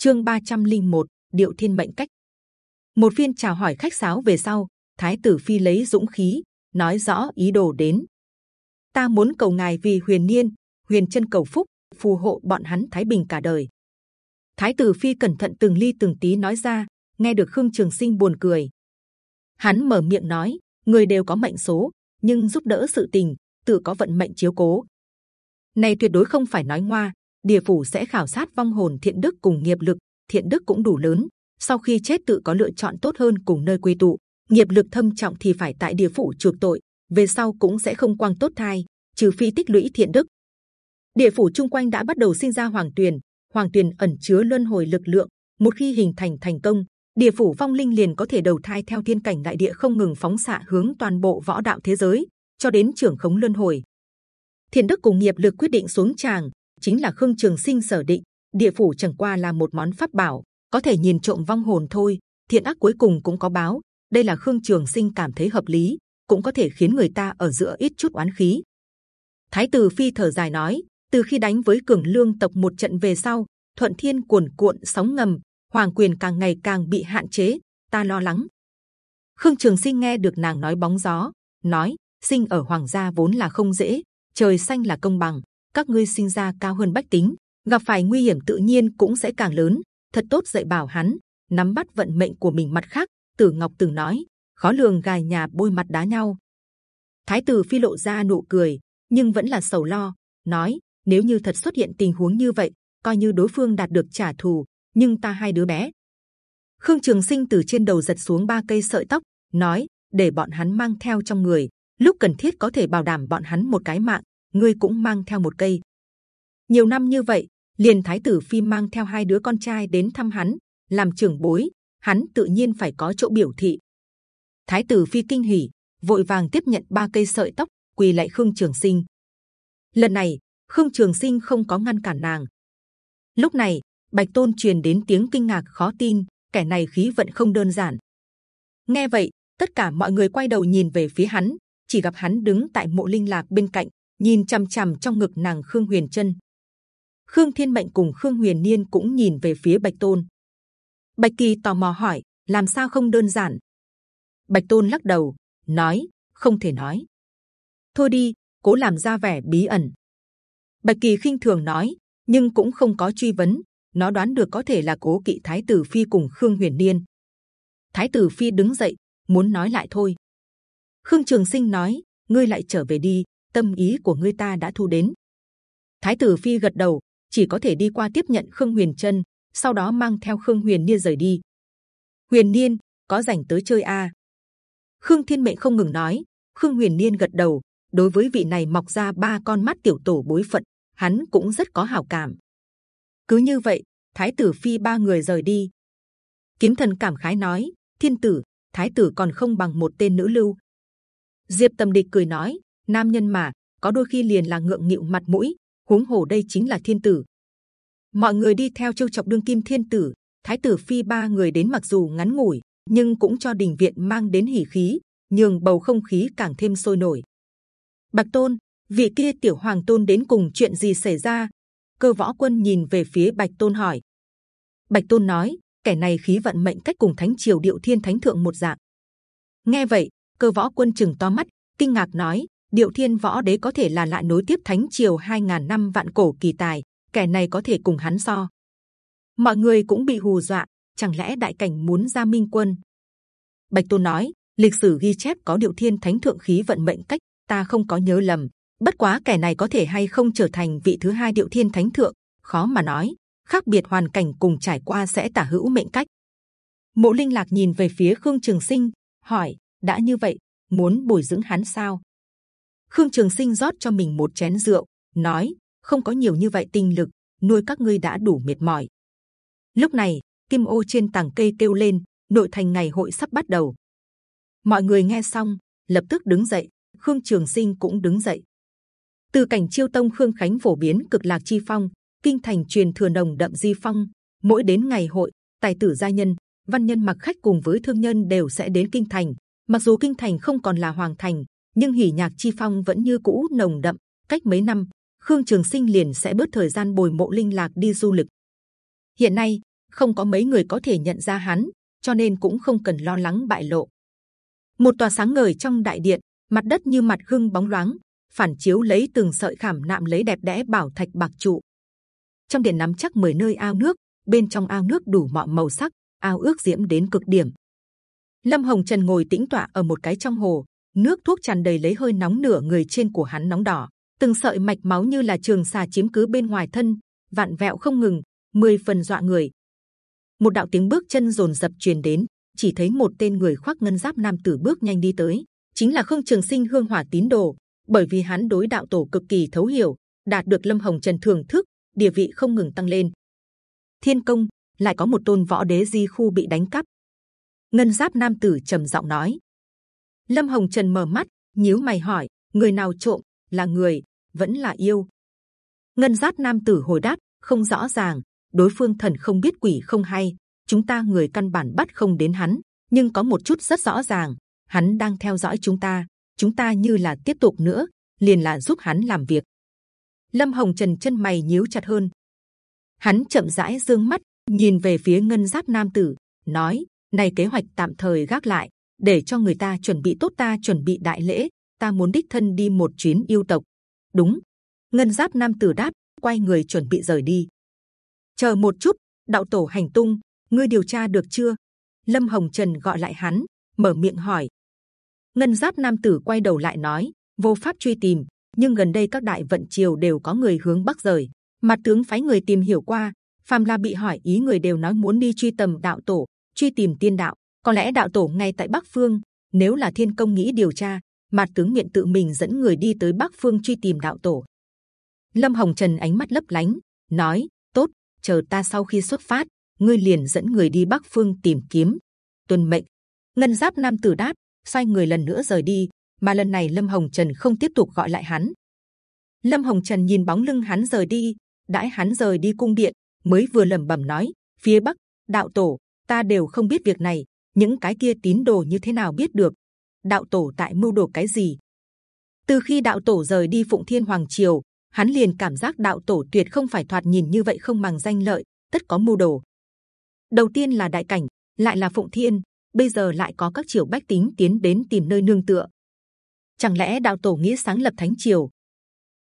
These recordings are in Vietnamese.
chương 301, điệu thiên mệnh cách. Một viên chào hỏi khách sáo về sau thái tử phi lấy dũng khí nói rõ ý đồ đến. Ta muốn cầu ngài vì huyền niên huyền chân cầu phúc phù hộ bọn hắn thái bình cả đời. Thái tử phi cẩn thận từng ly từng tí nói ra nghe được khương trường sinh buồn cười. Hắn mở miệng nói người đều có mệnh số nhưng giúp đỡ sự tình tự có vận mệnh chiếu cố. Này tuyệt đối không phải nói ngoa địa phủ sẽ khảo sát vong hồn thiện đức cùng nghiệp lực. Thiện đức cũng đủ lớn. Sau khi chết tự có lựa chọn tốt hơn cùng nơi quy tụ. Nghiệp lực thâm trọng thì phải tại địa phủ chuộc tội. Về sau cũng sẽ không quang tốt thai, trừ phi tích lũy thiện đức. Địa phủ chung quanh đã bắt đầu sinh ra hoàng tuyền. Hoàng tuyền ẩn chứa luân hồi lực lượng. Một khi hình thành thành công, địa phủ vong linh liền có thể đầu thai theo thiên cảnh đại địa không ngừng phóng xạ hướng toàn bộ võ đạo thế giới, cho đến trưởng khống luân hồi. Thiện đức cùng nghiệp lực quyết định xuống tràng chính là khương trường sinh sở định, địa phủ chẳng qua là một món pháp bảo, có thể nhìn trộm vong hồn thôi, thiện ác cuối cùng cũng có báo. Đây là khương trường sinh cảm thấy hợp lý, cũng có thể khiến người ta ở giữa ít chút oán khí. Thái tử phi thở dài nói, từ khi đánh với cường lương tộc một trận về sau, thuận thiên cuồn cuộn sóng ngầm, hoàng quyền càng ngày càng bị hạn chế, ta lo lắng. Khương trường sinh nghe được nàng nói bóng gió, nói, sinh ở hoàng gia vốn là không dễ, trời xanh là công bằng các ngươi sinh ra cao hơn bách tính, gặp phải nguy hiểm tự nhiên cũng sẽ càng lớn. Thật tốt dạy bảo hắn, nắm bắt vận mệnh của mình mặt khác, tử ngọc từng nói, khó lường gài nhà bôi mặt đá nhau. Thái tử phi lộ ra nụ cười, nhưng vẫn là sầu lo, nói, nếu như thật xuất hiện tình huống như vậy, coi như đối phương đạt được trả thù, nhưng ta hai đứa bé. Khương trường sinh từ trên đầu giật xuống ba cây sợi tóc, nói, để bọn hắn mang theo trong người, lúc cần thiết có thể bảo đảm bọn hắn một cái mạng ngươi cũng mang theo một cây. Nhiều năm như vậy, liền thái tử phi mang theo hai đứa con trai đến thăm hắn, làm trưởng bối, hắn tự nhiên phải có chỗ biểu thị. Thái tử phi kinh hỉ, vội vàng tiếp nhận ba cây sợi tóc, quỳ lại khương trường sinh. Lần này, khương trường sinh không có ngăn cản nàng. Lúc này, bạch tôn truyền đến tiếng kinh ngạc khó tin, kẻ này khí vận không đơn giản. Nghe vậy, tất cả mọi người quay đầu nhìn về phía hắn, chỉ gặp hắn đứng tại mộ linh lạc bên cạnh nhìn chằm chằm trong ngực nàng khương huyền chân khương thiên mệnh cùng khương huyền niên cũng nhìn về phía bạch tôn. Bạch kỳ tò mò hỏi, làm sao không đơn giản? Bạch tôn lắc đầu, nói, không thể nói. Thôi đi, cố làm ra vẻ bí ẩn. Bạch kỳ khinh thường nói, nhưng cũng không có truy vấn. Nó đoán được có thể là cố kỵ thái tử phi cùng khương huyền niên. Thái tử phi đứng dậy, muốn nói lại thôi. Khương trường sinh nói, ngươi lại trở về đi tâm ý của ngươi ta đã thu đến. Thái tử phi gật đầu, chỉ có thể đi qua tiếp nhận Khương Huyền chân sau đó mang theo Khương Huyền Niên rời đi. Huyền Niên có rảnh tới chơi a? À? Khương Thiên Mệnh không ngừng nói. Khương Huyền Niên gật đầu. Đối với vị này mọc ra ba con mắt tiểu tổ bối phận, hắn cũng rất có hảo cảm. Cứ như vậy, Thái tử phi ba người rời đi. Kiếm thần cảm khái nói: Thiên tử, Thái tử còn không bằng một tên nữ lưu. Diệp Tâm Địch cười nói: nam nhân mà, có đôi khi liền là ngượng nghịu mặt mũi, huống hồ đây chính là thiên tử. Mọi người đi theo châu chọc đương kim thiên tử, thái tử phi ba người đến mặc dù ngắn ngủi, nhưng cũng cho đình viện mang đến hỉ khí, nhường bầu không khí càng thêm sôi nổi. Bạch tôn, vị kia tiểu hoàng tôn đến cùng chuyện gì xảy ra? Cơ võ quân nhìn về phía bạch tôn hỏi. Bạch tôn nói, kẻ này khí vận mệnh cách cùng thánh triều điệu thiên thánh thượng một dạng. Nghe vậy, cơ võ quân chừng to mắt, kinh ngạc nói Điệu Thiên Võ Đế có thể là lại nối tiếp Thánh Triều 2.000 năm vạn cổ kỳ tài, kẻ này có thể cùng hắn so. Mọi người cũng bị hù dọa, chẳng lẽ đại cảnh muốn ra minh quân? Bạch Tôn nói, lịch sử ghi chép có Điệu Thiên Thánh thượng khí vận mệnh cách, ta không có nhớ lầm. Bất quá kẻ này có thể hay không trở thành vị thứ hai Điệu Thiên Thánh thượng, khó mà nói. Khác biệt hoàn cảnh cùng trải qua sẽ tả hữu mệnh cách. Mộ Linh Lạc nhìn về phía Khương Trường Sinh, hỏi: đã như vậy, muốn bồi dưỡng hắn sao? Khương Trường Sinh rót cho mình một chén rượu, nói: không có nhiều như vậy tinh lực, nuôi các ngươi đã đủ mệt mỏi. Lúc này, kim ô trên tảng cây kêu lên, nội thành ngày hội sắp bắt đầu. Mọi người nghe xong, lập tức đứng dậy. Khương Trường Sinh cũng đứng dậy. Từ cảnh chiêu tông Khương Khánh phổ biến cực lạc chi phong, kinh thành truyền thừa nồng đậm di phong. Mỗi đến ngày hội, tài tử gia nhân, văn nhân mặc khách cùng với thương nhân đều sẽ đến kinh thành. Mặc dù kinh thành không còn là hoàng thành, nhưng hỉ nhạc chi phong vẫn như cũ nồng đậm. Cách mấy năm, Khương Trường Sinh liền sẽ bớt thời gian bồi mộ linh lạc đi du lịch. Hiện nay, không có mấy người có thể nhận ra hắn, cho nên cũng không cần lo lắng bại lộ. Một tòa sáng ngời trong đại điện, mặt đất như mặt gương bóng loáng, phản chiếu lấy từng sợi khảm nạm lấy đẹp đẽ bảo thạch bạc trụ. Trong điện nắm chắc 10 nơi ao nước, bên trong ao nước đủ mọi màu sắc, ao ước diễm đến cực điểm. Lâm Hồng Trần ngồi tĩnh tọa ở một cái trong hồ, nước thuốc tràn đầy lấy hơi nóng nửa người trên của hắn nóng đỏ, từng sợi mạch máu như là trường xà chiếm cứ bên ngoài thân, vạn vẹo không ngừng, mười phần dọa người. Một đạo tiếng bước chân rồn rập truyền đến, chỉ thấy một tên người khoác ngân giáp nam tử bước nhanh đi tới, chính là Khương Trường Sinh hương hỏa tín đồ. Bởi vì hắn đối đạo tổ cực kỳ thấu hiểu, đạt được Lâm Hồng Trần thưởng thức, địa vị không ngừng tăng lên. Thiên công lại có một tôn võ đế di khu bị đánh cắp. Ngân giáp nam tử trầm giọng nói. Lâm Hồng Trần mở mắt, nhíu mày hỏi: người nào trộm? Là người, vẫn là yêu? Ngân giáp nam tử hồi đáp: không rõ ràng. Đối phương thần không biết quỷ không hay, chúng ta người căn bản bắt không đến hắn. Nhưng có một chút rất rõ ràng, hắn đang theo dõi chúng ta. Chúng ta như là tiếp tục nữa, liền là giúp hắn làm việc. Lâm Hồng Trần chân mày nhíu chặt hơn. Hắn chậm rãi dương mắt, nhìn về phía ngân giáp nam tử, nói: này kế hoạch tạm thời gác lại, để cho người ta chuẩn bị tốt ta chuẩn bị đại lễ. Ta muốn đích thân đi một chuyến yêu tộc. Đúng. Ngân giáp nam tử đáp, quay người chuẩn bị rời đi. Chờ một chút, đạo tổ hành tung, ngươi điều tra được chưa? Lâm Hồng Trần gọi lại hắn, mở miệng hỏi. Ngân giáp nam tử quay đầu lại nói, vô pháp truy tìm, nhưng gần đây các đại vận triều đều có người hướng bắc rời. Mặt tướng phái người tìm hiểu qua, phàm là bị hỏi ý người đều nói muốn đi truy tầm đạo tổ, truy tìm tiên đạo. Có lẽ đạo tổ ngay tại bắc phương. Nếu là thiên công nghĩ điều tra, mặt tướng nguyện tự mình dẫn người đi tới bắc phương truy tìm đạo tổ. Lâm Hồng Trần ánh mắt lấp lánh, nói: tốt, chờ ta sau khi xuất phát, ngươi liền dẫn người đi bắc phương tìm kiếm. Tuân mệnh. Ngân Giáp Nam Tử đáp, xoay người lần nữa rời đi. Mà lần này Lâm Hồng Trần không tiếp tục gọi lại hắn. Lâm Hồng Trần nhìn bóng lưng hắn rời đi, đãi hắn rời đi cung điện, mới vừa lẩm bẩm nói: phía bắc đạo tổ, ta đều không biết việc này, những cái kia tín đồ như thế nào biết được? Đạo tổ tại mưu đồ cái gì? Từ khi đạo tổ rời đi Phụng Thiên Hoàng Triều, hắn liền cảm giác đạo tổ tuyệt không phải thoạt nhìn như vậy không bằng danh lợi, tất có mưu đồ. Đầu tiên là đại cảnh, lại là Phụng Thiên, bây giờ lại có các triều bách tính tiến đến tìm nơi nương tựa. Chẳng lẽ đạo tổ nghĩ sáng lập thánh triều?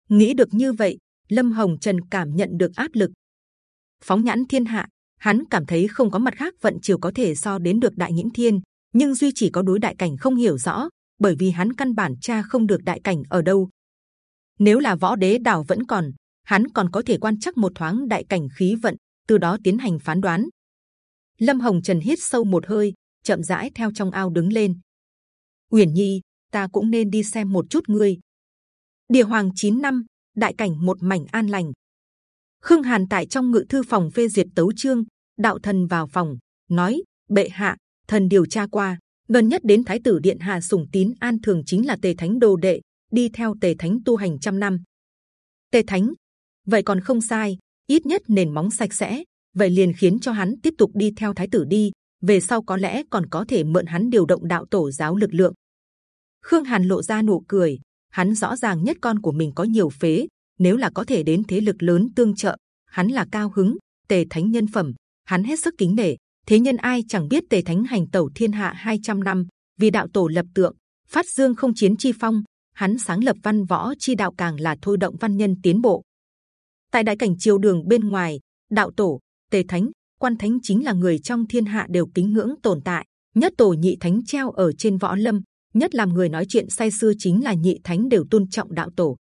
Nghĩ được như vậy, Lâm Hồng Trần cảm nhận được áp lực. Phóng nhãn thiên hạ, hắn cảm thấy không có mặt khác vận chiều có thể so đến được đại nhiễm thiên, nhưng duy chỉ có đối đại cảnh không hiểu rõ, bởi vì hắn căn bản cha không được đại cảnh ở đâu. Nếu là võ đế đảo vẫn còn, hắn còn có thể quan chắc một thoáng đại cảnh khí vận, từ đó tiến hành phán đoán. Lâm Hồng Trần hít sâu một hơi, chậm rãi theo trong ao đứng lên. Uyển Nhi, ta cũng nên đi xem một chút ngươi. Địa Hoàng 9 năm, đại cảnh một mảnh an lành. Khương Hàn tại trong ngự thư phòng phê duyệt tấu chương, đạo thần vào phòng nói: bệ hạ, thần điều tra qua, gần nhất đến Thái tử điện hạ sủng tín an thường chính là Tề Thánh đồ đệ, đi theo Tề Thánh tu hành trăm năm. Tề Thánh, vậy còn không sai, ít nhất nền móng sạch sẽ, vậy liền khiến cho hắn tiếp tục đi theo Thái tử đi. Về sau có lẽ còn có thể mượn hắn điều động đạo tổ giáo lực lượng. Khương Hàn lộ ra nụ cười, hắn rõ ràng nhất con của mình có nhiều phế, nếu là có thể đến thế lực lớn tương trợ, hắn là cao hứng. Tề Thánh nhân phẩm, hắn hết sức kính nể. Thế nhân ai chẳng biết Tề Thánh hành tẩu thiên hạ 200 năm, vì đạo tổ lập tượng, phát dương không chiến chi phong, hắn sáng lập văn võ chi đạo càng là thôi động văn nhân tiến bộ. Tại đại cảnh triều đường bên ngoài, đạo tổ, Tề Thánh, quan thánh chính là người trong thiên hạ đều kính ngưỡng tồn tại. Nhất tổ nhị thánh treo ở trên võ lâm, nhất làm người nói chuyện say xưa chính là nhị thánh đều tôn trọng đạo tổ.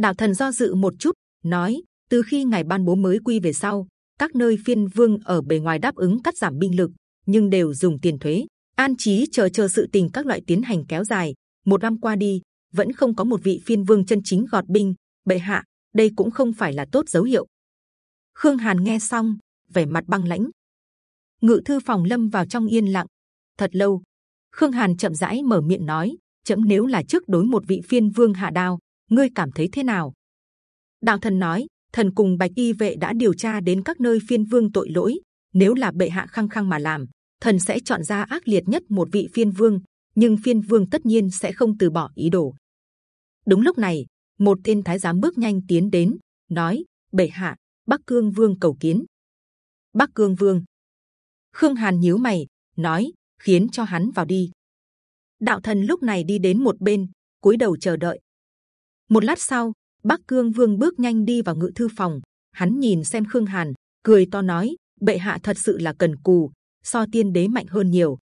Đạo thần do dự một chút, nói: từ khi ngài ban bố mới quy về sau, các nơi phiên vương ở bề ngoài đáp ứng cắt giảm binh lực, nhưng đều dùng tiền thuế, an trí chờ chờ sự tình các loại tiến hành kéo dài. Một năm qua đi, vẫn không có một vị phiên vương chân chính gọt binh. Bệ hạ, đây cũng không phải là tốt dấu hiệu. Khương Hàn nghe xong, vẻ mặt băng lãnh. Ngự thư phòng lâm vào trong yên lặng. Thật lâu, Khương Hàn chậm rãi mở miệng nói: chậm nếu là trước đối một vị phiên vương hạ đao, ngươi cảm thấy thế nào? Đạo thần nói: thần cùng bạch y vệ đã điều tra đến các nơi phiên vương tội lỗi. Nếu là bệ hạ khăng khăng mà làm, thần sẽ chọn ra ác liệt nhất một vị phiên vương. Nhưng phiên vương tất nhiên sẽ không từ bỏ ý đồ. Đúng lúc này, một tên thái giám bước nhanh tiến đến, nói: bệ hạ, bắc cương vương cầu kiến. Bắc Cương Vương. Khương Hàn nhíu mày, nói, khiến cho hắn vào đi. Đạo thần lúc này đi đến một bên, cúi đầu chờ đợi. Một lát sau, Bắc Cương Vương bước nhanh đi vào ngự thư phòng. Hắn nhìn xem Khương Hàn, cười to nói: bệ hạ thật sự là cần cù, so tiên đế mạnh hơn nhiều.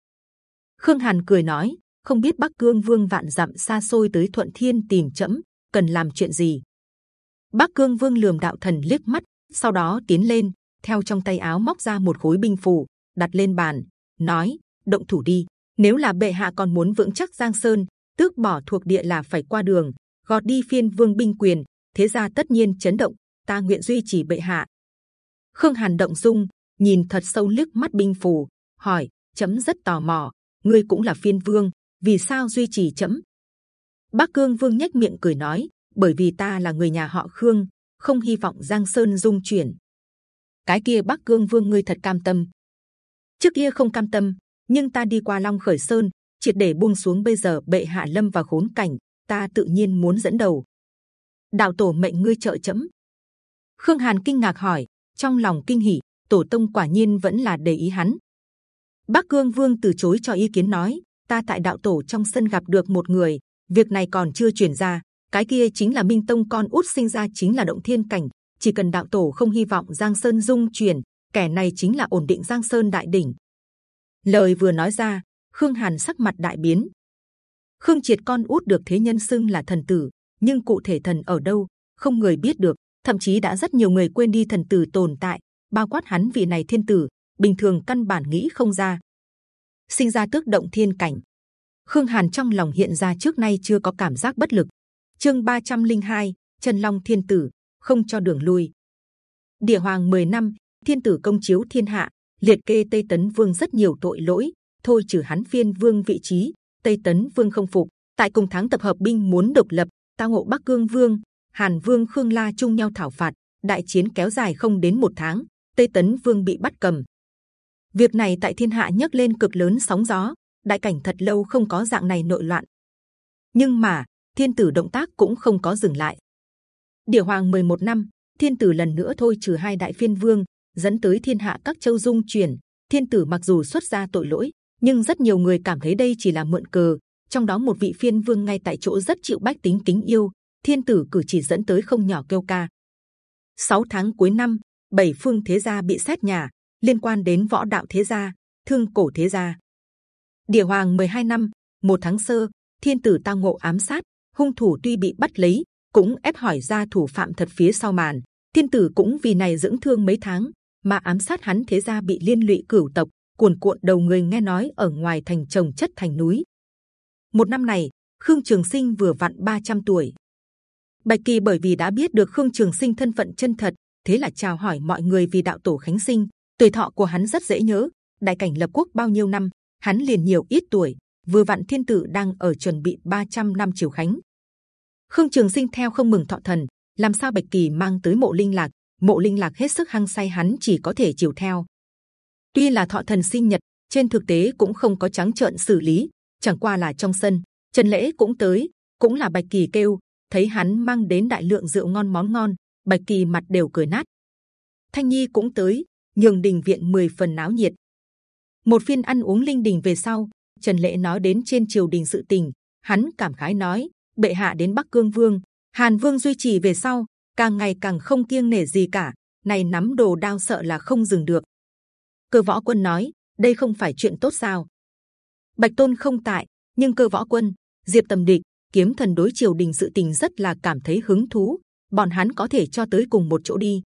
Khương Hàn cười nói: không biết Bắc Cương Vương vạn dặm xa xôi tới Thuận Thiên tìm chậm, cần làm chuyện gì? Bắc Cương Vương lườm đạo thần liếc mắt, sau đó tiến lên, theo trong tay áo móc ra một khối binh phù, đặt lên bàn, nói: động thủ đi. Nếu là bệ hạ còn muốn vững chắc Giang Sơn, tước bỏ thuộc địa là phải qua đường, gọt đi phiên vương binh quyền, thế gia tất nhiên chấn động. Ta nguyện duy trì bệ hạ. Khương Hàn động dung, nhìn thật sâu liếc mắt binh phù, hỏi: chấm rất tò mò, ngươi cũng là phiên vương, vì sao duy trì chấm? Bắc Cương Vương nhếch miệng cười nói: bởi vì ta là người nhà họ Khương, không hy vọng Giang Sơn dung chuyển. Cái kia Bắc Cương Vương ngươi thật cam tâm. Trước kia không cam tâm, nhưng ta đi qua Long Khởi Sơn, triệt để buông xuống. Bây giờ bệ hạ lâm vào khốn cảnh, ta tự nhiên muốn dẫn đầu. Đạo tổ mệnh ngươi trợ chấm. Khương Hàn kinh ngạc hỏi, trong lòng kinh hỉ, tổ tông quả nhiên vẫn là để ý hắn. Bắc Cương Vương từ chối cho ý kiến nói, ta tại đạo tổ trong sân gặp được một người, việc này còn chưa truyền ra, cái kia chính là Minh Tông con út sinh ra chính là động thiên cảnh, chỉ cần đạo tổ không hy vọng Giang Sơn dung truyền kẻ này chính là ổn định Giang Sơn đại đỉnh. Lời vừa nói ra, Khương Hàn sắc mặt đại biến. Khương Triệt con út được thế nhân xưng là thần tử, nhưng cụ thể thần ở đâu, không người biết được. Thậm chí đã rất nhiều người quên đi thần tử tồn tại, bao quát hắn vị này thiên tử, bình thường căn bản nghĩ không ra. Sinh ra tước động thiên cảnh, Khương Hàn trong lòng hiện ra trước nay chưa có cảm giác bất lực. Chương 302, Trần Long Thiên Tử không cho đường lui. Địa Hoàng 10 năm, Thiên Tử công chiếu thiên hạ, liệt kê Tây Tấn Vương rất nhiều tội lỗi, thôi trừ hắn phiên vương vị trí. Tây Tấn Vương không phục, tại cùng tháng tập hợp binh muốn độc lập, tao ngộ Bắc Cương Vương, Hàn Vương Khương La chung nhau thảo phạt, đại chiến kéo dài không đến một tháng, Tây Tấn Vương bị bắt cầm. Việc này tại thiên hạ nhấc lên cực lớn sóng gió, đại cảnh thật lâu không có dạng này nội loạn. Nhưng mà thiên tử động tác cũng không có dừng lại. Địa hoàng 11 năm, thiên tử lần nữa thôi trừ hai đại phiên vương, dẫn tới thiên hạ các châu dung chuyển. Thiên tử mặc dù xuất ra tội lỗi, nhưng rất nhiều người cảm thấy đây chỉ là mượn cờ. Trong đó một vị phiên vương ngay tại chỗ rất chịu bách tính kính yêu. Thiên tử cử chỉ dẫn tới không nhỏ kêu ca. 6 tháng cuối năm, bảy phương thế gia bị xét nhà liên quan đến võ đạo thế gia, thương cổ thế gia. Địa hoàng 12 năm, một tháng sơ, thiên tử tao ngộ ám sát, hung thủ tuy bị bắt lấy, cũng ép hỏi ra thủ phạm thật phía sau màn. Thiên tử cũng vì này dưỡng thương mấy tháng, mà ám sát hắn thế gia bị liên lụy cửu tộc, cuồn cuộn đầu người nghe nói ở ngoài thành trồng chất thành núi. Một năm này, Khương Trường Sinh vừa vặn 300 tuổi. Bạch Kỳ bởi vì đã biết được Khương Trường Sinh thân phận chân thật, thế là chào hỏi mọi người vì đạo tổ khánh sinh. Tuổi thọ của hắn rất dễ nhớ, đại cảnh lập quốc bao nhiêu năm, hắn liền nhiều ít tuổi. Vừa vặn thiên tử đang ở chuẩn bị 300 năm triều khánh. Khương Trường Sinh theo không mừng thọ thần, làm sao Bạch Kỳ mang tới mộ linh lạc, mộ linh lạc hết sức hăng say hắn chỉ có thể chiều theo. Tuy là thọ thần sinh nhật, trên thực tế cũng không có trắng trợn xử lý, chẳng qua là trong sân Trần lễ cũng tới, cũng là Bạch Kỳ kêu, thấy hắn mang đến đại lượng rượu ngon món ngon, Bạch Kỳ mặt đều cười nát. Thanh Nhi cũng tới, nhường đình viện 10 phần náo nhiệt. Một phiên ăn uống linh đình về sau, Trần lễ nói đến trên triều đình sự tình, hắn cảm khái nói: bệ hạ đến Bắc Cương Vương, Hàn Vương duy trì về sau, càng ngày càng không kiêng nể gì cả, này nắm đồ đao sợ là không dừng được. Cơ võ quân nói, đây không phải chuyện tốt sao? Bạch tôn không tại, nhưng cơ võ quân, Diệp tầm địch, kiếm thần đối triều đình sự tình rất là cảm thấy hứng thú, bọn hắn có thể cho tới cùng một chỗ đi.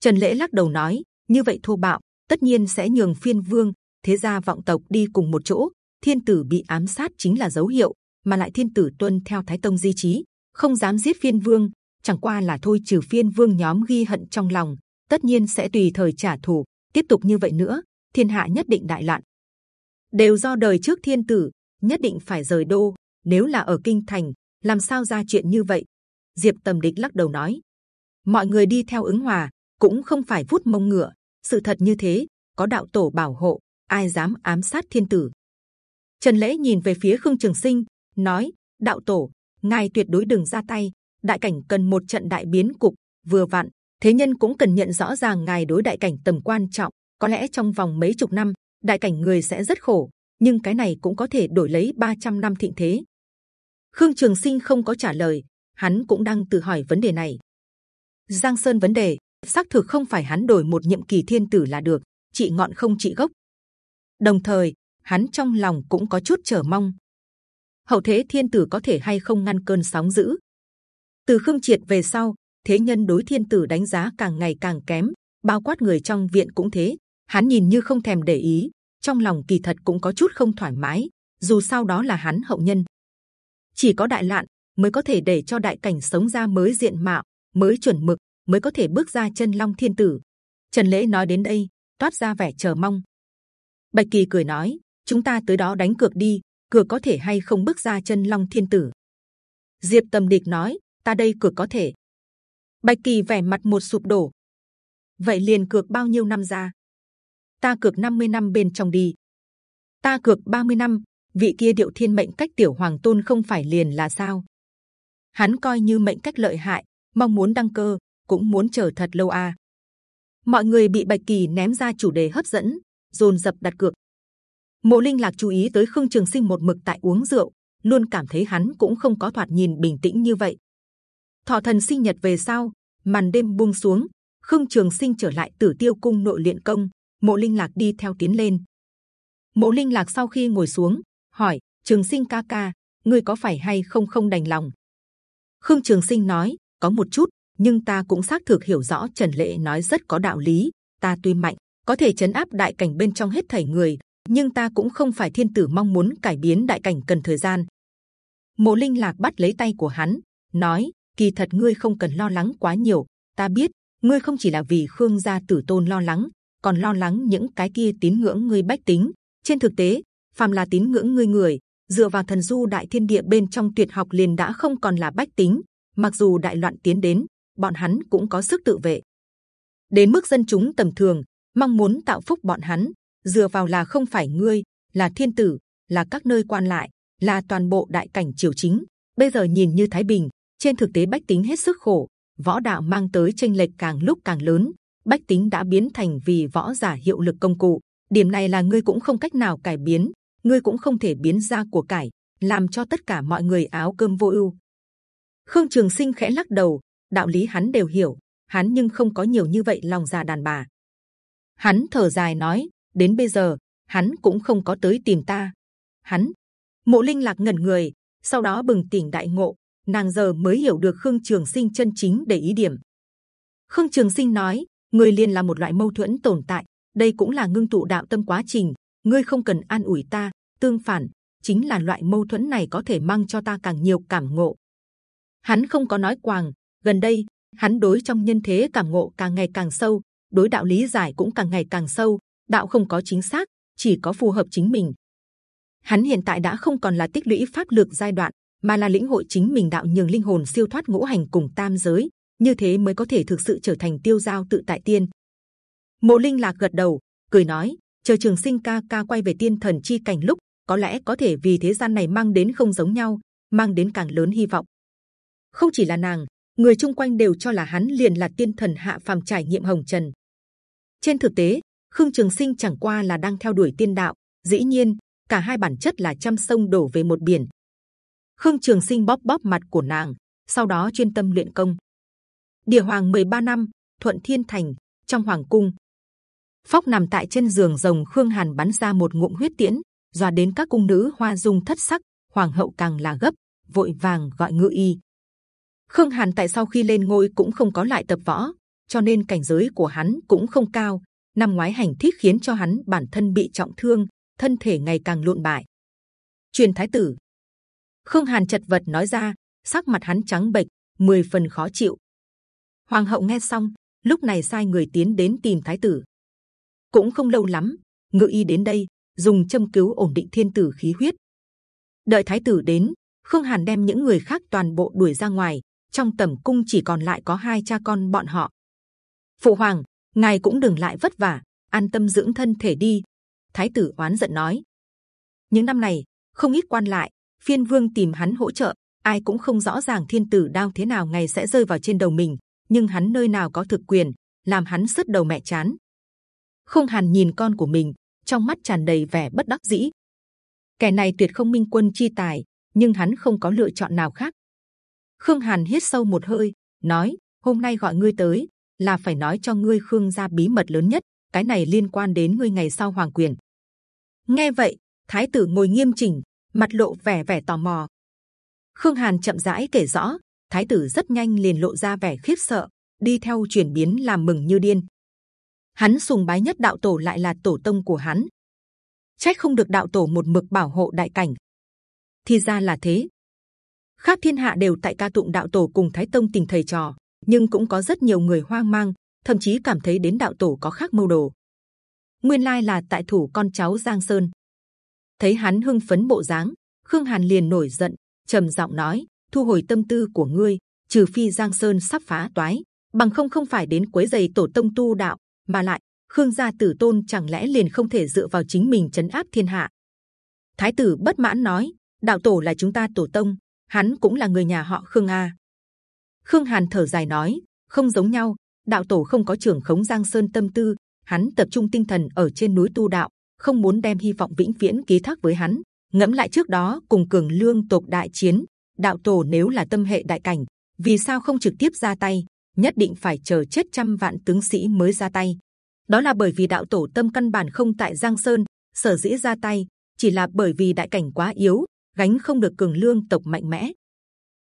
Trần lễ lắc đầu nói, như vậy thô bạo, tất nhiên sẽ nhường phiên vương, thế gia vọng tộc đi cùng một chỗ. Thiên tử bị ám sát chính là dấu hiệu, mà lại thiên tử tuân theo thái tông di chí, không dám giết phiên vương, chẳng qua là thôi trừ phiên vương nhóm ghi hận trong lòng, tất nhiên sẽ tùy thời trả thù. Tiếp tục như vậy nữa, thiên hạ nhất định đại loạn. Đều do đời trước thiên tử nhất định phải rời đô. Nếu là ở kinh thành, làm sao ra chuyện như vậy? Diệp Tầm Địch lắc đầu nói, mọi người đi theo ứng hòa cũng không phải vút mông ngựa. Sự thật như thế, có đạo tổ bảo hộ, ai dám ám sát thiên tử? Trần lễ nhìn về phía Khương Trường Sinh, nói: đạo tổ, ngài tuyệt đối đừng ra tay. Đại cảnh cần một trận đại biến cục, vừa vặn thế nhân cũng cần nhận rõ ràng ngài đối đại cảnh tầm quan trọng. Có lẽ trong vòng mấy chục năm, đại cảnh người sẽ rất khổ, nhưng cái này cũng có thể đổi lấy 300 năm thịnh thế. Khương Trường Sinh không có trả lời, hắn cũng đang tự hỏi vấn đề này. Giang Sơn vấn đề, xác thực không phải hắn đổi một nhiệm kỳ thiên tử là được, trị ngọn không trị gốc. Đồng thời, hắn trong lòng cũng có chút chờ mong. Hậu thế thiên tử có thể hay không ngăn cơn sóng dữ? Từ Khương Triệt về sau, thế nhân đối thiên tử đánh giá càng ngày càng kém, bao quát người trong viện cũng thế. Hắn nhìn như không thèm để ý, trong lòng kỳ thật cũng có chút không thoải mái. Dù sao đó là hắn hậu nhân, chỉ có đại lạn mới có thể để cho đại cảnh sống ra mới diện mạo, mới chuẩn mực, mới có thể bước ra chân long thiên tử. Trần lễ nói đến đây, toát ra vẻ chờ mong. Bạch kỳ cười nói, chúng ta tới đó đánh cược đi, cược có thể hay không bước ra chân long thiên tử. Diệp Tâm Địch nói, ta đây cược có thể. Bạch kỳ vẻ mặt một sụp đổ. Vậy liền cược bao nhiêu năm ra? Ta cược 50 năm bên trong đi. Ta cược 30 năm. Vị kia điệu thiên mệnh cách tiểu hoàng tôn không phải liền là sao? Hắn coi như mệnh cách lợi hại, mong muốn đăng cơ, cũng muốn chờ thật lâu à? Mọi người bị bạch kỳ ném ra chủ đề hấp dẫn, dồn dập đặt cược. Mộ Linh lạc chú ý tới Khương Trường Sinh một mực tại uống rượu, luôn cảm thấy hắn cũng không có thoạt nhìn bình tĩnh như vậy. Thọ thần sinh nhật về sau, màn đêm buông xuống, Khương Trường Sinh trở lại Tử Tiêu Cung nội luyện công, Mộ Linh lạc đi theo tiến lên. Mộ Linh lạc sau khi ngồi xuống, hỏi Trường Sinh ca ca, ngươi có phải hay không không đành lòng? Khương Trường Sinh nói, có một chút, nhưng ta cũng xác thực hiểu rõ Trần Lệ nói rất có đạo lý. Ta tuy mạnh, có thể chấn áp đại cảnh bên trong hết thảy người, nhưng ta cũng không phải thiên tử mong muốn cải biến đại cảnh cần thời gian. Mộ Linh lạc bắt lấy tay của hắn, nói: kỳ thật ngươi không cần lo lắng quá nhiều. Ta biết ngươi không chỉ là vì Khương gia tử tôn lo lắng, còn lo lắng những cái kia tín ngưỡng ngươi bách tính. Trên thực tế, phàm là tín ngưỡng ngươi người, dựa vào thần du đại thiên địa bên trong tuyệt học liền đã không còn là bách tính. Mặc dù đại loạn tiến đến, bọn hắn cũng có sức tự vệ. Đến mức dân chúng tầm thường, mong muốn tạo phúc bọn hắn, dựa vào là không phải ngươi, là thiên tử, là các nơi quan lại, là toàn bộ đại cảnh triều chính. Bây giờ nhìn như thái bình, trên thực tế bách tính hết sức khổ, võ đạo mang tới tranh lệch càng lúc càng lớn, bách tính đã biến thành vì võ giả hiệu lực công cụ. Điểm này là ngươi cũng không cách nào cải biến, ngươi cũng không thể biến ra của cải, làm cho tất cả mọi người áo cơm vô ưu. Khương Trường Sinh khẽ lắc đầu, đạo lý hắn đều hiểu, hắn nhưng không có nhiều như vậy lòng già đàn bà. Hắn thở dài nói, đến bây giờ hắn cũng không có tới tìm ta. Hắn, Mộ Linh lạc ngẩn người, sau đó bừng tỉnh đại ngộ, nàng giờ mới hiểu được Khương Trường Sinh chân chính để ý điểm. Khương Trường Sinh nói, người liền là một loại mâu thuẫn tồn tại, đây cũng là ngưng tụ đạo tâm quá trình. Ngươi không cần an ủi ta, tương phản, chính là loại mâu thuẫn này có thể mang cho ta càng nhiều cảm ngộ. Hắn không có nói quàng, gần đây hắn đối trong nhân thế cảm ngộ càng ngày càng sâu, đối đạo lý giải cũng càng ngày càng sâu. Đạo không có chính xác, chỉ có phù hợp chính mình. Hắn hiện tại đã không còn là tích lũy pháp lược giai đoạn, mà là lĩnh hội chính mình đạo nhường linh hồn siêu thoát ngũ hành cùng tam giới. Như thế mới có thể thực sự trở thành tiêu giao tự tại tiên. Mộ Linh lạc gật đầu, cười nói: chờ Trường Sinh ca ca quay về tiên thần chi cảnh lúc, có lẽ có thể vì thế gian này mang đến không giống nhau, mang đến càng lớn hy vọng. Không chỉ là nàng, người chung quanh đều cho là hắn liền là tiên thần hạ phàm trải nghiệm hồng trần. Trên thực tế, Khương Trường Sinh chẳng qua là đang theo đuổi tiên đạo. Dĩ nhiên, cả hai bản chất là trăm sông đổ về một biển. Khương Trường Sinh bóp bóp mặt của nàng, sau đó chuyên tâm luyện công. Địa Hoàng 13 năm, Thuận Thiên Thành, trong Hoàng cung. Phóc nằm tại trên giường rồng Khương Hàn bắn ra một ngụm huyết tiễn, dọa đến các cung nữ hoa dung thất sắc. Hoàng hậu càng là gấp, vội vàng gọi ngự y. Khương Hàn tại sau khi lên ngôi cũng không có lại tập võ, cho nên cảnh giới của hắn cũng không cao. Năm ngoái hành thích khiến cho hắn bản thân bị trọng thương, thân thể ngày càng lụn bại. Truyền thái tử Khương Hàn chật vật nói ra, sắc mặt hắn trắng bệch, mười phần khó chịu. Hoàng hậu nghe xong, lúc này sai người tiến đến tìm thái tử. Cũng không lâu lắm, ngự y đến đây, dùng châm cứu ổn định thiên tử khí huyết. Đợi thái tử đến, Khương Hàn đem những người khác toàn bộ đuổi ra ngoài. Trong tẩm cung chỉ còn lại có hai cha con bọn họ. Phụ hoàng, ngài cũng đừng lại vất vả, an tâm dưỡng thân thể đi. Thái tử oán giận nói. Những năm này, không ít quan lại, phiên vương tìm hắn hỗ trợ, ai cũng không rõ ràng thiên tử đao thế nào ngày sẽ rơi vào trên đầu mình. nhưng hắn nơi nào có thực quyền, làm hắn sứt đầu mẹ chán. Không Hàn nhìn con của mình, trong mắt tràn đầy vẻ bất đắc dĩ. Kẻ này tuyệt không minh quân chi tài, nhưng hắn không có lựa chọn nào khác. Khương Hàn hít sâu một hơi, nói: hôm nay gọi ngươi tới là phải nói cho ngươi Khương gia bí mật lớn nhất, cái này liên quan đến ngươi ngày sau hoàng quyền. Nghe vậy, Thái tử ngồi nghiêm chỉnh, mặt lộ vẻ vẻ tò mò. Khương Hàn chậm rãi kể rõ, Thái tử rất nhanh liền lộ ra vẻ khiếp sợ, đi theo chuyển biến làm mừng như điên. Hắn sùng bái nhất đạo tổ lại là tổ tông của hắn, trách không được đạo tổ một mực bảo hộ đại cảnh. Thì ra là thế. Khác thiên hạ đều tại ca tụng đạo tổ cùng Thái tông tình thầy trò, nhưng cũng có rất nhiều người hoang mang, thậm chí cảm thấy đến đạo tổ có khác mưu đồ. Nguyên lai là tại thủ con cháu Giang Sơn. Thấy hắn hưng phấn bộ dáng, Khương Hàn liền nổi giận, trầm giọng nói: thu hồi tâm tư của ngươi, trừ phi Giang Sơn sắp phá toái, bằng không không phải đến quấy giày tổ tông tu đạo, mà lại Khương gia tử tôn chẳng lẽ liền không thể dựa vào chính mình chấn áp thiên hạ? Thái tử bất mãn nói: đạo tổ là chúng ta tổ tông, hắn cũng là người nhà họ Khương a. Khương Hàn thở dài nói: không giống nhau, đạo tổ không có trưởng khống Giang Sơn tâm tư, hắn tập trung tinh thần ở trên núi tu đạo, không muốn đem hy vọng vĩnh viễn ký thác với hắn. ngẫm lại trước đó cùng cường lương tộc đại chiến, đạo tổ nếu là tâm hệ đại cảnh, vì sao không trực tiếp ra tay? nhất định phải chờ chết trăm vạn tướng sĩ mới ra tay. Đó là bởi vì đạo tổ tâm căn bản không tại Giang Sơn, sở dĩ ra tay chỉ là bởi vì đại cảnh quá yếu, gánh không được cường lương tộc mạnh mẽ.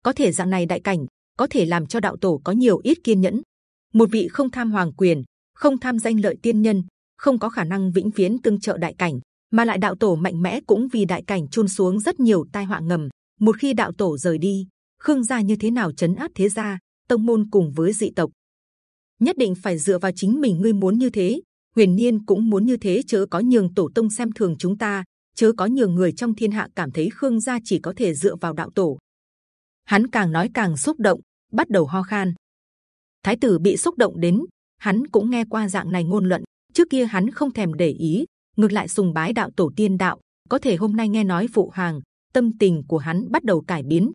Có thể dạng này đại cảnh có thể làm cho đạo tổ có nhiều ít kiên nhẫn. Một vị không tham hoàng quyền, không tham danh lợi tiên nhân, không có khả năng vĩnh viễn tương trợ đại cảnh, mà lại đạo tổ mạnh mẽ cũng vì đại cảnh chôn xuống rất nhiều tai họa ngầm. Một khi đạo tổ rời đi, khương gia như thế nào chấn áp thế gia, tông môn cùng với dị tộc, nhất định phải dựa vào chính mình. Ngươi muốn như thế, Huyền Niên cũng muốn như thế, chớ có nhường tổ tông xem thường chúng ta, chớ có nhường người trong thiên hạ cảm thấy khương gia chỉ có thể dựa vào đạo tổ. Hắn càng nói càng xúc động, bắt đầu ho khan. Thái tử bị xúc động đến, hắn cũng nghe qua dạng này ngôn luận. Trước kia hắn không thèm để ý, ngược lại sùng bái đạo tổ tiên đạo. Có thể hôm nay nghe nói phụ hoàng, tâm tình của hắn bắt đầu cải biến.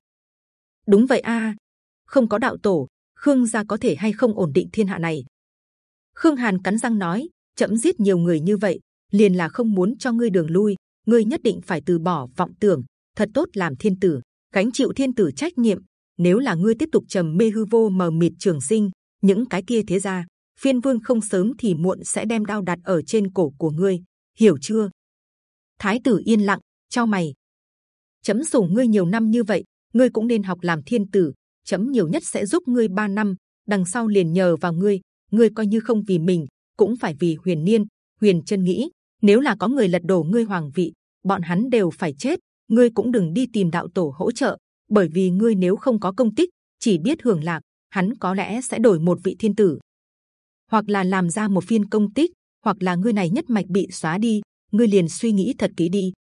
Đúng vậy a, không có đạo tổ, khương gia có thể hay không ổn định thiên hạ này? Khương Hàn cắn răng nói, chậm giết nhiều người như vậy, liền là không muốn cho ngươi đường lui. Ngươi nhất định phải từ bỏ vọng tưởng, thật tốt làm thiên tử, gánh chịu thiên tử trách nhiệm. Nếu là ngươi tiếp tục trầm mê hư vô mờ mịt trường sinh, những cái kia thế gia phiên vương không sớm thì muộn sẽ đem đao đặt ở trên cổ của ngươi, hiểu chưa? Thái tử yên lặng, cho mày. Chấm sủng ngươi nhiều năm như vậy, ngươi cũng nên học làm thiên tử. Chấm nhiều nhất sẽ giúp ngươi ba năm, đằng sau liền nhờ vào ngươi. Ngươi coi như không vì mình, cũng phải vì Huyền Niên. Huyền chân nghĩ, nếu là có người lật đổ ngươi hoàng vị, bọn hắn đều phải chết. Ngươi cũng đừng đi tìm đạo tổ hỗ trợ, bởi vì ngươi nếu không có công tích, chỉ biết hưởng lạc, hắn có lẽ sẽ đổi một vị thiên tử, hoặc là làm ra một phiên công tích, hoặc là ngươi này nhất mạch bị xóa đi, ngươi liền suy nghĩ thật kỹ đi.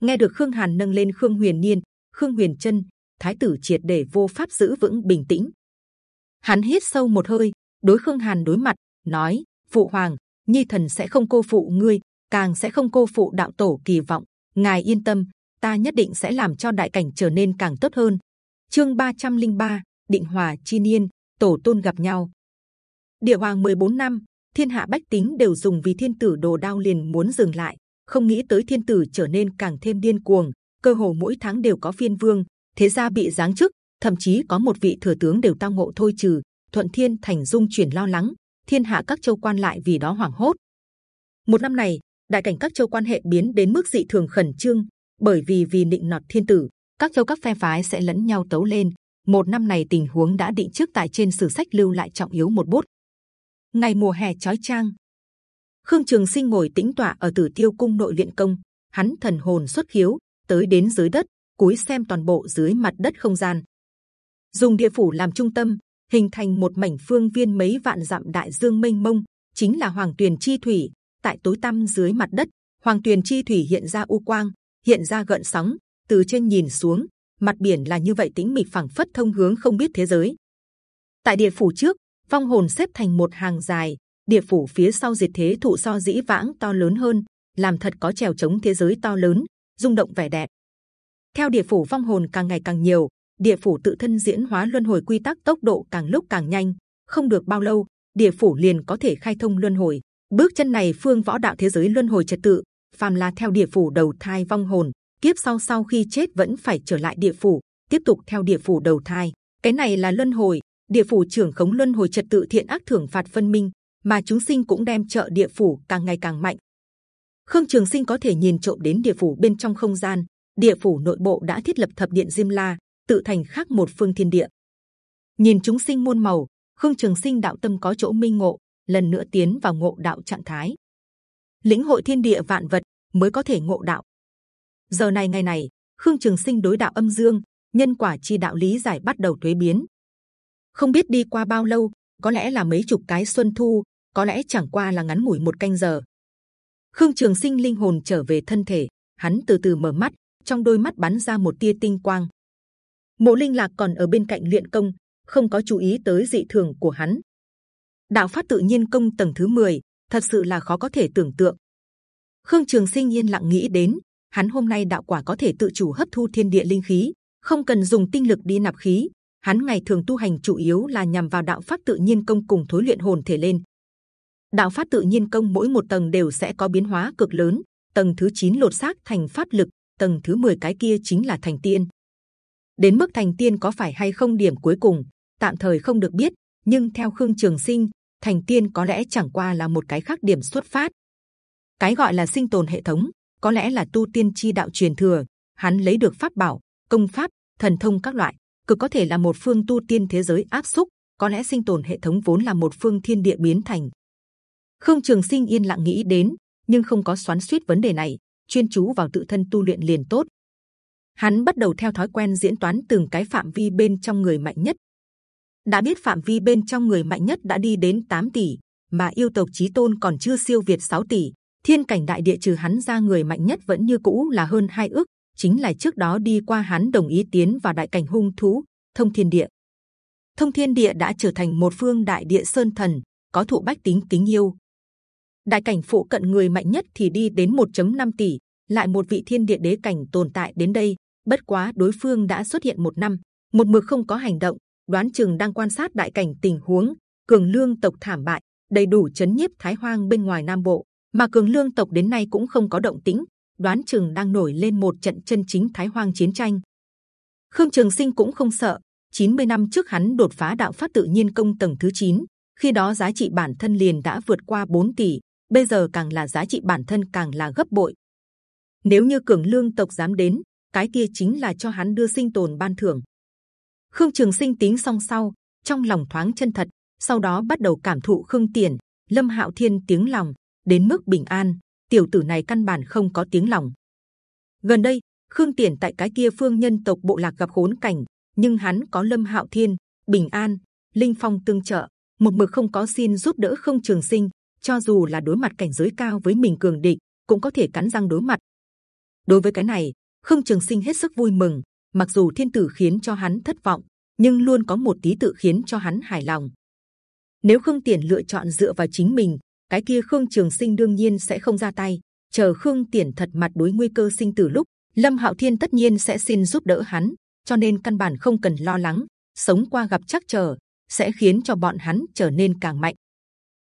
Nghe được Khương Hàn nâng lên Khương Huyền Niên, Khương Huyền Trân, Thái tử triệt để vô pháp giữ vững bình tĩnh. Hắn hít sâu một hơi, đối Khương Hàn đối mặt, nói: Phụ hoàng, Nhi thần sẽ không cô phụ ngươi, càng sẽ không cô phụ đạo tổ kỳ vọng. Ngài yên tâm, ta nhất định sẽ làm cho đại cảnh trở nên càng tốt hơn. Chương 303, định hòa chi niên, tổ tôn gặp nhau. Địa hoàng 14 năm, thiên hạ bách tính đều dùng vì thiên tử đồ đao liền muốn dừng lại, không nghĩ tới thiên tử trở nên càng thêm điên cuồng, cơ hồ mỗi tháng đều có phiên vương, thế gia bị giáng chức, thậm chí có một vị thừa tướng đều tao ngộ thôi trừ. Thuận Thiên thành dung chuyển lo lắng, thiên hạ các châu quan lại vì đó hoảng hốt. Một năm này, đại cảnh các châu quan hệ biến đến mức dị thường khẩn trương, bởi vì vì định nọt thiên tử, các châu các phe phái sẽ lẫn nhau tấu lên. Một năm này tình huống đã định trước tại trên sử sách lưu lại trọng yếu một bút. Ngày mùa hè chói chang, Khương Trường Sinh ngồi tĩnh tọa ở Tử Tiêu Cung nội viện công, hắn thần hồn xuất khiếu tới đến dưới đất, cúi xem toàn bộ dưới mặt đất không gian. Dùng địa phủ làm trung tâm, hình thành một mảnh phương viên mấy vạn dặm đại dương mênh mông, chính là Hoàng Tuyền chi thủy. Tại tối tăm dưới mặt đất, Hoàng Tuyền chi thủy hiện ra u quang, hiện ra gợn sóng. Từ trên nhìn xuống, mặt biển là như vậy tĩnh mịch phẳng phất thông hướng không biết thế giới. Tại địa phủ trước, vong hồn xếp thành một hàng dài, địa phủ phía sau diệt thế thụ so dĩ vãng to lớn hơn, làm thật có trèo chống thế giới to lớn, rung động vẻ đẹp. Theo địa phủ vong hồn càng ngày càng nhiều, địa phủ tự thân diễn hóa luân hồi quy tắc tốc độ càng lúc càng nhanh, không được bao lâu địa phủ liền có thể khai thông luân hồi. Bước chân này phương võ đạo thế giới luân hồi trật tự phàm là theo địa phủ đầu thai vong hồn kiếp sau sau khi chết vẫn phải trở lại địa phủ tiếp tục theo địa phủ đầu thai. Cái này là luân hồi địa phủ trưởng khống luân hồi trật tự thiện ác thưởng phạt phân minh, mà chúng sinh cũng đem trợ địa phủ càng ngày càng mạnh. Khương trường sinh có thể nhìn trộm đến địa phủ bên trong không gian, địa phủ nội bộ đã thiết lập thập điện diêm la, tự thành khác một phương thiên địa. Nhìn chúng sinh muôn màu, khương trường sinh đạo tâm có chỗ minh ngộ, lần nữa tiến vào ngộ đạo trạng thái. Lĩnh hội thiên địa vạn vật mới có thể ngộ đạo. Giờ này ngày này, khương trường sinh đối đạo âm dương, nhân quả chi đạo lý giải bắt đầu thuế biến không biết đi qua bao lâu có lẽ là mấy chục cái xuân thu có lẽ chẳng qua là ngắn ngủi một canh giờ. Khương trường sinh linh hồn trở về thân thể hắn từ từ mở mắt trong đôi mắt bắn ra một tia tinh quang. Mộ linh lạc còn ở bên cạnh luyện công không có chú ý tới dị thường của hắn. Đạo pháp tự nhiên công tầng thứ 10, thật sự là khó có thể tưởng tượng. Khương trường sinh yên lặng nghĩ đến hắn hôm nay đạo quả có thể tự chủ hấp thu thiên địa linh khí không cần dùng tinh lực đi nạp khí hắn ngày thường tu hành chủ yếu là nhằm vào đạo pháp tự nhiên công cùng thối luyện hồn thể lên. Đạo pháp tự nhiên công mỗi một tầng đều sẽ có biến hóa cực lớn, tầng thứ 9 lột xác thành pháp lực, tầng thứ 10 cái kia chính là thành tiên. Đến mức thành tiên có phải hay không điểm cuối cùng, tạm thời không được biết, nhưng theo khương trường sinh, thành tiên có lẽ chẳng qua là một cái khác điểm xuất phát. Cái gọi là sinh tồn hệ thống, có lẽ là tu tiên chi đạo truyền thừa, hắn lấy được pháp bảo, công pháp, thần thông các loại cực có thể là một phương tu tiên thế giới áp xúc, có lẽ sinh tồn hệ thống vốn là một phương thiên địa biến thành. Khương trường sinh yên lặng nghĩ đến, nhưng không có xoắn xuýt vấn đề này, chuyên chú vào tự thân tu luyện liền tốt. Hắn bắt đầu theo thói quen diễn toán từng cái phạm vi bên trong người mạnh nhất. Đã biết phạm vi bên trong người mạnh nhất đã đi đến 8 tỷ, mà yêu tộc chí tôn còn chưa siêu việt 6 tỷ, thiên cảnh đại địa trừ hắn ra người mạnh nhất vẫn như cũ là hơn hai ước chính là trước đó đi qua hắn đồng ý tiến vào đại cảnh hung thú, thông thiên địa. Thông thiên địa đã trở thành một phương đại địa sơn thần, có thụ bách tính kính yêu. Đại cảnh phụ cận người mạnh nhất thì đi đến 1.5 tỷ, lại một vị thiên địa đế cảnh tồn tại đến đây. Bất quá đối phương đã xuất hiện một năm, một mực không có hành động, đoán chừng đang quan sát đại cảnh tình huống. Cường lương tộc thảm bại, đầy đủ chấn nhiếp thái hoang bên ngoài nam bộ, mà cường lương tộc đến nay cũng không có động tĩnh đoán chừng đang nổi lên một trận chân chính thái hoang chiến tranh. Khương trường sinh cũng không sợ. 90 năm trước hắn đột phá đạo pháp tự nhiên công tầng thứ 9, khi đó giá trị bản thân liền đã vượt qua 4 tỷ bây giờ càng là giá trị bản thân càng là gấp bội. Nếu như cường lương tộc dám đến cái kia chính là cho hắn đưa sinh tồn ban thưởng. Khương trường sinh tính xong sau trong lòng thoáng chân thật sau đó bắt đầu cảm thụ khương tiền lâm hạo thiên tiếng lòng đến mức bình an tiểu tử này căn bản không có tiếng lòng. Gần đây, khương tiền tại cái kia phương nhân tộc bộ lạc gặp khốn cảnh, nhưng hắn có lâm hạo thiên, bình an, linh phong tương trợ, một mực không có xin giúp đỡ không trường sinh, cho dù là đối mặt cảnh giới cao với mình cường địch, cũng có thể cắn răng đối mặt. Đối với cái này khương trường sinh hết sức vui mừng, mặc dù thiên tử khiến cho hắn thất vọng, nhưng luôn có một tí tự khiến cho hắn hài lòng. Nếu khương tiền lựa chọn dựa vào chính mình cái kia khương trường sinh đương nhiên sẽ không ra tay. Chờ khương tiền thật mặt đối nguy cơ sinh tử lúc, lâm hạo thiên tất nhiên sẽ xin giúp đỡ hắn, cho nên căn bản không cần lo lắng. Sống qua gặp chắc chờ, sẽ khiến cho bọn hắn trở nên càng mạnh.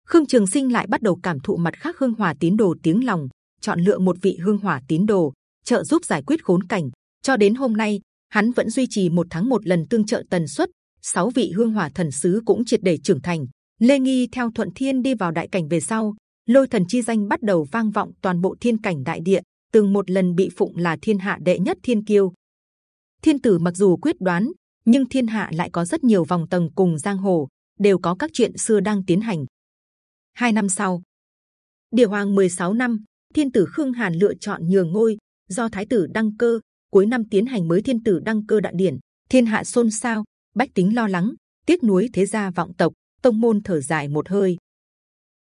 Khương trường sinh lại bắt đầu cảm thụ mặt khác hương hỏa tín đồ tiếng lòng, chọn lựa một vị hương hỏa tín đồ, trợ giúp giải quyết khốn cảnh. Cho đến hôm nay, hắn vẫn duy trì một tháng một lần tương trợ tần suất, sáu vị hương hỏa thần sứ cũng triệt để trưởng thành lê nghi theo thuận thiên đi vào đại cảnh về sau, lôi thần chi danh bắt đầu vang vọng toàn bộ thiên cảnh đại địa, từng một lần bị phụng là thiên hạ đệ nhất thiên kiêu. Thiên tử mặc dù quyết đoán, nhưng thiên hạ lại có rất nhiều vòng tầng cùng giang hồ, đều có các chuyện xưa đang tiến hành. Hai năm sau, địa hoàng 16 năm, thiên tử khương hàn lựa chọn nhường ngôi, do thái tử đăng cơ, cuối năm tiến hành mới thiên tử đăng cơ đại điển. Thiên hạ xôn xao, bách tính lo lắng, tiếc nuối thế gia vọng tộc tông môn thở dài một hơi.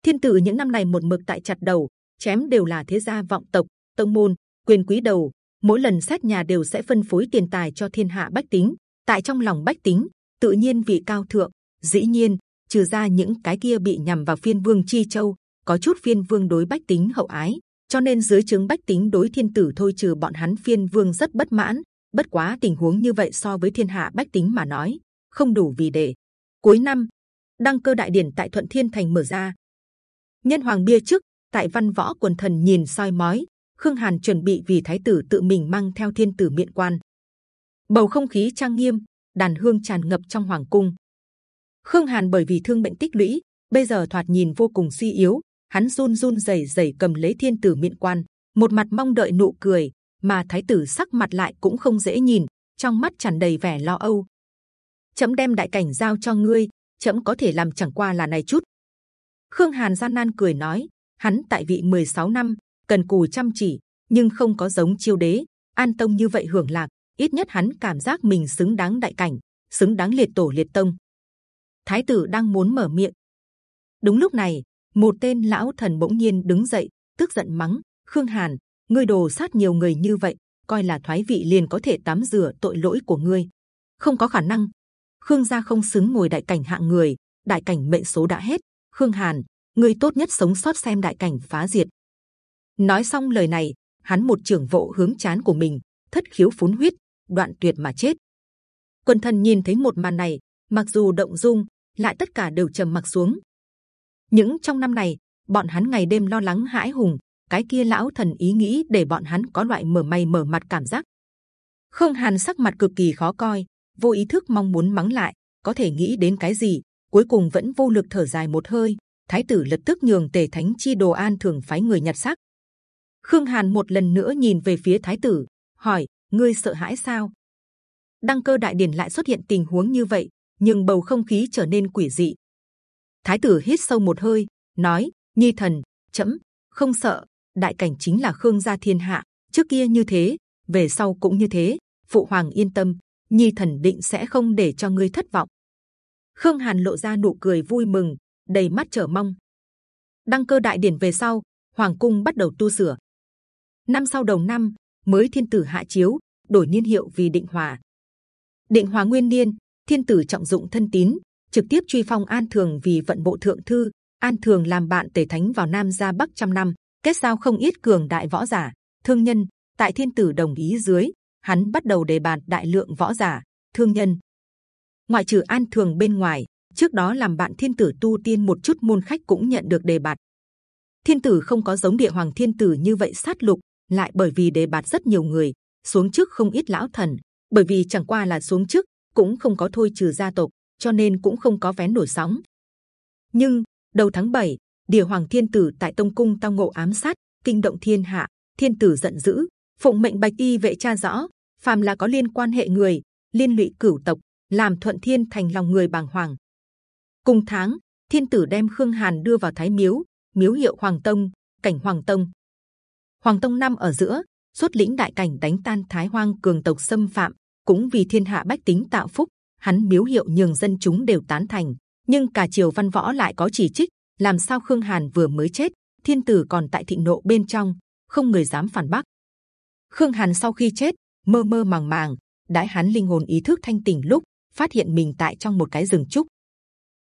Thiên tử những năm này một mực tại chặt đầu, chém đều là thế gia vọng tộc, tông môn, quyền quý đầu. Mỗi lần xét nhà đều sẽ phân phối tiền tài cho thiên hạ bách tính. Tại trong lòng bách tính, tự nhiên vị cao thượng. Dĩ nhiên, trừ ra những cái kia bị nhằm vào phiên vương chi châu, có chút phiên vương đối bách tính hậu ái. Cho nên dưới trướng bách tính đối thiên tử thôi trừ bọn hắn phiên vương rất bất mãn. Bất quá tình huống như vậy so với thiên hạ bách tính mà nói, không đủ vì để. Cuối năm đăng cơ đại điển tại thuận thiên thành mở ra. Nhân hoàng bia trước, tại văn võ quần thần nhìn soi mói, khương hàn chuẩn bị vì thái tử tự mình mang theo thiên tử miện quan. Bầu không khí trang nghiêm, đàn hương tràn ngập trong hoàng cung. Khương hàn bởi vì thương bệnh tích lũy, bây giờ thoạt nhìn vô cùng suy yếu, hắn run run rẩy rẩy cầm lấy thiên tử miện quan, một mặt mong đợi nụ cười, mà thái tử sắc mặt lại cũng không dễ nhìn, trong mắt tràn đầy vẻ lo âu. Chấm đem đại cảnh giao cho ngươi chậm có thể làm chẳng qua là này chút. Khương hàn gian nan cười nói, hắn tại vị 16 năm, cần cù chăm chỉ, nhưng không có giống chiêu đế. An tông như vậy hưởng lạc, ít nhất hắn cảm giác mình xứng đáng đại cảnh, xứng đáng liệt tổ liệt tông. Thái tử đang muốn mở miệng. Đúng lúc này, một tên lão thần bỗng nhiên đứng dậy, tức giận mắng, khương hàn, ngươi đồ sát nhiều người như vậy, coi là thoái vị liền có thể tắm rửa tội lỗi của ngươi. Không có khả năng khương gia không xứng ngồi đại cảnh hạng người, đại cảnh mệnh số đã hết. Khương hàn, ngươi tốt nhất sống sót xem đại cảnh phá diệt. Nói xong lời này, hắn một trưởng vỗ hướng chán của mình, thất khiếu phún huyết, đoạn tuyệt mà chết. Quân thần nhìn thấy một màn này, mặc dù động dung, lại tất cả đều trầm mặc xuống. Những trong năm này, bọn hắn ngày đêm lo lắng hãi hùng, cái kia lão thần ý nghĩ để bọn hắn có loại mở mày mở mặt cảm giác. Khương hàn sắc mặt cực kỳ khó coi vô ý thức mong muốn mắng lại, có thể nghĩ đến cái gì, cuối cùng vẫn vô lực thở dài một hơi. Thái tử lập tức nhường tề thánh chi đồ an thường phái người nhặt xác. Khương hàn một lần nữa nhìn về phía thái tử, hỏi, ngươi sợ hãi sao? Đăng cơ đại điển lại xuất hiện tình huống như vậy, nhưng bầu không khí trở nên quỷ dị. Thái tử hít sâu một hơi, nói, nhi thần, chấm, không sợ. Đại cảnh chính là khương gia thiên hạ, trước kia như thế, về sau cũng như thế. Phụ hoàng yên tâm nhi thần định sẽ không để cho ngươi thất vọng. Khương hàn lộ ra nụ cười vui mừng, đầy mắt chờ mong. Đăng cơ đại điển về sau, hoàng cung bắt đầu tu sửa. Năm sau đầu năm, mới thiên tử hạ chiếu, đổi niên hiệu vì định hòa. Định hòa nguyên niên, thiên tử trọng dụng thân tín, trực tiếp truy phong an thường vì vận bộ thượng thư. An thường làm bạn tề thánh vào nam gia bắc trăm năm, kết giao không ít cường đại võ giả, thương nhân, tại thiên tử đồng ý dưới hắn bắt đầu đề bạt đại lượng võ giả thương nhân. Ngoại trừ an thường bên ngoài trước đó làm bạn thiên tử tu tiên một chút môn khách cũng nhận được đề bạt. Thiên tử không có giống địa hoàng thiên tử như vậy sát lục lại bởi vì đề bạt rất nhiều người xuống trước không ít lão thần. Bởi vì chẳng qua là xuống trước cũng không có thôi trừ gia tộc cho nên cũng không có vén nổi sóng. Nhưng đầu tháng 7, địa hoàng thiên tử tại tông cung tao ngộ ám sát kinh động thiên hạ thiên tử giận dữ phụng mệnh bạch y vệ tra rõ, phàm là có liên quan hệ người, liên lụy cửu tộc, làm thuận thiên thành lòng người bàng hoàng. Cùng tháng, thiên tử đem khương hàn đưa vào thái miếu miếu hiệu hoàng tông, cảnh hoàng tông. Hoàng tông năm ở giữa, xuất lĩnh đại cảnh đánh tan thái hoang cường tộc xâm phạm, cũng vì thiên hạ bách tính tạo phúc, hắn miếu hiệu nhường dân chúng đều tán thành, nhưng cả triều văn võ lại có chỉ trích, làm sao khương hàn vừa mới chết, thiên tử còn tại thịnh nộ bên trong, không người dám phản bác khương hàn sau khi chết, mơ mơ màng màng đãi hắn linh hồn ý thức thanh tỉnh lúc phát hiện mình tại trong một cái rừng trúc.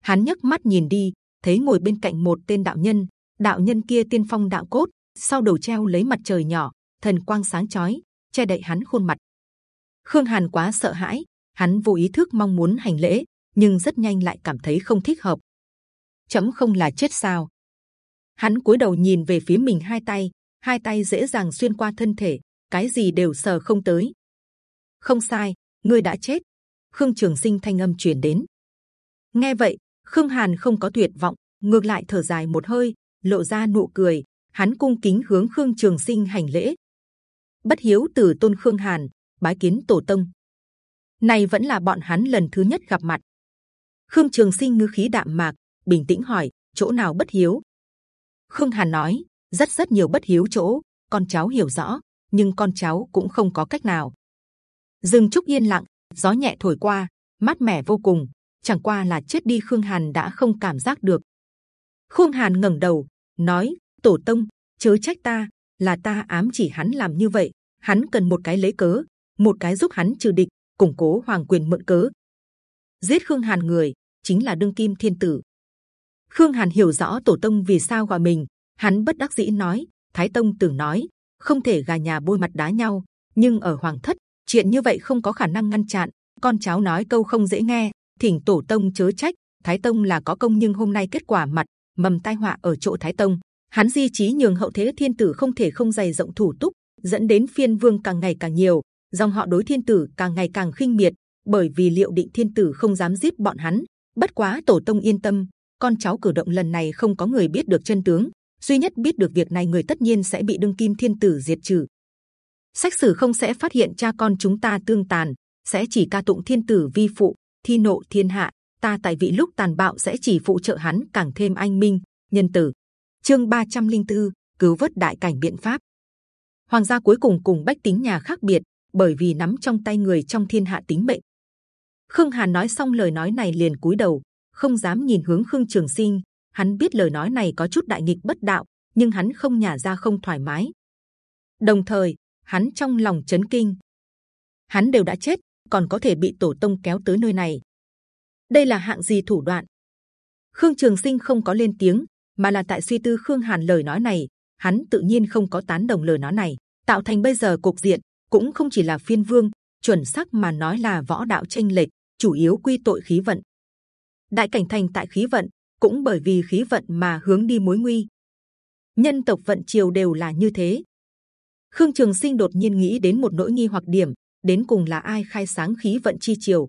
Hắn nhấc mắt nhìn đi, thấy ngồi bên cạnh một tên đạo nhân đạo nhân kia tiên phong đạo cốt, sau đầu treo lấy mặt trời nhỏ, thần quang sáng chói, che đậy hắn khuôn mặt. Khương hàn quá sợ hãi, hắn vô ý thức mong muốn hành lễ, nhưng rất nhanh lại cảm thấy không thích hợp. Chấm không là chết sao? Hắn cúi đầu nhìn về phía mình hai tay hai tay dễ dàng xuyên qua thân thể cái gì đều sờ không tới. Không sai, ngươi đã chết. Khương trường sinh thanh âm truyền đến. Nghe vậy, khương hàn không có tuyệt vọng, ngược lại thở dài một hơi, lộ ra nụ cười. Hắn cung kính hướng khương trường sinh hành lễ. Bất hiếu từ tôn khương hàn, bái kiến tổ tông. Này vẫn là bọn hắn lần thứ nhất gặp mặt. Khương trường sinh ngư khí đạm mạc, bình tĩnh hỏi, chỗ nào bất hiếu? Khương hàn nói, rất rất nhiều bất hiếu chỗ, con cháu hiểu rõ nhưng con cháu cũng không có cách nào. Dừng trúc yên lặng, gió nhẹ thổi qua, mát mẻ vô cùng, chẳng qua là chết đi khương hàn đã không cảm giác được. Khương hàn ngẩng đầu, nói, tổ tông, chớ trách ta, là ta ám chỉ hắn làm như vậy, hắn cần một cái lấy cớ, một cái giúp hắn trừ địch, củng cố hoàng quyền mượn cớ. Giết khương hàn người, chính là đương kim thiên tử. Khương hàn hiểu rõ tổ tông vì sao gọi mình, hắn bất đắc dĩ nói, thái tông từng nói không thể gà nhà bôi mặt đá nhau. Nhưng ở hoàng thất chuyện như vậy không có khả năng ngăn chặn. Con cháu nói câu không dễ nghe thỉnh tổ tông chớ trách. Thái Tông là có công nhưng hôm nay kết quả mặt mầm tai họa ở chỗ Thái Tông. Hắn di trí nhường hậu thế thiên tử không thể không dày rộng thủ túc, dẫn đến phiên vương càng ngày càng nhiều, dòng họ đối thiên tử càng ngày càng khinh miệt. Bởi vì liệu định thiên tử không dám giết bọn hắn, bất quá tổ tông yên tâm, con cháu cử động lần này không có người biết được chân tướng, duy nhất biết được việc này người tất nhiên sẽ bị đương kim thiên tử diệt trừ. Sách sử không sẽ phát hiện cha con chúng ta tương tàn, sẽ chỉ ca tụng thiên tử vi phụ, thi nộ thiên hạ. Ta tại vị lúc tàn bạo sẽ chỉ phụ trợ hắn càng thêm anh minh, nhân tử. Chương 304, cứu vớt đại cảnh biện pháp. Hoàng gia cuối cùng cùng bách tính nhà khác biệt, bởi vì nắm trong tay người trong thiên hạ tính mệnh. Khương hà nói xong lời nói này liền cúi đầu, không dám nhìn hướng Khương Trường Sinh. Hắn biết lời nói này có chút đại nghịch bất đạo, nhưng hắn không nhả ra không thoải mái. Đồng thời, hắn trong lòng chấn kinh. Hắn đều đã chết, còn có thể bị tổ tông kéo tới nơi này. Đây là hạng gì thủ đoạn? Khương Trường Sinh không có lên tiếng, mà là tại suy tư Khương Hàn lời nói này. Hắn tự nhiên không có tán đồng lời nói này, tạo thành bây giờ cục diện cũng không chỉ là phiên vương, chuẩn xác mà nói là võ đạo tranh lệch, chủ yếu quy tội khí vận. Đại cảnh thành tại khí vận, cũng bởi vì khí vận mà hướng đi mối nguy. Nhân tộc vận triều đều là như thế. Khương Trường Sinh đột nhiên nghĩ đến một nỗi nghi hoặc điểm, đến cùng là ai khai sáng khí vận chi triều?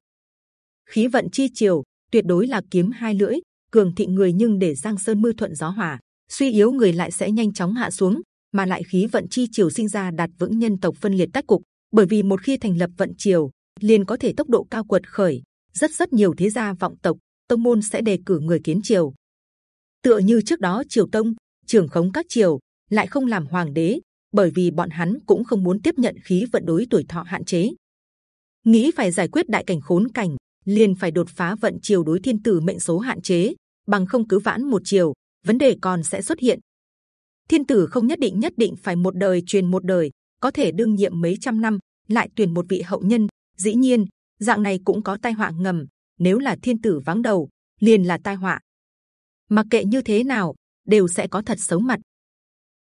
Khí vận chi triều tuyệt đối là kiếm hai lưỡi, cường thịnh người nhưng để giang sơn mưa thuận gió hòa, suy yếu người lại sẽ nhanh chóng hạ xuống, mà lại khí vận chi triều sinh ra đạt vững nhân tộc phân liệt tách cục. Bởi vì một khi thành lập vận triều, liền có thể tốc độ cao quật khởi, rất rất nhiều thế gia vọng tộc, tông môn sẽ đề cử người kiến triều. Tựa như trước đó triều tông trưởng khống các triều, lại không làm hoàng đế, bởi vì bọn hắn cũng không muốn tiếp nhận khí vận đối tuổi thọ hạn chế. Nghĩ phải giải quyết đại cảnh khốn cảnh, liền phải đột phá vận triều đối thiên tử mệnh số hạn chế, bằng không cứ vãn một triều, vấn đề còn sẽ xuất hiện. Thiên tử không nhất định nhất định phải một đời truyền một đời, có thể đương nhiệm mấy trăm năm, lại tuyển một vị hậu nhân. Dĩ nhiên, dạng này cũng có tai họa ngầm. Nếu là thiên tử vắng đầu, liền là tai họa. Mặc kệ như thế nào, đều sẽ có thật xấu mặt.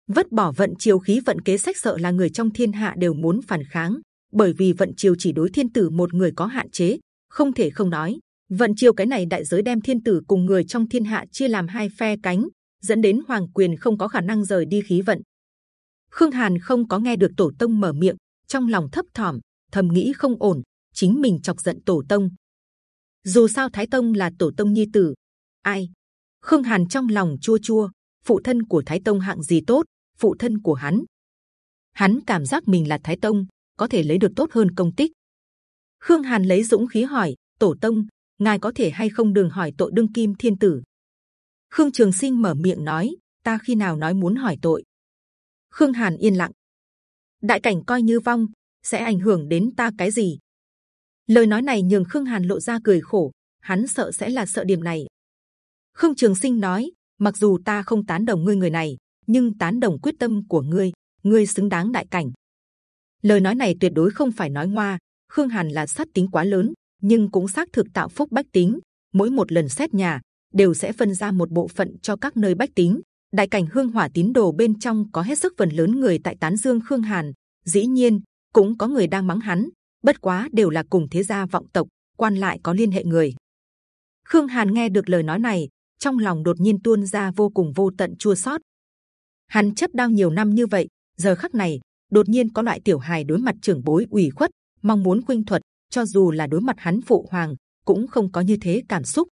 Vứt bỏ vận chiều khí vận kế sách sợ là người trong thiên hạ đều muốn phản kháng, bởi vì vận chiều chỉ đối thiên tử một người có hạn chế, không thể không nói. Vận chiều cái này đại giới đem thiên tử cùng người trong thiên hạ chia làm hai phe cánh, dẫn đến hoàng quyền không có khả năng rời đi khí vận. Khương Hàn không có nghe được tổ tông mở miệng, trong lòng thấp thỏm, thầm nghĩ không ổn, chính mình chọc giận tổ tông. Dù sao Thái Tông là tổ tông nhi tử, ai? Khương Hàn trong lòng chua chua, phụ thân của Thái Tông hạng gì tốt, phụ thân của hắn. Hắn cảm giác mình là Thái Tông, có thể lấy được tốt hơn công tích. Khương Hàn lấy dũng khí hỏi Tổ Tông, ngài có thể hay không đừng hỏi tội đương kim thiên tử. Khương Trường Sinh mở miệng nói, ta khi nào nói muốn hỏi tội. Khương Hàn yên lặng. Đại cảnh coi như vong, sẽ ảnh hưởng đến ta cái gì? Lời nói này nhường Khương Hàn lộ ra cười khổ, hắn sợ sẽ là sợ điểm này. Khương Trường Sinh nói, mặc dù ta không tán đồng ngươi người này, nhưng tán đồng quyết tâm của ngươi, ngươi xứng đáng đại cảnh. Lời nói này tuyệt đối không phải nói ngoa. Khương Hàn là sát tính quá lớn, nhưng cũng xác thực tạo phúc bách tính. Mỗi một lần xét nhà đều sẽ phân ra một bộ phận cho các nơi bách tính. Đại cảnh hương hỏa tín đồ bên trong có hết sức phần lớn người tại tán dương Khương Hàn. Dĩ nhiên cũng có người đang mắng hắn, bất quá đều là cùng thế gia vọng tộc, quan lại có liên hệ người. Khương Hàn nghe được lời nói này, trong lòng đột nhiên tuôn ra vô cùng vô tận chua xót. Hắn chấp đau nhiều năm như vậy giờ khắc này đột nhiên có loại tiểu hài đối mặt trưởng bối ủy khuất mong muốn khuynh thuật cho dù là đối mặt hắn phụ hoàng cũng không có như thế cảm xúc.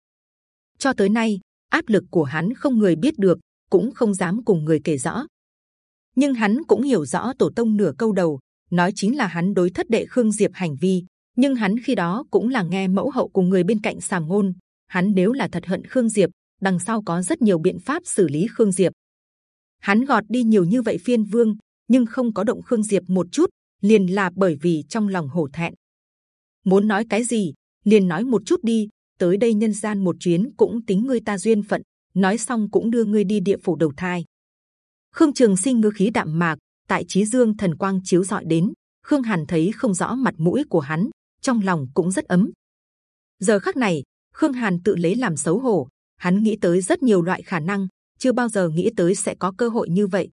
Cho tới nay áp lực của hắn không người biết được cũng không dám cùng người kể rõ. Nhưng hắn cũng hiểu rõ tổ tông nửa câu đầu nói chính là hắn đối thất đệ khương diệp hành vi, nhưng hắn khi đó cũng là nghe mẫu hậu cùng người bên cạnh sàm ngôn. Hắn nếu là thật hận khương diệp, đằng sau có rất nhiều biện pháp xử lý khương diệp. Hắn gọt đi nhiều như vậy phiên vương, nhưng không có động khương diệp một chút, liền là bởi vì trong lòng hổ thẹn. Muốn nói cái gì, liền nói một chút đi, tới đây nhân gian một chuyến cũng tính ngươi ta duyên phận, nói xong cũng đưa ngươi đi địa phủ đầu thai. Khương trường sinh ngư khí đạm mạc tại trí dương thần quang chiếu rọi đến khương hàn thấy không rõ mặt mũi của hắn trong lòng cũng rất ấm giờ khắc này khương hàn tự lấy làm xấu hổ hắn nghĩ tới rất nhiều loại khả năng chưa bao giờ nghĩ tới sẽ có cơ hội như vậy.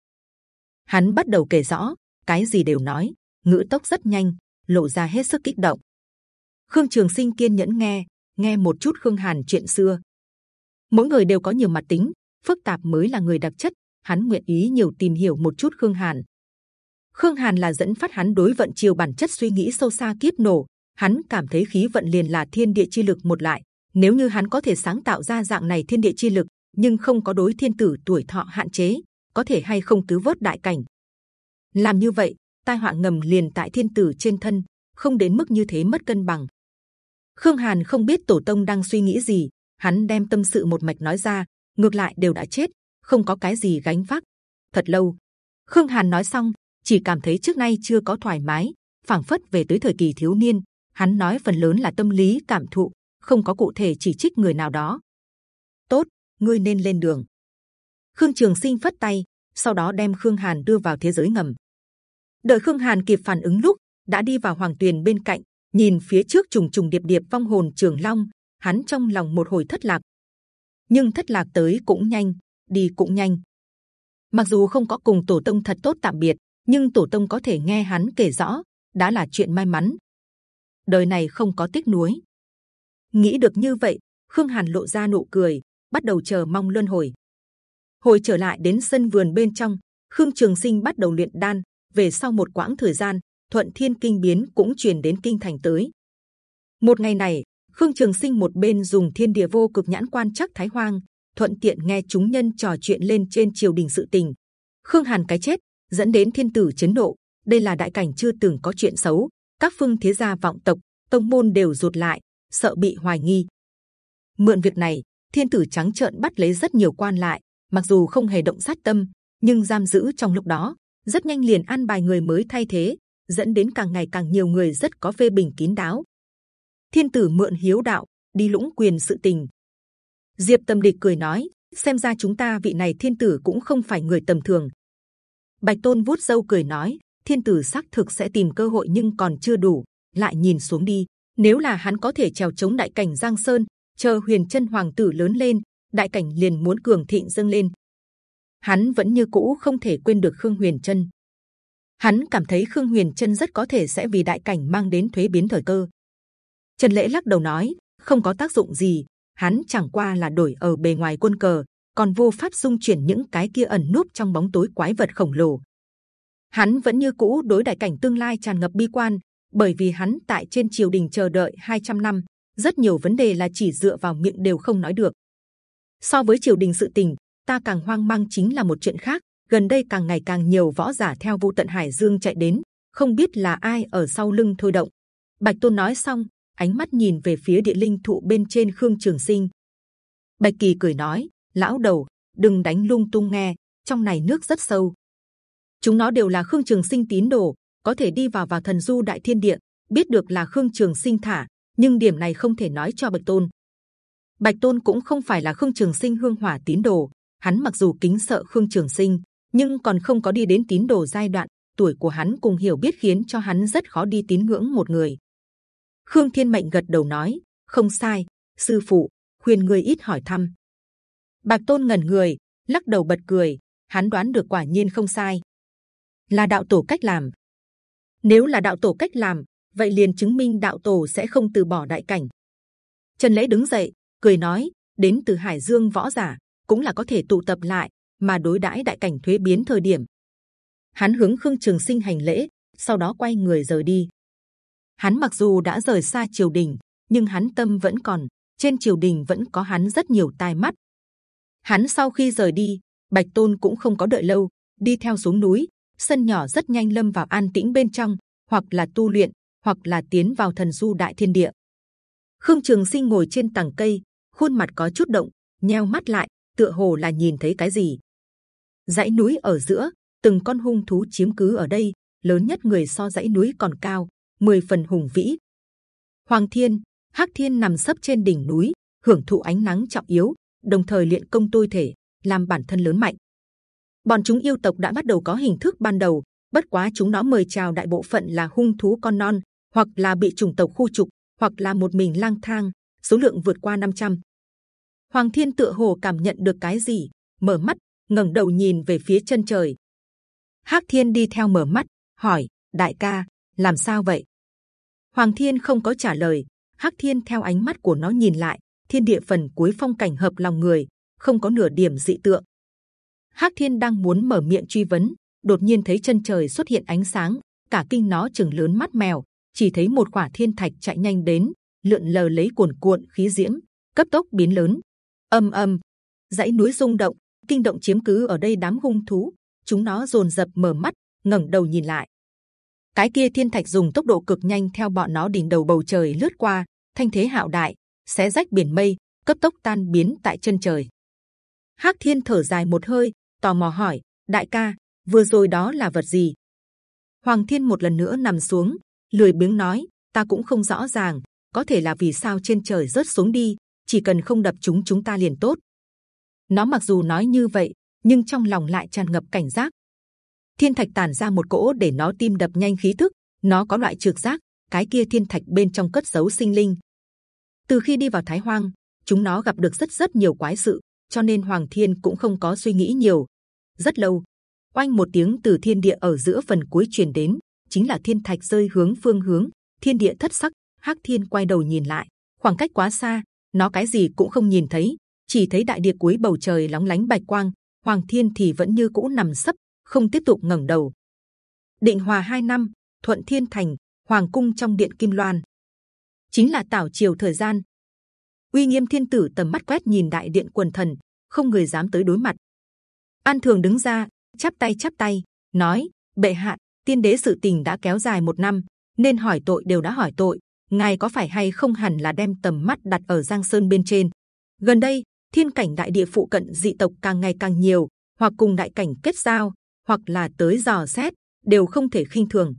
Hắn bắt đầu kể rõ, cái gì đều nói, ngữ tốc rất nhanh, lộ ra hết sức kích động. Khương Trường Sinh kiên nhẫn nghe, nghe một chút Khương Hàn chuyện xưa. Mỗi người đều có nhiều mặt tính, phức tạp mới là người đặc chất. Hắn nguyện ý nhiều tìm hiểu một chút Khương Hàn. Khương Hàn là dẫn phát hắn đối vận chiều bản chất suy nghĩ sâu xa kiếp nổ. Hắn cảm thấy khí vận liền là thiên địa chi lực một lại. Nếu như hắn có thể sáng tạo ra dạng này thiên địa chi lực, nhưng không có đối thiên tử tuổi thọ hạn chế, có thể hay không cứu vớt đại cảnh. Làm như vậy, tai họa ngầm liền tại thiên tử trên thân, không đến mức như thế mất cân bằng. Khương Hàn không biết tổ tông đang suy nghĩ gì, hắn đem tâm sự một mạch nói ra, ngược lại đều đã chết, không có cái gì gánh vác. Thật lâu, Khương Hàn nói xong, chỉ cảm thấy trước nay chưa có thoải mái, phảng phất về tới thời kỳ thiếu niên. Hắn nói phần lớn là tâm lý cảm thụ, không có cụ thể chỉ trích người nào đó. Tốt, ngươi nên lên đường. Khương Trường Sinh phất tay, sau đó đem Khương Hàn đưa vào thế giới ngầm. Đợi Khương Hàn kịp phản ứng lúc đã đi vào hoàng tuyền bên cạnh, nhìn phía trước trùng trùng điệp điệp vong hồn trường long, hắn trong lòng một hồi thất lạc. Nhưng thất lạc tới cũng nhanh, đi cũng nhanh. Mặc dù không có cùng tổ tông thật tốt tạm biệt, nhưng tổ tông có thể nghe hắn kể rõ, đã là chuyện may mắn. Đời này không có tiếc nuối. Nghĩ được như vậy, Khương Hàn lộ ra nụ cười, bắt đầu chờ mong luân hồi. Hồi trở lại đến sân vườn bên trong, Khương Trường Sinh bắt đầu luyện đan. Về sau một quãng thời gian, Thuận Thiên Kinh biến cũng truyền đến kinh thành tới. Một ngày này, Khương Trường Sinh một bên dùng Thiên Địa vô cực nhãn quan chắc Thái Hoang, thuận tiện nghe chúng nhân trò chuyện lên trên triều đình sự tình. Khương Hàn cái chết dẫn đến thiên tử chấn nộ. Đây là đại cảnh chưa từng có chuyện xấu. Các phương thế gia vọng tộc, tông môn đều rụt lại, sợ bị hoài nghi. Mượn việc này, thiên tử trắng trợn bắt lấy rất nhiều quan lại, mặc dù không hề động sát tâm, nhưng giam giữ trong lúc đó, rất nhanh liền an bài người mới thay thế, dẫn đến càng ngày càng nhiều người rất có phê bình kín đáo. Thiên tử mượn hiếu đạo đi lũng quyền sự tình. Diệp Tâm Địch cười nói, xem ra chúng ta vị này thiên tử cũng không phải người tầm thường. Bạch Tôn vuốt râu cười nói, thiên tử xác thực sẽ tìm cơ hội nhưng còn chưa đủ. Lại nhìn xuống đi, nếu là hắn có thể trèo chống đại cảnh Giang Sơn, chờ Huyền chân Hoàng tử lớn lên, đại cảnh liền muốn cường thịnh dâng lên. Hắn vẫn như cũ không thể quên được Khương Huyền chân. Hắn cảm thấy Khương Huyền chân rất có thể sẽ vì đại cảnh mang đến thuế biến thời cơ. Trần Lễ lắc đầu nói, không có tác dụng gì. Hắn chẳng qua là đổi ở bề ngoài quân cờ, còn vô pháp dung chuyển những cái kia ẩn núp trong bóng tối quái vật khổng lồ. Hắn vẫn như cũ đối đại cảnh tương lai tràn ngập bi quan, bởi vì hắn tại trên triều đình chờ đợi 200 năm, rất nhiều vấn đề là chỉ dựa vào miệng đều không nói được. So với triều đình sự tình, ta càng hoang mang chính là một chuyện khác. Gần đây càng ngày càng nhiều võ giả theo vô tận hải dương chạy đến, không biết là ai ở sau lưng thôi động. Bạch tôn nói xong, ánh mắt nhìn về phía địa linh thụ bên trên khương trường sinh. Bạch kỳ cười nói, lão đầu, đừng đánh lung tung nghe, trong này nước rất sâu. Chúng nó đều là khương trường sinh tín đồ, có thể đi vào vào thần du đại thiên địa, biết được là khương trường sinh thả, nhưng điểm này không thể nói cho bạch tôn. Bạch tôn cũng không phải là khương trường sinh hương hỏa tín đồ, hắn mặc dù kính sợ khương trường sinh, nhưng còn không có đi đến tín đồ giai đoạn. Tuổi của hắn cùng hiểu biết khiến cho hắn rất khó đi tín ngưỡng một người. Khương Thiên Mệnh gật đầu nói, không sai, sư phụ khuyên người ít hỏi thăm. Bạc Tôn ngẩn người, lắc đầu bật cười, hắn đoán được quả nhiên không sai, là đạo tổ cách làm. Nếu là đạo tổ cách làm, vậy liền chứng minh đạo tổ sẽ không từ bỏ đại cảnh. Trần lễ đứng dậy, cười nói, đến từ Hải Dương võ giả cũng là có thể tụ tập lại, mà đối đãi đại cảnh thuế biến thời điểm. Hắn hướng Khương Trường Sinh hành lễ, sau đó quay người rời đi. Hắn mặc dù đã rời xa triều đình, nhưng hắn tâm vẫn còn trên triều đình vẫn có hắn rất nhiều tai mắt. Hắn sau khi rời đi, Bạch Tôn cũng không có đợi lâu, đi theo xuống núi. Sân nhỏ rất nhanh lâm vào an tĩnh bên trong, hoặc là tu luyện, hoặc là tiến vào thần du đại thiên địa. Khương Trường Sinh ngồi trên tầng cây, khuôn mặt có chút động, nheo mắt lại, tựa hồ là nhìn thấy cái gì. dãy núi ở giữa, từng con hung thú chiếm cứ ở đây, lớn nhất người so dãy núi còn cao, mười phần hùng vĩ. Hoàng Thiên, Hắc Thiên nằm sấp trên đỉnh núi, hưởng thụ ánh nắng trọng yếu, đồng thời luyện công tôi thể, làm bản thân lớn mạnh. Bọn chúng yêu tộc đã bắt đầu có hình thức ban đầu, bất quá chúng nó mời chào đại bộ phận là hung thú con non, hoặc là bị chủng tộc khu trục, hoặc là một mình lang thang, số lượng vượt qua 500. Hoàng Thiên tựa hồ cảm nhận được cái gì, mở mắt, ngẩng đầu nhìn về phía chân trời. Hắc Thiên đi theo mở mắt, hỏi: Đại ca, làm sao vậy? Hoàng Thiên không có trả lời. Hắc Thiên theo ánh mắt của nó nhìn lại, thiên địa phần cuối phong cảnh hợp lòng người, không có nửa điểm dị tượng. Hắc Thiên đang muốn mở miệng truy vấn, đột nhiên thấy chân trời xuất hiện ánh sáng, cả kinh nó chừng lớn mắt mèo, chỉ thấy một quả thiên thạch chạy nhanh đến, lượn lờ lấy cuồn cuộn khí diễm, cấp tốc biến lớn. âm âm, dãy núi rung động, kinh động chiếm cứ ở đây đám hung thú, chúng nó rồn rập mở mắt, ngẩng đầu nhìn lại. Cái kia thiên thạch dùng tốc độ cực nhanh theo bọn nó đỉnh đầu bầu trời lướt qua, thanh thế hạo đại, xé rách biển mây, cấp tốc tan biến tại chân trời. Hắc Thiên thở dài một hơi, tò mò hỏi: Đại ca, vừa rồi đó là vật gì? Hoàng Thiên một lần nữa nằm xuống, lười biếng nói: Ta cũng không rõ ràng, có thể là vì sao trên trời rớt xuống đi, chỉ cần không đập chúng chúng ta liền tốt. Nó mặc dù nói như vậy, nhưng trong lòng lại tràn ngập cảnh giác. Thiên thạch tản ra một cỗ để nó tim đập nhanh khí thức, nó có loại trực giác, cái kia thiên thạch bên trong cất giấu sinh linh. Từ khi đi vào Thái Hoang, chúng nó gặp được rất rất nhiều quái sự, cho nên Hoàng Thiên cũng không có suy nghĩ nhiều. Rất lâu, oanh một tiếng từ thiên địa ở giữa phần cuối truyền đến, chính là thiên thạch rơi hướng phương hướng, thiên địa thất sắc. Hắc Thiên quay đầu nhìn lại, khoảng cách quá xa, nó cái gì cũng không nhìn thấy, chỉ thấy đại địa cuối bầu trời lóng lánh bạch quang. Hoàng Thiên thì vẫn như cũ nằm sấp, không tiếp tục ngẩng đầu. Định Hòa hai năm, Thuận Thiên Thành, Hoàng cung trong điện Kim Loan, chính là tảo triều thời gian. Uy nghiêm thiên tử tầm mắt quét nhìn đại điện quần thần, không người dám tới đối mặt. An Thường đứng ra, chắp tay chắp tay, nói: bệ hạ, tiên đế sự tình đã kéo dài một năm, nên hỏi tội đều đã hỏi tội, ngài có phải hay không hẳn là đem tầm mắt đặt ở giang sơn bên trên? Gần đây, thiên cảnh đại địa phụ cận dị tộc càng ngày càng nhiều, hoặc cùng đại cảnh kết giao, hoặc là tới dò xét, đều không thể khinh thường.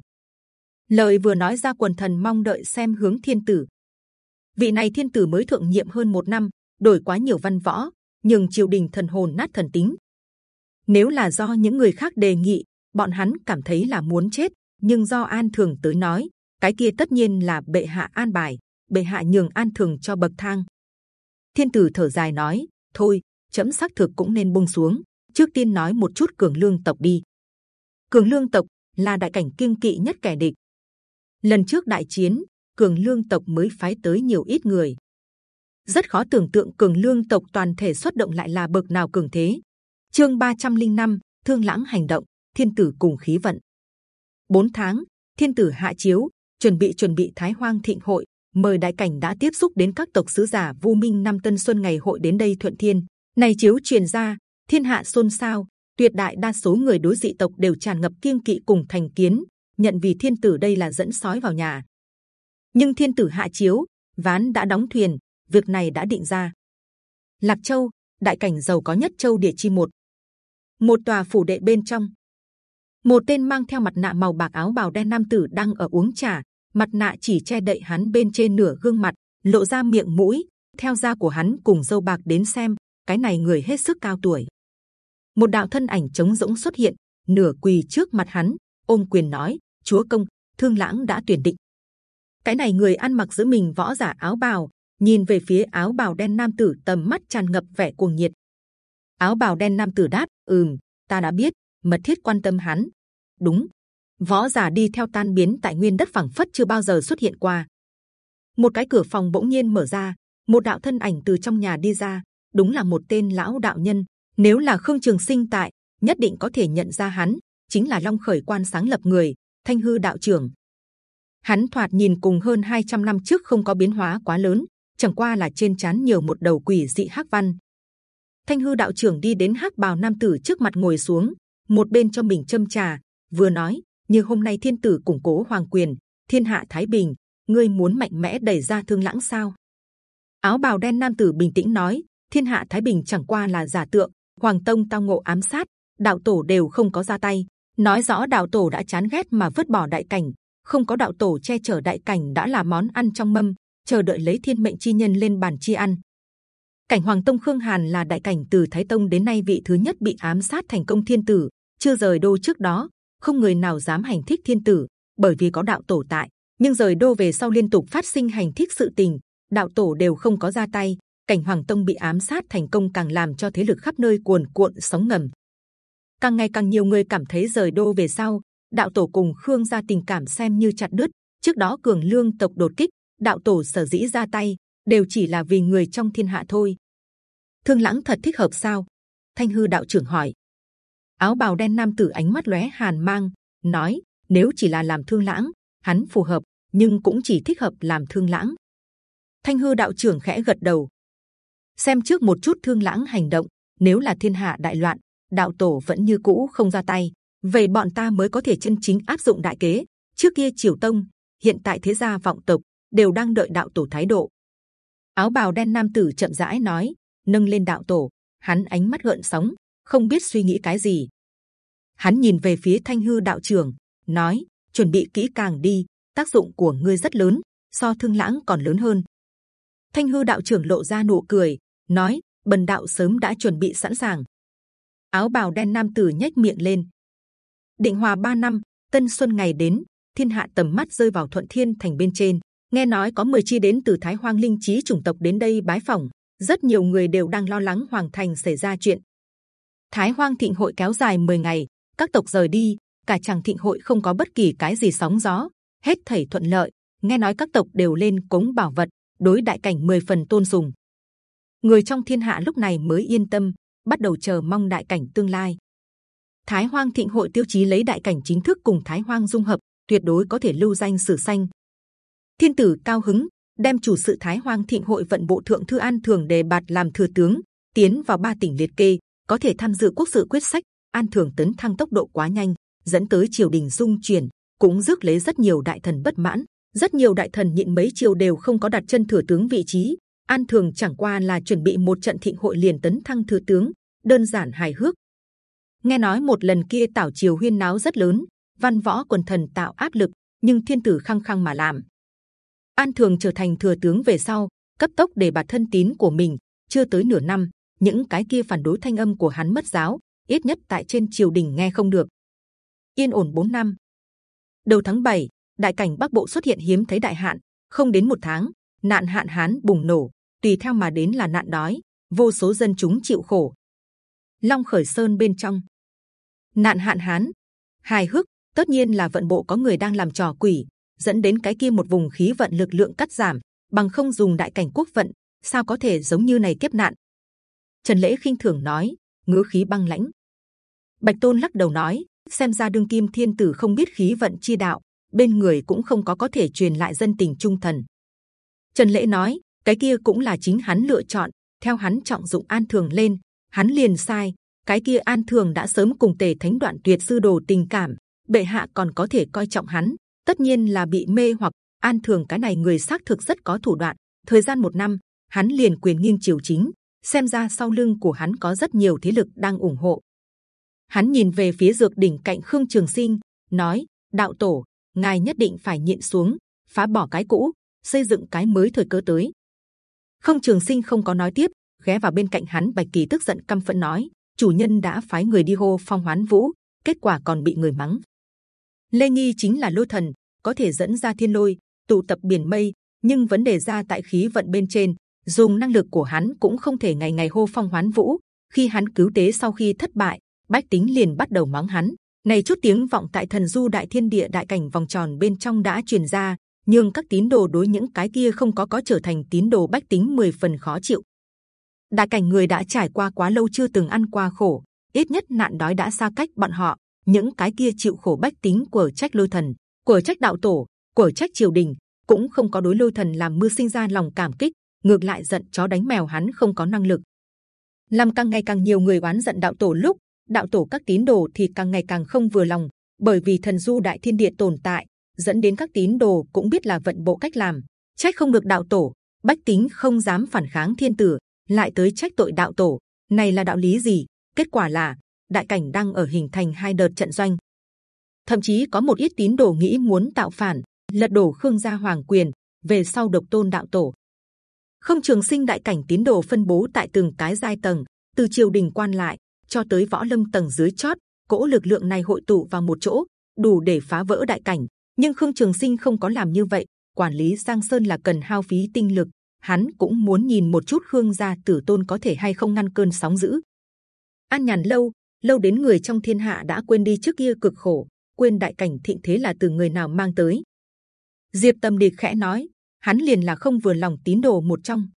Lời vừa nói ra quần thần mong đợi xem hướng thiên tử. Vị này thiên tử mới thượng nhiệm hơn một năm, đổi quá nhiều văn võ, nhưng triều đình thần hồn nát thần tính. Nếu là do những người khác đề nghị, bọn hắn cảm thấy là muốn chết, nhưng do an thường tới nói, cái kia tất nhiên là bệ hạ an bài, bệ hạ nhường an thường cho bậc thang. Thiên tử thở dài nói: thôi, chấm xác thực cũng nên buông xuống. Trước tiên nói một chút cường lương tộc đi. Cường lương tộc là đại cảnh kiêng kỵ nhất kẻ địch. Lần trước đại chiến, cường lương tộc mới phái tới nhiều ít người. Rất khó tưởng tượng cường lương tộc toàn thể xuất động lại là bậc nào cường thế. Chương 305, thương lãng hành động, thiên tử cùng khí vận. 4 tháng, thiên tử hạ chiếu, chuẩn bị chuẩn bị thái hoang thịnh hội, mời đại cảnh đã tiếp xúc đến các tộc sứ giả vu minh năm tân xuân ngày hội đến đây thuận thiên. Này chiếu truyền ra, thiên hạ xôn xao, tuyệt đại đa số người đối dị tộc đều tràn ngập kiêng kỵ cùng thành kiến, nhận vì thiên tử đây là dẫn sói vào nhà. Nhưng thiên tử hạ chiếu, ván đã đóng thuyền, việc này đã định ra. Lạc Châu, đại cảnh giàu có nhất châu địa chi một, một tòa phủ đệ bên trong, một tên mang theo mặt nạ màu bạc áo bào đen nam tử đang ở uống trà, mặt nạ chỉ che đậy hắn bên trên nửa gương mặt, lộ ra miệng mũi. Theo da của hắn cùng dâu bạc đến xem, cái này người hết sức cao tuổi. Một đạo thân ảnh trống rỗng xuất hiện, nửa quỳ trước mặt hắn, ôm quyền nói: Chúa công, Thương Lãng đã tuyển định. Cái này người ăn mặc giữa mình võ giả áo bào, nhìn về phía áo bào đen nam tử tầm mắt tràn ngập vẻ cuồng nhiệt. Áo bào đen nam tử đáp: Ừm, ta đã biết, mật thiết quan tâm hắn. Đúng, võ giả đi theo tan biến tại nguyên đất phẳng phất chưa bao giờ xuất hiện qua. Một cái cửa phòng bỗng nhiên mở ra, một đạo thân ảnh từ trong nhà đi ra, đúng là một tên lão đạo nhân. Nếu là Khương Trường Sinh tại, nhất định có thể nhận ra hắn, chính là Long Khởi Quan sáng lập người, Thanh Hư đạo trưởng. Hắn thoạt nhìn cùng hơn 200 năm trước không có biến hóa quá lớn, chẳng qua là trên chán nhiều một đầu quỷ dị hắc văn. Thanh Hư đạo trưởng đi đến hắc bào nam tử trước mặt ngồi xuống, một bên cho mình châm trà, vừa nói: như hôm nay thiên tử củng cố hoàng quyền, thiên hạ thái bình, ngươi muốn mạnh mẽ đẩy ra thương lãng sao? Áo bào đen nam tử bình tĩnh nói: thiên hạ thái bình chẳng qua là giả tượng, hoàng tông tao ngộ ám sát, đạo tổ đều không có ra tay, nói rõ đạo tổ đã chán ghét mà vứt bỏ đại cảnh, không có đạo tổ che chở đại cảnh đã là món ăn trong mâm, chờ đợi lấy thiên mệnh chi nhân lên bàn chi ăn. Cảnh Hoàng Tông Khương Hàn là đại cảnh từ Thái Tông đến nay vị thứ nhất bị ám sát thành công thiên tử, chưa rời đô trước đó không người nào dám hành thích thiên tử, bởi vì có đạo tổ tại. Nhưng rời đô về sau liên tục phát sinh hành thích sự tình, đạo tổ đều không có ra tay. Cảnh Hoàng Tông bị ám sát thành công càng làm cho thế lực khắp nơi cuồn cuộn sóng ngầm. Càng ngày càng nhiều người cảm thấy rời đô về sau, đạo tổ cùng Khương gia tình cảm xem như chặt đứt. Trước đó cường lương tộc đột kích, đạo tổ sở dĩ ra tay, đều chỉ là vì người trong thiên hạ thôi. Thương lãng thật thích hợp sao? Thanh hư đạo trưởng hỏi. Áo bào đen nam tử ánh mắt lóe hàn mang, nói: nếu chỉ là làm thương lãng, hắn phù hợp, nhưng cũng chỉ thích hợp làm thương lãng. Thanh hư đạo trưởng khẽ gật đầu. Xem trước một chút thương lãng hành động, nếu là thiên hạ đại loạn, đạo tổ vẫn như cũ không ra tay, về bọn ta mới có thể chân chính áp dụng đại kế. Trước kia triều tông, hiện tại thế gia vọng tộc đều đang đợi đạo tổ thái độ. Áo bào đen nam tử chậm rãi nói, nâng lên đạo tổ, hắn ánh mắt gợn sóng, không biết suy nghĩ cái gì. Hắn nhìn về phía thanh hư đạo trưởng, nói: chuẩn bị kỹ càng đi, tác dụng của ngươi rất lớn, so thương lãng còn lớn hơn. Thanh hư đạo trưởng lộ ra nụ cười, nói: bần đạo sớm đã chuẩn bị sẵn sàng. Áo bào đen nam tử nhếch miệng lên. Định hòa ba năm, tân xuân ngày đến, thiên hạ tầm mắt rơi vào thuận thiên thành bên trên. Nghe nói có 10 chi đến từ Thái Hoang linh trí chủng tộc đến đây bái phỏng, rất nhiều người đều đang lo lắng hoàng thành xảy ra chuyện. Thái Hoang thịnh hội kéo dài 10 ngày, các tộc rời đi, cả chàng thịnh hội không có bất kỳ cái gì sóng gió, hết thảy thuận lợi. Nghe nói các tộc đều lên cống bảo vật, đối đại cảnh 10 phần tôn sùng. Người trong thiên hạ lúc này mới yên tâm, bắt đầu chờ mong đại cảnh tương lai. Thái Hoang thịnh hội tiêu chí lấy đại cảnh chính thức cùng Thái Hoang dung hợp, tuyệt đối có thể lưu danh sử xanh. Thiên tử cao hứng, đem chủ sự Thái Hoang thịnh hội vận bộ thượng thư An Thường đề bạt làm thừa tướng, tiến vào ba tỉnh liệt kê, có thể tham dự quốc sự quyết sách. An Thường tấn thăng tốc độ quá nhanh, dẫn tới triều đình dung chuyển, cũng rước lấy rất nhiều đại thần bất mãn. Rất nhiều đại thần nhịn mấy triều đều không có đặt chân thừa tướng vị trí. An Thường chẳng qua là chuẩn bị một trận thịnh hội liền tấn thăng thừa tướng, đơn giản hài hước. Nghe nói một lần kia tảo triều huyên náo rất lớn, văn võ quần thần tạo áp lực, nhưng thiên tử khăng khăng mà làm. An Thường trở thành thừa tướng về sau, cấp tốc để bạt thân tín của mình. Chưa tới nửa năm, những cái kia phản đối thanh âm của hắn mất giáo, ít nhất tại trên triều đình nghe không được yên ổn 4 năm. Đầu tháng 7, đại cảnh Bắc Bộ xuất hiện hiếm thấy đại hạn, không đến một tháng, nạn hạn hán bùng nổ, tùy theo mà đến là nạn đói, vô số dân chúng chịu khổ. Long khởi sơn bên trong, nạn hạn hán, hài hước, tất nhiên là vận bộ có người đang làm trò quỷ, dẫn đến cái kia một vùng khí vận lực lượng cắt giảm, bằng không dùng đại cảnh quốc vận, sao có thể giống như này kiếp nạn? Trần lễ khinh thường nói, ngữ khí băng lãnh. Bạch tôn lắc đầu nói, xem ra đương kim thiên tử không biết khí vận chi đạo bên người cũng không có có thể truyền lại dân tình trung thần trần lễ nói, cái kia cũng là chính hắn lựa chọn, theo hắn trọng dụng an thường lên, hắn liền sai, cái kia an thường đã sớm cùng tề thánh đoạn tuyệt sư đồ tình cảm, bệ hạ còn có thể coi trọng hắn, tất nhiên là bị mê hoặc, an thường cái này người xác thực rất có thủ đoạn, thời gian một năm, hắn liền quyền nghiêng triều chính, xem ra sau lưng của hắn có rất nhiều thế lực đang ủng hộ. Hắn nhìn về phía dược đỉnh cạnh khương trường sinh, nói, đạo tổ, ngài nhất định phải nhịn xuống, phá bỏ cái cũ xây dựng cái mới thời cơ tới. Không trường sinh không có nói tiếp, ghé vào bên cạnh hắn, bạch kỳ tức giận căm phẫn nói, chủ nhân đã phái người đi hô phong hoán vũ, kết quả còn bị người mắng. Lê nghi chính là lôi thần, có thể dẫn ra thiên lôi, tụ tập biển mây, nhưng vấn đề ra tại khí vận bên trên, dùng năng lực của hắn cũng không thể ngày ngày hô phong hoán vũ. Khi hắn cứu tế sau khi thất bại, bách tính liền bắt đầu mắng hắn. Này chút tiếng vọng tại thần du đại thiên địa đại cảnh vòng tròn bên trong đã truyền ra nhưng các tín đồ đối những cái kia không có có trở thành tín đồ bách tính 10 phần khó chịu. Đại cảnh người đã trải qua quá lâu chưa từng ăn qua khổ, ít nhất nạn đói đã xa cách bọn họ. Những cái kia chịu khổ bách tính của trách lôi thần, của trách đạo tổ, của trách triều đình cũng không có đối lôi thần làm mưa sinh ra lòng cảm kích, ngược lại giận chó đánh mèo hắn không có năng lực. Làm càng ngày càng nhiều người oán giận đạo tổ lúc, đạo tổ các tín đồ thì càng ngày càng không vừa lòng, bởi vì thần du đại thiên địa tồn tại dẫn đến các tín đồ cũng biết là vận bộ cách làm, trách không được đạo tổ, bách tính không dám phản kháng thiên tử, lại tới trách tội đạo tổ. Này là đạo lý gì? Kết quả là, đại cảnh đang ở hình thành hai đợt trận doanh. Thậm chí có một ít tín đồ nghĩ muốn tạo phản, lật đổ khương gia hoàng quyền, về sau độc tôn đạo tổ. Không trường sinh đại cảnh tín đồ phân bố tại từng cái giai tầng, từ triều đình quan lại, cho tới võ lâm tầng dưới chót, cỗ lực lượng này hội tụ vào một chỗ, đủ để phá vỡ đại cảnh nhưng khương trường sinh không có làm như vậy quản lý giang sơn là cần hao phí tinh lực hắn cũng muốn nhìn một chút khương gia tử tôn có thể hay không ngăn cơn sóng dữ an nhàn lâu lâu đến người trong thiên hạ đã quên đi trước kia cực khổ quên đại cảnh thịnh thế là từ người nào mang tới diệp tâm địch khẽ nói hắn liền là không vừa lòng tín đồ một trong.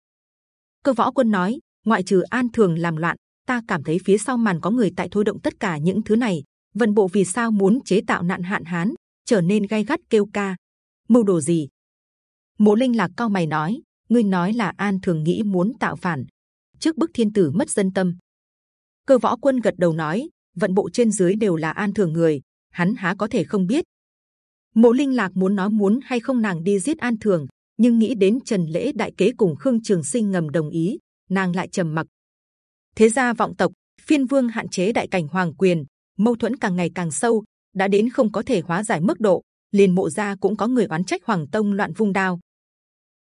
Cơ võ quân nói, ngoại trừ an thường làm loạn, ta cảm thấy phía sau màn có người tại thôi động tất cả những thứ này. Vân bộ vì sao muốn chế tạo nạn hạn hán, trở nên gay gắt kêu ca, mưu đồ gì? Mộ Linh lạc cao mày nói, ngươi nói là An thường nghĩ muốn tạo phản, trước bức thiên tử mất dân tâm. Cơ võ quân gật đầu nói, vận bộ trên dưới đều là An thường người, hắn há có thể không biết. Mộ Linh lạc muốn nói muốn hay không nàng đi giết An thường, nhưng nghĩ đến Trần lễ đại kế cùng Khương Trường Sinh ngầm đồng ý, nàng lại trầm mặc. Thế gia vọng tộc, phiên vương hạn chế đại cảnh hoàng quyền, mâu thuẫn càng ngày càng sâu, đã đến không có thể hóa giải mức độ. liền mộ gia cũng có người oán trách hoàng tông loạn vung đao.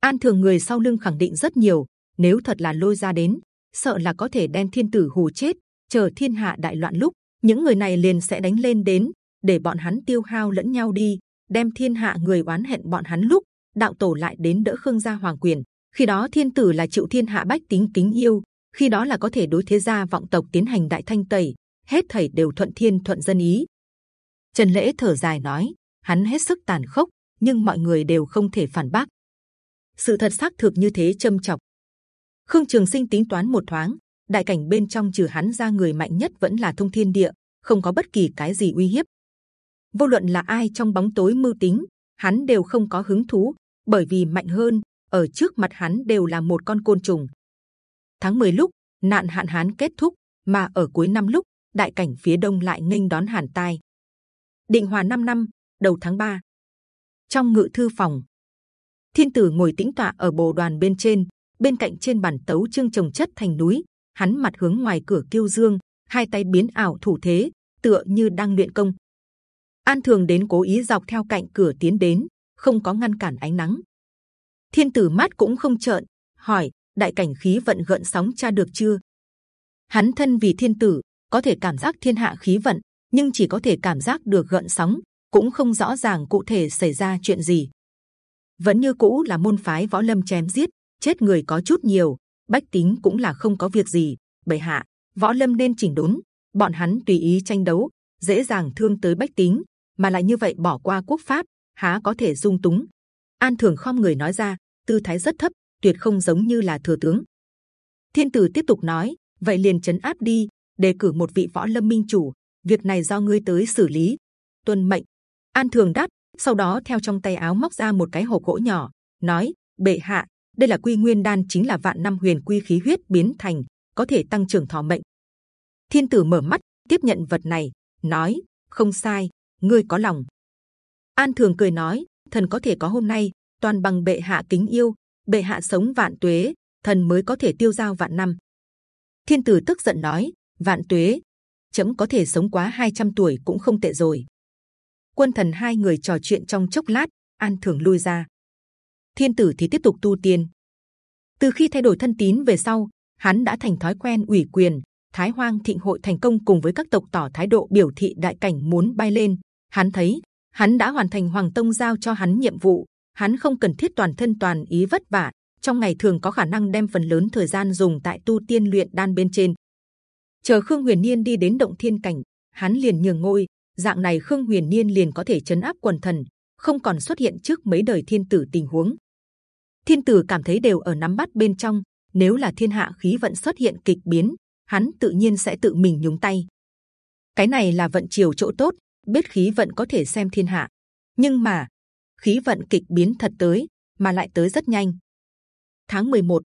An thường người sau lưng khẳng định rất nhiều, nếu thật là lôi ra đến, sợ là có thể đem thiên tử hù chết. chờ thiên hạ đại loạn lúc, những người này liền sẽ đánh lên đến, để bọn hắn tiêu hao lẫn nhau đi, đem thiên hạ người oán hẹn bọn hắn lúc đạo tổ lại đến đỡ khương gia hoàng quyền. khi đó thiên tử là chịu thiên hạ bách tính kính yêu, khi đó là có thể đối thế gia vọng tộc tiến hành đại thanh tẩy, hết thảy đều thuận thiên thuận dân ý. Trần lễ thở dài nói, hắn hết sức tàn khốc, nhưng mọi người đều không thể phản bác. Sự thật xác thực như thế châm chọc. Khương Trường Sinh tính toán một thoáng, đại cảnh bên trong trừ hắn ra người mạnh nhất vẫn là thông thiên địa, không có bất kỳ cái gì uy hiếp. Vô luận là ai trong bóng tối mưu tính, hắn đều không có hứng thú, bởi vì mạnh hơn ở trước mặt hắn đều là một con côn trùng. Tháng 10 lúc nạn hạn hán kết thúc, mà ở cuối năm lúc đại cảnh phía đông lại nghênh đón hàn tai. Định hòa 5 năm, đầu tháng 3 trong ngự thư phòng, thiên tử ngồi tĩnh tọa ở bồ đoàn bên trên, bên cạnh trên bàn tấu chương trồng chất thành núi, hắn mặt hướng ngoài cửa kiêu dương, hai tay biến ảo thủ thế, tựa như đang luyện công. An thường đến cố ý dọc theo cạnh cửa tiến đến, không có ngăn cản ánh nắng. Thiên tử mắt cũng không trợn, hỏi: đại cảnh khí vận gợn sóng tra được chưa? Hắn thân vì thiên tử, có thể cảm giác thiên hạ khí vận, nhưng chỉ có thể cảm giác được gợn sóng, cũng không rõ ràng cụ thể xảy ra chuyện gì. Vẫn như cũ là môn phái võ lâm chém giết, chết người có chút nhiều, bách tính cũng là không có việc gì. Bệ hạ, võ lâm nên chỉnh đốn, bọn hắn tùy ý tranh đấu, dễ dàng thương tới bách tính, mà lại như vậy bỏ qua quốc pháp, há có thể dung túng? An thường không người nói ra, tư thái rất thấp, tuyệt không giống như là thừa tướng. Thiên tử tiếp tục nói, vậy liền chấn áp đi, đề cử một vị võ lâm minh chủ, việc này do ngươi tới xử lý. Tuân mệnh. An thường đáp, sau đó theo trong tay áo móc ra một cái hộp gỗ nhỏ, nói: bệ hạ, đây là quy nguyên đan, chính là vạn năm huyền quy khí huyết biến thành, có thể tăng trưởng thọ mệnh. Thiên tử mở mắt, tiếp nhận vật này, nói: không sai, ngươi có lòng. An thường cười nói: thần có thể có hôm nay, toàn bằng bệ hạ kính yêu. Bệ hạ sống vạn tuế, thần mới có thể tiêu giao vạn năm. Thiên tử tức giận nói: vạn tuế, chấm có thể sống quá 200 tuổi cũng không tệ rồi. Quân thần hai người trò chuyện trong chốc lát, an thường lui ra. Thiên tử thì tiếp tục tu tiên. Từ khi thay đổi thân tín về sau, hắn đã thành thói quen ủy quyền, thái hoang thịnh hội thành công cùng với các tộc tỏ thái độ biểu thị đại cảnh muốn bay lên. Hắn thấy, hắn đã hoàn thành hoàng tông giao cho hắn nhiệm vụ, hắn không cần thiết toàn thân toàn ý vất vả. Trong ngày thường có khả năng đem phần lớn thời gian dùng tại tu tiên luyện đan bên trên chờ khương huyền niên đi đến động thiên cảnh, hắn liền nhường ngôi. Dạng này khương huyền niên liền có thể chấn áp quần thần, không còn xuất hiện trước mấy đời thiên tử tình huống. Thiên tử cảm thấy đều ở nắm bắt bên trong, nếu là thiên hạ khí vận xuất hiện kịch biến, hắn tự nhiên sẽ tự mình nhúng tay. Cái này là vận chiều chỗ tốt, biết khí vận có thể xem thiên hạ. Nhưng mà, khí vận kịch biến thật tới, mà lại tới rất nhanh. Tháng 11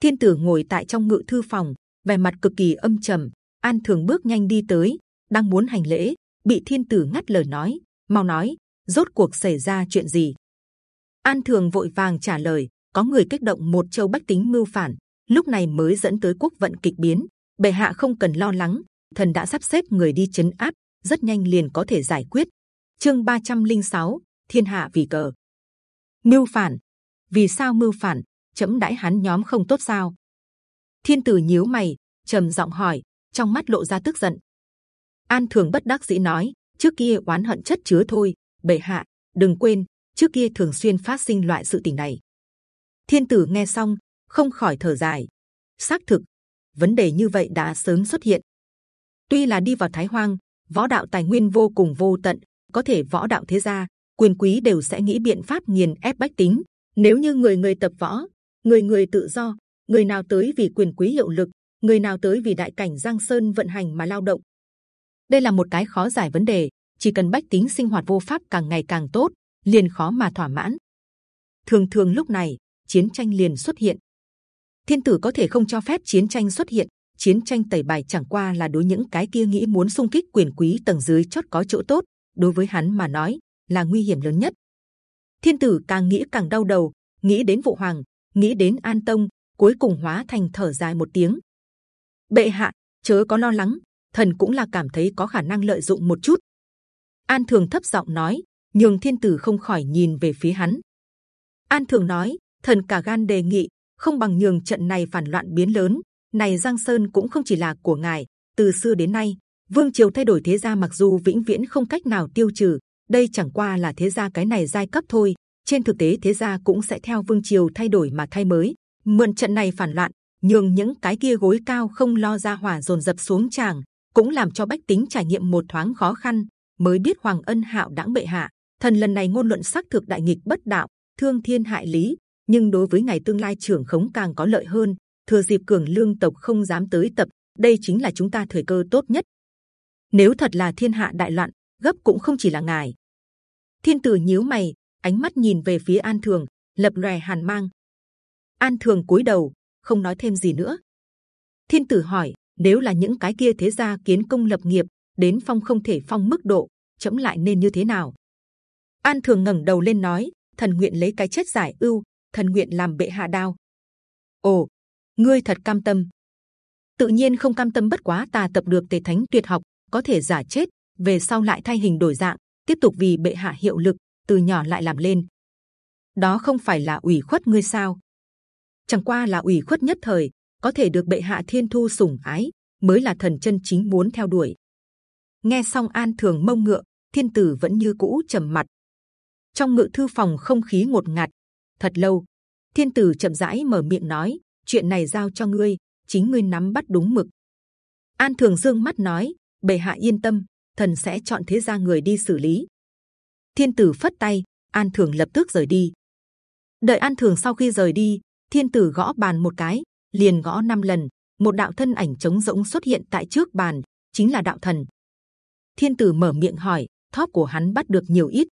thiên tử ngồi tại trong ngự thư phòng vẻ mặt cực kỳ âm trầm an thường bước nhanh đi tới đang muốn hành lễ bị thiên tử ngắt lời nói mau nói rốt cuộc xảy ra chuyện gì? An thường vội vàng trả lời có người kích động một châu bách tính mưu phản lúc này mới dẫn tới quốc vận kịch biến bệ hạ không cần lo lắng thần đã sắp xếp người đi chấn áp rất nhanh liền có thể giải quyết. Chương 306, thiên hạ vì cờ. Mưu phản. Vì sao mưu phản? Chấm đãi hắn nhóm không tốt sao? Thiên tử nhíu mày trầm giọng hỏi trong mắt lộ ra tức giận An thường bất đắc dĩ nói, trước kia oán hận chất chứa thôi. Bệ hạ, đừng quên, trước kia thường xuyên phát sinh loại sự tình này. Thiên tử nghe xong, không khỏi thở dài. Xác thực, vấn đề như vậy đã sớm xuất hiện. Tuy là đi vào Thái Hoang, võ đạo tài nguyên vô cùng vô tận, có thể võ đạo thế gia, quyền quý đều sẽ nghĩ biện pháp nghiền ép bách tính. Nếu như người người tập võ, người người tự do, người nào tới vì quyền quý hiệu lực, người nào tới vì đại cảnh Giang Sơn vận hành mà lao động. Đây là một cái khó giải vấn đề. Chỉ cần bách tính sinh hoạt vô pháp càng ngày càng tốt, liền khó mà thỏa mãn. Thường thường lúc này chiến tranh liền xuất hiện. Thiên tử có thể không cho phép chiến tranh xuất hiện. Chiến tranh tẩy bài chẳng qua là đối những cái kia nghĩ muốn xung kích quyền quý tầng dưới chót có chỗ tốt, đối với hắn mà nói là nguy hiểm lớn nhất. Thiên tử càng nghĩ càng đau đầu, nghĩ đến vụ hoàng, nghĩ đến an tông, cuối cùng hóa thành thở dài một tiếng. Bệ hạ, chớ có lo lắng, thần cũng là cảm thấy có khả năng lợi dụng một chút. An thường thấp giọng nói, nhường thiên tử không khỏi nhìn về phía hắn. An thường nói, thần cả gan đề nghị, không bằng nhường trận này phản loạn biến lớn. Này Giang Sơn cũng không chỉ là của ngài. Từ xưa đến nay, vương triều thay đổi thế gia mặc dù vĩnh viễn không cách nào tiêu trừ, đây chẳng qua là thế gia cái này giai cấp thôi. Trên thực tế thế gia cũng sẽ theo vương triều thay đổi mà thay mới. Mượn trận này phản loạn, nhường những cái kia gối cao không lo ra hỏa dồn dập xuống tràng, cũng làm cho bách tính trải nghiệm một thoáng khó khăn. Mới biết Hoàng Ân Hạo đãng bệ hạ, thần lần này ngôn luận xác thực đại nghịch bất đạo, thương thiên hại lý, nhưng đối với ngày tương lai trưởng khống càng có lợi hơn. Thừa dịp cường lương tộc không dám tới tập, đây chính là chúng ta thời cơ tốt nhất. Nếu thật là thiên hạ đại loạn, gấp cũng không chỉ là ngài. Thiên tử nhíu mày, ánh mắt nhìn về phía An Thường, lập lòe hàn mang. An Thường cúi đầu, không nói thêm gì nữa. Thiên tử hỏi, nếu là những cái kia thế gia kiến công lập nghiệp, đến phong không thể phong mức độ, chấm lại nên như thế nào? An Thường ngẩng đầu lên nói, thần nguyện lấy cái chết giải ưu, thần nguyện làm bệ hạ đao. Ồ, ngươi thật cam tâm. Tự nhiên không cam tâm bất quá ta tập được tề thánh tuyệt học, có thể giả chết, về sau lại thay hình đổi dạng, tiếp tục vì bệ hạ hiệu lực, từ nhỏ lại làm lên. Đó không phải là ủy khuất ngươi sao? Chẳng qua là ủy khuất nhất thời, có thể được bệ hạ thiên thu sủng ái, mới là thần chân chính muốn theo đuổi. Nghe xong an thường mông ngựa, thiên tử vẫn như cũ trầm mặt. Trong ngự thư phòng không khí ngột ngạt, thật lâu thiên tử chậm rãi mở miệng nói chuyện này giao cho ngươi chính ngươi nắm bắt đúng mực an thường dương mắt nói bệ hạ yên tâm thần sẽ chọn thế gia người đi xử lý thiên tử phất tay an thường lập tức rời đi đợi an thường sau khi rời đi thiên tử gõ bàn một cái liền gõ năm lần. Một đạo thân ảnh trống rỗng xuất hiện tại trước bàn chính là đạo thần. Thiên tử mở miệng hỏi thóp của hắn bắt được nhiều ít?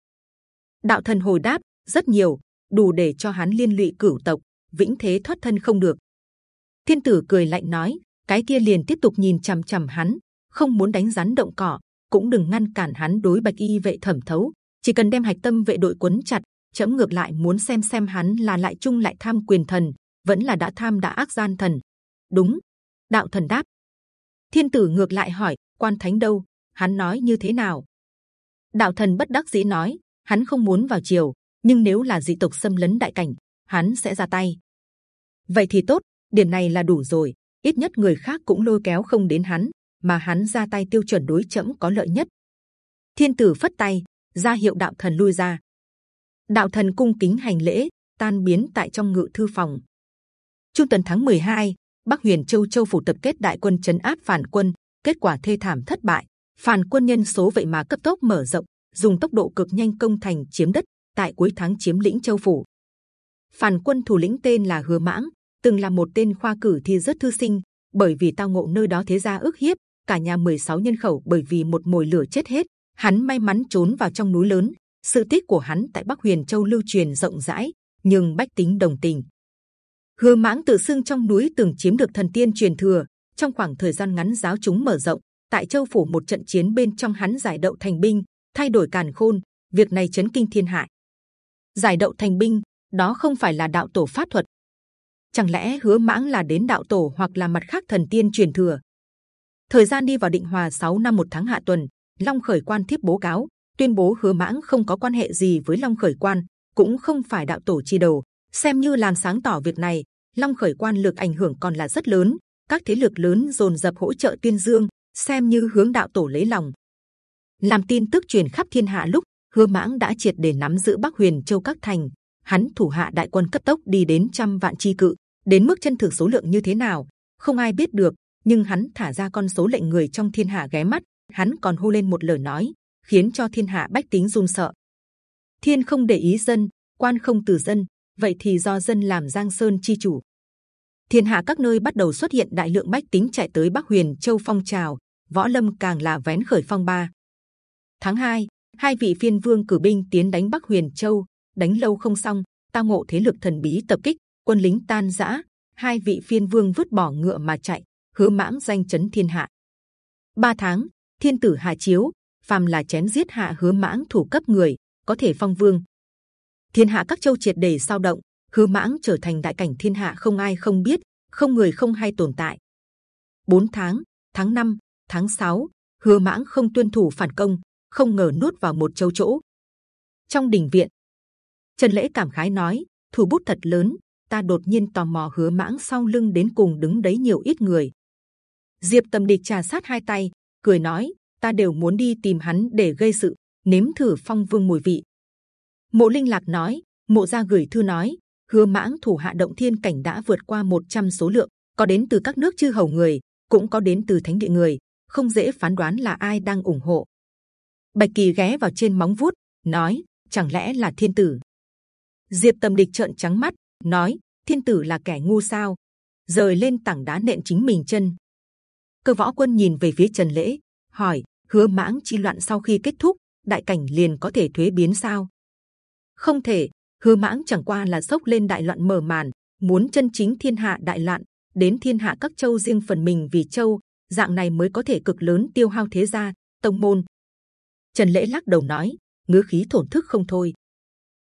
Đạo thần hồi đáp rất nhiều đủ để cho hắn liên lụy cửu tộc, vĩnh thế thoát thân không được. Thiên tử cười lạnh nói, cái kia liền tiếp tục nhìn c h ầ m c h ầ m hắn, không muốn đánh rắn động cỏ, cũng đừng ngăn cản hắn đối bạch y vệ thẩm thấu, chỉ cần đem hạch tâm vệ đội quấn chặt, chấm ngược lại muốn xem xem hắn là lại trung lại tham quyền thần, vẫn là đã tham đã ác gian thần. Đúng, đạo thần đáp. Thiên tử ngược lại hỏi, quan thánh đâu? Hắn nói như thế nào? Đạo thần bất đắc dĩ nói, hắn không muốn vào triều, nhưng nếu là dị tộc xâm lấn đại cảnh, hắn sẽ ra tay. Vậy thì tốt, điểm này là đủ rồi. Ít nhất người khác cũng lôi kéo không đến hắn, mà hắn ra tay tiêu chuẩn đối chậm có lợi nhất. Thiên tử phất tay, ra hiệu đạo thần lui ra. Đạo thần cung kính hành lễ, tan biến tại trong ngự thư phòng. Trung tuần tháng 12, Bắc Huyền Châu Châu phủ tập kết đại quân chấn áp phản quân, kết quả thê thảm thất bại. Phản quân nhân số vậy mà cấp tốc mở rộng, dùng tốc độ cực nhanh công thành chiếm đất, tại cuối tháng chiếm lĩnh châu phủ. Phản quân thủ lĩnh tên là Hứa Mãng, từng là một tên khoa cử thi rất thư sinh, bởi vì tao ngộ nơi đó thế gia ước hiếp, cả nhà 16 nhân khẩu bởi vì một mồi lửa chết hết. Hắn may mắn trốn vào trong núi lớn. Sự tích của hắn tại Bắc Huyền Châu lưu truyền rộng rãi, nhưng bách tính đồng tình. Hứa Mãng tự xưng trong núi từng chiếm được thần tiên truyền thừa. Trong khoảng thời gian ngắn giáo chúng mở rộng, tại Châu phủ một trận chiến bên trong hắn giải đậu thành binh, thay đổi càn khôn. Việc này chấn kinh thiên hạ giải đậu thành binh đó không phải là đạo tổ pháp thuật chẳng lẽ hứa mãng là đến đạo tổ hoặc là mặt khác thần tiên truyền thừa thời gian đi vào định hòa 6 năm một tháng hạ tuần long khởi quan thiếp bố cáo tuyên bố hứa mãng không có quan hệ gì với long khởi quan cũng không phải đạo tổ chi đầu. Xem như làm sáng tỏ việc này long khởi quan lực ảnh hưởng còn là rất lớn các thế lực lớn dồn dập hỗ trợ tuyên dương xem như hướng đạo tổ lấy lòng. Làm tin tức truyền khắp thiên hạ lúc Hứa Mãng đã triệt để nắm giữ Bắc Huyền Châu các thành, hắn thủ hạ đại quân cấp tốc đi đến trăm vạn chi cự, đến mức chân thực số lượng như thế nào, không ai biết được. Nhưng hắn thả ra con số lệnh người trong thiên hạ ghé mắt, hắn còn hô lên một lời nói, khiến cho thiên hạ bách tính run sợ. Thiên không để ý dân, quan không từ dân, vậy thì do dân làm giang sơn chi chủ. Thiên hạ các nơi bắt đầu xuất hiện đại lượng bách tính chạy tới Bắc Huyền Châu phong trào, võ lâm càng là vén khởi phong ba. Tháng 2, hai vị phiên vương cử binh tiến đánh Bắc Huyền Châu, đánh lâu không xong, tao ngộ thế lực thần bí tập kích, quân lính tan rã, hai vị phiên vương vứt bỏ ngựa mà chạy, hứa mãng danh chấn thiên hạ. Ba tháng, thiên tử hạ chiếu, phàm là chém giết hạ hứa mãng thủ cấp người, có thể phong vương. Thiên hạ các châu triệt để sao động, hứa mãng trở thành đại cảnh thiên hạ không ai không biết, không người không hay tồn tại. 4 tháng, tháng 5, tháng 6, hứa mãng không tuân thủ phản công, không ngờ nuốt vào một châu chỗ. Trong đình viện, Trần lễ cảm khái nói: thủ bút thật lớn. Ta đột nhiên tò mò hứa mãng sau lưng đến cùng đứng đấy nhiều ít người. Diệp Tầm Địch trà sát hai tay, cười nói: ta đều muốn đi tìm hắn để gây sự, nếm thử phong vương mùi vị. Mộ Linh Lạc nói: Mộ gia gửi thư nói, hứa mãng thủ hạ động thiên cảnh đã vượt qua 100 số lượng, có đến từ các nước chư hầu người, cũng có đến từ thánh địa người, không dễ phán đoán là ai đang ủng hộ. Bạch Kỳ ghé vào trên móng vuốt, nói: chẳng lẽ là thiên tử? Diệp Tầm Địch trợn trắng mắt, nói: thiên tử là kẻ ngu sao? rời lên tảng đá nện chính mình chân. Cơ võ quân nhìn về phía Trần Lễ, hỏi: hứa mãng chi loạn sau khi kết thúc, đại cảnh liền có thể thuế biến sao? Không thể. Hứa mãng chẳng qua là sốc lên đại loạn mở màn, muốn chân chính thiên hạ đại loạn, đến thiên hạ các châu riêng phần mình vì châu, dạng này mới có thể cực lớn tiêu hao thế gia, tông môn. Trần lễ lắc đầu nói, ngứa khí thổn thức không thôi.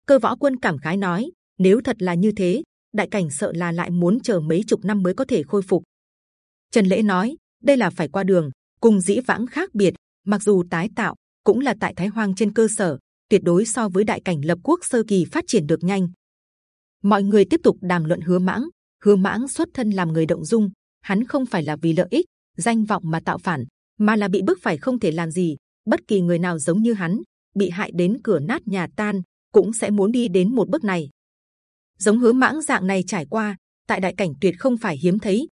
Cơ võ quân cảm khái nói, nếu thật là như thế, đại cảnh sợ là lại muốn chờ mấy chục năm mới có thể khôi phục. Trần lễ nói, đây là phải qua đường, cùng dĩ vãng khác biệt. Mặc dù tái tạo, cũng là tại Thái Hoang trên cơ sở, tuyệt đối so với đại cảnh lập quốc sơ kỳ phát triển được nhanh. Mọi người tiếp tục đàm luận hứa mãng. Hứa mãng xuất thân làm người động dung, hắn không phải là vì lợi ích, danh vọng mà tạo phản, mà là bị bức phải không thể làm gì. Bất kỳ người nào giống như hắn, bị hại đến cửa nát nhà tan, cũng sẽ muốn đi đến một bước này. Giống hứa mãng dạng này trải qua, tại đại cảnh tuyệt không phải hiếm thấy.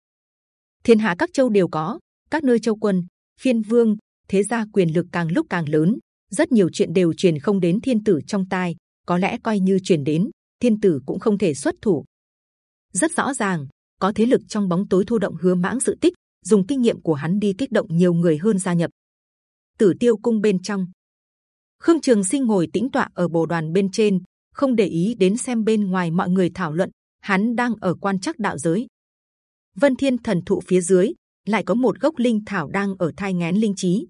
Thiên hạ các châu đều có, các nơi châu quân, phiên vương, thế gia quyền lực càng lúc càng lớn, rất nhiều chuyện đều truyền không đến thiên tử trong tai, có lẽ coi như truyền đến, thiên tử cũng không thể xuất thủ. Rất rõ ràng, có thế lực trong bóng tối thu động hứa mãng sự tích, dùng kinh nghiệm của hắn đi kích động nhiều người hơn gia nhập. Tử Tiêu cung bên trong, Khương Trường Sinh ngồi tĩnh tọa ở bồ đoàn bên trên, không để ý đến xem bên ngoài mọi người thảo luận, hắn đang ở quan chắc đạo giới. Vân Thiên Thần thụ phía dưới lại có một gốc linh thảo đang ở thai ngén linh trí.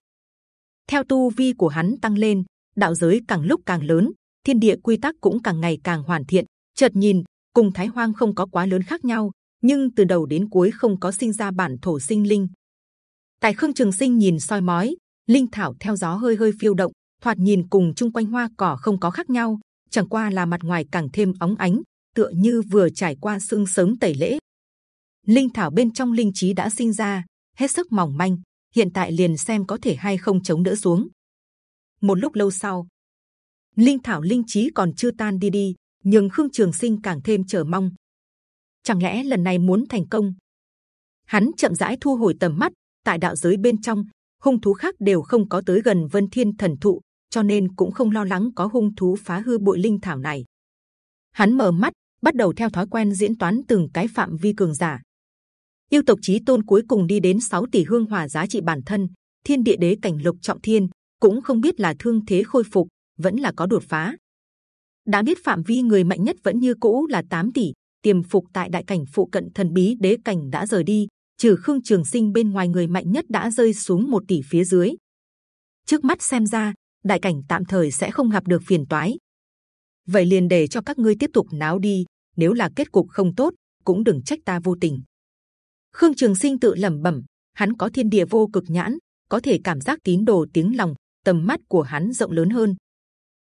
Theo tu vi của hắn tăng lên, đạo giới càng lúc càng lớn, thiên địa quy tắc cũng càng ngày càng hoàn thiện. Chợt nhìn, cùng Thái Hoang không có quá lớn khác nhau, nhưng từ đầu đến cuối không có sinh ra bản thổ sinh linh. Tại Khương Trường Sinh nhìn soi mói, linh thảo theo gió hơi hơi phiêu động, thoạt nhìn cùng chung quanh hoa cỏ không có khác nhau, chẳng qua là mặt ngoài càng thêm óng ánh, tựa như vừa trải qua sương sớm tẩy lễ. Linh thảo bên trong linh trí đã sinh ra, hết sức mỏng manh, hiện tại liền xem có thể hay không chống đỡ xuống. Một lúc lâu sau, linh thảo linh trí còn chưa tan đi đi, nhưng khương trường sinh càng thêm chờ mong. Chẳng lẽ lần này muốn thành công? Hắn chậm rãi thu hồi tầm mắt, tại đạo giới bên trong, hung thú khác đều không có tới gần vân thiên thần thụ, cho nên cũng không lo lắng có hung thú phá hư bụi linh thảo này. Hắn mở mắt, bắt đầu theo thói quen diễn toán từng cái phạm vi cường giả yêu tộc chí tôn cuối cùng đi đến 6 tỷ hương hỏa giá trị bản thân, thiên địa đế cảnh lục trọng thiên, cũng không biết là thương thế khôi phục, vẫn là có đột phá. Đã biết phạm vi người mạnh nhất vẫn như cũ là 8 tỷ, tiềm phục tại đại cảnh phụ cận thần bí đế cảnh đã rời đi, trừ khương trường sinh bên ngoài người mạnh nhất đã rơi xuống một tỷ phía dưới. Trước mắt xem ra, đại cảnh tạm thời sẽ không gặp được phiền toái. Vậy liền để cho các ngươi tiếp tục náo đi, nếu là kết cục không tốt, cũng đừng trách ta vô tình. Khương Trường Sinh tự lẩm bẩm, hắn có thiên địa vô cực nhãn, có thể cảm giác tín đồ tiếng lòng, tầm mắt của hắn rộng lớn hơn.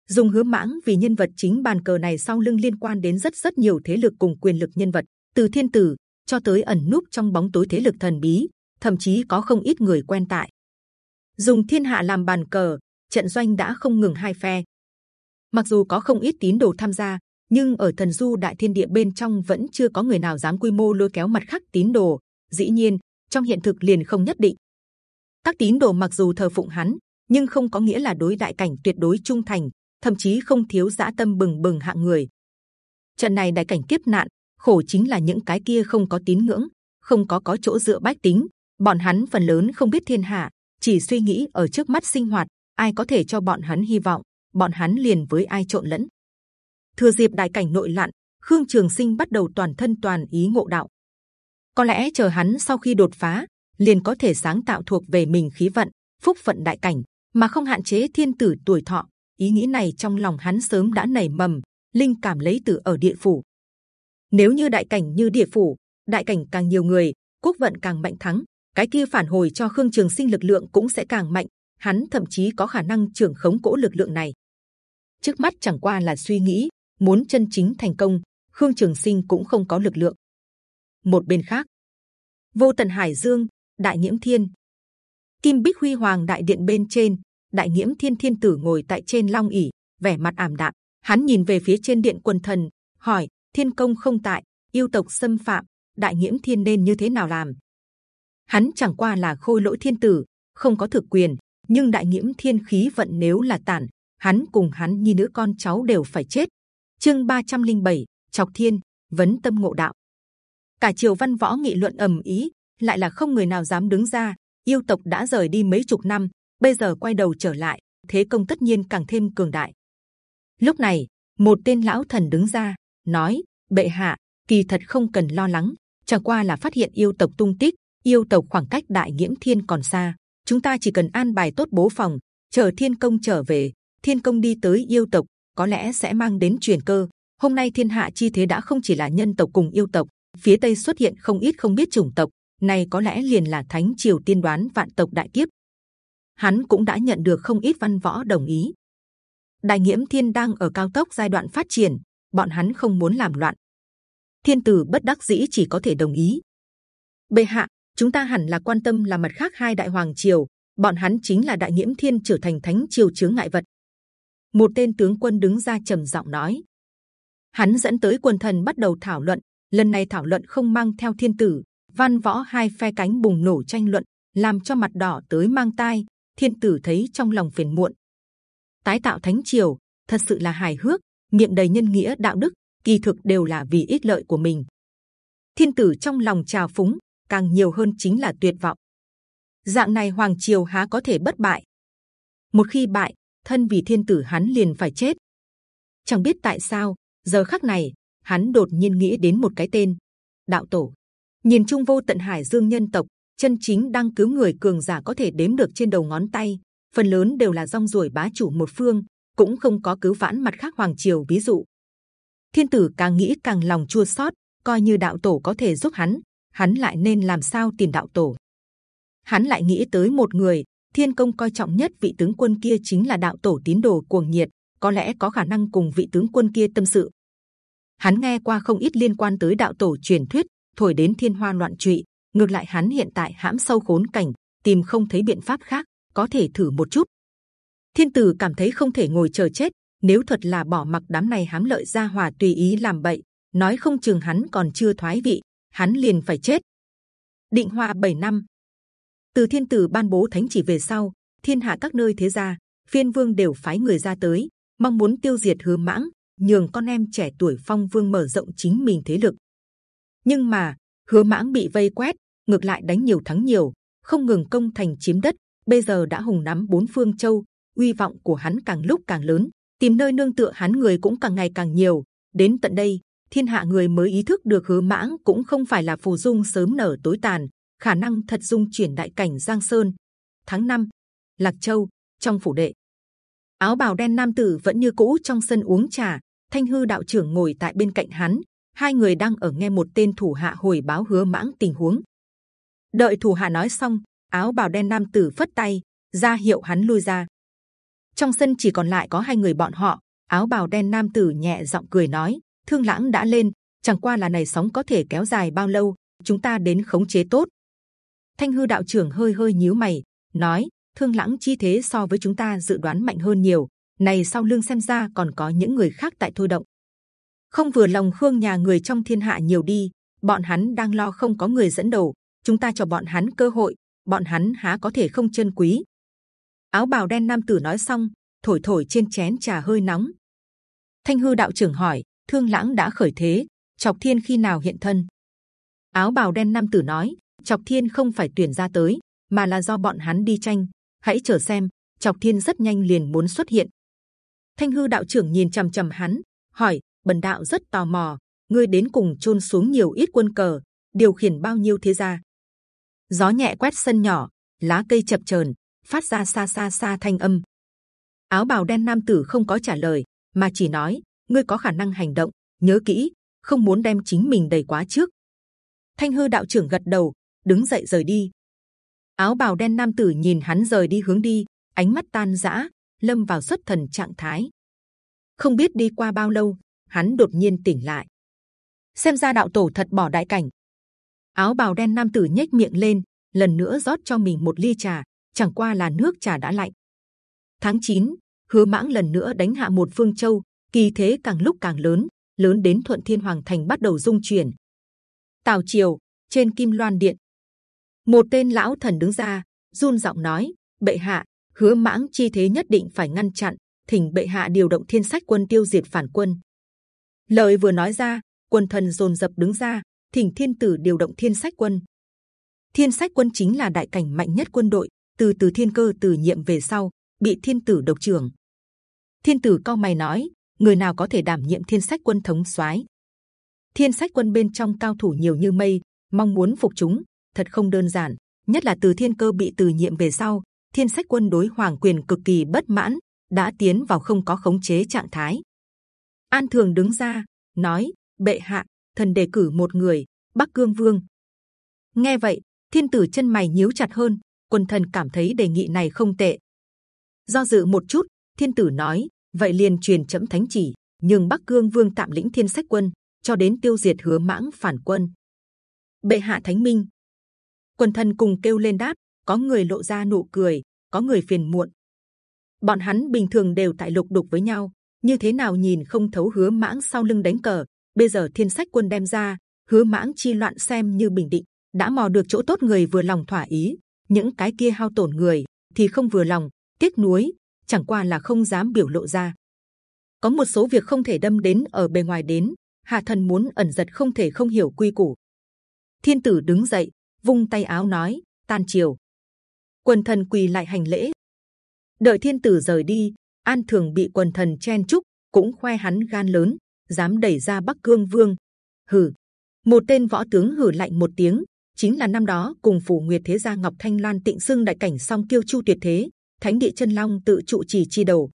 Dùng hứa mãng vì nhân vật chính bàn cờ này sau lưng liên quan đến rất rất nhiều thế lực cùng quyền lực nhân vật, từ thiên tử cho tới ẩn núp trong bóng tối thế lực thần bí, thậm chí có không ít người quen tại. Dùng thiên hạ làm bàn cờ, trận doanh đã không ngừng hai phe. Mặc dù có không ít tín đồ tham gia, nhưng ở thần du đại thiên địa bên trong vẫn chưa có người nào dám quy mô lôi kéo mặt khác tín đồ dĩ nhiên trong hiện thực liền không nhất định. Các tín đồ mặc dù thờ phụng hắn, nhưng không có nghĩa là đối đại cảnh tuyệt đối trung thành, thậm chí không thiếu dã tâm bừng bừng hạng người. trận này đại cảnh kiếp nạn khổ chính là những cái kia không có tín ngưỡng không có có chỗ dựa bách tính bọn hắn phần lớn không biết thiên hạ chỉ suy nghĩ ở trước mắt sinh hoạt ai có thể cho bọn hắn hy vọng bọn hắn liền với ai trộn lẫn thừa dịp đại cảnh nội loạn khương trường sinh bắt đầu toàn thân toàn ý ngộ đạo có lẽ chờ hắn sau khi đột phá, liền có thể sáng tạo thuộc về mình khí vận, phúc phận đại cảnh, mà không hạn chế thiên tử tuổi thọ. Ý nghĩ này trong lòng hắn sớm đã nảy mầm, linh cảm lấy từ ở địa phủ. Nếu như đại cảnh như địa phủ, đại cảnh càng nhiều người, quốc vận càng mạnh thắng, cái kia phản hồi cho khương trường sinh lực lượng cũng sẽ càng mạnh, hắn thậm chí có khả năng trưởng khống cỗ lực lượng này. Trước mắt chẳng qua là suy nghĩ, muốn chân chính thành công, khương trường sinh cũng không có lực lượng một bên khác. Vô tận hải dương đại nhiễm thiên. Kim bích huy hoàng đại điện bên trên đại nhiễm thiên thiên tử ngồi tại trên long ỷ vẻ mặt ảm đạm. Hắn nhìn về phía trên điện quần thần hỏi thiên công không tại yêu tộc xâm phạm đại nhiễm thiên nên như thế nào làm? Hắn chẳng qua là khôi lỗi thiên tử không có thực quyền nhưng đại nhiễm thiên khí vận nếu là tản hắn cùng hắn nhi nữ con cháu đều phải chết. Chương 307, chọc thiên vấn tâm ngộ đạo cả triều văn võ nghị luận ầm ý lại là không người nào dám đứng ra, yêu tộc đã rời đi mấy chục năm, bây giờ quay đầu trở lại, thế công tất nhiên càng thêm cường đại. Lúc này, một tên lão thần đứng ra, nói, bệ hạ, kỳ thật không cần lo lắng, chẳng qua là phát hiện yêu tộc tung tích, yêu tộc khoảng cách đại nhiễm thiên còn xa, chúng ta chỉ cần an bài tốt bố phòng, chờ thiên công trở về, thiên công đi tới yêu tộc, có lẽ sẽ mang đến truyền cơ. Hôm nay thiên hạ chi thế đã không chỉ là nhân tộc cùng yêu tộc phía tây xuất hiện không ít không biết chủng tộc này có lẽ liền là thánh triều tiên đoán vạn tộc đại kiếp. Hắn cũng đã nhận được không ít văn võ đồng ý. Đại nhiễm thiên đang ở cao tốc giai đoạn phát triển, bọn hắn không muốn làm loạn. Thiên tử bất đắc dĩ chỉ có thể đồng ý. Bệ hạ, chúng ta hẳn là quan tâm là mặt khác hai đại hoàng triều, bọn hắn chính là đại nhiễm thiên trở thành thánh triều chướng ngại vật. Một tên tướng quân đứng ra trầm giọng nói. Hắn dẫn tới quân thần bắt đầu thảo luận lần này thảo luận không mang theo thiên tử, văn võ hai phe cánh bùng nổ tranh luận, làm cho mặt đỏ tới mang tai, thiên tử thấy trong lòng phiền muộn. Tái tạo thánh triều, thật sự là hài hước miệng đầy nhân nghĩa đạo đức, kỳ thực đều là vì ích lợi của mình. Thiên tử trong lòng trào phúng, càng nhiều hơn chính là tuyệt vọng. Dạng này hoàng triều há có thể bất bại? Một khi bại, thân vì thiên tử hắn liền phải chết. Chẳng biết tại sao, giờ khắc này hắn đột nhiên nghĩ đến một cái tên, đạo tổ. Nhìn chung vô tận hải dương nhân tộc, chân chính đang cứu người cường giả có thể đếm được trên đầu ngón tay, phần lớn đều là rong ruổi bá chủ một phương, cũng không có cứu vãn mặt khác hoàng triều, ví dụ. Thiên tử càng nghĩ càng lòng chua xót, coi như đạo tổ có thể giúp hắn hắn lại nên làm sao tìm đạo tổ? Hắn lại nghĩ tới một người, thiên công coi trọng nhất vị tướng quân kia chính là đạo tổ tín đồ cuồng nhiệt, có lẽ có khả năng cùng vị tướng quân kia tâm sự hắn nghe qua không ít liên quan tới đạo tổ truyền thuyết, thổi đến thiên hoa loạn trụy. Ngược lại hắn hiện tại hãm sâu khốn cảnh, tìm không thấy biện pháp khác, có thể thử một chút. Thiên tử cảm thấy không thể ngồi chờ chết, nếu thật là bỏ mặc đám này hám lợi gia hòa tùy ý làm bậy, nói không chừng hắn còn chưa thoái vị, hắn liền phải chết. Định hoa 7 năm. Từ thiên tử ban bố thánh chỉ về sau, thiên hạ các nơi thế gia, phiên vương đều phái người ra tới, mong muốn tiêu diệt hứa mãng nhường con em trẻ tuổi phong vương mở rộng chính mình thế lực. Nhưng mà hứa mãng bị vây quét ngược lại đánh nhiều thắng nhiều không ngừng công thành chiếm đất bây giờ đã hùng nắm bốn phương châu uy vọng của hắn càng lúc càng lớn tìm nơi nương tựa hắn người cũng càng ngày càng nhiều. Đến tận đây thiên hạ người mới ý thức được hứa mãng cũng không phải là phù dung sớm nở tối tàn khả năng thật dung chuyển đại cảnh giang sơn. Tháng 5, lạc châu trong phủ đệ. Áo bào đen nam tử vẫn như cũ trong sân uống trà thanh hư đạo trưởng ngồi tại bên cạnh hắn, hai người đang ở nghe một tên thủ hạ hồi báo hứa mãng tình huống. Đợi thủ hạ nói xong, áo bào đen nam tử phất tay, ra hiệu hắn lui ra. Trong sân chỉ còn lại có hai người bọn họ, áo bào đen nam tử nhẹ giọng cười nói, thương lãng đã lên, chẳng qua là này sóng có thể kéo dài bao lâu, chúng ta đến khống chế tốt. Thanh hư đạo trưởng hơi hơi nhíu mày, nói, thương lãng chi thế so với chúng ta dự đoán mạnh hơn nhiều này sau lưng xem ra còn có những người khác tại thôi động. Không vừa lòng khương nhà người trong thiên hạ nhiều đi, bọn hắn đang lo không có người dẫn đầu. Chúng ta cho bọn hắn cơ hội, bọn hắn há có thể không chân quý. Áo bào đen nam tử nói xong, thổi thổi trên chén trà hơi nóng. Thanh hư đạo trưởng hỏi, thương lãng đã khởi thế, chọc thiên khi nào hiện thân? Áo bào đen nam tử nói, chọc thiên không phải tuyển ra tới, mà là do bọn hắn đi tranh. Hãy chờ xem, chọc thiên rất nhanh liền muốn xuất hiện thanh hư đạo trưởng nhìn c h ầ m c h ầ m hắn hỏi bần đạo rất tò mò ngươi đến cùng trôn xuống nhiều ít quân cờ điều khiển bao nhiêu thế gia? Gió nhẹ quét sân nhỏ lá cây chập chờn phát ra xa xa xa thanh âm. Áo bào đen nam tử không có trả lời mà chỉ nói ngươi có khả năng hành động nhớ kỹ không muốn đem chính mình đầy quá trước. Thanh hư đạo trưởng gật đầu đứng dậy rời đi. Áo bào đen nam tử nhìn hắn rời đi hướng đi ánh mắt tan rã, lâm vào xuất thần trạng thái. Không biết đi qua bao lâu, hắn đột nhiên tỉnh lại. Xem ra đạo tổ thật bỏ đại cảnh. Áo bào đen nam tử nhếch miệng lên, lần nữa rót cho mình một ly trà, chẳng qua là nước trà đã lạnh. Tháng 9, hứa mãng lần nữa đánh hạ một phương châu, kỳ thế càng lúc càng lớn, lớn đến thuận thiên hoàng thành bắt đầu dung chuyển. Tào triều trên kim loan điện, một tên lão thần đứng ra, run giọng nói: bệ hạ, hứa mãng chi thế nhất định phải ngăn chặn, thỉnh bệ hạ điều động thiên sách quân tiêu diệt phản quân. Lời vừa nói ra, quân thần dồn dập đứng ra, thỉnh thiên tử điều động thiên sách quân. Thiên sách quân chính là đại cảnh mạnh nhất quân đội, từ từ thiên cơ từ nhiệm về sau, bị thiên tử độc trưởng. Thiên tử cao mày nói, người nào có thể đảm nhiệm thiên sách quân thống soái? Thiên sách quân bên trong cao thủ nhiều như mây, mong muốn phục chúng, thật không đơn giản, nhất là từ thiên cơ bị từ nhiệm về sau thiên sách quân đối hoàng quyền cực kỳ bất mãn, đã tiến vào không có khống chế trạng thái. An thường đứng ra, nói, bệ hạ, thần đề cử một người, bắc cương vương. Nghe vậy, thiên tử chân mày nhíu chặt hơn quân thần cảm thấy đề nghị này không tệ. Do dự một chút, thiên tử nói, vậy liền truyền chấm thánh chỉ nhưng bắc cương vương tạm lĩnh thiên sách quân, cho đến tiêu diệt hứa mãng phản quân. Bệ hạ thánh minh. Quân thần cùng kêu lên đáp có người lộ ra nụ cười, có người phiền muộn. Bọn hắn bình thường đều tại lục đục với nhau, như thế nào nhìn không thấu hứa mãng sau lưng đánh cờ. Bây giờ thiên sách quân đem ra, hứa mãng chi loạn xem như bình định, đã mò được chỗ tốt người vừa lòng thỏa ý, những cái kia hao tổn người thì không vừa lòng, tiếc nuối, chẳng qua là không dám biểu lộ ra. Có một số việc không thể đâm đến ở bề ngoài đến, hạ thần muốn ẩn giật không thể không hiểu quy củ. Thiên tử đứng dậy, vung tay áo nói: tan chiều quần thần quỳ lại hành lễ. Đợi thiên tử rời đi, An Thường bị quần thần chen chúc, cũng khoe hắn gan lớn, dám đẩy ra Bắc Cương Vương. Hừ, một tên võ tướng hừ lạnh một tiếng, chính là năm đó cùng phủ Nguyệt Thế gia Ngọc Thanh Loan Tịnh sưng đại cảnh song kiêu Chu Tuyệt Thế, Thánh địa chân Long tự trụ trì chi đầu.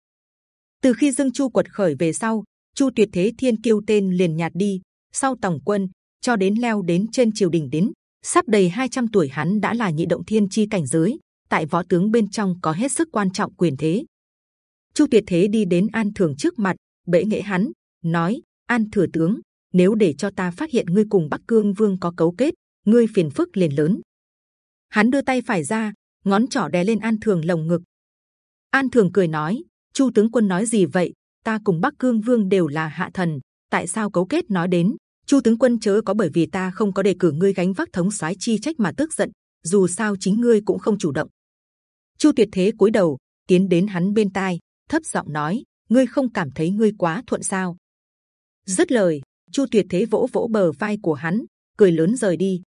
Từ khi Dương Chu quật khởi về sau, Chu Tuyệt Thế Thiên kiêu tên liền nhạt đi. Sau tổng quân, cho đến leo đến trên triều đình đến, sắp đầy 200 tuổi hắn đã là nhị động thiên chi cảnh giới, tại võ tướng bên trong có hết sức quan trọng quyền thế. Chu Tuyệt Thế đi đến An Thường trước mặt, bệ nghệ hắn, nói: An thừa tướng, nếu để cho ta phát hiện ngươi cùng Bắc Cương Vương có cấu kết, ngươi phiền phức liền lớn. Hắn đưa tay phải ra, ngón trỏ đè lên An Thường lồng ngực. An Thường cười nói: Chu tướng quân nói gì vậy? Ta cùng Bắc Cương Vương đều là hạ thần, tại sao cấu kết nói đến? Chu tướng quân chớ có bởi vì ta không có đề cử ngươi gánh vác thống soái chi trách mà tức giận. Dù sao chính ngươi cũng không chủ động. Chu Tuyệt Thế cúi đầu tiến đến hắn bên tai, thấp giọng nói: ngươi không cảm thấy ngươi quá thuận sao? Dứt lời, Chu Tuyệt Thế vỗ vỗ bờ vai của hắn, cười lớn rời đi.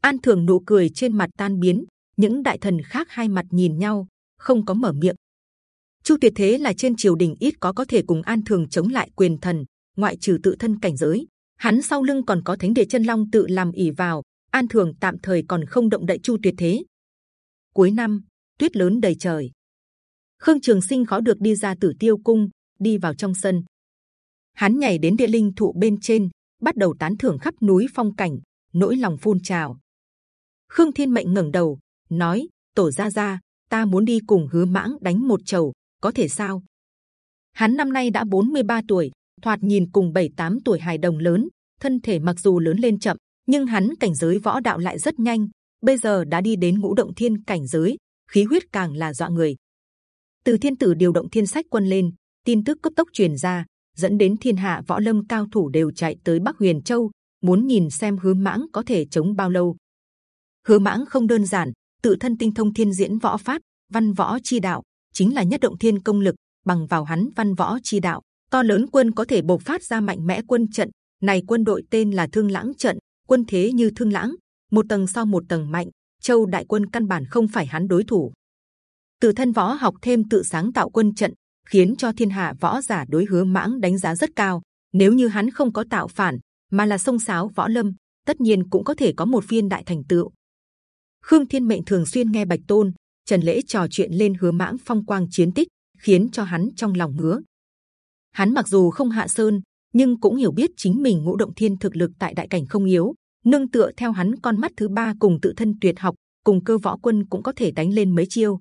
An Thường nụ cười trên mặt tan biến, những đại thần khác hai mặt nhìn nhau, không có mở miệng. Chu Tuyệt Thế là trên triều đình ít có có thể cùng An Thường chống lại quyền thần, ngoại trừ tự thân cảnh giới, hắn sau lưng còn có thánh địa chân long tự làm ỉ vào. An Thường tạm thời còn không động đậy Chu Tuyệt Thế. Cuối năm, tuyết lớn đầy trời. Khương Trường Sinh khó được đi ra Tử Tiêu Cung, đi vào trong sân. Hắn nhảy đến địa linh thụ bên trên, bắt đầu tán thưởng khắp núi phong cảnh, nỗi lòng phun trào. Khương Thiên Mệnh ngẩng đầu, nói: Tổ gia gia, ta muốn đi cùng Hứa Mãng đánh một chầu, có thể sao? Hắn năm nay đã 43 tuổi, thoạt nhìn cùng 7-8 tuổi hài đồng lớn, thân thể mặc dù lớn lên chậm, nhưng hắn cảnh giới võ đạo lại rất nhanh. Bây giờ đã đi đến ngũ động thiên cảnh giới, khí huyết càng là dọa người. Từ thiên tử điều động thiên sách quân lên, tin tức cấp tốc truyền ra, dẫn đến thiên hạ võ lâm cao thủ đều chạy tới Bắc Huyền Châu, muốn nhìn xem hứa mãng có thể chống bao lâu. Hứa mãng không đơn giản, tự thân tinh thông thiên diễn võ pháp, văn võ chi đạo, chính là nhất động thiên công lực. Bằng vào hắn văn võ chi đạo, to lớn quân có thể bộc phát ra mạnh mẽ quân trận. Này quân đội tên là Thương Lãng trận, quân thế như Thương Lãng, một tầng sau một tầng mạnh. Châu đại quân căn bản không phải hắn đối thủ. Từ thân võ học thêm tự sáng tạo quân trận, khiến cho thiên hạ võ giả đối hứa mãng đánh giá rất cao. Nếu như hắn không có tạo phản, mà là sông sáo võ lâm, tất nhiên cũng có thể có một viên đại thành tựu. Khương Thiên Mệnh thường xuyên nghe Bạch Tôn, Trần Lễ trò chuyện lên hứa mãng phong quang chiến tích, khiến cho hắn trong lòng ngứa. Hắn mặc dù không hạ sơn, nhưng cũng hiểu biết chính mình ngũ động thiên thực lực tại đại cảnh không yếu, nương tựa theo hắn con mắt thứ ba cùng tự thân tuyệt học, cùng cơ võ quân cũng có thể đánh lên mấy chiêu.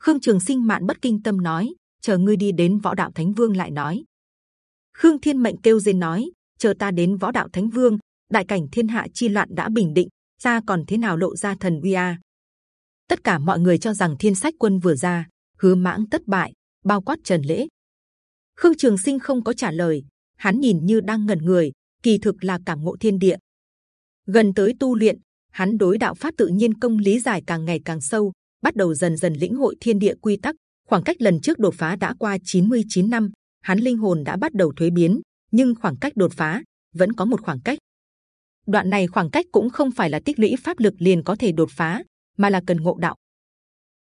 Khương Trường Sinh mạn bất kinh tâm nói, chờ ngươi đi đến võ đạo thánh vương lại nói. Khương Thiên mệnh kêu dên nói, chờ ta đến võ đạo thánh vương, đại cảnh thiên hạ chi loạn đã bình định, ra còn thế nào lộ ra thần uy a? Tất cả mọi người cho rằng thiên sách quân vừa ra, hứa mãng tất bại, bao quát trần lễ. Khương Trường Sinh không có trả lời, hắn nhìn như đang ngẩn người, kỳ thực là cảm ngộ thiên địa. Gần tới tu luyện, hắn đối đạo pháp tự nhiên công lý giải càng ngày càng sâu, bắt đầu dần dần lĩnh hội thiên địa quy tắc. Khoảng cách lần trước đột phá đã qua 99 năm, hắn linh hồn đã bắt đầu thuế biến, nhưng khoảng cách đột phá vẫn có một khoảng cách. Đoạn này khoảng cách cũng không phải là tích lũy pháp lực liền có thể đột phá, mà là cần ngộ đạo.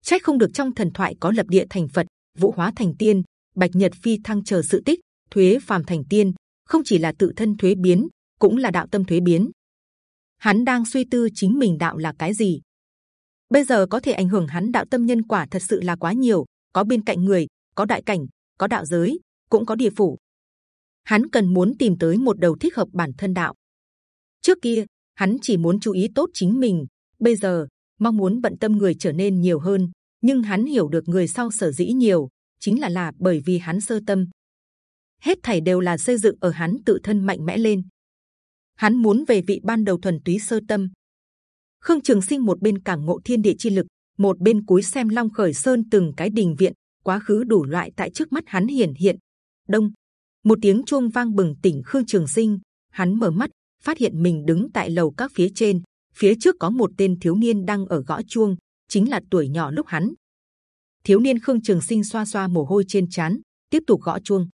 Trách không được trong thần thoại có lập địa thành Phật, vũ hóa thành tiên, bạch nhật phi thăng chờ sự tích, thuế phàm thành tiên, không chỉ là tự thân thuế biến, cũng là đạo tâm thuế biến. Hắn đang suy tư chính mình đạo là cái gì. Bây giờ có thể ảnh hưởng hắn đạo tâm nhân quả thật sự là quá nhiều, có bên cạnh người, có đại cảnh, có đạo giới, cũng có địa phủ. Hắn cần muốn tìm tới một đầu thích hợp bản thân đạo. Trước kia hắn chỉ muốn chú ý tốt chính mình, bây giờ mong muốn bận tâm người trở nên nhiều hơn. Nhưng hắn hiểu được người sau sở dĩ nhiều, chính là là bởi vì hắn sơ tâm. Hết thảy đều là xây dựng ở hắn tự thân mạnh mẽ lên. Hắn muốn về vị ban đầu thuần túy sơ tâm. Khương Trường Sinh một bên cảm ngộ thiên địa chi lực, một bên cúi xem Long Khởi Sơn từng cái đình viện, quá khứ đủ loại tại trước mắt hắn hiển hiện. Đông, một tiếng chuông vang bừng tỉnh Khương Trường Sinh. Hắn mở mắt, phát hiện mình đứng tại lầu các phía trên, phía trước có một tên thiếu niên đang ở gõ chuông, chính là tuổi nhỏ lúc hắn. Thiếu niên Khương Trường Sinh xoa xoa mồ hôi trên chán, tiếp tục gõ chuông.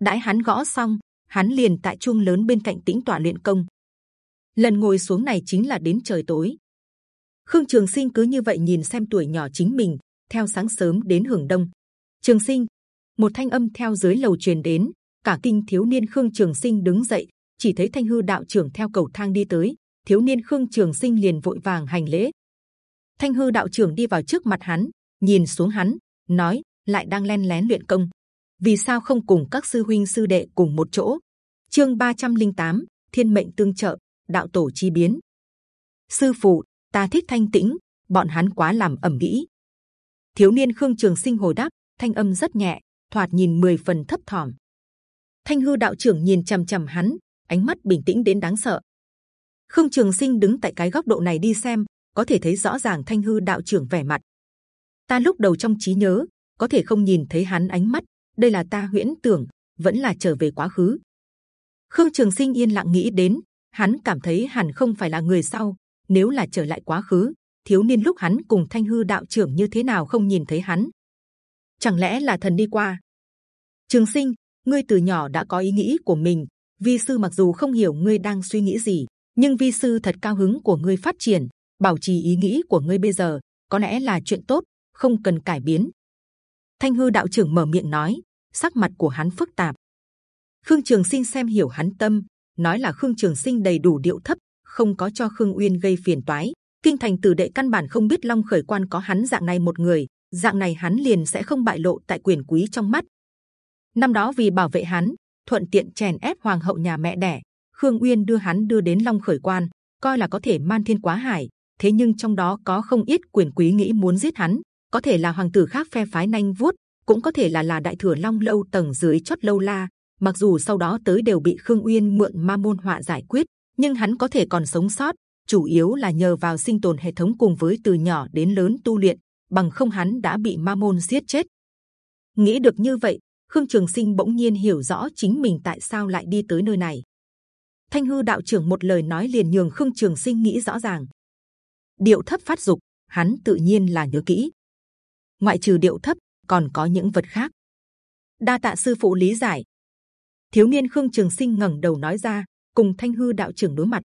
Đãi hắn gõ xong, hắn liền tại chuông lớn bên cạnh tĩnh tọa luyện công. Lần ngồi xuống này chính là đến trời tối. Khương Trường Sinh cứ như vậy nhìn xem tuổi nhỏ chính mình, theo sáng sớm đến hưởng đông. Trường Sinh, một thanh âm theo dưới lầu truyền đến, cả kinh thiếu niên Khương Trường Sinh đứng dậy, chỉ thấy thanh hư đạo trưởng theo cầu thang đi tới, thiếu niên khương trường sinh liền vội vàng hành lễ. Thanh hư đạo trưởng đi vào trước mặt hắn, nhìn xuống hắn, nói: lại đang len lén luyện công, vì sao không cùng các sư huynh sư đệ cùng một chỗ? Chương 308, Thiên mệnh tương trợ, đạo tổ chi biến. Sư phụ, ta thích thanh tĩnh, bọn hắn quá làm ẩm nghĩ Thiếu niên khương trường sinh hồi đáp, thanh âm rất nhẹ, thoạt nhìn mười phần thấp thỏm. Thanh hư đạo trưởng nhìn trầm h c h ầ m hắn, ánh mắt bình tĩnh đến đáng sợ. Khương Trường Sinh đứng tại cái góc độ này đi xem, có thể thấy rõ ràng Thanh hư đạo trưởng vẻ mặt. Ta lúc đầu trong trí nhớ có thể không nhìn thấy hắn ánh mắt, đây là ta huyễn tưởng, vẫn là trở về quá khứ. Khương Trường Sinh yên lặng nghĩ đến, hắn cảm thấy hẳn không phải là người sau. Nếu là trở lại quá khứ, thiếu niên lúc hắn cùng Thanh hư đạo trưởng như thế nào không nhìn thấy hắn? Chẳng lẽ là thần đi qua? Trường Sinh, ngươi từ nhỏ đã có ý nghĩ của mình, vi sư mặc dù không hiểu ngươi đang suy nghĩ gì nhưng vi sư thật cao hứng của ngươi phát triển bảo trì ý nghĩ của ngươi bây giờ có lẽ là chuyện tốt không cần cải biến thanh hư đạo trưởng mở miệng nói sắc mặt của hắn phức tạp khương trường sinh xem hiểu hắn tâm nói là khương trường sinh đầy đủ điệu thấp không có cho khương uyên gây phiền toái kinh thành tử đệ căn bản không biết long khởi quan có hắn dạng này một người dạng này hắn liền sẽ không bại lộ tại quyền quý trong mắt năm đó vì bảo vệ hắn thuận tiện chèn ép hoàng hậu nhà mẹ đẻ. Khương Uyên đưa hắn đưa đến Long Khởi Quan, coi là có thể man thiên quá hải. Thế nhưng trong đó có không ít quyền quý nghĩ muốn giết hắn, có thể là hoàng tử khác phe phái nhanh vuốt, cũng có thể là là đại thừa Long lâu tầng dưới chót lâu la. Mặc dù sau đó tới đều bị Khương Uyên mượn ma môn họa giải quyết, nhưng hắn có thể còn sống sót, chủ yếu là nhờ vào sinh tồn hệ thống cùng với từ nhỏ đến lớn tu luyện, bằng không hắn đã bị ma môn giết chết. Nghĩ được như vậy, Khương Trường Sinh bỗng nhiên hiểu rõ chính mình tại sao lại đi tới nơi này. Thanh hư đạo trưởng một lời nói liền nhường Khương Trường Sinh nghĩ rõ ràng. Điệu thấp phát dục, hắn tự nhiên là nhớ kỹ. Ngoại trừ điệu thấp, còn có những vật khác. đa tạ sư phụ lý giải thiếu niên khương trường sinh ngẩng đầu nói ra, cùng thanh hư đạo trưởng đối mặt.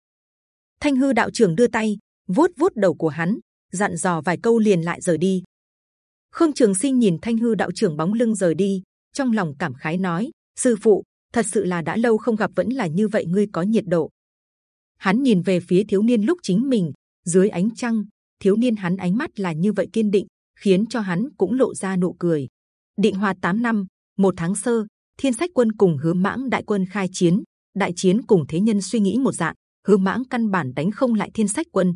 Thanh hư đạo trưởng đưa tay, vuốt vuốt đầu của hắn, dặn dò vài câu liền lại rời đi. Khương trường sinh nhìn thanh hư đạo trưởng bóng lưng rời đi, trong lòng cảm khái nói, sư phụ, thật sự là đã lâu không gặp vẫn là như vậy, ngươi có nhiệt độ. Hắn nhìn về phía thiếu niên lúc chính mình, dưới ánh trăng, thiếu niên hắn ánh mắt là như vậy kiên định, khiến cho hắn cũng lộ ra nụ cười. Định hòa 8 năm, một tháng sơ thiên sách quân cùng hứa mãng đại quân khai chiến. Đại chiến cùng thế nhân suy nghĩ một dạng. Hứa mãng căn bản đánh không lại thiên sách quân.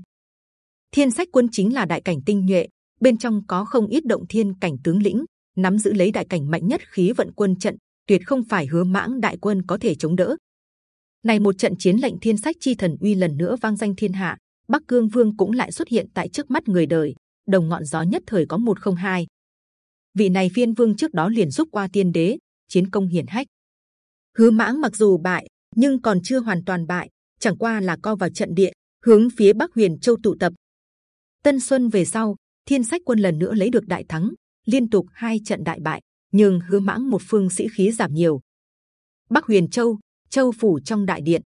Thiên sách quân chính là đại cảnh tinh nhuệ. Bên trong có không ít động thiên cảnh tướng lĩnh, nắm giữ lấy đại cảnh mạnh nhất khí vận quân trận, tuyệt không phải hứa mãng đại quân có thể chống đỡ. Này một trận chiến lệnh thiên sách chi thần uy lần nữa vang danh thiên hạ, bắc cương vương cũng lại xuất hiện tại trước mắt người đời. Đồng ngọn gió nhất thời có một không hai. Vị này phiên vương trước đó liền giúp qua tiên đế chiến công hiển hách. Hứa mãng mặc dù bại, nhưng còn chưa hoàn toàn bại, chẳng qua là co vào trận địa, hướng phía bắc huyền châu tụ tập. Tân xuân về sau, thiên sách quân lần nữa lấy được đại thắng, liên tục hai trận đại bại nhưng hứa mãng một phương sĩ khí giảm nhiều. Bắc huyền châu châu phủ trong đại điện.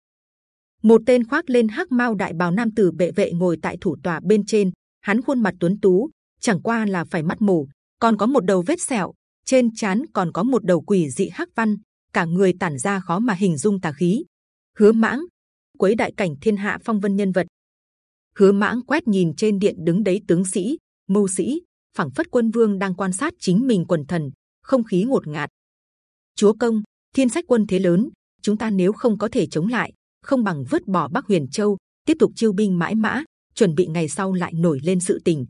Một tên khoác lên hắc mao đại bào nam tử bệ vệ ngồi tại thủ tòa bên trên, hắn khuôn mặt tuấn tú, chẳng qua là phải mắt mù, còn có một đầu vết sẹo trên chán còn có một đầu quỷ dị hắc văn, cả người tản ra khó mà hình dung tà khí. Hứa mãng, quấy đại cảnh thiên hạ phong vân nhân vật. Hứa mãng quét nhìn trên điện đứng đấy tướng sĩ, mưu sĩ, phảng phất quân vương đang quan sát chính mình quần thần, không khí ngột ngạt. Chúa công, thiên sách quân thế lớn, chúng ta nếu không có thể chống lại, không bằng vứt bỏ bắc huyền châu, tiếp tục chiêu binh mãi mã, chuẩn bị ngày sau lại nổi lên sự tình.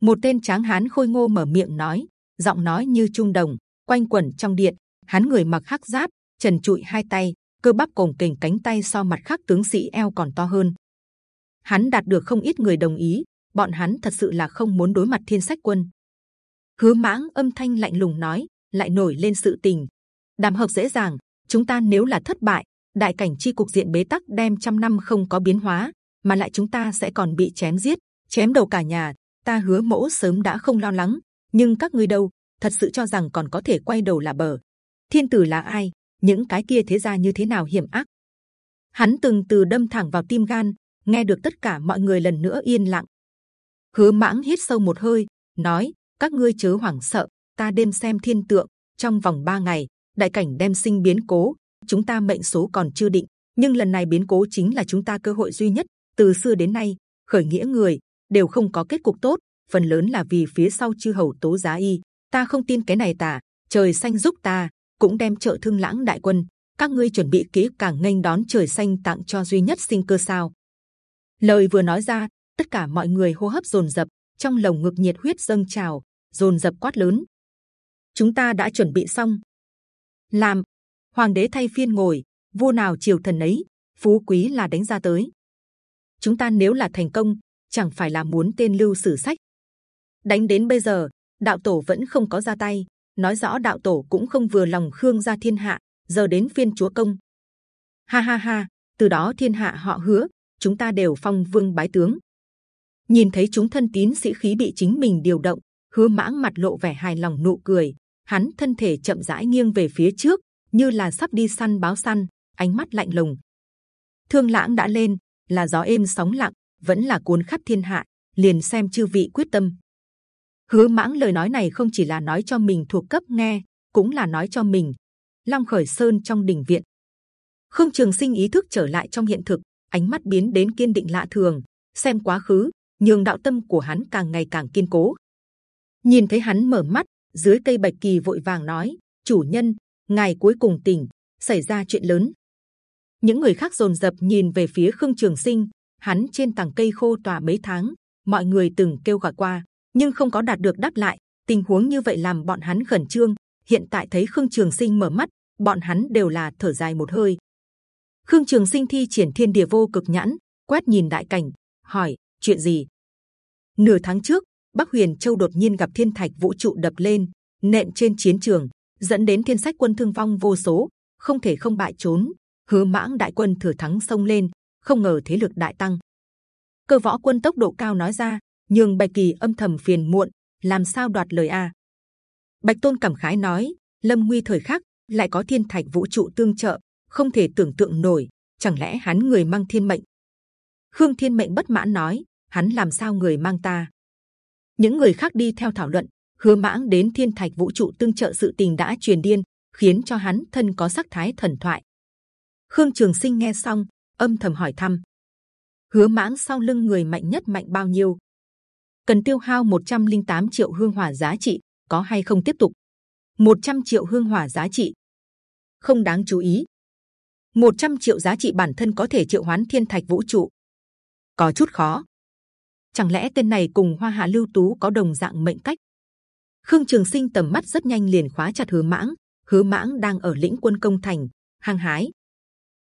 Một tên tráng hán khôi ngô mở miệng nói giọng nói như trung đồng, quanh quẩn trong điện. Hắn người mặc hắc giáp, trần trụi hai tay, cơ bắp cồng kềnh cánh tay so mặt khác tướng sĩ eo còn to hơn. Hắn đạt được không ít người đồng ý, bọn hắn thật sự là không muốn đối mặt thiên sách quân. Hứa mãng âm thanh lạnh lùng nói, lại nổi lên sự tình. Đàm hợp dễ dàng, chúng ta nếu là thất bại, đại cảnh chi cục diện bế tắc đem trăm năm không có biến hóa, mà lại chúng ta sẽ còn bị chém giết, chém đầu cả nhà. Ta hứa mẫu sớm đã không lo lắng nhưng các ngươi đâu, thật sự cho rằng còn có thể quay đầu là bờ. Thiên tử là ai? Những cái kia thế gia như thế nào hiểm ác? Hắn từng từ đâm thẳng vào tim gan, nghe được tất cả mọi người lần nữa yên lặng. Hứa mãng hít sâu một hơi, nói, các ngươi chớ hoảng sợ, ta đêm xem thiên tượng, trong vòng ba ngày, đại cảnh đem sinh biến cố, chúng ta mệnh số còn chưa định, nhưng lần này biến cố chính là chúng ta cơ hội duy nhất, từ xưa đến nay, khởi nghĩa người, đều không có kết cục tốt phần lớn là vì phía sau chư hầu tố giá y. Ta không tin cái này tả trời xanh giúp ta, cũng đem trợ thương lãng đại quân. Các ngươi chuẩn bị kỹ càng nghênh đón trời xanh tặng cho duy nhất sinh cơ sao. Lời vừa nói ra, tất cả mọi người hô hấp dồn dập, trong lồng ngực nhiệt huyết dâng trào, dồn dập quát lớn. Chúng ta đã chuẩn bị xong. Làm. Hoàng đế thay phiên ngồi, vua nào triều thần ấy, phú quý là đánh ra tới. Chúng ta nếu là thành công, chẳng phải là muốn tên lưu sử sách? Đánh đến bây giờ, đạo tổ vẫn không có ra tay. Nói rõ đạo tổ cũng không vừa lòng khương gia thiên hạ, giờ đến phiên chúa công. Ha ha ha, từ đó thiên hạ họ hứa, chúng ta đều phong vương bái tướng. Nhìn thấy chúng thân tín sĩ khí bị chính mình điều động, hứa mãng mặt lộ vẻ hài lòng nụ cười. Hắn thân thể chậm rãi nghiêng về phía trước, như là sắp đi săn báo săn, ánh mắt lạnh lùng. Thương lãng đã lên, là gió êm sóng lặng, vẫn là cuốn khắp thiên hạ, liền xem chư vị quyết tâm hứa mãng lời nói này không chỉ là nói cho mình thuộc cấp nghe, cũng là nói cho mình. Long khởi sơn trong đình viện. Khương trường sinh ý thức trở lại trong hiện thực, ánh mắt biến đến kiên định lạ thường, xem quá khứ, nhường đạo tâm của hắn càng ngày càng kiên cố. Nhìn thấy hắn mở mắt, dưới cây bạch kỳ vội vàng nói, chủ nhân, ngài cuối cùng tỉnh, xảy ra chuyện lớn. Những người khác rồn rập nhìn về phía khương trường sinh, hắn trên tàng cây khô tỏa mấy tháng, mọi người từng kêu gọi qua nhưng không có đạt được đáp lại. Tình huống như vậy làm bọn hắn khẩn trương. Hiện tại thấy khương trường sinh mở mắt, bọn hắn đều là thở dài một hơi. Khương trường sinh thi triển thiên địa vô cực nhãn, quét nhìn đại cảnh, hỏi, chuyện gì? Nửa tháng trước, bắc huyền châu đột nhiên gặp thiên thạch vũ trụ đập lên, nện trên chiến trường, dẫn đến thiên sách quân thương vong vô số, không thể không bại trốn. Hứa mãng đại quân thừa thắng xông lên, không ngờ thế lực đại tăng. Cơ võ quân tốc độ cao nói ra nhường bạch kỳ âm thầm phiền muộn, làm sao đoạt lời a? Bạch tôn cảm khái nói, lâm nguy thời khắc lại có thiên thạch vũ trụ tương trợ, không thể tưởng tượng nổi, chẳng lẽ hắn người mang thiên mệnh? Khương thiên mệnh bất mãn nói, hắn làm sao người mang ta? Những người khác đi theo thảo luận, hứa mãng đến thiên thạch vũ trụ tương trợ sự tình đã truyền điên, khiến cho hắn thân có sắc thái thần thoại. Khương trường sinh nghe xong, âm thầm hỏi thăm. Hứa mãng sau lưng người mạnh nhất mạnh bao nhiêu? Cần tiêu hao 108 triệu hương hỏa giá trị, có hay không tiếp tục? 100 triệu hương hỏa giá trị. Không đáng chú ý. 100 triệu giá trị bản thân có thể triệu hoán thiên thạch vũ trụ. Có chút khó. Chẳng lẽ tên này cùng hoa hạ lưu tú có đồng dạng mệnh cách? Khương trường sinh tầm mắt rất nhanh liền khóa chặt hứa mãng. Hứa mãng đang ở lĩnh quân công thành, hăng hái.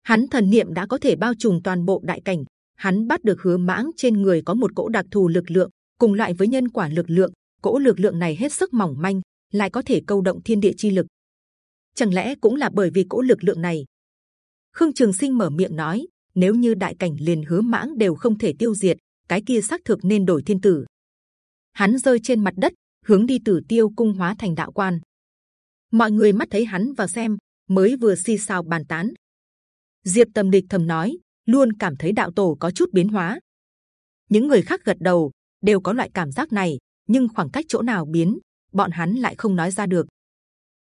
Hắn thần niệm đã có thể bao trùm toàn bộ đại cảnh. Hắn bắt được hứa mãng, trên người có một cỗ đặc thù lực lượng cùng loại với nhân quả lực lượng, cỗ lực lượng này hết sức mỏng manh, lại có thể câu động thiên địa chi lực. Chẳng lẽ cũng là bởi vì cỗ lực lượng này? Khương trường sinh mở miệng nói, nếu như đại cảnh liền hứa mãng đều không thể tiêu diệt, cái kia xác thực nên đổi thiên tử. Hắn rơi trên mặt đất, hướng đi tử tiêu cung hóa thành đạo quan. Mọi người mắt thấy hắn vào xem, mới vừa xì xào bàn tán. Diệp tâm địch thầm nói, luôn cảm thấy đạo tổ có chút biến hóa. Những người khác gật đầu đều có loại cảm giác này, nhưng khoảng cách chỗ nào biến, bọn hắn lại không nói ra được.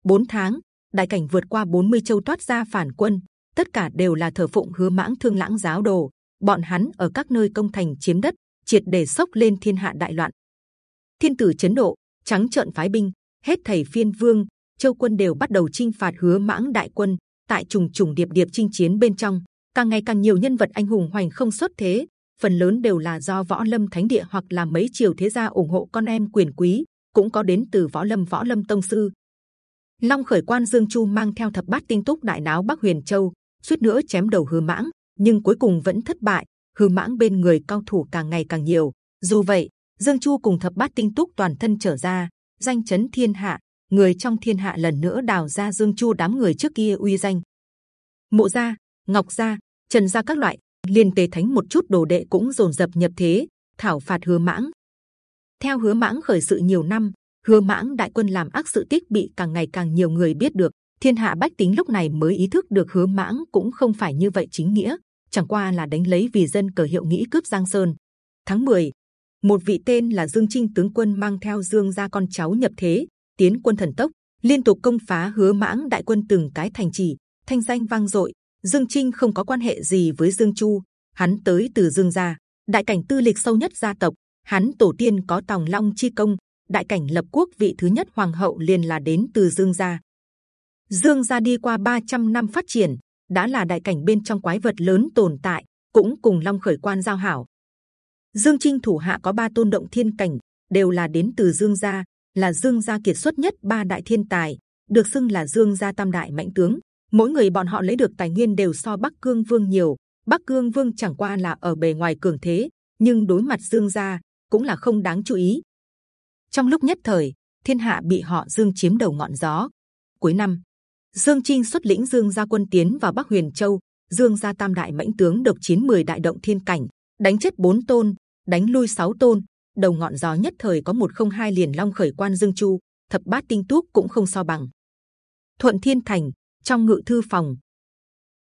4 tháng, đại cảnh vượt qua 40 châu toát ra phản quân, tất cả đều là thờ phụng hứa mãng thương lãng giáo đồ. Bọn hắn ở các nơi công thành chiếm đất, triệt để sốc lên thiên hạ đại loạn. Thiên tử chấn độ, trắng trợn phái binh, hết thầy phiên vương, châu quân đều bắt đầu chinh phạt hứa mãng đại quân, tại trùng trùng điệp điệp chinh chiến bên trong, càng ngày càng nhiều nhân vật anh hùng hoành không xuất thế phần lớn đều là do võ lâm thánh địa hoặc là mấy triều thế gia ủng hộ con em quyền quý, cũng có đến từ võ lâm võ lâm tông sư. Long khởi quan dương chu mang theo thập bát tinh túc đại náo bắc huyền châu, suýt nữa chém đầu hư mãng, nhưng cuối cùng vẫn thất bại. Hư mãng bên người cao thủ càng ngày càng nhiều. Dù vậy, dương chu cùng thập bát tinh túc toàn thân trở ra, danh chấn thiên hạ, người trong thiên hạ lần nữa đào ra dương chu đám người trước kia uy danh. Mộ gia, ngọc gia, trần gia các loại liên tế thánh một chút đồ đệ cũng rồn rập nhập thế thảo phạt hứa mãng. Theo hứa mãng khởi sự nhiều năm hứa mãng đại quân làm ác sự tích bị càng ngày càng nhiều người biết được thiên hạ bách tính lúc này mới ý thức được hứa mãng cũng không phải như vậy chính nghĩa chẳng qua là đánh lấy vì dân cờ hiệu nghĩ cướp giang sơn. Tháng 10, một vị tên là dương trinh tướng quân mang theo dương gia con cháu nhập thế tiến quân thần tốc liên tục công phá hứa mãng đại quân từng cái thành trì thanh danh vang dội dương trinh không có quan hệ gì với dương chu, hắn tới từ dương gia, đại cảnh tư lịch sâu nhất gia tộc, hắn tổ tiên có tòng long chi công, đại cảnh lập quốc vị thứ nhất hoàng hậu liền là đến từ dương gia. Dương gia đi qua 300 năm phát triển, đã là đại cảnh bên trong quái vật lớn tồn tại, cũng cùng long khởi quan giao hảo. Dương trinh thủ hạ có ba tôn động thiên cảnh, đều là đến từ dương gia, là dương gia kiệt xuất nhất ba đại thiên tài, được xưng là dương gia tam đại mạnh tướng mỗi người bọn họ lấy được tài nguyên đều so bắc cương vương nhiều. Bắc cương vương chẳng qua là ở bề ngoài cường thế, nhưng đối mặt dương gia cũng là không đáng chú ý. Trong lúc nhất thời, thiên hạ bị họ dương chiếm đầu ngọn gió. Cuối năm, dương trinh xuất lĩnh dương gia quân tiến vào bắc huyền châu. Dương gia tam đại mãnh tướng độc chiến 10 đại động thiên cảnh, đánh chết bốn tôn, đánh lui sáu tôn. Đầu ngọn gió nhất thời có một không hai liền long khởi quan dương chu, thập bát tinh túc cũng không so bằng. Thuận thiên thành trong ngự thư phòng.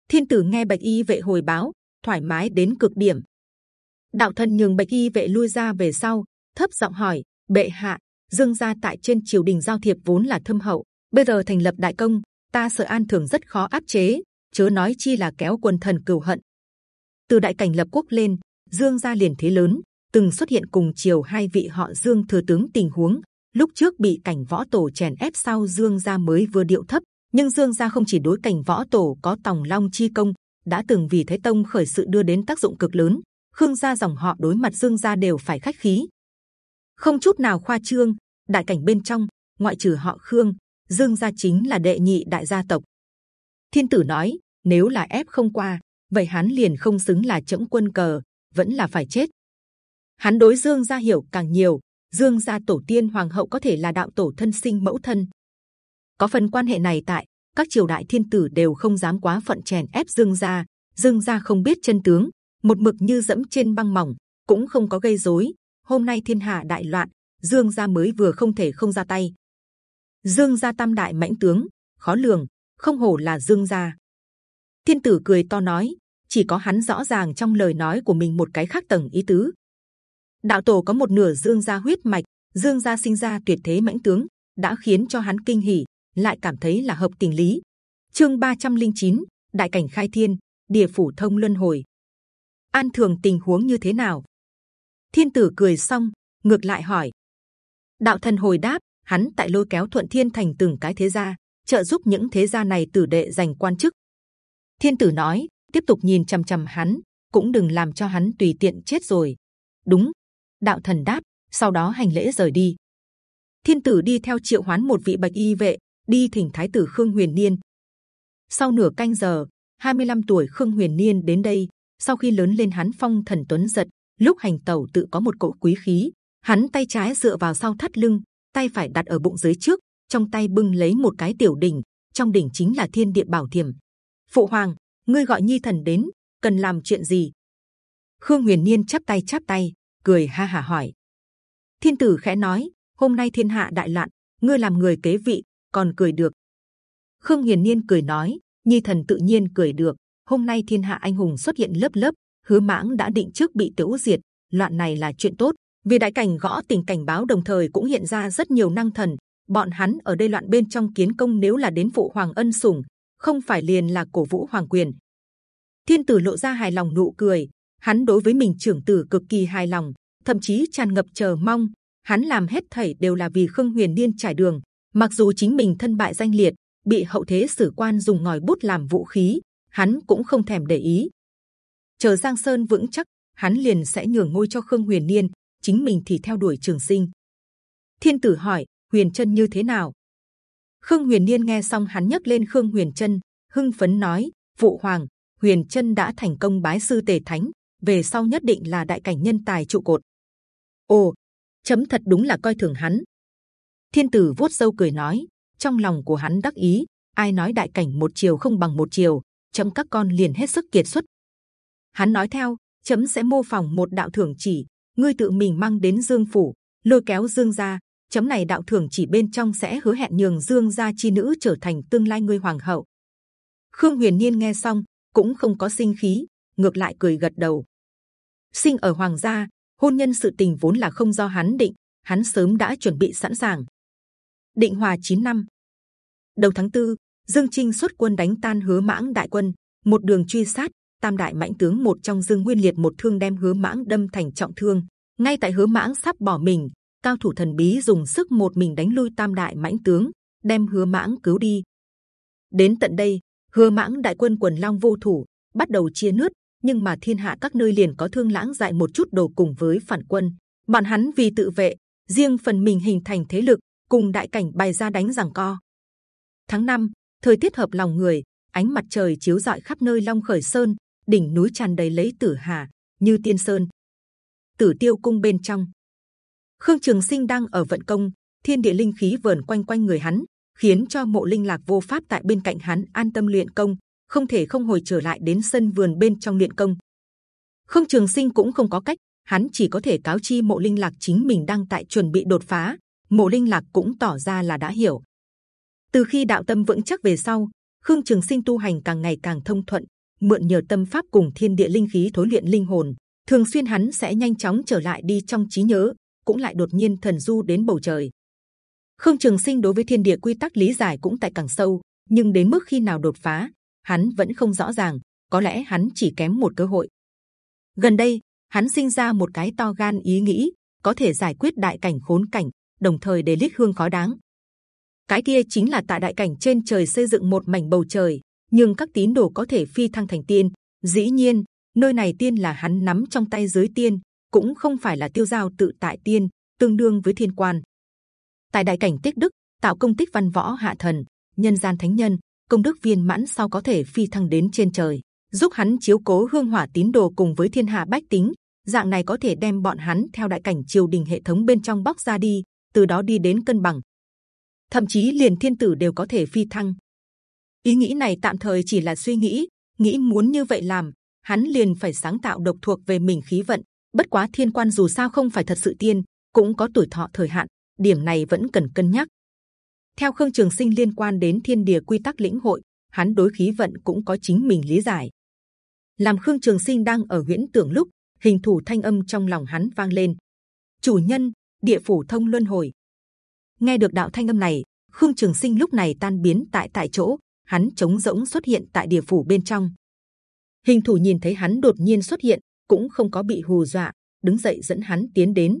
Thiên tử nghe bạch y vệ hồi báo, thoải mái đến cực điểm. Đạo thần nhường bạch y vệ lui ra về sau, thấp giọng hỏi, bệ hạ, dương gia tại trên triều đình giao thiệp vốn là thâm hậu, bây giờ thành lập đại công, ta sợ an thường rất khó áp chế, chớ nói chi là kéo quần thần cừu hận. Từ đại cảnh lập quốc lên, dương gia liền thế lớn, từng xuất hiện cùng triều hai vị họ dương thừa tướng tình huống, lúc trước bị cảnh võ tổ chèn ép sau dương gia mới vừa điệu thấp nhưng dương gia không chỉ đối cảnh võ tổ có tòng long chi công, đã từng vì thế tông khởi sự đưa đến tác dụng cực lớn. Khương gia dòng họ đối mặt dương gia đều phải khách khí. Không chút nào khoa trương, đại cảnh bên trong, ngoại trừ họ khương, dương gia chính là đệ nhị đại gia tộc. Thiên tử nói, nếu là ép không qua, vậy hắn liền không xứng là chẫm quân cờ, vẫn là phải chết. Hắn đối dương gia hiểu càng nhiều. Dương gia tổ tiên hoàng hậu có thể là đạo tổ thân sinh mẫu thân có phần quan hệ này tại các triều đại thiên tử đều không dám quá phận chèn ép dương gia dương gia không biết chân tướng một mực như dẫm trên băng mỏng cũng không có gây rối hôm nay thiên hạ đại loạn dương gia mới vừa không thể không ra tay Dương gia tam đại mãnh tướng, khó lường, không hổ là Dương gia. Thiên tử cười to nói, chỉ có hắn rõ ràng trong lời nói của mình một cái khác tầng ý tứ. Đạo tổ có một nửa Dương gia huyết mạch, Dương gia sinh ra tuyệt thế mãnh tướng, đã khiến cho hắn kinh hỉ, lại cảm thấy là hợp tình lý. Chương 309, Đại cảnh khai thiên, địa phủ thông luân hồi. An thường tình huống như thế nào? Thiên tử cười xong, ngược lại hỏi. Đạo thần hồi đáp, hắn tại lôi kéo thuận thiên thành từng cái thế gia, trợ giúp những thế gia này tử đệ giành quan chức. Thiên tử nói, tiếp tục nhìn c h ầ m c h ầ m hắn, cũng đừng làm cho hắn tùy tiện chết rồi. Đúng, đạo thần đáp, sau đó hành lễ rời đi. Thiên tử đi theo triệu hoán một vị bạch y vệ, đi thỉnh thái tử khương huyền niên. Sau nửa canh giờ, 25 tuổi khương huyền niên đến đây. Sau khi lớn lên hắn phong thần tuấn giật, lúc hành tẩu tự có một cỗ quý khí. Hắn tay trái dựa vào sau thắt lưng, tay phải đặt ở bụng dưới trước, trong tay bưng lấy một cái tiểu đỉnh, trong đỉnh chính là thiên địa bảo thiềm. Phụ hoàng, ngươi gọi nhi thần đến cần làm chuyện gì khương huyền niên chắp tay chắp tay cười ha hà hỏi thiên tử khẽ nói hôm nay thiên hạ đại loạn ngươi làm người kế vị còn cười được khương huyền niên cười nói nhi thần tự nhiên cười được hôm nay thiên hạ anh hùng xuất hiện lớp lớp hứa mãng đã định trước bị tiêu diệt loạn này là chuyện tốt vì đại cảnh gõ tình cảnh báo đồng thời cũng hiện ra rất nhiều năng thần bọn hắn ở đây loạn bên trong kiến công nếu là đến phụ hoàng ân sủng không phải liền là cổ vũ hoàng quyền. Thiên tử lộ ra hài lòng nụ cười, hắn đối với mình trưởng tử cực kỳ hài lòng, thậm chí tràn ngập chờ mong. Hắn làm hết thảy đều là vì Khương Huyền Niên trải đường. Mặc dù chính mình thân bại danh liệt, bị hậu thế sử quan dùng ngòi bút làm vũ khí, hắn cũng không thèm để ý. Chờ Giang Sơn vững chắc, hắn liền sẽ nhường ngôi cho Khương Huyền Niên, chính mình thì theo đuổi Trường Sinh. Thiên tử hỏi Huyền chân như thế nào? Khương Huyền Niên nghe xong hắn nhấc lên Khương Huyền Chân, hưng phấn nói: Phụ hoàng, Huyền Chân đã thành công bái sư tề thánh, về sau nhất định là đại cảnh nhân tài trụ cột. Ồ, chấm thật đúng là coi thường hắn. Thiên tử vuốt râu cười nói, trong lòng của hắn đắc ý, ai nói đại cảnh một chiều không bằng một chiều, chấm các con liền hết sức kiệt xuất. Hắn nói theo, chấm sẽ mô phỏng một đạo thưởng chỉ, ngươi tự mình mang đến Dương phủ, lôi kéo Dương gia, chấm này đạo thưởng chỉ bên trong sẽ hứa hẹn nhường dương gia chi nữ trở thành tương lai ngươi hoàng hậu khương huyền niên nghe xong cũng không có sinh khí ngược lại cười gật đầu sinh ở hoàng gia hôn nhân sự tình vốn là không do hắn định hắn sớm đã chuẩn bị sẵn sàng định hòa 9 năm đầu tháng tư dương trinh xuất quân đánh tan hứa mãng đại quân một đường truy sát tam đại mãnh tướng một trong dương nguyên liệt một thương đem hứa mãng đâm thành trọng thương ngay tại hứa mãng sắp bỏ mình cao thủ thần bí dùng sức một mình đánh lui tam đại mãnh tướng, đem hứa mãng cứu đi. Đến tận đây, hứa mãng đại quân quần long vô thủ, bắt đầu chia nứt. Nhưng mà thiên hạ các nơi liền có thương lãng dại một chút đồ cùng với phản quân. Bọn hắn vì tự vệ, riêng phần mình hình thành thế lực, cùng đại cảnh bày ra đánh giằng co. Tháng 5, thời tiết hợp lòng người, ánh mặt trời chiếu rọi khắp nơi long khởi sơn, đỉnh núi tràn đầy lấy tử hà như tiên sơn. Tử tiêu cung bên trong, Khương Trường Sinh đang ở vận công, thiên địa linh khí vờn quanh quanh người hắn, khiến cho mộ linh lạc vô pháp tại bên cạnh hắn an tâm luyện công, không thể không hồi trở lại đến sân vườn bên trong luyện công. Khương Trường Sinh cũng không có cách, hắn chỉ có thể cáo chi mộ linh lạc chính mình đang tại chuẩn bị đột phá. Mộ linh lạc cũng tỏ ra là đã hiểu. Từ khi đạo tâm vững chắc về sau, Khương Trường Sinh tu hành càng ngày càng thông thuận, mượn nhờ tâm pháp cùng thiên địa linh khí thối luyện linh hồn, thường xuyên hắn sẽ nhanh chóng trở lại đi trong trí nhớ, cũng lại đột nhiên thần du đến bầu trời. Khương Trường Sinh đối với thiên địa quy tắc lý giải cũng tại càng sâu, nhưng đến mức khi nào đột phá, hắn vẫn không rõ ràng. Có lẽ hắn chỉ kém một cơ hội. Gần đây, hắn sinh ra một cái to gan ý nghĩ, có thể giải quyết đại cảnh khốn cảnh, đồng thời để lít hương khó đáng. Cái kia chính là tại đại cảnh trên trời xây dựng một mảnh bầu trời, nhưng các tín đồ có thể phi thăng thành tiên. Dĩ nhiên, nơi này tiên là hắn nắm trong tay dưới tiên, cũng không phải là tiêu giao tự tại tiên, tương đương với thiên quan. Tại đại cảnh tích đức, tạo công tích văn võ hạ thần, nhân gian thánh nhân, công đức viên mãn sau có thể phi thăng đến trên trời, giúp hắn chiếu cố hương hỏa tín đồ cùng với thiên hạ bách tính. Dạng này có thể đem bọn hắn theo đại cảnh triều đình hệ thống bên trong bóc ra đi, từ đó đi đến cân bằng. Thậm chí liền thiên tử đều có thể phi thăng. Ý nghĩ này tạm thời chỉ là suy nghĩ, nghĩ muốn như vậy làm, hắn liền phải sáng tạo độc thuộc về mình khí vận, bất quá thiên quan dù sao không phải thật sự tiên cũng có tuổi thọ thời hạn điểm này vẫn cần cân nhắc Theo Khương Trường Sinh liên quan đến thiên địa quy tắc lĩnh hội, hắn đối khí vận cũng có chính mình lý giải. Làm Khương Trường Sinh đang ở huyễn tưởng lúc, hình thủ thanh âm trong lòng hắn vang lên. Chủ nhân, địa phủ thông luân hồi. Nghe được đạo thanh âm này, Khương Trường Sinh lúc này tan biến tại tại chỗ, hắn trống rỗng xuất hiện tại địa phủ bên trong. Hình thủ nhìn thấy hắn đột nhiên xuất hiện, cũng không có bị hù dọa, đứng dậy dẫn hắn tiến đến.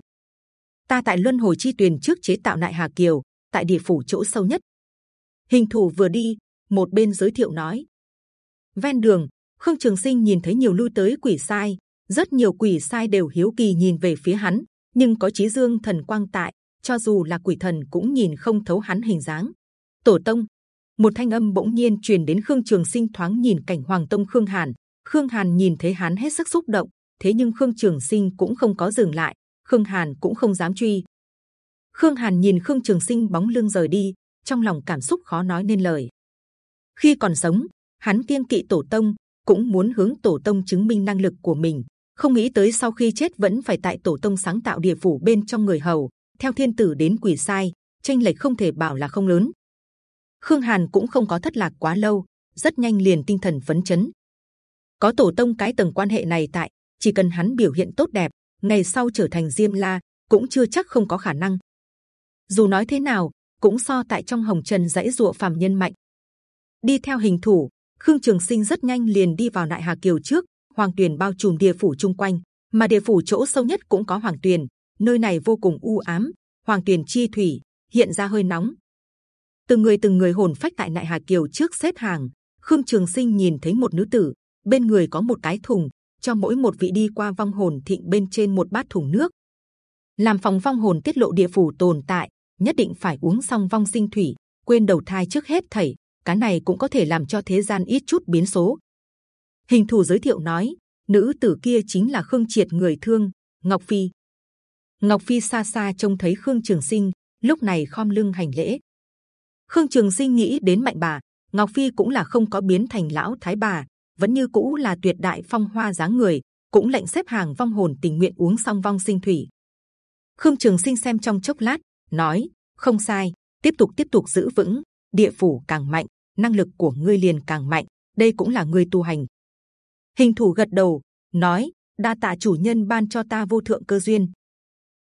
Ta tại luân hồi chi tuyền trước chế tạo lại hà kiều, tại địa phủ chỗ sâu nhất. Hình thủ vừa đi, một bên giới thiệu nói. Ven đường, Khương Trường Sinh nhìn thấy nhiều lui tới quỷ sai, rất nhiều quỷ sai đều hiếu kỳ nhìn về phía hắn, nhưng có chí dương thần quang tại, cho dù là quỷ thần cũng nhìn không thấu hắn hình dáng. Tổ tông, một thanh âm bỗng nhiên truyền đến Khương Trường Sinh thoáng nhìn cảnh Hoàng Tông Khương Hàn. Khương Hàn nhìn thấy hắn hết sức xúc động, thế nhưng Khương Trường Sinh cũng không có dừng lại, Khương Hàn cũng không dám truy. Khương Hàn nhìn Khương Trường Sinh bóng lưng rời đi, trong lòng cảm xúc khó nói nên lời. Khi còn sống, hắn kiêng kỵ tổ tông, cũng muốn hướng tổ tông chứng minh năng lực của mình. Không nghĩ tới sau khi chết vẫn phải tại tổ tông sáng tạo địa phủ bên trong người hầu. Theo thiên tử đến quỷ sai, tranh lệch không thể bảo là không lớn. Khương Hàn cũng không có thất lạc quá lâu, rất nhanh liền tinh thần phấn chấn. Có tổ tông cái tầng quan hệ này tại, chỉ cần hắn biểu hiện tốt đẹp, ngày sau trở thành diêm la cũng chưa chắc không có khả năng. Dù nói thế nào, cũng so tại trong hồng trần dãy dụa phàm nhân mạnh. Đi theo hình thủ, Khương Trường Sinh rất nhanh liền đi vào đại hà kiều trước. Hoàng tuyền bao trùm địa phủ chung quanh, mà địa phủ chỗ sâu nhất cũng có hoàng tuyền. Nơi này vô cùng u ám, hoàng tuyền chi thủy hiện ra hơi nóng. Từng người từng người hồn phách tại Nại hà kiều trước xếp hàng. Khương Trường Sinh nhìn thấy một nữ tử, bên người có một cái thùng, cho mỗi một vị đi qua vong hồn thịnh bên trên một bát thùng nước. Làm phòng vong hồn tiết lộ địa phủ tồn tại, nhất định phải uống xong vong sinh thủy, quên đầu thai trước hết thảy. Cái này cũng có thể làm cho thế gian ít chút biến số. Hình thủ giới thiệu nói, nữ tử kia chính là Khương Triệt người thương Ngọc Phi. Ngọc Phi xa xa trông thấy Khương Trường Sinh, lúc này khom lưng hành lễ. Khương Trường Sinh nghĩ đến mạnh bà, Ngọc Phi cũng là không có biến thành lão thái bà, vẫn như cũ là tuyệt đại phong hoa dáng người, cũng lệnh xếp hàng vong hồn tình nguyện uống xong vong sinh thủy. Khương Trường Sinh xem trong chốc lát, nói không sai, tiếp tục tiếp tục giữ vững, địa phủ càng mạnh, năng lực của ngươi liền càng mạnh. Đây cũng là ngươi tu hành. Hình thủ gật đầu, nói đa tạ chủ nhân ban cho ta vô thượng cơ duyên.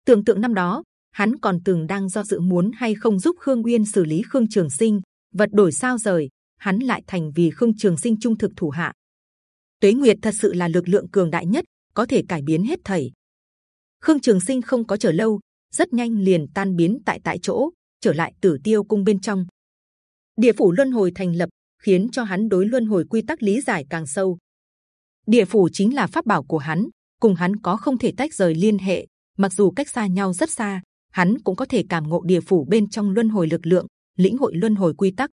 Tưởng tượng năm đó, hắn còn từng đang do dự muốn hay không giúp Khương Uyên xử lý Khương Trường Sinh, vật đổi sao rời, hắn lại thành vì Khương Trường Sinh trung thực thủ hạ. Tuế Nguyệt thật sự là lực lượng cường đại nhất, có thể cải biến hết thảy. Khương Trường Sinh không có chờ lâu, rất nhanh liền tan biến tại tại chỗ, trở lại Tử Tiêu Cung bên trong. Địa phủ luân hồi thành lập, khiến cho hắn đối luân hồi quy tắc lý giải càng sâu. Địa phủ chính là pháp bảo của hắn, cùng hắn có không thể tách rời liên hệ. Mặc dù cách xa nhau rất xa, hắn cũng có thể cảm ngộ địa phủ bên trong luân hồi lực lượng, lĩnh hội luân hồi quy tắc.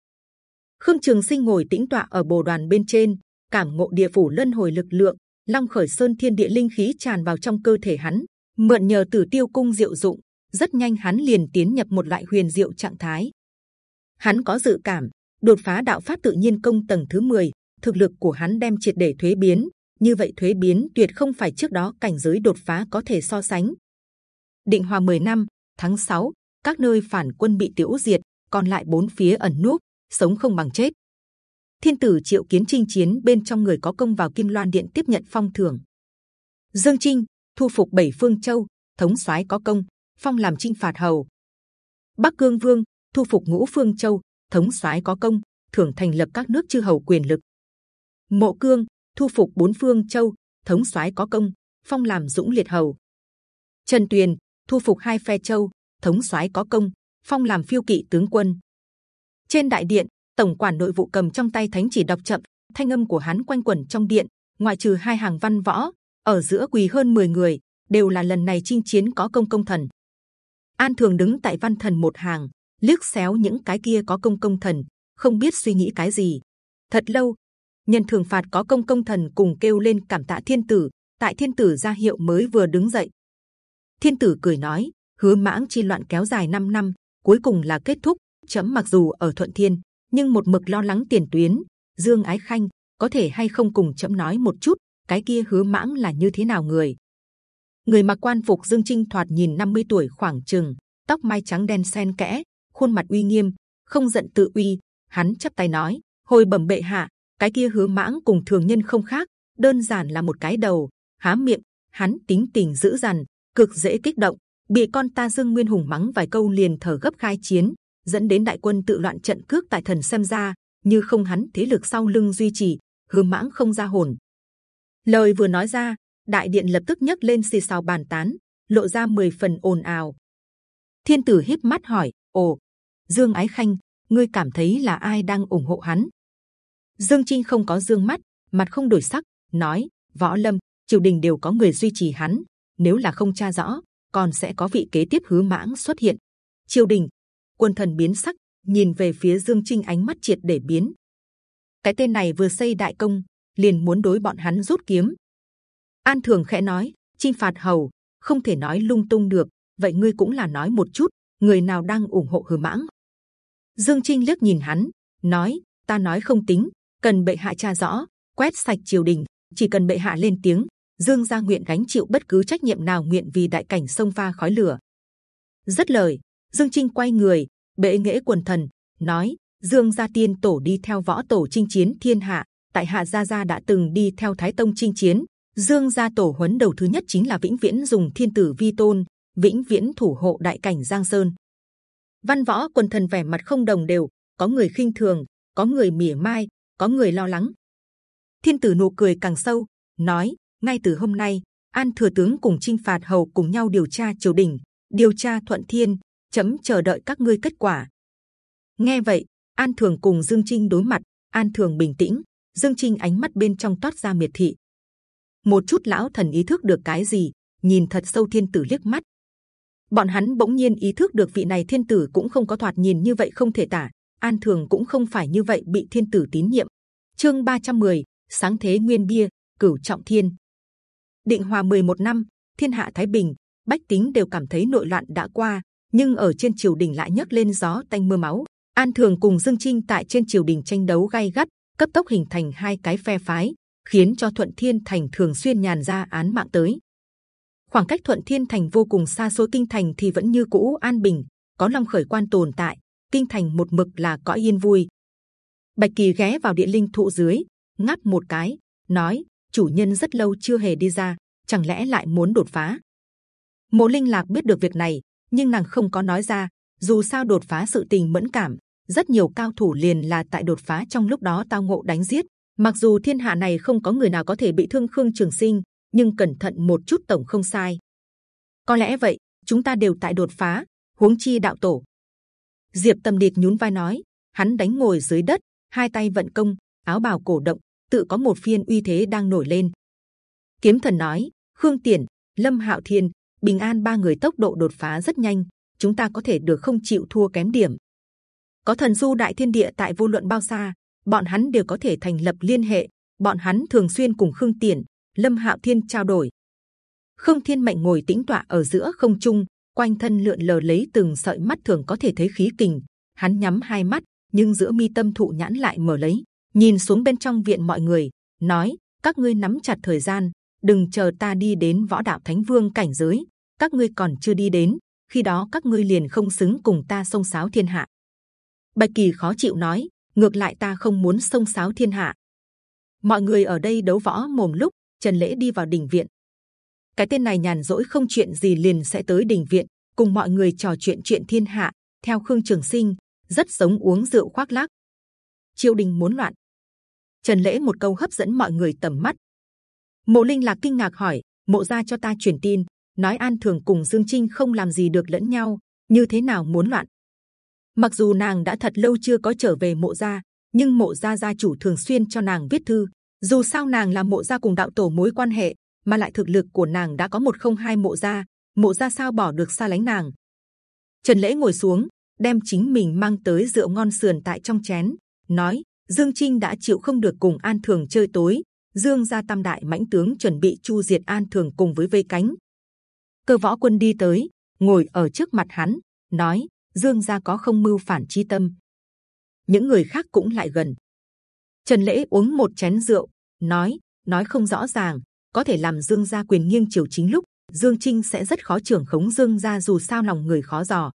Khương Trường Sinh ngồi tĩnh tọa ở bồ đoàn bên trên, cảm ngộ địa phủ luân hồi lực lượng, long khởi sơn thiên địa linh khí tràn vào trong cơ thể hắn, mượn nhờ Tử Tiêu Cung diệu dụng, rất nhanh hắn liền tiến nhập một loại huyền diệu trạng thái. Hắn có dự cảm, đột phá đạo pháp tự nhiên công tầng thứ 10, thực lực của hắn đem triệt để thuế biến. Như vậy thuế biến tuyệt không phải trước đó cảnh giới đột phá có thể so sánh. Định Hòa 10 năm, tháng 6, các nơi phản quân bị tiêu diệt, còn lại bốn phía ẩn núp, sống không bằng chết. Thiên tử triệu kiến chinh chiến bên trong người có công vào Kim Loan Điện tiếp nhận phong thưởng. Dương Trinh thu phục bảy phương châu, thống soái có công, phong làm chinh phạt hầu. Bắc Cương Vương thu phục ngũ phương châu, thống soái có công, thưởng thành lập các nước chư hầu quyền lực. Mộ Cương thu phục bốn phương châu, thống soái có công, phong làm dũng liệt hầu. Trần Tuyền thu phục hai phe châu, thống soái có công, phong làm phiêu kỵ tướng quân. Trên đại điện, tổng quản nội vụ cầm trong tay thánh chỉ đọc chậm, thanh âm của hắn quanh quẩn trong điện. Ngoại trừ hai hàng văn võ, ở giữa quỳ hơn 10 người, đều là lần này chinh chiến có công công thần. An thường đứng tại văn thần một hàng, liếc xéo những cái kia có công công thần, không biết suy nghĩ cái gì. Thật lâu, nhân thường phạt có công công thần cùng kêu lên cảm tạ thiên tử. Tại thiên tử ra hiệu mới vừa đứng dậy, thiên tử cười nói: hứa mãng chi loạn kéo dài 5 năm, cuối cùng là kết thúc. Chấm mặc dù ở thuận thiên, nhưng một mực lo lắng tiền tuyến. Dương Ái Khanh có thể hay không cùng chấm nói một chút, cái kia hứa mãng là như thế nào người? Người mặc quan phục Dương Trinh thoạt nhìn 50 tuổi khoảng chừng, tóc mai trắng đen xen kẽ, khuôn mặt uy nghiêm, không giận tự uy. Hắn chắp tay nói: hồi bẩm bệ hạ, cái kia hứa mãng cùng thường nhân không khác, đơn giản là một cái đầu, há miệng. Hắn tính tình dữ dằn, cực dễ kích động, bị con ta dương nguyên hùng mắng vài câu liền thở gấp khai chiến, dẫn đến đại quân tự loạn trận cước tại thần xem ra như không hắn thế lực sau lưng duy trì, hứa mãng không ra hồn. Lời vừa nói ra, đại điện lập tức nhấc lên xì xào bàn tán, lộ ra mười phần ồn ào. Thiên tử híp mắt hỏi: Ồ, Dương Ái Khanh, ngươi cảm thấy là ai đang ủng hộ hắn? Dương Trinh không có dương mắt, mặt không đổi sắc, nói: Võ Lâm, triều đình đều có người duy trì hắn. Nếu là không tra rõ, còn sẽ có vị kế tiếp hứa mãng xuất hiện. Triều đình, quân thần biến sắc, nhìn về phía Dương Trinh ánh mắt triệt để biến. Cái tên này vừa xây đại công, liền muốn đối bọn hắn rút kiếm. An Thường khẽ nói, Trinh phạt hầu không thể nói lung tung được. Vậy ngươi cũng là nói một chút, người nào đang ủng hộ Hứa Mãng? Dương Trinh liếc nhìn hắn, nói: Ta nói không tính, cần bệ hạ tra rõ, quét sạch triều đình. Chỉ cần bệ hạ lên tiếng, Dương gia nguyện gánh chịu bất cứ trách nhiệm nào, nguyện vì đại cảnh sông pha khói lửa. Rất lời, Dương Trinh quay người, bệ nghệ quần thần nói: Dương gia tiên tổ đi theo võ tổ chinh chiến thiên hạ, tại hạ gia gia đã từng đi theo Thái Tông chinh chiến, Dương gia tổ huấn đầu thứ nhất chính là vĩnh viễn dùng thiên tử vi tôn, vĩnh viễn thủ hộ đại cảnh Giang Sơn. Văn võ quần thần vẻ mặt không đồng đều, có người khinh thường, có người mỉa mai, có người lo lắng. Thiên tử nụ cười càng sâu, nói: ngay từ hôm nay, An thừa tướng cùng chinh phạt hầu cùng nhau điều tra triều đình, điều tra thuận thiên, chấm chờ đợi các ngươi kết quả. Nghe vậy, An thường cùng Dương Trinh đối mặt, An thường bình tĩnh, Dương Trinh ánh mắt bên trong toát ra miệt thị, một chút lão thần ý thức được cái gì nhìn thật sâu thiên tử liếc mắt bọn hắn bỗng nhiên ý thức được vị này thiên tử cũng không có thoạt nhìn như vậy không thể tả an thường cũng không phải như vậy bị thiên tử tín nhiệm. Chương 310, sáng thế nguyên bia cửu trọng thiên. Định hòa 11 năm thiên hạ thái bình bách tính đều cảm thấy nội loạn đã qua nhưng ở trên triều đình lại nhấc lên gió tanh mưa máu. An thường cùng dương trinh tại trên triều đình tranh đấu gay gắt cấp tốc hình thành hai cái phe phái khiến cho Thuận Thiên Thành thường xuyên nhàn ra án mạng tới. Khoảng cách Thuận Thiên Thành vô cùng xa xôi kinh thành thì vẫn như cũ an bình, có Long khởi quan tồn tại, kinh thành một mực là cõi yên vui. Bạch Kỳ ghé vào điện linh thụ dưới, ngáp một cái, nói: chủ nhân rất lâu chưa hề đi ra, chẳng lẽ lại muốn đột phá? Mộ Linh Lạc biết được việc này, nhưng nàng không có nói ra. Dù sao đột phá sự tình mẫn cảm, rất nhiều cao thủ liền là tại đột phá trong lúc đó tao ngộ đánh giết, Mặc dù thiên hạ này không có người nào có thể bị thương Khương Trường Sinh, nhưng cẩn thận một chút tổng không sai. Có lẽ vậy, chúng ta đều tại đột phá. Huống chi đạo tổ. Diệp Tâm Điệt nhún vai nói, hắn đánh ngồi dưới đất, hai tay vận công, áo bào cổ động, tự có một phiên uy thế đang nổi lên. Kiếm Thần nói, Khương Tiền, Lâm Hạo Thiên, Bình An ba người tốc độ đột phá rất nhanh, chúng ta có thể được không chịu thua kém điểm. Có thần du đại thiên địa tại vô luận bao xa, bọn hắn đều có thể thành lập liên hệ. Bọn hắn thường xuyên cùng Khương Tiền, Lâm Hạo Thiên trao đổi. Khương Thiên Mệnh ngồi tĩnh tọa ở giữa không trung, quanh thân lượn lờ lấy từng sợi mắt thường có thể thấy khí kình. Hắn nhắm hai mắt, nhưng giữa mi tâm thụ nhãn lại mở lấy, nhìn xuống bên trong viện mọi người, nói: các ngươi nắm chặt thời gian, đừng chờ ta đi đến võ đạo thánh vương cảnh giới. Các ngươi còn chưa đi đến, khi đó các ngươi liền không xứng cùng ta sông sáo thiên hạ. Bạch kỳ khó chịu nói: ngược lại ta không muốn sông sáo thiên hạ. Mọi người ở đây đấu võ mồm lúc Trần lễ đi vào đỉnh viện. Cái tên này nhàn rỗi không chuyện gì liền sẽ tới đình viện cùng mọi người trò chuyện chuyện thiên hạ. Theo Khương Trường Sinh rất giống uống rượu khoác lác. Triều đình muốn loạn. Trần lễ một câu hấp dẫn mọi người tầm mắt. Mộ Linh lạc kinh ngạc hỏi: Mộ gia cho ta truyền tin, nói An Thường cùng Dương Trinh không làm gì được lẫn nhau, như thế nào muốn loạn? Mặc dù nàng đã thật lâu chưa có trở về mộ gia, nhưng mộ gia gia chủ thường xuyên cho nàng viết thư. Dù sao nàng là mộ gia cùng đạo tổ mối quan hệ, mà lại thực lực của nàng đã có một không hai mộ gia, mộ gia sao bỏ được xa lánh nàng? Trần lễ ngồi xuống, đem chính mình mang tới rượu ngon sườn tại trong chén, nói: Dương Trinh đã chịu không được cùng An Thường chơi tối, Dương gia tam đại mãnh tướng chuẩn bị chu diệt An Thường cùng với vây cánh. Cơ võ quân đi tới, ngồi ở trước mặt hắn, nói: Dương gia có không mưu phản chi tâm. Những người khác cũng lại gần. Trần lễ uống một chén rượu, nói nói không rõ ràng, có thể làm Dương gia quyền nghiêng chiều chính lúc Dương Trinh sẽ rất khó trưởng khống Dương gia dù sao lòng người khó dò.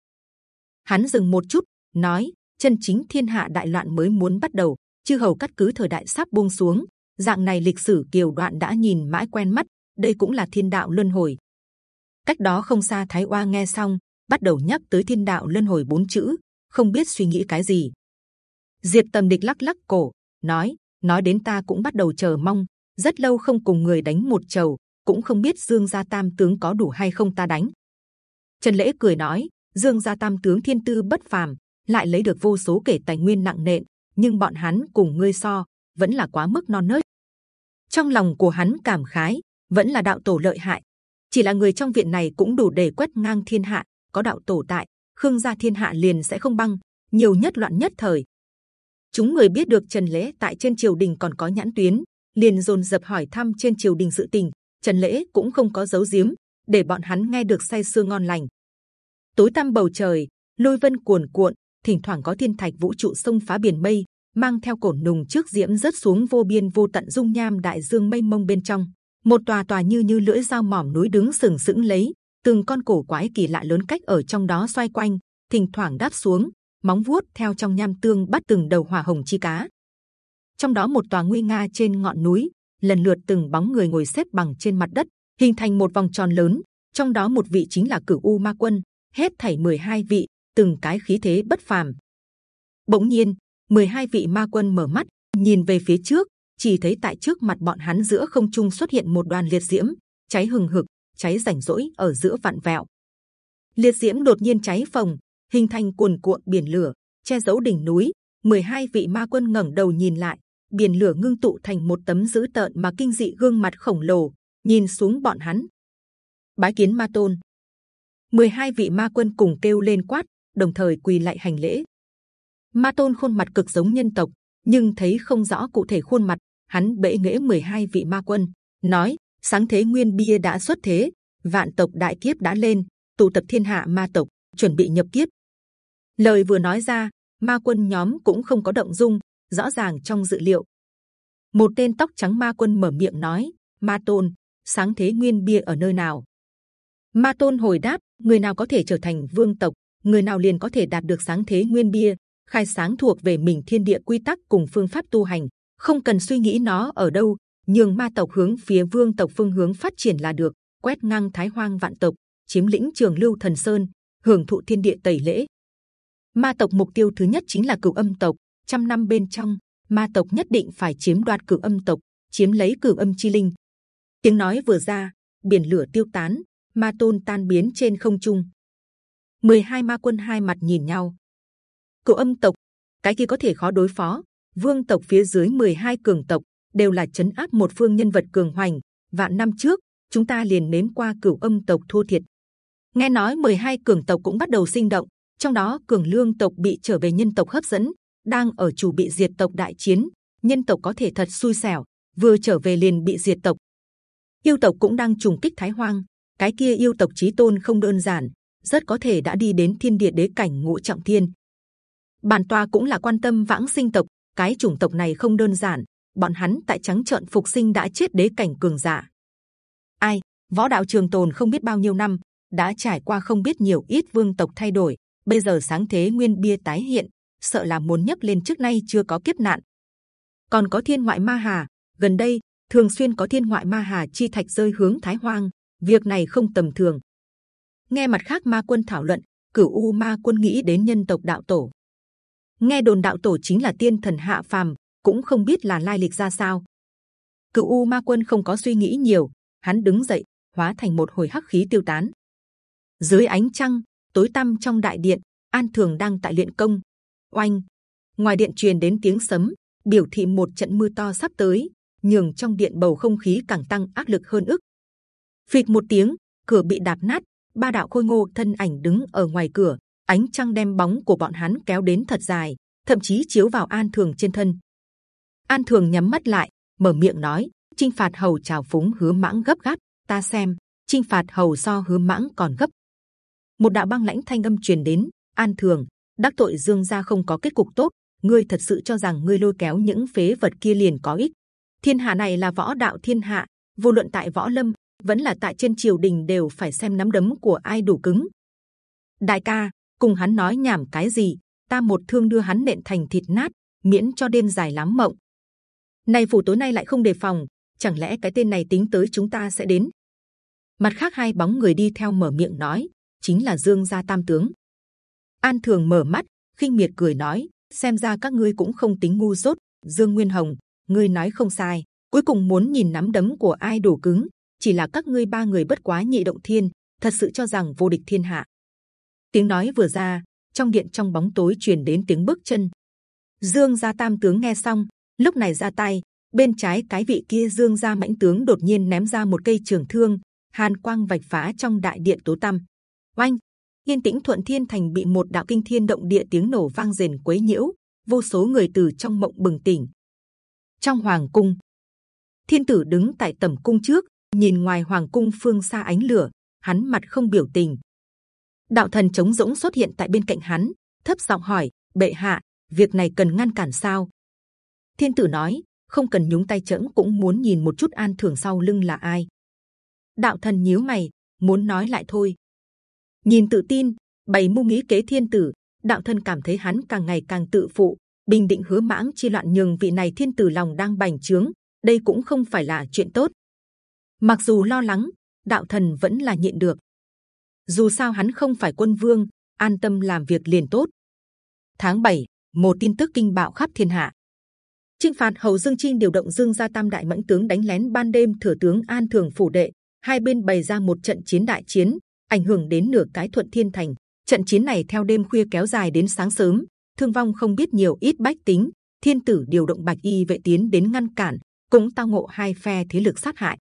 Hắn dừng một chút, nói chân chính thiên hạ đại loạn mới muốn bắt đầu. Chư hầu cắt cứ thời đại sắp buông xuống, dạng này lịch sử kiều đoạn đã nhìn mãi quen mắt. Đây cũng là thiên đạo luân hồi. Cách đó không xa Thái Oa nghe xong, bắt đầu nhắc tới thiên đạo luân hồi bốn chữ, không biết suy nghĩ cái gì. Diệt tầm địch lắc lắc cổ, nói nói đến ta cũng bắt đầu chờ mong rất lâu không cùng người đánh một chầu, cũng không biết Dương gia Tam tướng có đủ hay không ta đánh. Trần lễ cười nói, Dương gia Tam tướng thiên tư bất phàm, lại lấy được vô số kể tài nguyên nặng nện, nhưng bọn hắn cùng ngươi so vẫn là quá mức non nớt. Trong lòng của hắn cảm khái, vẫn là đạo tổ lợi hại. Chỉ là người trong viện này cũng đủ để quét ngang thiên hạ, có đạo tổ tại, khương gia thiên hạ liền sẽ không băng, nhiều nhất loạn nhất thời. Chúng người biết được Trần Lễ tại trên triều đình còn có nhãn tuyến, liền dồn dập hỏi thăm trên triều đình sự tình. Trần Lễ cũng không có giấu giếm, để bọn hắn nghe được say sưa ngon lành. Tối tăm bầu trời, lôi vân cuồn cuộn, thỉnh thoảng có thiên thạch vũ trụ sông phá biển mây, mang theo cổn nùng trước diễm rớt xuống vô biên vô tận dung nham đại dương mây mông bên trong. Một tòa tòa như như lưỡi dao mỏm núi đứng sừng sững lấy, từng con cổ quái kỳ lạ lớn cách ở trong đó xoay quanh, thỉnh thoảng đáp xuống, móng vuốt theo trong nham tương bắt từng đầu hỏa hồng chi cá. Trong đó một tòa nguy nga trên ngọn núi, lần lượt từng bóng người ngồi xếp bằng trên mặt đất, hình thành một vòng tròn lớn. Trong đó một vị chính là Cửu U Ma Quân, hết thảy 12 vị, từng cái khí thế bất phàm. Bỗng nhiên, 12 vị Ma Quân mở mắt, nhìn về phía trước, chỉ thấy tại trước mặt bọn hắn giữa không trung xuất hiện một đoàn liệt diễm, cháy hừng hực, cháy rảnh rỗi ở giữa vạn vẹo. Liệt diễm đột nhiên cháy phồng, hình thành cuồn cuộn biển lửa che giấu đỉnh núi 12 vị ma quân ngẩng đầu nhìn lại biển lửa ngưng tụ thành một tấm dữ tợn mà kinh dị gương mặt khổng lồ, nhìn xuống bọn hắn. Bái kiến ma tôn. 12 vị ma quân cùng kêu lên quát, đồng thời quỳ lại hành lễ. Ma tôn khuôn mặt cực giống nhân tộc, nhưng thấy không rõ cụ thể khuôn mặt, hắn bệ nghễ 12 vị ma quân, nói, sáng thế nguyên bia đã xuất thế, vạn tộc đại kiếp đã lên, tụ tập thiên hạ ma tộc, chuẩn bị nhập kiếp. Lời vừa nói ra, ma quân nhóm cũng không có động dung rõ ràng trong dự liệu. Một tên tóc trắng ma quân mở miệng nói, ma tôn, sáng thế nguyên bia ở nơi nào? Ma tôn hồi đáp, người nào có thể trở thành vương tộc, người nào liền có thể đạt được sáng thế nguyên bia, khai sáng thuộc về mình thiên địa quy tắc cùng phương pháp tu hành, không cần suy nghĩ nó ở đâu, nhường ma tộc hướng phía vương tộc phương hướng phát triển là được. Quét ngang thái hoang vạn tộc, chiếm lĩnh trường lưu thần sơn, hưởng thụ thiên địa tẩy lễ. Ma tộc mục tiêu thứ nhất chính là cửu âm tộc trăm năm bên trong, ma tộc nhất định phải chiếm đoạt cửu âm tộc, chiếm lấy cửu âm chi linh. Tiếng nói vừa ra, biển lửa tiêu tán, ma tôn tan biến trên không trung. 12 ma quân hai mặt nhìn nhau. Cửu âm tộc, cái kia có thể khó đối phó. Vương tộc phía dưới 12 cường tộc đều là chấn áp một phương nhân vật cường hoành. Vạn năm trước, chúng ta liền nếm qua cửu âm tộc thua thiệt. Nghe nói 12 cường tộc cũng bắt đầu sinh động, trong đó cường lương tộc bị trở về nhân tộc hấp dẫn đang ở chủ bị diệt tộc đại chiến, nhân tộc có thể thật xui xẻo, vừa trở về liền bị diệt tộc. Yêu tộc cũng đang trùng kích thái hoang, cái kia yêu tộc chí tôn không đơn giản, rất có thể đã đi đến thiên địa đế cảnh ngũ trọng thiên. Bản tòa cũng là quan tâm vãng sinh tộc, cái chủng tộc này không đơn giản, bọn hắn tại trắng trợn phục sinh đã chết đế cảnh cường giả. Ai, võ đạo trường tồn không biết bao nhiêu năm, đã trải qua không biết nhiều ít vương tộc thay đổi, bây giờ sáng thế nguyên bia tái hiện sợ là muốn nhấc lên trước nay chưa có kiếp nạn. Còn có thiên ngoại ma hà, gần đây, thường xuyên có thiên ngoại ma hà chi thạch rơi hướng thái hoang, việc này không tầm thường. Nghe mặt khác ma quân thảo luận, cửu u ma quân nghĩ đến nhân tộc đạo tổ. Nghe đồn đạo tổ chính là tiên thần hạ phàm, cũng không biết là lai lịch ra sao. Cửu u ma quân không có suy nghĩ nhiều, hắn đứng dậy, hóa thành một hồi hắc khí tiêu tán. Dưới ánh trăng, tối tăm trong đại điện, an thường đang tại luyện công oanh. Ngoài điện truyền đến tiếng sấm, biểu thị một trận mưa to sắp tới, nhường trong điện bầu không khí càng tăng áp lực hơn ức. Phịch một tiếng, cửa bị đạp nát, ba đạo khôi ngô thân ảnh đứng ở ngoài cửa, ánh trăng đem bóng của bọn hắn kéo đến thật dài, thậm chí chiếu vào an thường trên thân. An thường nhắm mắt lại, mở miệng nói trinh phạt hầu chào phúng hứa mãng gấp gáp, ta xem trinh phạt hầu so hứa mãng còn gấp. Một đạo băng lãnh thanh âm truyền đến, an thường đắc tội dương gia không có kết cục tốt ngươi thật sự cho rằng ngươi lôi kéo những phế vật kia liền có ích thiên hạ này là võ đạo thiên hạ vô luận tại võ lâm vẫn là tại trên triều đình đều phải xem nắm đấm của ai đủ cứng đại ca cùng hắn nói nhảm cái gì ta một thương đưa hắn nện thành thịt nát, miễn cho đêm dài lắm mộng. Này phủ tối nay lại không đề phòng, chẳng lẽ cái tên này tính tới chúng ta sẽ đến? Mặt khác hai bóng người đi theo mở miệng nói, chính là Dương gia Tam tướng. An Thường mở mắt, khinh miệt cười nói, xem ra các ngươi cũng không tính ngu dốt. Dương Nguyên Hồng, ngươi nói không sai, cuối cùng muốn nhìn nắm đấm của ai đủ cứng, chỉ là các ngươi ba người bất quá nhị động thiên, thật sự cho rằng vô địch thiên hạ. Tiếng nói vừa ra, trong điện trong bóng tối truyền đến tiếng bước chân. Dương gia tam tướng nghe xong, lúc này ra tay, bên trái cái vị kia Dương gia mãnh tướng đột nhiên ném ra một cây trường thương, hàn quang vạch phá trong đại điện tố tâm. Oanh! Yên tĩnh thuận thiên thành bị một đạo kinh thiên động địa tiếng nổ vang rền quấy nhiễu, vô số người từ trong mộng bừng tỉnh. Trong hoàng cung, thiên tử đứng tại tầm cung trước, nhìn ngoài hoàng cung phương xa ánh lửa, hắn mặt không biểu tình. Đạo thần chống rỗng xuất hiện tại bên cạnh hắn, thấp giọng hỏi: bệ hạ, việc này cần ngăn cản sao? Thiên tử nói: không cần nhúng tay chững cũng muốn nhìn một chút an thường sau lưng là ai. Đạo thần nhíu mày, muốn nói lại thôi. Nhìn tự tin, bày mưu nghĩ kế thiên tử, đạo thân cảm thấy hắn càng ngày càng tự phụ, bình định hứa mãng chi loạn nhường vị này thiên tử lòng đang bành trướng, đây cũng không phải là chuyện tốt. Mặc dù lo lắng, đạo thần vẫn là nhịn được. Dù sao hắn không phải quân vương, an tâm làm việc liền tốt. Tháng 7, một tin tức kinh bạo khắp thiên hạ. Trinh phạt hầu Dương Trinh điều động Dương gia tam đại mãnh tướng đánh lén ban đêm thừa tướng An Thường phủ đệ, hai bên bày ra một trận chiến đại chiến, ảnh hưởng đến nửa cái thuận thiên thành. Trận chiến này theo đêm khuya kéo dài đến sáng sớm, thương vong không biết nhiều ít bách tính. Thiên tử điều động bạch y vệ tiến đến ngăn cản, cũng tao ngộ hai phe thế lực sát hại.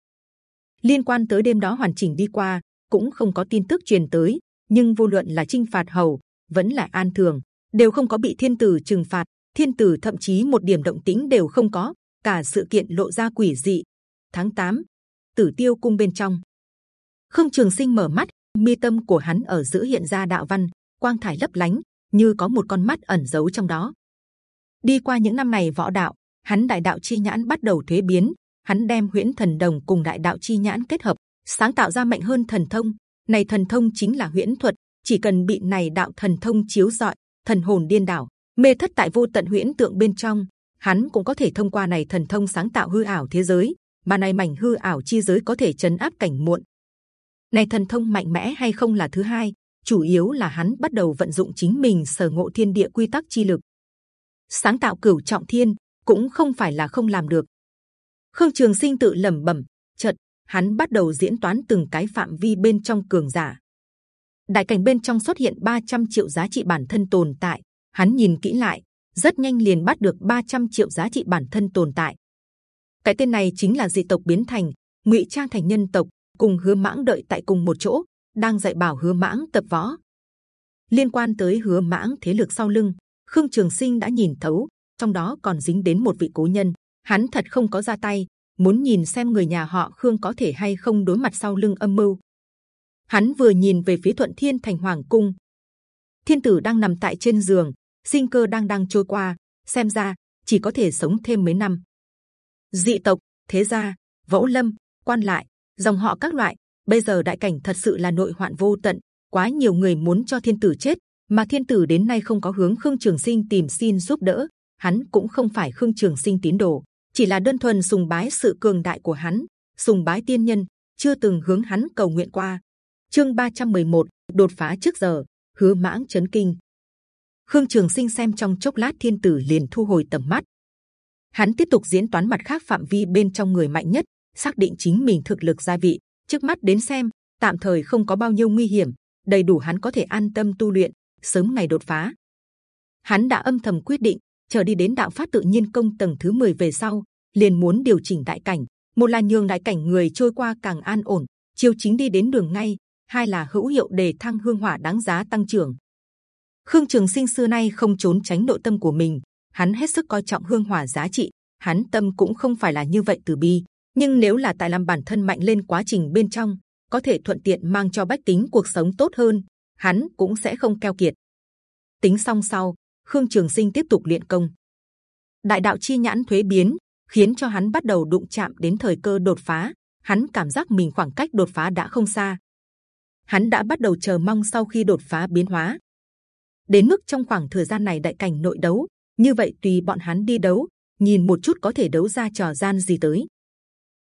Liên quan tới đêm đó hoàn chỉnh đi qua, cũng không có tin tức truyền tới, nhưng vô luận là trinh phạt hầu vẫn là an thường, đều không có bị thiên tử trừng phạt. Thiên tử thậm chí một điểm động tĩnh đều không có, cả sự kiện lộ ra quỷ dị. Tháng 8, Tử Tiêu cung bên trong, Khương Trường Sinh mở mắt, mi tâm của hắn ở giữa hiện ra đạo văn, quang thải lấp lánh, như có một con mắt ẩn giấu trong đó. Đi qua những năm này võ đạo, hắn đại đạo chi nhãn bắt đầu thuế biến, hắn đem huyễn thần đồng cùng đại đạo chi nhãn kết hợp, sáng tạo ra mạnh hơn thần thông. Này thần thông chính là huyễn thuật, chỉ cần bị này đạo thần thông chiếu rọi, thần hồn điên đảo, mê thất tại vô tận huyễn tượng bên trong, hắn cũng có thể thông qua này thần thông sáng tạo hư ảo thế giới, mà này mảnh hư ảo chi giới có thể chấn áp cảnh muộn. Này thần thông mạnh mẽ hay không là thứ hai, chủ yếu là hắn bắt đầu vận dụng chính mình sở ngộ thiên địa quy tắc chi lực, sáng tạo cửu trọng thiên cũng không phải là không làm được. Khương Trường Sinh tự lẩm bẩm, chợt hắn bắt đầu diễn toán từng cái phạm vi bên trong cường giả. Đại cảnh bên trong xuất hiện 300 triệu giá trị bản thân tồn tại, hắn nhìn kỹ lại, rất nhanh liền bắt được 300 triệu giá trị bản thân tồn tại. Cái tên này chính là dị tộc biến thành, ngụy trang thành nhân tộc, cùng hứa mãng đợi tại cùng một chỗ, đang dạy bảo hứa mãng tập võ. Liên quan tới hứa mãng thế lực sau lưng, Khương Trường Sinh đã nhìn thấu, trong đó còn dính đến một vị cố nhân. Hắn thật không có ra tay, muốn nhìn xem người nhà họ Khương có thể hay không đối mặt sau lưng âm mưu. Hắn vừa nhìn về phía Thuận Thiên Thành Hoàng Cung, Thiên tử đang nằm tại trên giường, sinh cơ đang đang trôi qua, xem ra chỉ có thể sống thêm mấy năm. Dị tộc, thế gia, võ lâm, quan lại, dòng họ các loại, bây giờ đại cảnh thật sự là nội hoạn vô tận, quá nhiều người muốn cho thiên tử chết, mà thiên tử đến nay không có hướng khương trường sinh tìm xin giúp đỡ, hắn cũng không phải khương trường sinh tín đồ, chỉ là đơn thuần sùng bái sự cường đại của hắn, sùng bái tiên nhân, chưa từng hướng hắn cầu nguyện qua. Chương 311, đột phá trước giờ, hứa mãng chấn kinh. Khương Trường Sinh xem trong chốc lát thiên tử liền thu hồi tầm mắt. Hắn tiếp tục diễn toán mặt khác phạm vi bên trong người mạnh nhất, xác định chính mình thực lực gia vị. Trước mắt đến xem, tạm thời không có bao nhiêu nguy hiểm, đầy đủ hắn có thể an tâm tu luyện, sớm ngày đột phá. Hắn đã âm thầm quyết định, chờ đi đến đạo pháp tự nhiên công tầng thứ 10 về sau, liền muốn điều chỉnh đại cảnh. Một là nhường đại cảnh người trôi qua càng an ổn, chiêu chính đi đến đường ngay, hai là hữu hiệu để thăng hương hỏa đáng giá tăng trưởng. Khương Trường Sinh xưa nay không trốn tránh nội tâm của mình, hắn hết sức coi trọng hương hỏa giá trị. Hắn tâm cũng không phải là như vậy từ bi, nhưng nếu là tại làm bản thân mạnh lên quá trình bên trong, có thể thuận tiện mang cho bách tính cuộc sống tốt hơn, hắn cũng sẽ không keo kiệt. Tính xong sau, Khương Trường Sinh tiếp tục luyện công. Đại đạo chi nhãn thuế biến, khiến cho hắn bắt đầu đụng chạm đến thời cơ đột phá. Hắn cảm giác mình khoảng cách đột phá đã không xa. Hắn đã bắt đầu chờ mong sau khi đột phá biến hóa. đến mức trong khoảng thời gian này đại cảnh nội đấu như vậy tùy bọn hắn đi đấu nhìn một chút có thể đấu ra trò gian gì tới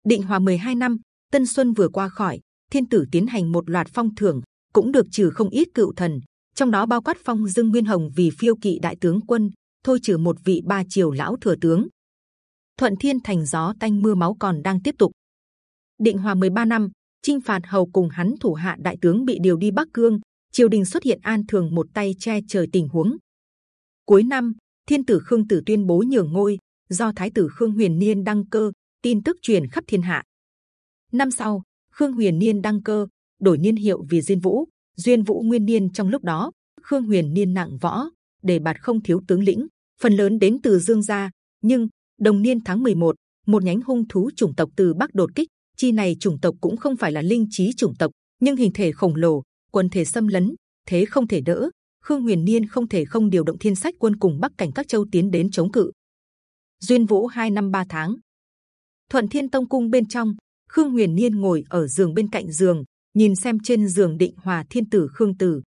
định hòa 12 năm, tân xuân vừa qua khỏi, thiên tử tiến hành một loạt phong thưởng, cũng được trừ không ít cựu thần, trong đó bao quát phong dương nguyên hồng vì phiêu kỵ đại tướng quân, thôi trừ một vị ba triều lão thừa tướng. Thuận thiên thành gió tanh mưa máu còn đang tiếp tục. Định hòa 13 năm, chinh phạt hầu cùng hắn thủ hạ đại tướng bị điều đi bắc cương, triều đình xuất hiện an thường một tay che trời tình huống. Cuối năm, thiên tử khương tử tuyên bố nhường ngôi, do thái tử khương huyền niên đăng cơ tin tức truyền khắp thiên hạ. Năm sau khương huyền niên đăng cơ đổi niên hiệu vì Diên vũ duyên vũ nguyên niên trong lúc đó khương huyền niên nặng võ đề bạt không thiếu tướng lĩnh phần lớn đến từ dương gia nhưng đồng niên tháng 11, một nhánh hung thú chủng tộc từ bắc đột kích chi này chủng tộc cũng không phải là linh trí chủng tộc nhưng hình thể khổng lồ quân thể xâm lấn thế không thể đỡ khương huyền niên không thể không điều động thiên sách quân cùng bắc cảnh các châu tiến đến chống cự. Duyên vũ hai năm ba tháng thuận thiên tông cung bên trong, khương huyền niên ngồi ở giường bên cạnh giường, nhìn xem trên giường định hòa thiên tử khương tử.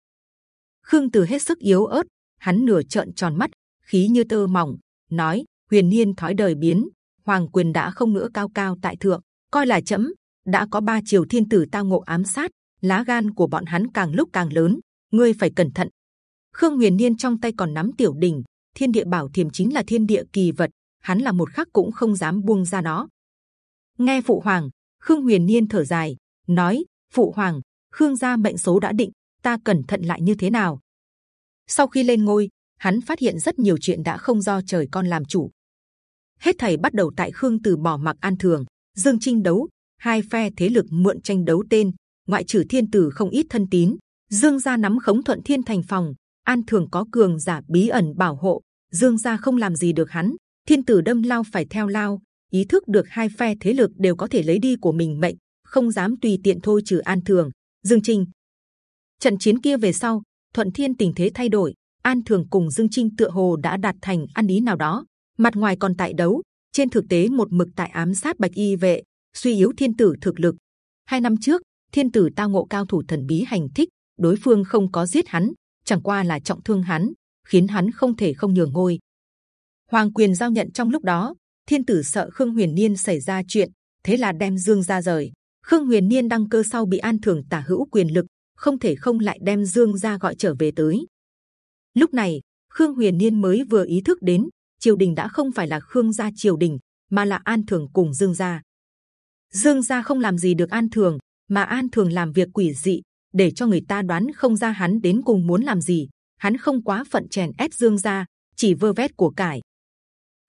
Khương tử hết sức yếu ớt, hắn nửa trợn tròn mắt, khí như tơ mỏng, nói, huyền niên thói đời biến, hoàng quyền đã không nữa cao cao tại thượng, coi là chấm đã có ba triều thiên tử tao ngộ ám sát, lá gan của bọn hắn càng lúc càng lớn, ngươi phải cẩn thận. Khương huyền niên trong tay còn nắm tiểu đỉnh, thiên địa bảo thiềm chính là thiên địa kỳ vật, hắn là một khắc cũng không dám buông ra nó nghe phụ hoàng, khương huyền niên thở dài, nói, phụ hoàng, khương gia mệnh số đã định, ta cẩn thận lại như thế nào? Sau khi lên ngôi, hắn phát hiện rất nhiều chuyện đã không do trời con làm chủ. Hết thầy bắt đầu tại khương từ bỏ mặc an thường, dương trinh đấu, hai phe thế lực mượn tranh đấu tên, ngoại trừ thiên tử không ít thân tín, dương gia nắm khống thuận thiên thành phòng, an thường có cường giả bí ẩn bảo hộ, dương gia không làm gì được hắn, thiên tử đâm lao phải theo lao ý thức được hai phe thế lực đều có thể lấy đi của mình mệnh, không dám tùy tiện thôi trừ an thường. Dương trinh. Trận chiến kia về sau, thuận thiên tình thế thay đổi, an thường cùng dương trinh tựa hồ đã đạt thành ăn ý nào đó. Mặt ngoài còn tại đấu, trên thực tế một mực tại ám sát bạch y vệ, suy yếu thiên tử thực lực. Hai năm trước, thiên tử tao ngộ cao thủ thần bí hành thích, đối phương không có giết hắn, chẳng qua là trọng thương hắn, khiến hắn không thể không nhường ngôi. Hoàng quyền giao nhận trong lúc đó thiên tử sợ khương huyền niên xảy ra chuyện, thế là đem dương ra rời. Khương huyền niên đăng cơ sau bị an thường tả hữu quyền lực, không thể không lại đem dương ra gọi trở về tới. Lúc này, khương huyền niên mới vừa ý thức đến, triều đình đã không phải là khương gia triều đình, mà là an thường cùng dương gia. Dương gia không làm gì được an thường mà an thường làm việc quỷ dị, để cho người ta đoán không ra hắn đến cùng muốn làm gì. Hắn không quá phận chèn ép dương gia, chỉ vơ vét của cải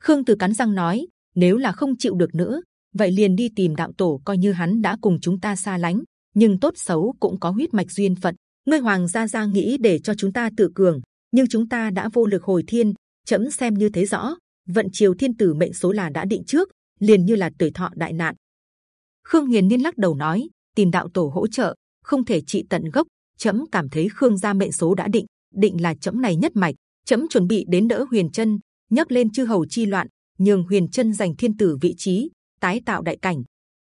khương từ cắn răng nói, nếu là không chịu được nữa, vậy liền đi tìm đạo tổ coi như hắn đã cùng chúng ta xa lánh. Nhưng tốt xấu cũng có huyết mạch duyên phận. Ngươi hoàng gia gia nghĩ để cho chúng ta tự cường, nhưng chúng ta đã vô lực hồi thiên, chấm xem như thế rõ. Vận triều thiên tử mệnh số là đã định trước, liền như là tuổi thọ đại nạn. Khương hiền niên lắc đầu nói, tìm đạo tổ hỗ trợ, không thể trị tận gốc. Chấm cảm thấy khương gia mệnh số đã định định là chấm này nhất mạch. Chấm chuẩn bị đến đỡ huyền chân nhấc lên chư hầu chi loạn, nhường huyền chân giành thiên tử vị trí, tái tạo đại cảnh.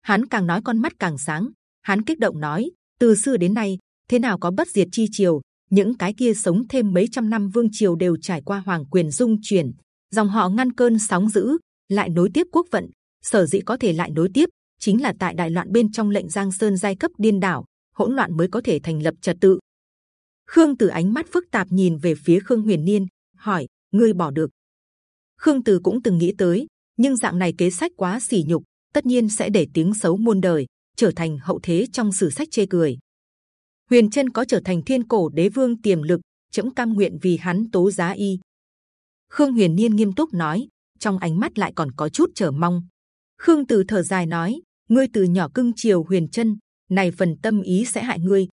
Hắn càng nói con mắt càng sáng, hắn kích động nói, từ xưa đến nay, thế nào có bất diệt chi triều, những cái kia sống thêm mấy trăm năm vương triều đều trải qua hoàng quyền dung chuyển, dòng họ ngăn cơn sóng dữ, lại nối tiếp quốc vận, sở dĩ có thể lại nối tiếp, chính là tại đại loạn bên trong lệnh giang sơn giai cấp điên đảo, hỗn loạn mới có thể thành lập trật tự. Khương tử ánh mắt phức tạp nhìn về phía khương huyền niên, hỏi, ngươi bỏ được khương Từ cũng từng nghĩ tới, nhưng dạng này kế sách quá sỉ nhục, tất nhiên sẽ để tiếng xấu muôn đời, trở thành hậu thế trong sử sách chê cười. Huyền chân có trở thành thiên cổ đế vương tiềm lực, chấm cam nguyện vì hắn tố giá y. Khương huyền niên nghiêm túc nói, trong ánh mắt lại còn có chút chờ mong. Khương từ thở dài nói, ngươi từ nhỏ cưng chiều huyền chân này phần tâm ý sẽ hại ngươi.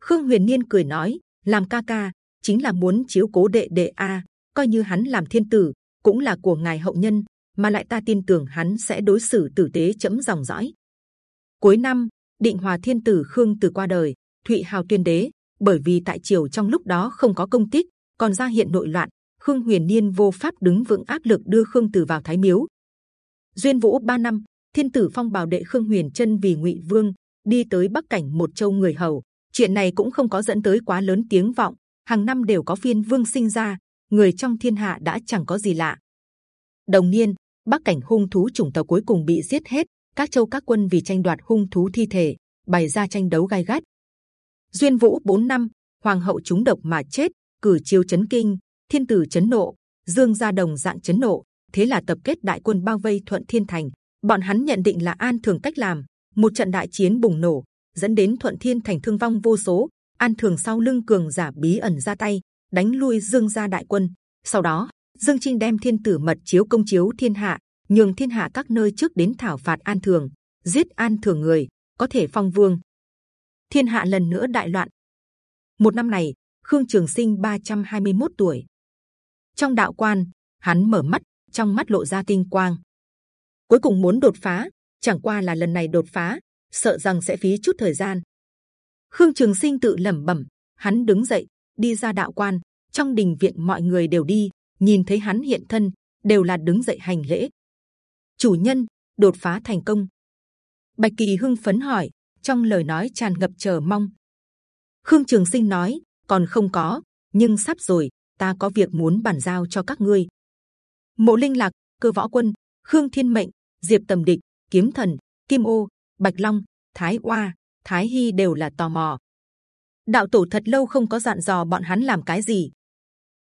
Khương huyền niên cười nói, làm ca ca, chính là muốn chiếu cố đệ đệ a, coi như hắn làm thiên tử cũng là của ngài hậu nhân mà lại ta tin tưởng hắn sẽ đối xử tử tế chấm dòng dõi. Cuối năm định hòa thiên tử khương từ qua đời thụy hào tuyên đế bởi vì tại triều trong lúc đó không có công tích còn ra hiện nội loạn khương huyền niên vô pháp đứng vững áp lực đưa khương tử vào thái miếu. Duyên vũ ba năm thiên tử phong bảo đệ khương huyền chân vì ngụy vương đi tới bắc cảnh một châu người hầu. Chuyện này cũng không có dẫn tới quá lớn tiếng vọng hàng năm đều có phiên vương sinh ra, người trong thiên hạ đã chẳng có gì lạ. Đồng niên, bắc cảnh hung thú chủng tộc cuối cùng bị giết hết, các châu các quân vì tranh đoạt hung thú thi thể, bày ra tranh đấu gai gắt. Duyên vũ 4 năm, hoàng hậu trúng độc mà chết, cử chiêu chấn kinh, thiên tử chấn nộ, dương gia đồng dạng chấn nộ, thế là tập kết đại quân bao vây thuận thiên thành. Bọn hắn nhận định là an thường cách làm, một trận đại chiến bùng nổ, dẫn đến thuận thiên thành thương vong vô số. An thường sau lưng cường giả bí ẩn ra tay, đánh lui dương gia đại quân. Sau đó, Dương Trinh đem thiên tử mật chiếu công chiếu thiên hạ, nhường thiên hạ các nơi trước đến thảo phạt an thường, giết an thường người, có thể phong vương. Thiên hạ lần nữa đại loạn. Một năm này, Khương Trường Sinh 321 tuổi. Trong đạo quan, hắn mở mắt, trong mắt lộ ra tinh quang. Cuối cùng muốn đột phá, chẳng qua là lần này đột phá, sợ rằng sẽ phí chút thời gian. Khương Trường Sinh tự lẩm bẩm, hắn đứng dậy, đi ra đạo quan. Trong đình viện mọi người đều đi, nhìn thấy hắn hiện thân, đều là đứng dậy hành lễ. Chủ nhân đột phá thành công. Bạch Kỳ hưng phấn hỏi, trong lời nói tràn ngập chờ mong. Khương Trường Sinh nói, còn không có, nhưng sắp rồi, ta có việc muốn bàn giao cho các ngươi. Mộ Linh Lạc, Cơ Võ Quân, Khương Thiên Mệnh, Diệp Tầm Địch, Kiếm Thần, Kim Ô, Bạch Long, Thái Oa, Thái Hy đều là tò mò. Đạo tổ thật lâu không có dặn dò bọn hắn làm cái gì.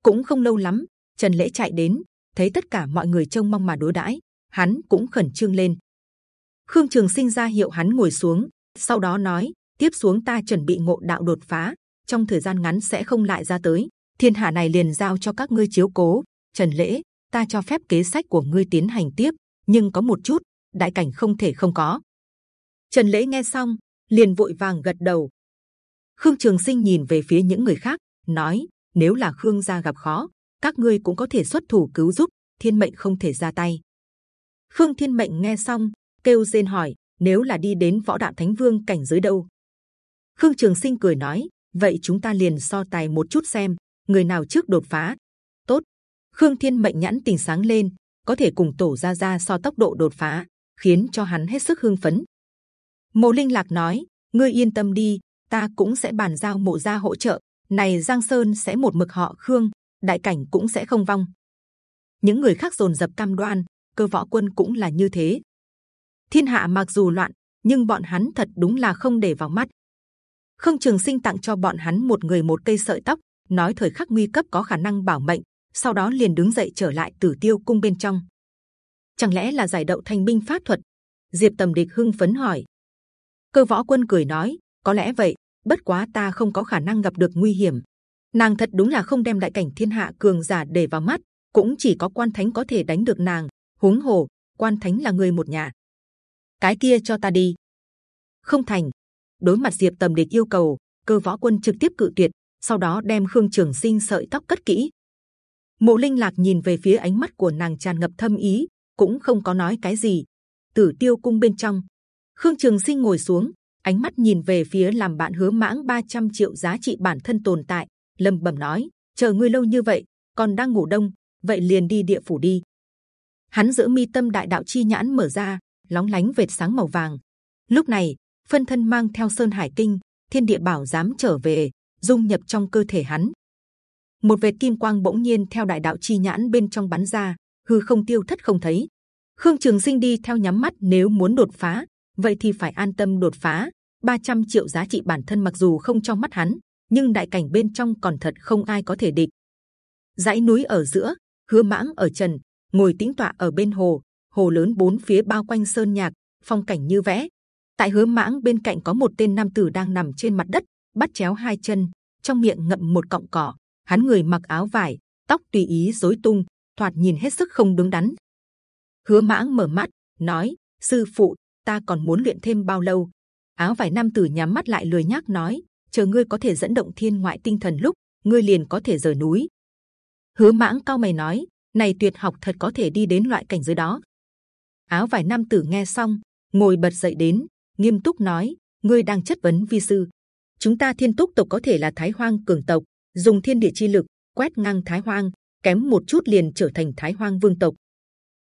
Cũng không lâu lắm, Trần Lễ chạy đến, thấy tất cả mọi người trông mong mà đối đãi, hắn cũng khẩn trương lên. Khương Trường Sinh ra hiệu hắn ngồi xuống, sau đó nói: tiếp xuống ta chuẩn bị ngộ đạo đột phá, trong thời gian ngắn sẽ không lại ra tới. Thiên hạ này liền giao cho các ngươi chiếu cố. Trần Lễ, ta cho phép kế sách của ngươi tiến hành tiếp, nhưng có một chút, đại cảnh không thể không có. Trần Lễ nghe xong, liền vội vàng gật đầu. Khương Trường Sinh nhìn về phía những người khác, nói: nếu là Khương gia gặp khó, các ngươi cũng có thể xuất thủ cứu giúp. Thiên mệnh không thể ra tay. Khương Thiên mệnh nghe xong, kêu rên hỏi: nếu là đi đến võ đạo thánh vương cảnh giới đâu? Khương Trường Sinh cười nói: vậy chúng ta liền so tài một chút xem người nào trước đột phá. Tốt. Khương Thiên mệnh nhãn tình sáng lên, có thể cùng tổ gia gia so tốc độ đột phá, khiến cho hắn hết sức hưng phấn. Mộ Linh Lạc nói: ngươi yên tâm đi, ta cũng sẽ bàn giao mộ gia hỗ trợ. Này Giang Sơn sẽ một mực họ Khương, đại cảnh cũng sẽ không vong. Những người khác dồn dập cam đoan, cơ võ quân cũng là như thế. Thiên hạ mặc dù loạn, nhưng bọn hắn thật đúng là không để vào mắt. Khương Trường Sinh tặng cho bọn hắn một người một cây sợi tóc, nói thời khắc nguy cấp có khả năng bảo mệnh. Sau đó liền đứng dậy trở lại Tử Tiêu cung bên trong. Chẳng lẽ là giải đậu thành binh pháp thuật? Diệp Tầm Địch hưng phấn hỏi. Cơ võ quân cười nói, có lẽ vậy. Bất quá ta không có khả năng gặp được nguy hiểm. Nàng thật đúng là không đem đại cảnh thiên hạ cường giả để vào mắt, cũng chỉ có quan thánh có thể đánh được nàng. Huống hồ, quan thánh là người một nhà. Cái kia cho ta đi. Không thành. Đối mặt Diệp Tầm Địch yêu cầu, cơ võ quân trực tiếp cự tuyệt, sau đó đem Khương Trường Sinh sợi tóc cất kỹ. Mộ Linh Lạc nhìn về phía ánh mắt của nàng tràn ngập thâm ý, cũng không có nói cái gì. Tử Tiêu cung bên trong, Khương Trường Sinh ngồi xuống, ánh mắt nhìn về phía làm bạn hứa mãng 300 triệu giá trị bản thân tồn tại, lầm bầm nói: chờ ngươi lâu như vậy, còn đang ngủ đông, vậy liền đi địa phủ đi. Hắn giữ mi tâm đại đạo chi nhãn mở ra, lóng lánh vệt sáng màu vàng. Lúc này, phân thân mang theo sơn hải kinh, thiên địa bảo dám trở về, dung nhập trong cơ thể hắn. Một vệt kim quang bỗng nhiên theo đại đạo chi nhãn bên trong bắn ra, hư không tiêu thất không thấy. Khương Trường Sinh đi theo nhắm mắt, nếu muốn đột phá, vậy thì phải an tâm đột phá. 300 triệu giá trị bản thân mặc dù không trong mắt hắn, nhưng đại cảnh bên trong còn thật không ai có thể địch. dãy núi ở giữa, hứa mãng ở trần, ngồi tĩnh tọa ở bên hồ, hồ lớn bốn phía bao quanh sơn nhạc, phong cảnh như vẽ. Tại hứa mãng bên cạnh có một tên nam tử đang nằm trên mặt đất, bắt chéo hai chân, trong miệng ngậm một cọng cỏ. Hắn người mặc áo vải, tóc tùy ý rối tung, thoạt nhìn hết sức không đứng đắn. Hứa mãng mở mắt, nói: sư phụ, ta còn muốn luyện thêm bao lâu? Áo vải nam tử nhắm mắt lại lười nhác nói: chờ ngươi có thể dẫn động thiên ngoại tinh thần lúc, ngươi liền có thể rời núi. Hứa mãng cao mày nói: này tuyệt học thật có thể đi đến loại cảnh giới đó. Áo vải nam tử nghe xong, ngồi bật dậy đến, nghiêm túc nói: ngươi đang chất vấn vi sư. Chúng ta thiên túc tộc có thể là thái hoang cường tộc, dùng thiên địa chi lực quét ngang thái hoang, kém một chút liền trở thành thái hoang vương tộc.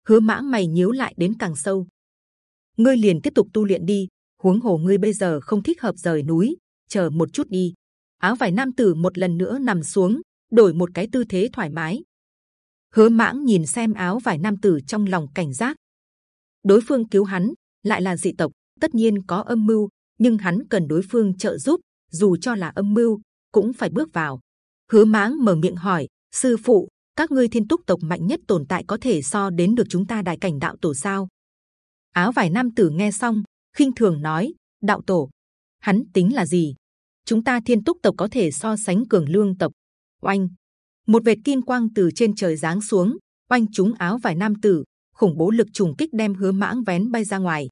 Hứa mãng mày nhíu lại đến càng sâu. Ngươi liền tiếp tục tu luyện đi. Huống hồ ngươi bây giờ không thích hợp rời núi, chờ một chút đi. áo vải nam tử một lần nữa nằm xuống, đổi một cái tư thế thoải mái. Hứa mãng nhìn xem áo vải nam tử trong lòng cảnh giác. Đối phương cứu hắn, lại là dị tộc, tất nhiên có âm mưu, nhưng hắn cần đối phương trợ giúp, dù cho là âm mưu, cũng phải bước vào. Hứa mãng mở miệng hỏi, sư phụ, các ngươi thiên túc tộc mạnh nhất tồn tại có thể so đến được chúng ta đại cảnh đạo tổ sao? Áo vải nam tử nghe xong, khinh thường nói, đạo tổ, hắn tính là gì? Chúng ta thiên túc tộc có thể so sánh cường lương tộc. Oanh, một vệt kim quang từ trên trời giáng xuống, oanh chúng áo vải nam tử, khủng bố lực trùng kích đem hứa mãng vén bay ra ngoài.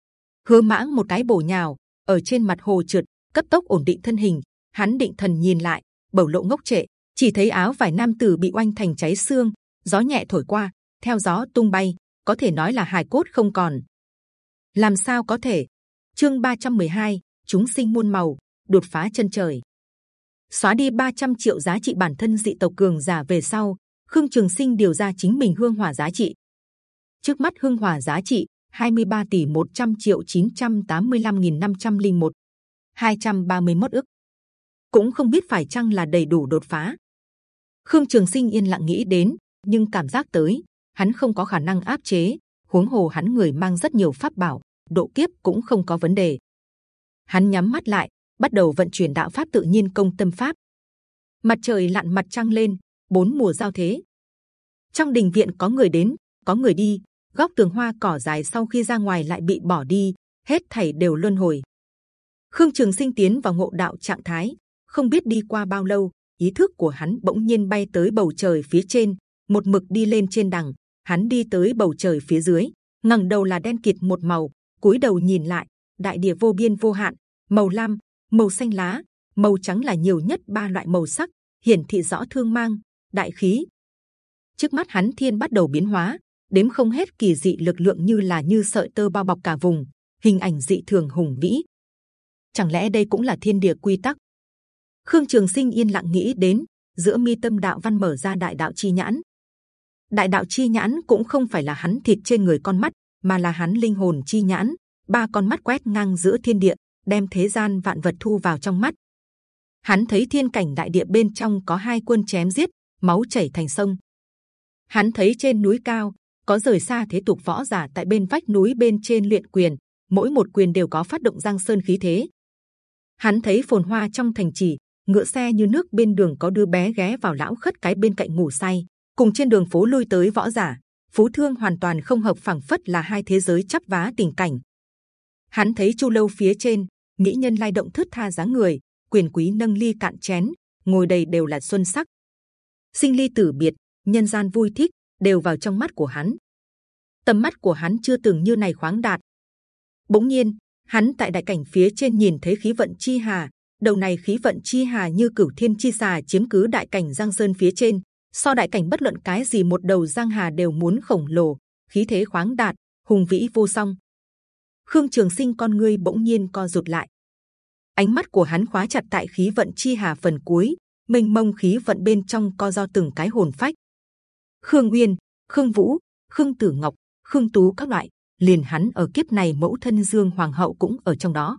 Hứa mãng một cái bổ nhào ở trên mặt hồ trượt, cấp tốc ổn định thân hình. Hắn định thần nhìn lại, bầu lộ ngốc trệ, chỉ thấy áo vải nam tử bị oanh thành cháy xương, gió nhẹ thổi qua, theo gió tung bay, có thể nói là hài cốt không còn. Làm sao có thể? Chương 312, chúng sinh muôn màu, đột phá chân trời. Xóa đi 300 triệu giá trị bản thân dị tộc cường giả về sau, Khương Trường Sinh điều ra chính mình hương hỏa giá trị. Trước mắt hương hỏa giá trị 23 tỷ 100 triệu 985.501 231 ức. Cũng không biết phải chăng là đầy đủ đột phá. Khương Trường Sinh yên lặng nghĩ đến, nhưng cảm giác tới, hắn không có khả năng áp chế. Huống hồ hắn người mang rất nhiều pháp bảo, độ kiếp cũng không có vấn đề. Hắn nhắm mắt lại, bắt đầu vận chuyển đạo pháp tự nhiên công tâm pháp. Mặt trời lặn mặt trăng lên, bốn mùa giao thế. Trong đình viện có người đến, có người đi, góc tường hoa cỏ dài sau khi ra ngoài lại bị bỏ đi, hết thảy đều luân hồi. Khương Trường Sinh tiến vào ngộ đạo trạng thái, không biết đi qua bao lâu, ý thức của hắn bỗng nhiên bay tới bầu trời phía trên, một mực đi lên trên đằng. Hắn đi tới bầu trời phía dưới, ngẩng đầu là đen kịt một màu, cúi đầu nhìn lại, đại địa vô biên vô hạn, màu lam, màu xanh lá, màu trắng là nhiều nhất ba loại màu sắc, hiển thị rõ thương mang, đại khí. Trước mắt hắn thiên bắt đầu biến hóa, đếm không hết kỳ dị lực lượng như là như sợi tơ bao bọc cả vùng, hình ảnh dị thường hùng vĩ. Chẳng lẽ đây cũng là thiên địa quy tắc? Khương Trường Sinh yên lặng nghĩ đến, giữa mi tâm đạo văn mở ra đại đạo chi nhãn. Đại đạo chi nhãn cũng không phải là hắn thịt trên người con mắt, mà là hắn linh hồn chi nhãn. Ba con mắt quét ngang giữa thiên địa, đem thế gian vạn vật thu vào trong mắt. Hắn thấy thiên cảnh đại địa bên trong có hai quân chém giết, máu chảy thành sông. Hắn thấy trên núi cao có rời xa thế tục võ giả tại bên vách núi bên trên luyện quyền, mỗi một quyền đều có phát động giang sơn khí thế. Hắn thấy phồn hoa trong thành trì, ngựa xe như nước bên đường có đứa bé ghé vào lão khất cái bên cạnh ngủ say, cùng trên đường phố lui tới võ giả, phú thương hoàn toàn không hợp phẳng phất là hai thế giới chắp vá tình cảnh. Hắn thấy chu lâu phía trên mỹ nhân lai động thướt tha dáng người, quyền quý nâng ly cạn chén, ngồi đầy đều là xuân sắc. Sinh ly tử biệt, nhân gian vui thích đều vào trong mắt của hắn. Tầm mắt của hắn chưa từng như này khoáng đạt. Bỗng nhiên, hắn tại đại cảnh phía trên nhìn thấy khí vận chi hà, đầu này khí vận chi hà như cửu thiên chi xà chiếm cứ đại cảnh giang sơn phía trên. So đại cảnh bất luận cái gì một đầu giang hà đều muốn khổng lồ, khí thế khoáng đạt, hùng vĩ vô song. Khương Trường Sinh con ngươi bỗng nhiên co rụt lại, ánh mắt của hắn khóa chặt tại khí vận chi hà phần cuối, mênh mông khí vận bên trong co do từng cái hồn phách. Khương Uyên, Khương Vũ, Khương Tử Ngọc, Khương Tú các loại, liền hắn ở kiếp này mẫu thân Dương Hoàng hậu cũng ở trong đó.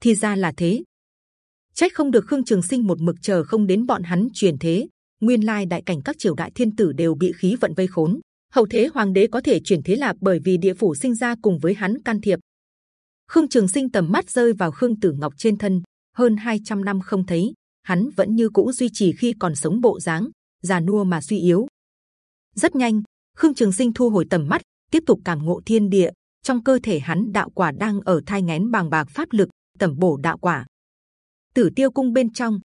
Thì ra là thế. Trách không được Khương Trường Sinh một mực chờ không đến bọn hắn truyền thế. Nguyên lai đại cảnh các triều đại thiên tử đều bị khí vận vây khốn. Hậu thế hoàng đế có thể chuyển thế là bởi vì địa phủ sinh ra cùng với hắn can thiệp. Khương Trường Sinh tầm mắt rơi vào Khương Tử Ngọc trên thân, hơn 200 năm không thấy, hắn vẫn như cũ duy trì khi còn sống bộ dáng, già nua mà suy yếu. Rất nhanh, Khương Trường Sinh thu hồi tầm mắt, tiếp tục cảm ngộ thiên địa. Trong cơ thể hắn đạo quả đang ở thai ngén bằng bạc pháp lực, tẩm bổ đạo quả. Tử Tiêu Cung bên trong,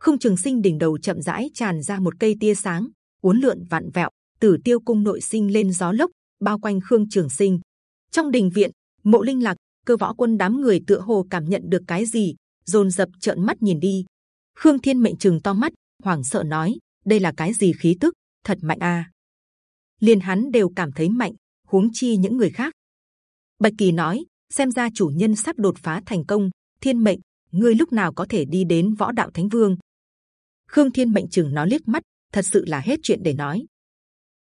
Khương Trường Sinh đỉnh đầu chậm rãi tràn ra một cây tia sáng, uốn lượn vặn vẹo. Tử Tiêu Cung nội sinh lên gió lốc, bao quanh Khương Trường Sinh. Trong đình viện, Mộ Linh Lạc, cơ võ quân đám người tựa hồ cảm nhận được cái gì, rồn dập trợn mắt nhìn đi. Khương Thiên mệnh chừng to mắt, hoảng sợ nói: đây là cái gì khí tức, thật mạnh a! À. Hắn đều cảm thấy mạnh, huống chi những người khác. Bạch Kỳ nói: xem ra chủ nhân sắp đột phá thành công. Thiên mệnh, ngươi lúc nào có thể đi đến võ đạo thánh vương? Khương Thiên mệnh chừng nó liếc mắt, thật sự là hết chuyện để nói.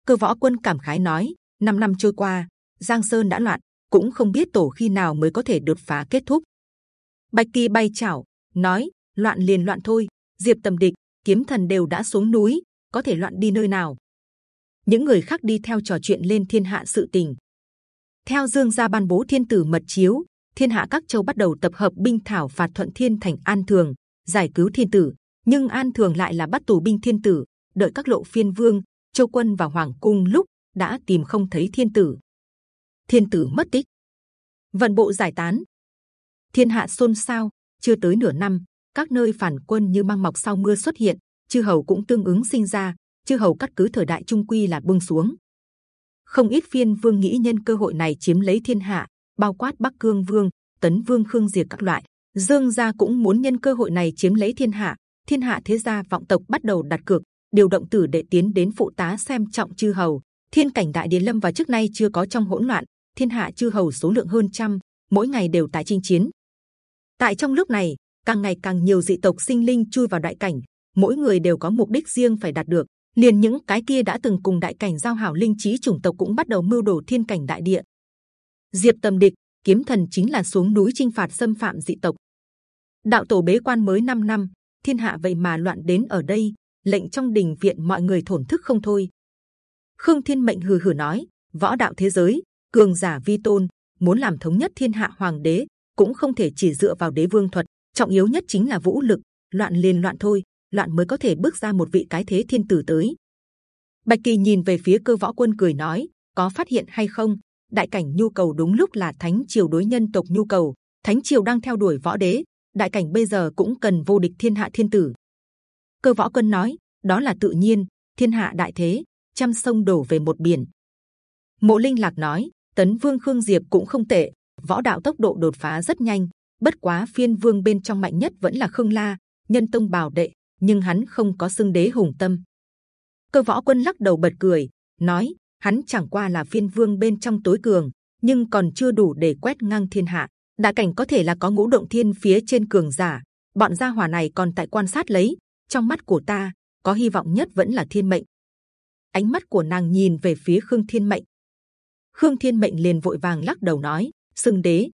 Cơ võ quân cảm khái nói: năm năm trôi qua, Giang Sơn đã loạn, cũng không biết tổ khi nào mới có thể đột phá kết thúc. Bạch kỳ bay chảo nói loạn liền loạn thôi, diệp tầm địch kiếm thần đều đã xuống núi có thể loạn đi nơi nào những người khác đi theo trò chuyện lên thiên hạ sự tình theo dương gia ban bố thiên tử mật chiếu thiên hạ các châu bắt đầu tập hợp binh thảo phạt thuận thiên thành an thường giải cứu thiên tử nhưng an thường lại là bắt tù binh thiên tử, đợi các lộ phiên vương, châu quân và hoàng cung lúc đã tìm không thấy thiên tử. Thiên tử mất tích. Vận bộ giải tán. Thiên hạ xôn xao, chưa tới nửa năm, các nơi phản quân như mang mọc sau mưa xuất hiện, chư hầu cũng tương ứng sinh ra, chư hầu cắt cứ thời đại trung quy là buông xuống. Không ít phiên vương nghĩ nhân cơ hội này chiếm lấy thiên hạ, bao quát bắc cương vương, tấn vương khương diệt các loại, dương gia cũng muốn nhân cơ hội này chiếm lấy thiên hạ thiên hạ thế gia vọng tộc bắt đầu đặt cược, điều động tử để tiến đến phụ tá xem trọng chư hầu. Thiên cảnh đại điền lâm và trước nay chưa có trong hỗn loạn, thiên hạ chư hầu số lượng hơn trăm, mỗi ngày đều tại chinh chiến. Tại trong lúc này, càng ngày càng nhiều dị tộc sinh linh chui vào đại cảnh, mỗi người đều có mục đích riêng phải đạt được. Liền những cái kia đã từng cùng đại cảnh giao hảo linh trí chủng tộc cũng bắt đầu mưu đồ thiên cảnh đại địa. Diệp tầm địch, kiếm thần chính là xuống núi chinh phạt xâm phạm dị tộc. Đạo tổ bế quan mới 5 năm thiên hạ vậy mà loạn đến ở đây, lệnh trong đình viện mọi người thổn thức không thôi. Khương thiên mệnh hừ hừ nói, võ đạo thế giới, cường giả vi tôn, muốn làm thống nhất thiên hạ hoàng đế, cũng không thể chỉ dựa vào đế vương thuật, trọng yếu nhất chính là vũ lực, loạn liền loạn thôi, loạn mới có thể bước ra một vị cái thế thiên tử tới. Bạch kỳ nhìn về phía cơ võ quân cười nói, có phát hiện hay không? Đại cảnh nhu cầu đúng lúc là thánh triều đối nhân tộc nhu cầu, thánh triều đang theo đuổi võ đế đại cảnh bây giờ cũng cần vô địch thiên hạ thiên tử. Cơ võ quân nói, đó là tự nhiên, thiên hạ đại thế, trăm sông đổ về một biển. Mộ linh lạc nói, tấn vương khương diệp cũng không tệ, võ đạo tốc độ đột phá rất nhanh, bất quá phiên vương bên trong mạnh nhất vẫn là khương la, nhân tông bảo đệ, nhưng hắn không có xưng đế hùng tâm. Cơ võ quân lắc đầu bật cười, nói, hắn chẳng qua là phiên vương bên trong tối cường, nhưng còn chưa đủ để quét ngang thiên hạ đại cảnh có thể là có ngũ động thiên phía trên cường giả. Bọn gia hỏa này còn tại quan sát lấy. Trong mắt của ta, có hy vọng nhất vẫn là thiên mệnh. Ánh mắt của nàng nhìn về phía khương thiên mệnh. Khương thiên mệnh liền vội vàng lắc đầu nói sưng đế.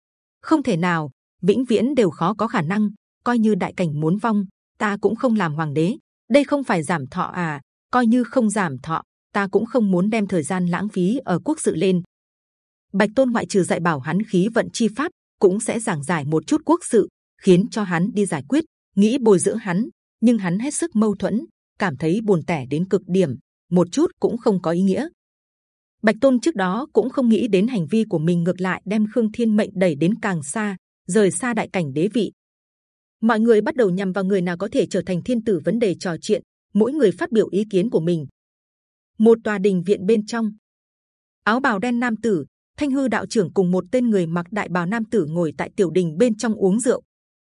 Không thể nào, vĩnh viễn đều khó có khả năng. Coi như đại cảnh muốn vong, ta cũng không làm hoàng đế. Đây không phải giảm thọ à coi như không giảm thọ, ta cũng không muốn đem thời gian lãng phí ở quốc sự lên. Bạch tôn ngoại trừ dạy bảo hắn khí vận chi pháp cũng sẽ giảng giải một chút quốc sự, khiến cho hắn đi giải quyết, nghĩ bồi dưỡng hắn, nhưng hắn hết sức mâu thuẫn, cảm thấy buồn tẻ đến cực điểm, một chút cũng không có ý nghĩa. Bạch tôn trước đó cũng không nghĩ đến hành vi của mình ngược lại đem khương thiên mệnh đẩy đến càng xa, rời xa đại cảnh đế vị. Mọi người bắt đầu nhằm vào người nào có thể trở thành thiên tử vấn đề trò chuyện, mỗi người phát biểu ý kiến của mình. Một tòa đình viện bên trong. Áo bào đen nam tử thanh hư đạo trưởng cùng một tên người mặc đại bào nam tử ngồi tại tiểu đình bên trong uống rượu.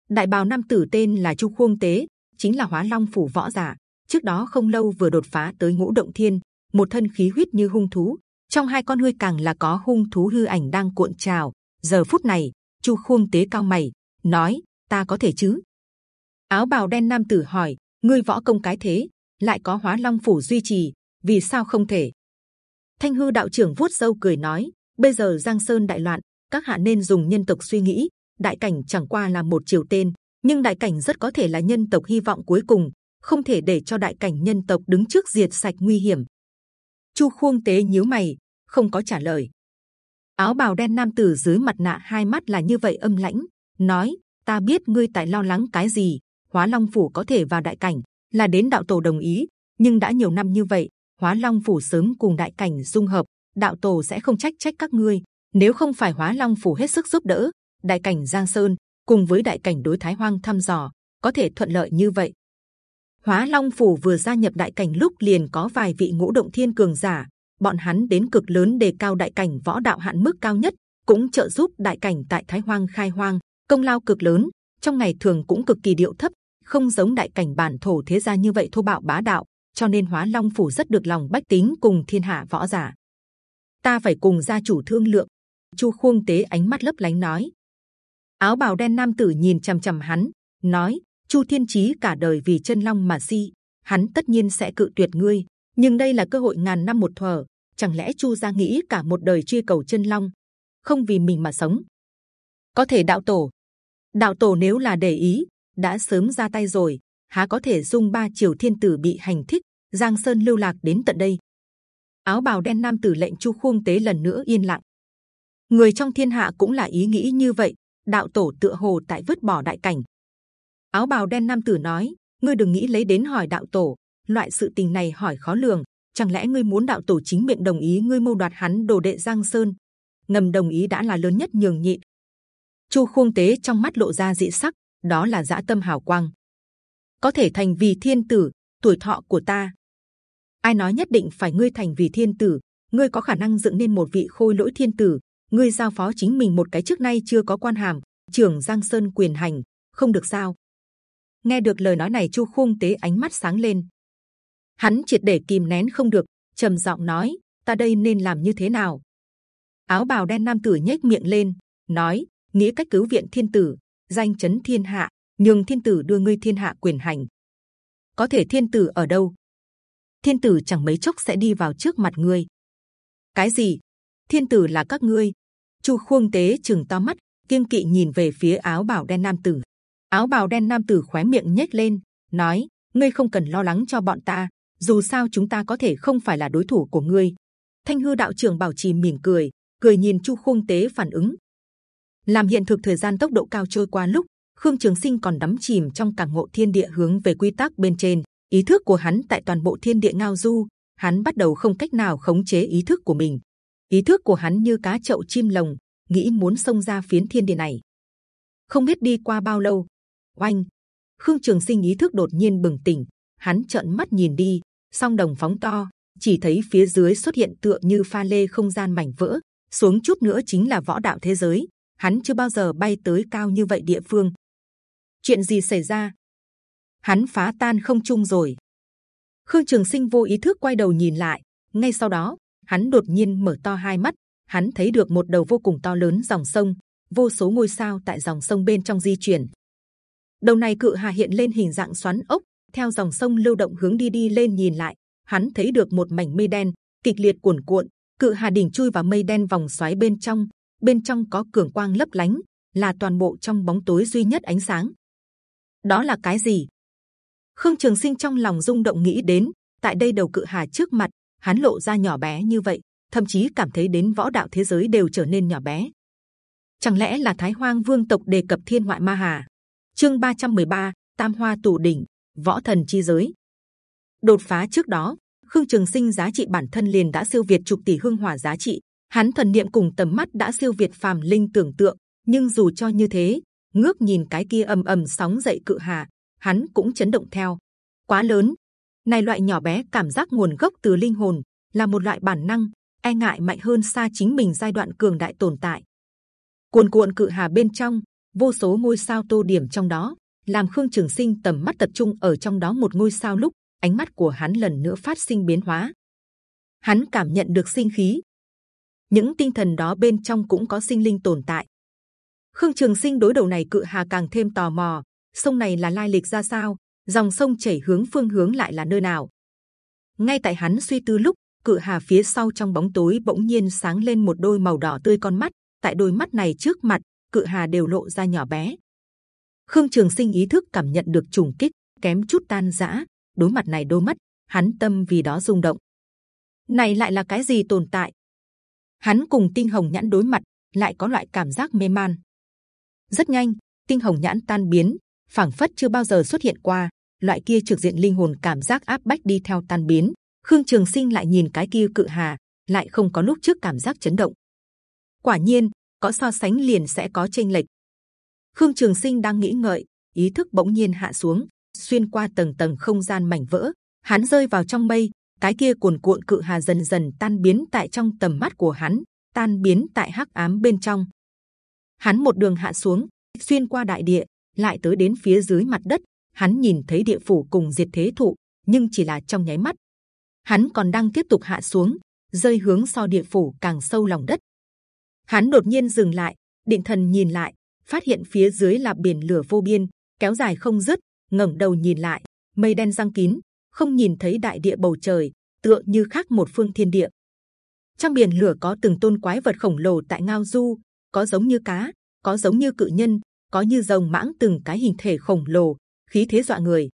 Đại bào nam tử tên là chu khuông tế, chính là hóa long phủ võ giả. Trước đó không lâu vừa đột phá tới ngũ động thiên, một thân khí huyết như hung thú. Trong hai con ngươi càng là có hung thú hư ảnh đang cuộn trào. Giờ phút này, chu khuông tế cao mày, nói, ta có thể chứ? Áo bào đen nam tử hỏi, ngươi võ công cái thế, lại có hóa long phủ duy trì, vì sao không thể? Thanh hư đạo trưởng vuốt râu cười nói bây giờ giang sơn đại loạn, các hạ nên dùng nhân tộc suy nghĩ. Đại cảnh chẳng qua là một triều tên, nhưng đại cảnh rất có thể là nhân tộc hy vọng cuối cùng, không thể để cho đại cảnh nhân tộc đứng trước diệt sạch nguy hiểm. Chu khuông tế nhíu mày, không có trả lời. Áo bào đen nam tử dưới mặt nạ hai mắt là như vậy âm lãnh, nói, ta biết ngươi tại lo lắng cái gì, hóa long phủ có thể vào đại cảnh, là đến đạo tổ đồng ý, nhưng đã nhiều năm như vậy, hóa long phủ sớm cùng đại cảnh dung hợp đạo tổ sẽ không trách trách các ngươi. Nếu không phải hóa long phủ hết sức giúp đỡ, đại cảnh giang sơn cùng với đại cảnh đối thái hoang thăm dò, có thể thuận lợi như vậy. Hóa long phủ vừa gia nhập đại cảnh lúc liền có vài vị ngũ động thiên cường giả. Bọn hắn đến cực lớn đề cao đại cảnh võ đạo hạn mức cao nhất, cũng trợ giúp đại cảnh tại thái hoang khai hoang, công lao cực lớn. Trong ngày thường cũng cực kỳ điệu thấp, không giống đại cảnh bản thổ thế gia như vậy thô bạo bá đạo, cho nên hóa long phủ rất được lòng bách tính cùng thiên hạ võ giả ta phải cùng gia chủ thương lượng. Chu khuông tế ánh mắt lấp lánh nói. Áo bào đen nam tử nhìn c h ầ m c h ầ m hắn nói chu thiên chí cả đời vì chân long mà si hắn tất nhiên sẽ cự tuyệt ngươi nhưng đây là cơ hội ngàn năm một thở, chẳng lẽ chu gia nghĩ cả một đời truy cầu chân long không vì mình mà sống? Có thể đạo tổ. Đạo tổ nếu là để ý đã sớm ra tay rồi há có thể dung ba triều thiên tử bị hành thích, giang sơn lưu lạc đến tận đây. Áo bào đen nam tử lệnh chu khuông tế lần nữa yên lặng. Người trong thiên hạ cũng là ý nghĩ như vậy. Đạo tổ tựa hồ tại vứt bỏ đại cảnh. Áo bào đen nam tử nói: ngươi đừng nghĩ lấy đến hỏi đạo tổ. Loại sự tình này hỏi khó lường. Chẳng lẽ ngươi muốn đạo tổ chính miệng đồng ý ngươi mưu đoạt hắn đồ đệ giang sơn? Ngầm đồng ý đã là lớn nhất nhường nhịn. Chu khuông tế trong mắt lộ ra dị sắc, đó là dã tâm hào quang. Có thể thành vì thiên tử, tuổi thọ của ta. Ai nói nhất định phải ngươi thành vì thiên tử? Ngươi có khả năng dựng nên một vị khôi lỗi thiên tử. Ngươi giao phó chính mình một cái trước nay chưa có quan hàm, trưởng giang sơn quyền hành, không được sao? Nghe được lời nói này, Chu Khung tế ánh mắt sáng lên. Hắn triệt để kìm nén không được, trầm giọng nói: Ta đây nên làm như thế nào? Áo bào đen nam tử nhếch miệng lên, nói: Nghĩa cách cứu viện thiên tử, danh chấn thiên hạ, nhường thiên tử đưa ngươi thiên hạ quyền hành. Có thể thiên tử ở đâu? Thiên tử chẳng mấy chốc sẽ đi vào trước mặt ngươi. Cái gì? Thiên tử là các ngươi? Chu Khuông Tế chừng to mắt, kiêng kỵ nhìn về phía áo bào đen nam tử. Áo bào đen nam tử khóe miệng nhếch lên, nói: ngươi không cần lo lắng cho bọn ta. Dù sao chúng ta có thể không phải là đối thủ của ngươi. Thanh hư đạo trưởng bảo trì mỉm cười, cười nhìn Chu Khuông Tế phản ứng. Làm hiện thực thời gian tốc độ cao trôi qua lúc Khương Trường Sinh còn đắm chìm trong cảm ngộ thiên địa hướng về quy tắc bên trên, ý thức của hắn tại toàn bộ thiên địa ngao du, hắn bắt đầu không cách nào khống chế ý thức của mình. Ý thức của hắn như cá chậu chim lồng, nghĩ muốn xông ra phiến thiên địa này. Không biết đi qua bao lâu, oanh, Khương Trường Sinh ý thức đột nhiên bừng tỉnh, hắn trợn mắt nhìn đi, song đồng phóng to, chỉ thấy phía dưới xuất hiện tựa như pha lê không gian mảnh vỡ, xuống chút nữa chính là võ đạo thế giới. Hắn chưa bao giờ bay tới cao như vậy địa phương, chuyện gì xảy ra hắn phá tan không trung rồi. Khương trường sinh vô ý thức quay đầu nhìn lại. Ngay sau đó, hắn đột nhiên mở to hai mắt. Hắn thấy được một đầu vô cùng to lớn dòng sông. Vô số ngôi sao tại dòng sông bên trong di chuyển. Đầu này cự hà hiện lên hình dạng xoắn ốc, theo dòng sông lưu động hướng đi đi lên nhìn lại. Hắn thấy được một mảnh mây đen, kịch liệt cuồn cuộn. Cự hà đỉnh chui vào mây đen vòng xoáy bên trong. Bên trong có cường quang lấp lánh, là toàn bộ trong bóng tối duy nhất ánh sáng. Đó là cái gì? Khương trường sinh trong lòng rung động nghĩ đến tại đây đầu cự hà trước mặt hắn lộ ra nhỏ bé như vậy thậm chí cảm thấy đến võ đạo thế giới đều trở nên nhỏ bé. Chẳng lẽ là thái hoang vương tộc đề cập thiên ngoại ma hà? Chương 313, tam hoa Tụ đỉnh võ thần chi giới. Đột phá trước đó khương trường sinh giá trị bản thân liền đã siêu việt chục tỷ hương hỏa giá trị. Hắn thần niệm cùng tầm mắt đã siêu việt phàm linh tưởng tượng nhưng dù cho như thế ngước nhìn cái kia ầm ầm sóng dậy cự hà, hắn cũng chấn động theo. Quá lớn, này loại nhỏ bé cảm giác nguồn gốc từ linh hồn là một loại bản năng, e ngại mạnh hơn xa chính mình giai đoạn cường đại tồn tại. Cuồn cuộn cự hà bên trong, vô số ngôi sao tô điểm trong đó, làm khương trường sinh tầm mắt tập trung ở trong đó một ngôi sao lúc ánh mắt của hắn lần nữa phát sinh biến hóa. Hắn cảm nhận được sinh khí, những tinh thần đó bên trong cũng có sinh linh tồn tại. Khương Trường Sinh đối đầu này cự hà càng thêm tò mò. Sông này là lai lịch ra sao? Dòng sông chảy hướng phương hướng lại là nơi nào? Ngay tại hắn suy tư lúc, cự hà phía sau trong bóng tối bỗng nhiên sáng lên một đôi màu đỏ tươi con mắt. Tại đôi mắt này trước mặt, cự hà đều lộ ra nhỏ bé. Khương Trường Sinh ý thức cảm nhận được trùng kích, kém chút tan rã. Đối mặt này đôi mắt, hắn tâm vì đó rung động. Này lại là cái gì tồn tại? Hắn cùng tinh hồng nhãn đối mặt, lại có loại cảm giác mê man rất nhanh tinh hồng nhãn tan biến phảng phất chưa bao giờ xuất hiện qua. Loại kia trực diện linh hồn cảm giác áp bách đi theo tan biến. Khương trường sinh lại nhìn cái kia cự hà, lại không có lúc trước cảm giác chấn động. Quả nhiên, có so sánh liền sẽ có chênh lệch. Khương trường sinh đang nghĩ ngợi, ý thức bỗng nhiên hạ xuống, xuyên qua tầng tầng không gian mảnh vỡ. Hắn rơi vào trong mây, cái kia cuồn cuộn cự hà dần dần tan biến tại trong tầm mắt của hắn, tan biến tại hắc ám bên trong. Hắn một đường hạ xuống, xuyên qua đại địa lại tới đến phía dưới mặt đất hắn nhìn thấy địa phủ cùng diệt thế thụ nhưng chỉ là trong nháy mắt. Hắn còn đang tiếp tục hạ xuống rơi hướng so địa phủ càng sâu lòng đất. Hắn đột nhiên dừng lại định thần nhìn lại phát hiện phía dưới là biển lửa vô biên kéo dài không dứt ngẩng đầu nhìn lại mây đen răng kín không nhìn thấy đại địa bầu trời tựa như khác một phương thiên địa. Trong biển lửa có từng tôn quái vật khổng lồ tại ngao du có giống như cá, có giống như cự nhân, có như rồng mãng từng cái hình thể khổng lồ, khí thế dọa người.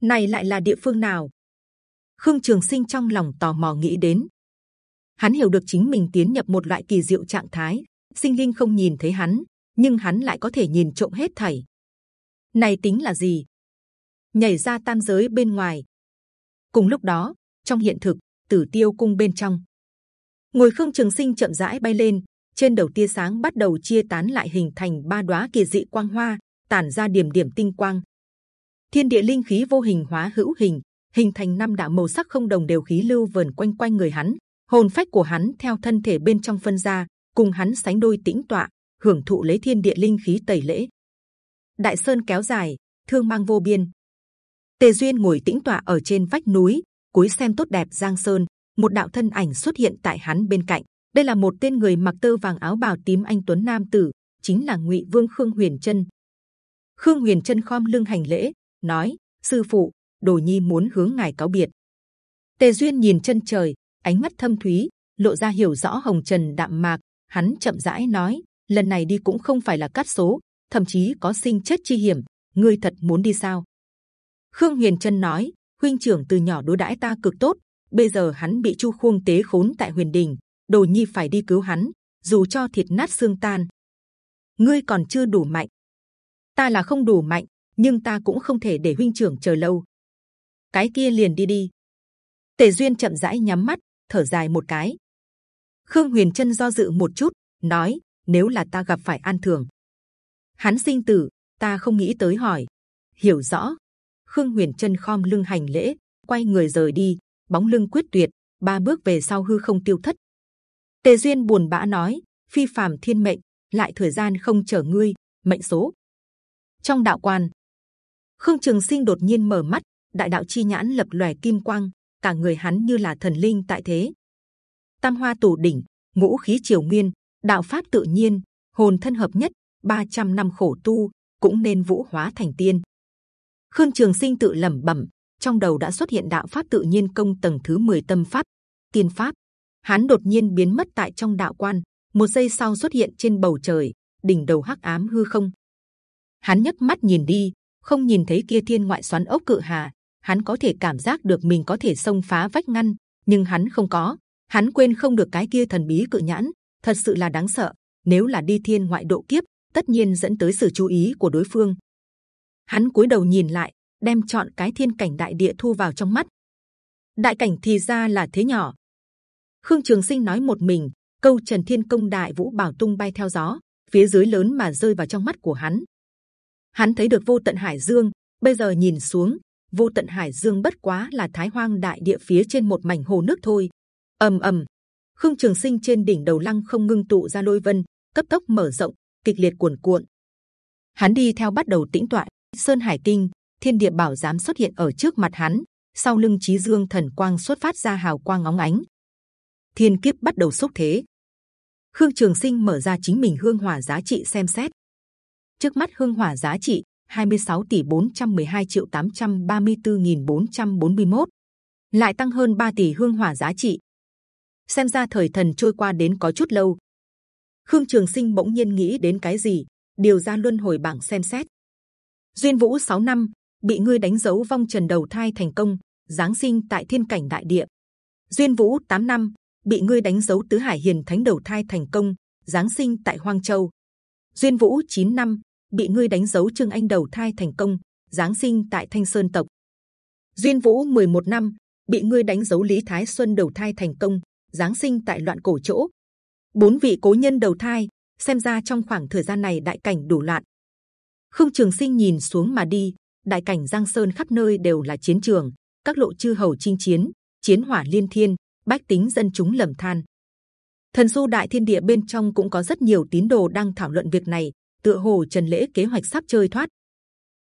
này lại là địa phương nào? Khương Trường Sinh trong lòng tò mò nghĩ đến. Hắn hiểu được chính mình tiến nhập một loại kỳ diệu trạng thái, sinh linh không nhìn thấy hắn, nhưng hắn lại có thể nhìn trộm hết thảy. Này tính là gì? Nhảy ra tam giới bên ngoài. Cùng lúc đó, trong hiện thực, Tử Tiêu cung bên trong, ngồi Khương Trường Sinh chậm rãi bay lên, trên đầu tia sáng bắt đầu chia tán lại hình thành ba đóa kỳ dị quang hoa, tản ra điểm điểm tinh quang. Thiên địa linh khí vô hình hóa hữu hình, hình thành năm đạo màu sắc không đồng đều khí lưu vờn quanh quanh người hắn. Hồn phách của hắn theo thân thể bên trong phân ra, cùng hắn sánh đôi tĩnh tọa, hưởng thụ lấy thiên địa linh khí tẩy lễ. Đại sơn kéo dài, thương mang vô biên. Tề duyên ngồi tĩnh tọa ở trên vách núi, cúi xem tốt đẹp giang sơn. Một đạo thân ảnh xuất hiện tại hắn bên cạnh. Đây là một tên người mặc tơ vàng áo bào tím anh tuấn nam tử, chính là Ngụy Vương Khương Huyền Trân. Khương Huyền Trân khom lưng hành lễ, nói: sư phụ, đồ nhi muốn hướng ngài cáo biệt. Tề duyên nhìn chân trời, ánh mắt thâm thúy, lộ ra hiểu rõ hồng trần đạm mạc. Hắn chậm rãi nói: lần này đi cũng không phải là cắt số, thậm chí có sinh chết chi hiểm. Ngươi thật muốn đi sao? Khương Huyền Trân nói: huynh trưởng từ nhỏ đối đãi ta cực tốt, bây giờ hắn bị Chu Khuông tế khốn tại Huyền Đình, Đồ Nhi phải đi cứu hắn, dù cho thịt nát xương tan. Ngươi còn chưa đủ mạnh, ta là không đủ mạnh, nhưng ta cũng không thể để huynh trưởng chờ lâu. Cái kia liền đi đi. Tề duyên chậm rãi nhắm mắt, thở dài một cái. Khương Huyền Trân do dự một chút, nói: nếu là ta gặp phải an thường, hắn sinh tử, ta không nghĩ tới hỏi. Hiểu rõ. Khương Huyền Trân khom lưng hành lễ, quay người rời đi, bóng lưng quyết tuyệt, ba bước về sau hư không tiêu thất. Tề duyên buồn bã nói: phi phàm thiên mệnh, lại thời gian không chờ ngươi, mệnh số. Trong đạo quan, Khương Trường Sinh đột nhiên mở mắt, đại đạo chi nhãn lập lòe kim quang, cả người hắn như là thần linh tại thế. Tam hoa tủ đỉnh, ngũ khí triều nguyên, đạo pháp tự nhiên, hồn thân hợp nhất, 300 năm khổ tu cũng nên vũ hóa thành tiên. Khương Trường Sinh tự lẩm bẩm, trong đầu đã xuất hiện đạo pháp tự nhiên công tầng thứ 10 tâm pháp, tiên pháp. Hắn đột nhiên biến mất tại trong đạo quan, một giây sau xuất hiện trên bầu trời, đỉnh đầu hắc ám hư không. Hắn nhấc mắt nhìn đi, không nhìn thấy kia thiên ngoại xoắn ốc cự hà, hắn có thể cảm giác được mình có thể xông phá vách ngăn, nhưng hắn không có. Hắn quên không được cái kia thần bí cự nhãn, thật sự là đáng sợ. Nếu là đi thiên ngoại độ kiếp, tất nhiên dẫn tới sự chú ý của đối phương. Hắn cúi đầu nhìn lại, đem chọn cái thiên cảnh đại địa thu vào trong mắt. Đại cảnh thì ra là thế nhỏ. Khương Trường Sinh nói một mình, câu Trần Thiên Công Đại Vũ Bảo tung bay theo gió, phía dưới lớn mà rơi vào trong mắt của hắn. Hắn thấy được vô tận hải dương bây giờ nhìn xuống vô tận hải dương bất quá là thái hoang đại địa phía trên một mảnh hồ nước thôi. Ầm ầm khương trường sinh trên đỉnh đầu lăng không ngưng tụ ra lôi vân cấp tốc mở rộng kịch liệt cuồn cuộn. Hắn đi theo bắt đầu tĩnh tọa sơn hải kinh thiên địa bảo giám xuất hiện ở trước mặt hắn. Sau lưng trí dương thần quang xuất phát ra hào quang óng ánh thiên kiếp bắt đầu xúc thế. Khương trường sinh mở ra chính mình hương hỏa giá trị xem xét. Trước mắt hương hỏa giá trị 26 tỷ 412 triệu 834.441 lại tăng hơn 3 tỷ hương hỏa giá trị. Xem ra thời thần trôi qua đến có chút lâu. Khương trường sinh bỗng nhiên nghĩ đến cái gì, điều ra luân hồi bảng xem xét. Duyên vũ 6 năm, bị ngươi đánh dấu vong trần đầu thai thành công, giáng sinh tại thiên cảnh đại địa. Duyên vũ 8 năm bị ngươi đánh dấu tứ hải hiền thánh đầu thai thành công, giáng sinh tại hoang châu. Duyên vũ 9 năm, bị ngươi đánh dấu trương anh đầu thai thành công, giáng sinh tại thanh sơn tộc. Duyên vũ 11 năm, bị ngươi đánh dấu lý thái xuân đầu thai thành công, giáng sinh tại loạn cổ chỗ. Bốn vị cố nhân đầu thai, xem ra trong khoảng thời gian này đại cảnh đủ loạn. Không trường sinh nhìn xuống mà đi, đại cảnh giang sơn khắp nơi đều là chiến trường, các lộ chư hầu chinh chiến chiến hỏa liên thiên bách tính dân chúng lầm than. Thần du đại thiên địa bên trong cũng có rất nhiều tín đồ đang thảo luận việc này, tựa hồ trần lễ kế hoạch sắp chơi thoát.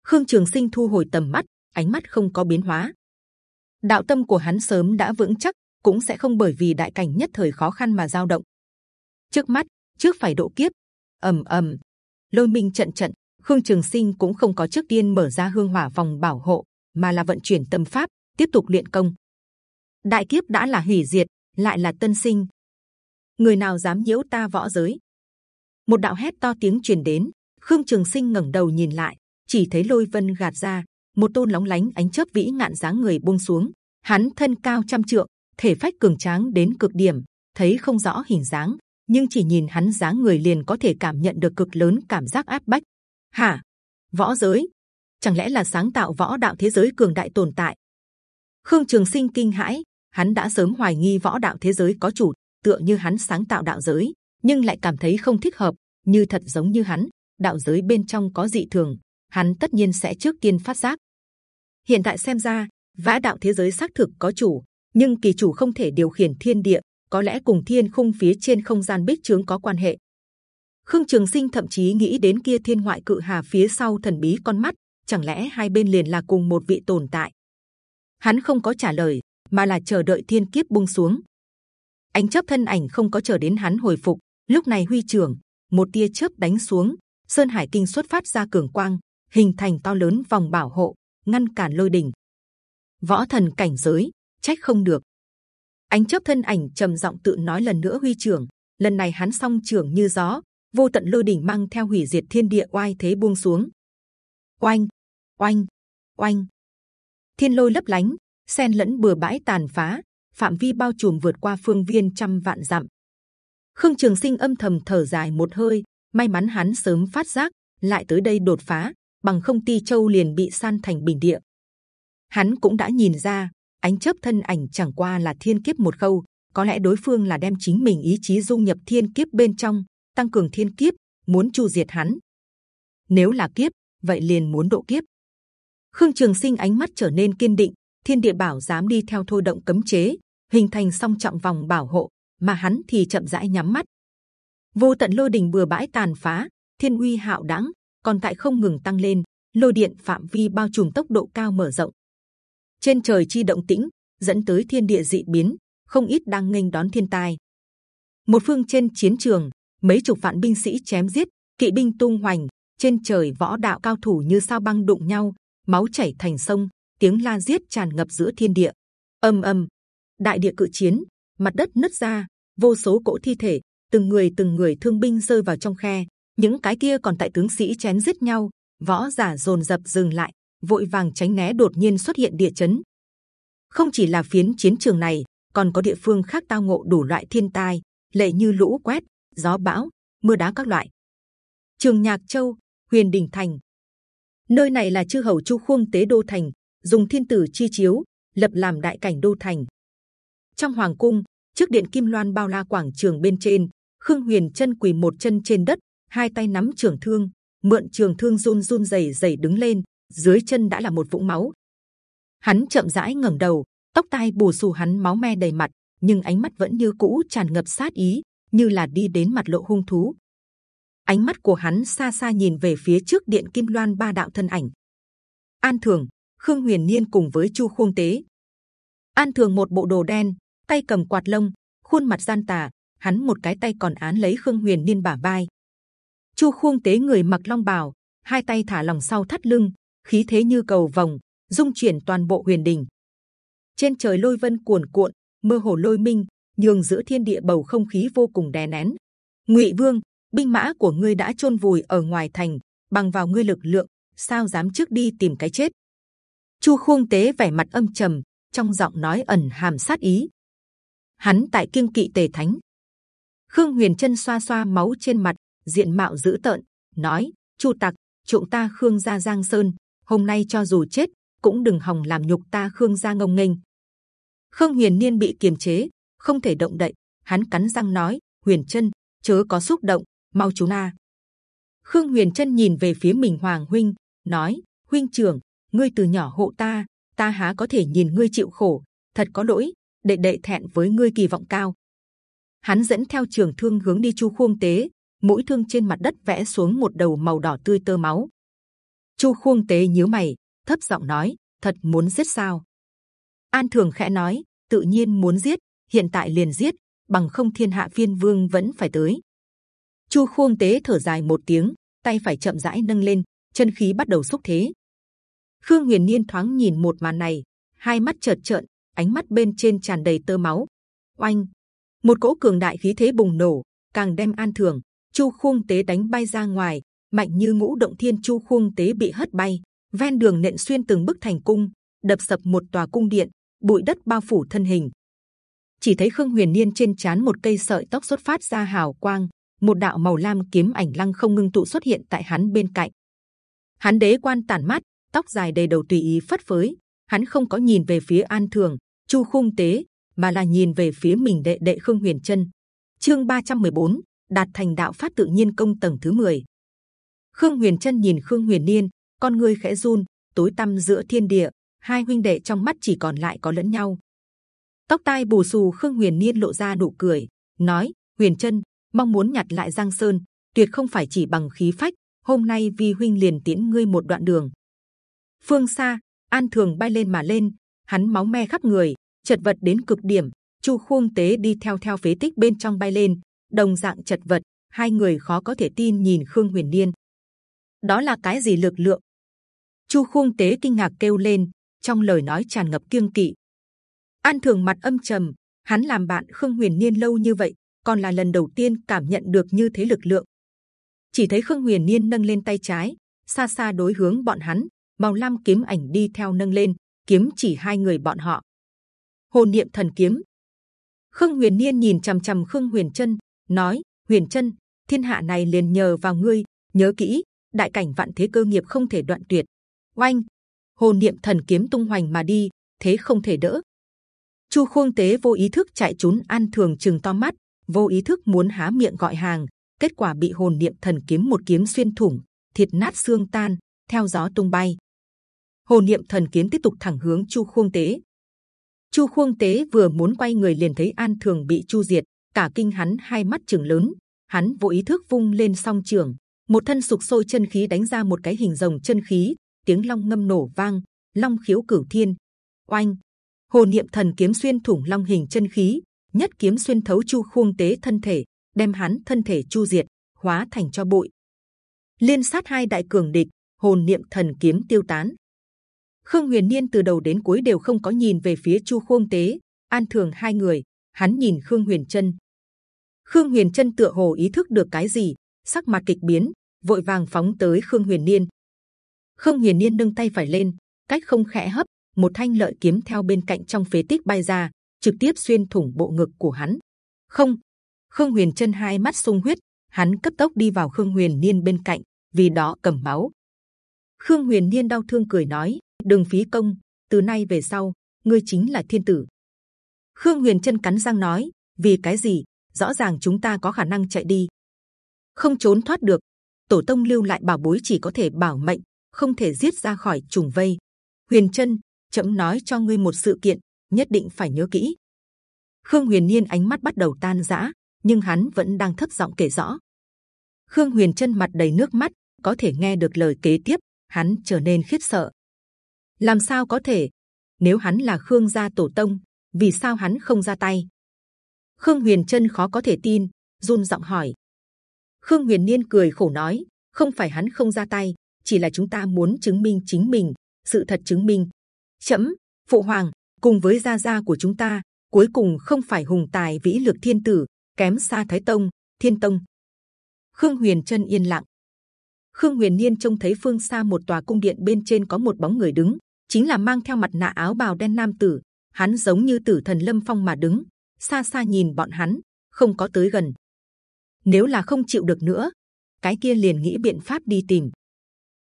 Khương trường sinh thu hồi tầm mắt, ánh mắt không có biến hóa. Đạo tâm của hắn sớm đã vững chắc, cũng sẽ không bởi vì đại cảnh nhất thời khó khăn mà dao động. Trước mắt, trước phải độ kiếp. Ầm ầm. Lôi minh trận trận, khương trường sinh cũng không có trước tiên mở ra hương hỏa vòng bảo hộ, mà là vận chuyển tâm pháp, tiếp tục luyện công đại kiếp đã là hủy diệt lại là tân sinh người nào dám nhiễu ta võ giới một đạo hét to tiếng truyền đến khương trường sinh ngẩng đầu nhìn lại chỉ thấy lôi vân gạt ra một tôn lóng lánh ánh chớp vĩ ngạn dáng người buông xuống. Hắn thân cao trăm trượng, thể phách cường tráng đến cực điểm, thấy không rõ hình dáng, nhưng chỉ nhìn hắn dáng người liền có thể cảm nhận được cực lớn cảm giác áp bách. Hả? Võ giới? Chẳng lẽ là sáng tạo võ đạo thế giới cường đại tồn tại? Khương Trường Sinh kinh hãi, hắn đã sớm hoài nghi võ đạo thế giới có chủ, tựa như hắn sáng tạo đạo giới, nhưng lại cảm thấy không thích hợp, như thật giống như hắn, đạo giới bên trong có dị thường, hắn tất nhiên sẽ trước tiên phát giác. Hiện tại xem ra, võ đạo thế giới xác thực có chủ, nhưng kỳ chủ không thể điều khiển thiên địa, có lẽ cùng thiên khung phía trên không gian bích trướng có quan hệ. Khương Trường Sinh thậm chí nghĩ đến kia thiên ngoại cự hà phía sau thần bí con mắt, chẳng lẽ hai bên liền là cùng một vị tồn tại? Hắn không có trả lời, mà là chờ đợi thiên kiếp buông xuống. Ánh chớp thân ảnh không có chờ đến hắn hồi phục, lúc này huy trưởng một tia chớp đánh xuống, sơn hải kinh xuất phát ra cường quang, hình thành to lớn vòng bảo hộ, ngăn cản lôi đỉnh. Võ thần cảnh giới, trách không được. Ánh chớp thân ảnh trầm giọng tự nói lần nữa huy trưởng, lần này hắn song trưởng như gió, vô tận lôi đỉnh mang theo hủy diệt thiên địa oai thế buông xuống. Oanh, oanh, oanh, thiên lôi lấp lánh, xen lẫn bừa bãi tàn phá, phạm vi bao trùm vượt qua phương viên trăm vạn dặm. Khương Trường Sinh âm thầm thở dài một hơi, may mắn hắn sớm phát giác, lại tới đây đột phá, bằng không Ti Châu liền bị san thành bình địa. Hắn cũng đã nhìn ra, ánh chớp thân ảnh chẳng qua là thiên kiếp một khâu, có lẽ đối phương là đem chính mình ý chí dung nhập thiên kiếp bên trong, tăng cường thiên kiếp, muốn chu diệt hắn. Nếu là kiếp, vậy liền muốn độ kiếp. Khương Trường Sinh ánh mắt trở nên kiên định, thiên địa bảo dám đi theo thôi động cấm chế, hình thành song trọng vòng bảo hộ, mà hắn thì chậm rãi nhắm mắt. Vô tận lôi đình bừa bãi tàn phá, thiên uy hạo đẳng, còn tại không ngừng tăng lên, lôi điện phạm vi bao trùm tốc độ cao mở rộng. Trên trời chi động tĩnh dẫn tới thiên địa dị biến, không ít đang nghênh đón thiên tai. Một phương trên chiến trường, mấy chục vạn binh sĩ chém giết, kỵ binh tung hoành, trên trời võ đạo cao thủ như sao băng đụng nhau, máu chảy thành sông, tiếng la giết tràn ngập giữa thiên địa. âm âm, đại địa cự chiến, mặt đất nứt ra, vô số cỗ thi thể, từng người từng người thương binh rơi vào trong khe. những cái kia còn tại tướng sĩ chém giết nhau, võ giả dồn dập dừng lại, vội vàng tránh né đột nhiên xuất hiện địa chấn. Không chỉ là phiến chiến trường này, còn có địa phương khác tao ngộ đủ loại thiên tai, lệ như lũ quét, gió bão, mưa đá các loại. Trường Nhạc Châu, Huyền Đình Thành, nơi này là chư hầu chu khuông tế đô thành, dùng thiên tử chi chiếu lập làm đại cảnh đô thành. Trong hoàng cung, trước điện kim loan bao la quảng trường bên trên, khương huyền chân quỳ một chân trên đất, hai tay nắm trường thương, mượn trường thương run run rẩy rẩy đứng lên, dưới chân đã là một vũng máu. Hắn chậm rãi ngẩng đầu, tóc tai bù xù hắn máu me đầy mặt, nhưng ánh mắt vẫn như cũ tràn ngập sát ý, như là đi đến mặt lộ hung thú. Ánh mắt của hắn xa xa nhìn về phía trước điện kim loan ba đạo thân ảnh. An thường, khương huyền niên cùng với chu khuông tế. An thường một bộ đồ đen, tay cầm quạt lông, khuôn mặt gian tà, hắn một cái tay còn án lấy khương huyền niên bả vai. chu khuông tế người mặc long bào, hai tay thả lòng sau thắt lưng, khí thế như cầu vòng, dung chuyển toàn bộ huyền đình. Trên trời lôi vân cuồn cuộn, mơ hồ lôi minh, nhường giữa thiên địa bầu không khí vô cùng đè nén. Ngụy Vương, binh mã của ngươi đã chôn vùi ở ngoài thành, bằng vào ngươi lực lượng, sao dám trước đi tìm cái chết? Chu Khuông Tế vẻ mặt âm trầm, trong giọng nói ẩn hàm sát ý. Hắn tại kiêng kỵ tề thánh. Khương Huyền chân xoa xoa máu trên mặt, diện mạo dữ tợn, nói: Chu Tặc, chúng ta Khương gia Giang Sơn, hôm nay cho dù chết cũng đừng hòng làm nhục ta Khương gia ngông nghênh. Khương Huyền Niên bị kiềm chế, không thể động đậy. Hắn cắn răng nói: Huyền chân, chớ có xúc động, mau chú na. Khương Huyền chân nhìn về phía mình Hoàng huynh, nói: huynh trưởng, ngươi từ nhỏ hộ ta, ta há có thể nhìn ngươi chịu khổ? Thật có lỗi, đệ đệ thẹn với ngươi kỳ vọng cao. Hắn dẫn theo trường thương hướng đi Chu Khuông Tế, mũi thương trên mặt đất vẽ xuống một đầu màu đỏ tươi tơ máu. Chu Khuông Tế nhíu mày, thấp giọng nói: thật muốn giết sao? An Thường khẽ nói: tự nhiên muốn giết, hiện tại liền giết, bằng không thiên hạ phiên vương vẫn phải tới. Chu Khuông Tế thở dài một tiếng, tay phải chậm rãi nâng lên, chân khí bắt đầu xúc thế. Khương Huyền Niên thoáng nhìn một màn này, hai mắt chợt trợn, ánh mắt bên trên tràn đầy tơ máu. Oanh, một cỗ cường đại khí thế bùng nổ, càng đem An Thường, Chu khung Tế đánh bay ra ngoài, mạnh như ngũ động thiên Chu khung Tế bị hất bay, ven đường nện xuyên từng bức thành cung, đập sập một tòa cung điện, bụi đất bao phủ thân hình. Chỉ thấy Khương Huyền Niên trên chán một cây sợi tóc xuất phát ra hào quang, một đạo màu lam kiếm ảnh lăng không ngưng tụ xuất hiện tại hắn bên cạnh. Hắn đế quan tản mát, tóc dài đầy đầu tùy ý phất phới. Hắn không có nhìn về phía An Thường, Chu Khung Tế, mà là nhìn về phía mình đệ đệ Khương Huyền Trân. Chương 314, đạt thành đạo phát tự nhiên công tầng thứ 10. Khương Huyền Trân nhìn Khương Huyền Niên, con ngươi khẽ run, tối tăm giữa thiên địa, hai huynh đệ trong mắt chỉ còn lại có lẫn nhau. Tóc tai bù xù Khương Huyền Niên lộ ra nụ cười, nói: Huyền Trân mong muốn nhặt lại Giang Sơn, tuyệt không phải chỉ bằng khí phách. Hôm nay Vi huynh liền tiễn ngươi một đoạn đường. Phương xa, An Thường bay lên mà lên, hắn máu me khắp người, chật vật đến cực điểm. Chu Khuông Tế đi theo theo phế tích bên trong bay lên, đồng dạng chật vật. Hai người khó có thể tin nhìn Khương Huyền Niên. Đó là cái gì lực lượng? Chu Khuông Tế kinh ngạc kêu lên, trong lời nói tràn ngập kiêng kỵ. An Thường mặt âm trầm, hắn làm bạn Khương Huyền Niên lâu như vậy, còn là lần đầu tiên cảm nhận được như thế lực lượng. Chỉ thấy Khương Huyền Niên nâng lên tay trái, xa xa đối hướng bọn hắn, màu lam kiếm ảnh đi theo nâng lên, kiếm chỉ hai người bọn họ. Hồn niệm thần kiếm. Khương Huyền Niên nhìn c h ầ m c h ầ m Khương Huyền Trân, nói: Huyền Trân, thiên hạ này liền nhờ vào ngươi, nhớ kỹ, đại cảnh vạn thế cơ nghiệp không thể đoạn tuyệt. Oanh, hồn niệm thần kiếm tung hoành mà đi, thế không thể đỡ. Chu Khuông Tế vô ý thức chạy trốn, an thường chừng to mắt, vô ý thức muốn há miệng gọi hàng, kết quả bị hồn niệm thần kiếm một kiếm xuyên thủng, thịt nát xương tan, theo gió tung bay. Hồn niệm thần kiếm tiếp tục thẳng hướng Chu Khuông Tế. Chu Khuông Tế vừa muốn quay người liền thấy An Thường bị Chu diệt, cả kinh hắn hai mắt trừng lớn, hắn vô ý thức vung lên song trường, một thân sục sôi chân khí đánh ra một cái hình rồng chân khí, tiếng long ngâm nổ vang, long khiếu cửu thiên, oanh, hồn niệm thần kiếm xuyên thủng long hình chân khí, nhất kiếm xuyên thấu chu khuông tế thân thể đem hắn thân thể chu diệt hóa thành cho bụi. Liên sát hai đại cường địch hồn niệm thần kiếm tiêu tán khương huyền niên từ đầu đến cuối đều không có nhìn về phía chu Khung tế an thường hai người hắn nhìn khương huyền chân khương huyền chân tựa hồ ý thức được cái gì sắc mặt kịch biến vội vàng phóng tới khương huyền niên khương huyền niên nâng tay phải lên cách không khẽ hấp một thanh lợi kiếm theo bên cạnh trong phế tích bay ra trực tiếp xuyên thủng bộ ngực của hắn. Không, Khương Huyền chân hai mắt sung huyết, hắn cấp tốc đi vào Khương Huyền Niên bên cạnh, vì đó cầm máu. Khương Huyền Niên đau thương cười nói: đừng phí công, từ nay về sau ngươi chính là thiên tử. Khương Huyền chân cắn răng nói: vì cái gì? Rõ ràng chúng ta có khả năng chạy đi, không trốn thoát được. Tổ tông lưu lại bảo bối chỉ có thể bảo mệnh, không thể giết ra khỏi trùng vây. Huyền chân, chậm nói cho ngươi một sự kiện, nhất định phải nhớ kỹ. Khương Huyền Niên ánh mắt bắt đầu tan rã, nhưng hắn vẫn đang thấp giọng kể rõ. Khương Huyền chân mặt đầy nước mắt, có thể nghe được lời kế tiếp, hắn trở nên khiếp sợ. Làm sao có thể? Nếu hắn là Khương gia tổ tông, vì sao hắn không ra tay? Khương Huyền chân khó có thể tin, run giọng hỏi. Khương Huyền Niên cười khổ nói, không phải hắn không ra tay, chỉ là chúng ta muốn chứng minh chính mình. Sự thật chứng minh, chấm phụ hoàng cùng với gia gia của chúng ta cuối cùng không phải hùng tài vĩ lược thiên tử kém xa thái tông thiên tông khương huyền chân yên lặng khương huyền niên trông thấy phương xa một tòa cung điện bên trên có một bóng người đứng chính là mang theo mặt nạ áo bào đen nam tử. Hắn giống như tử thần lâm phong mà đứng, xa xa nhìn bọn hắn, không có tới gần. Nếu là không chịu được nữa, cái kia liền nghĩ biện pháp đi tìm.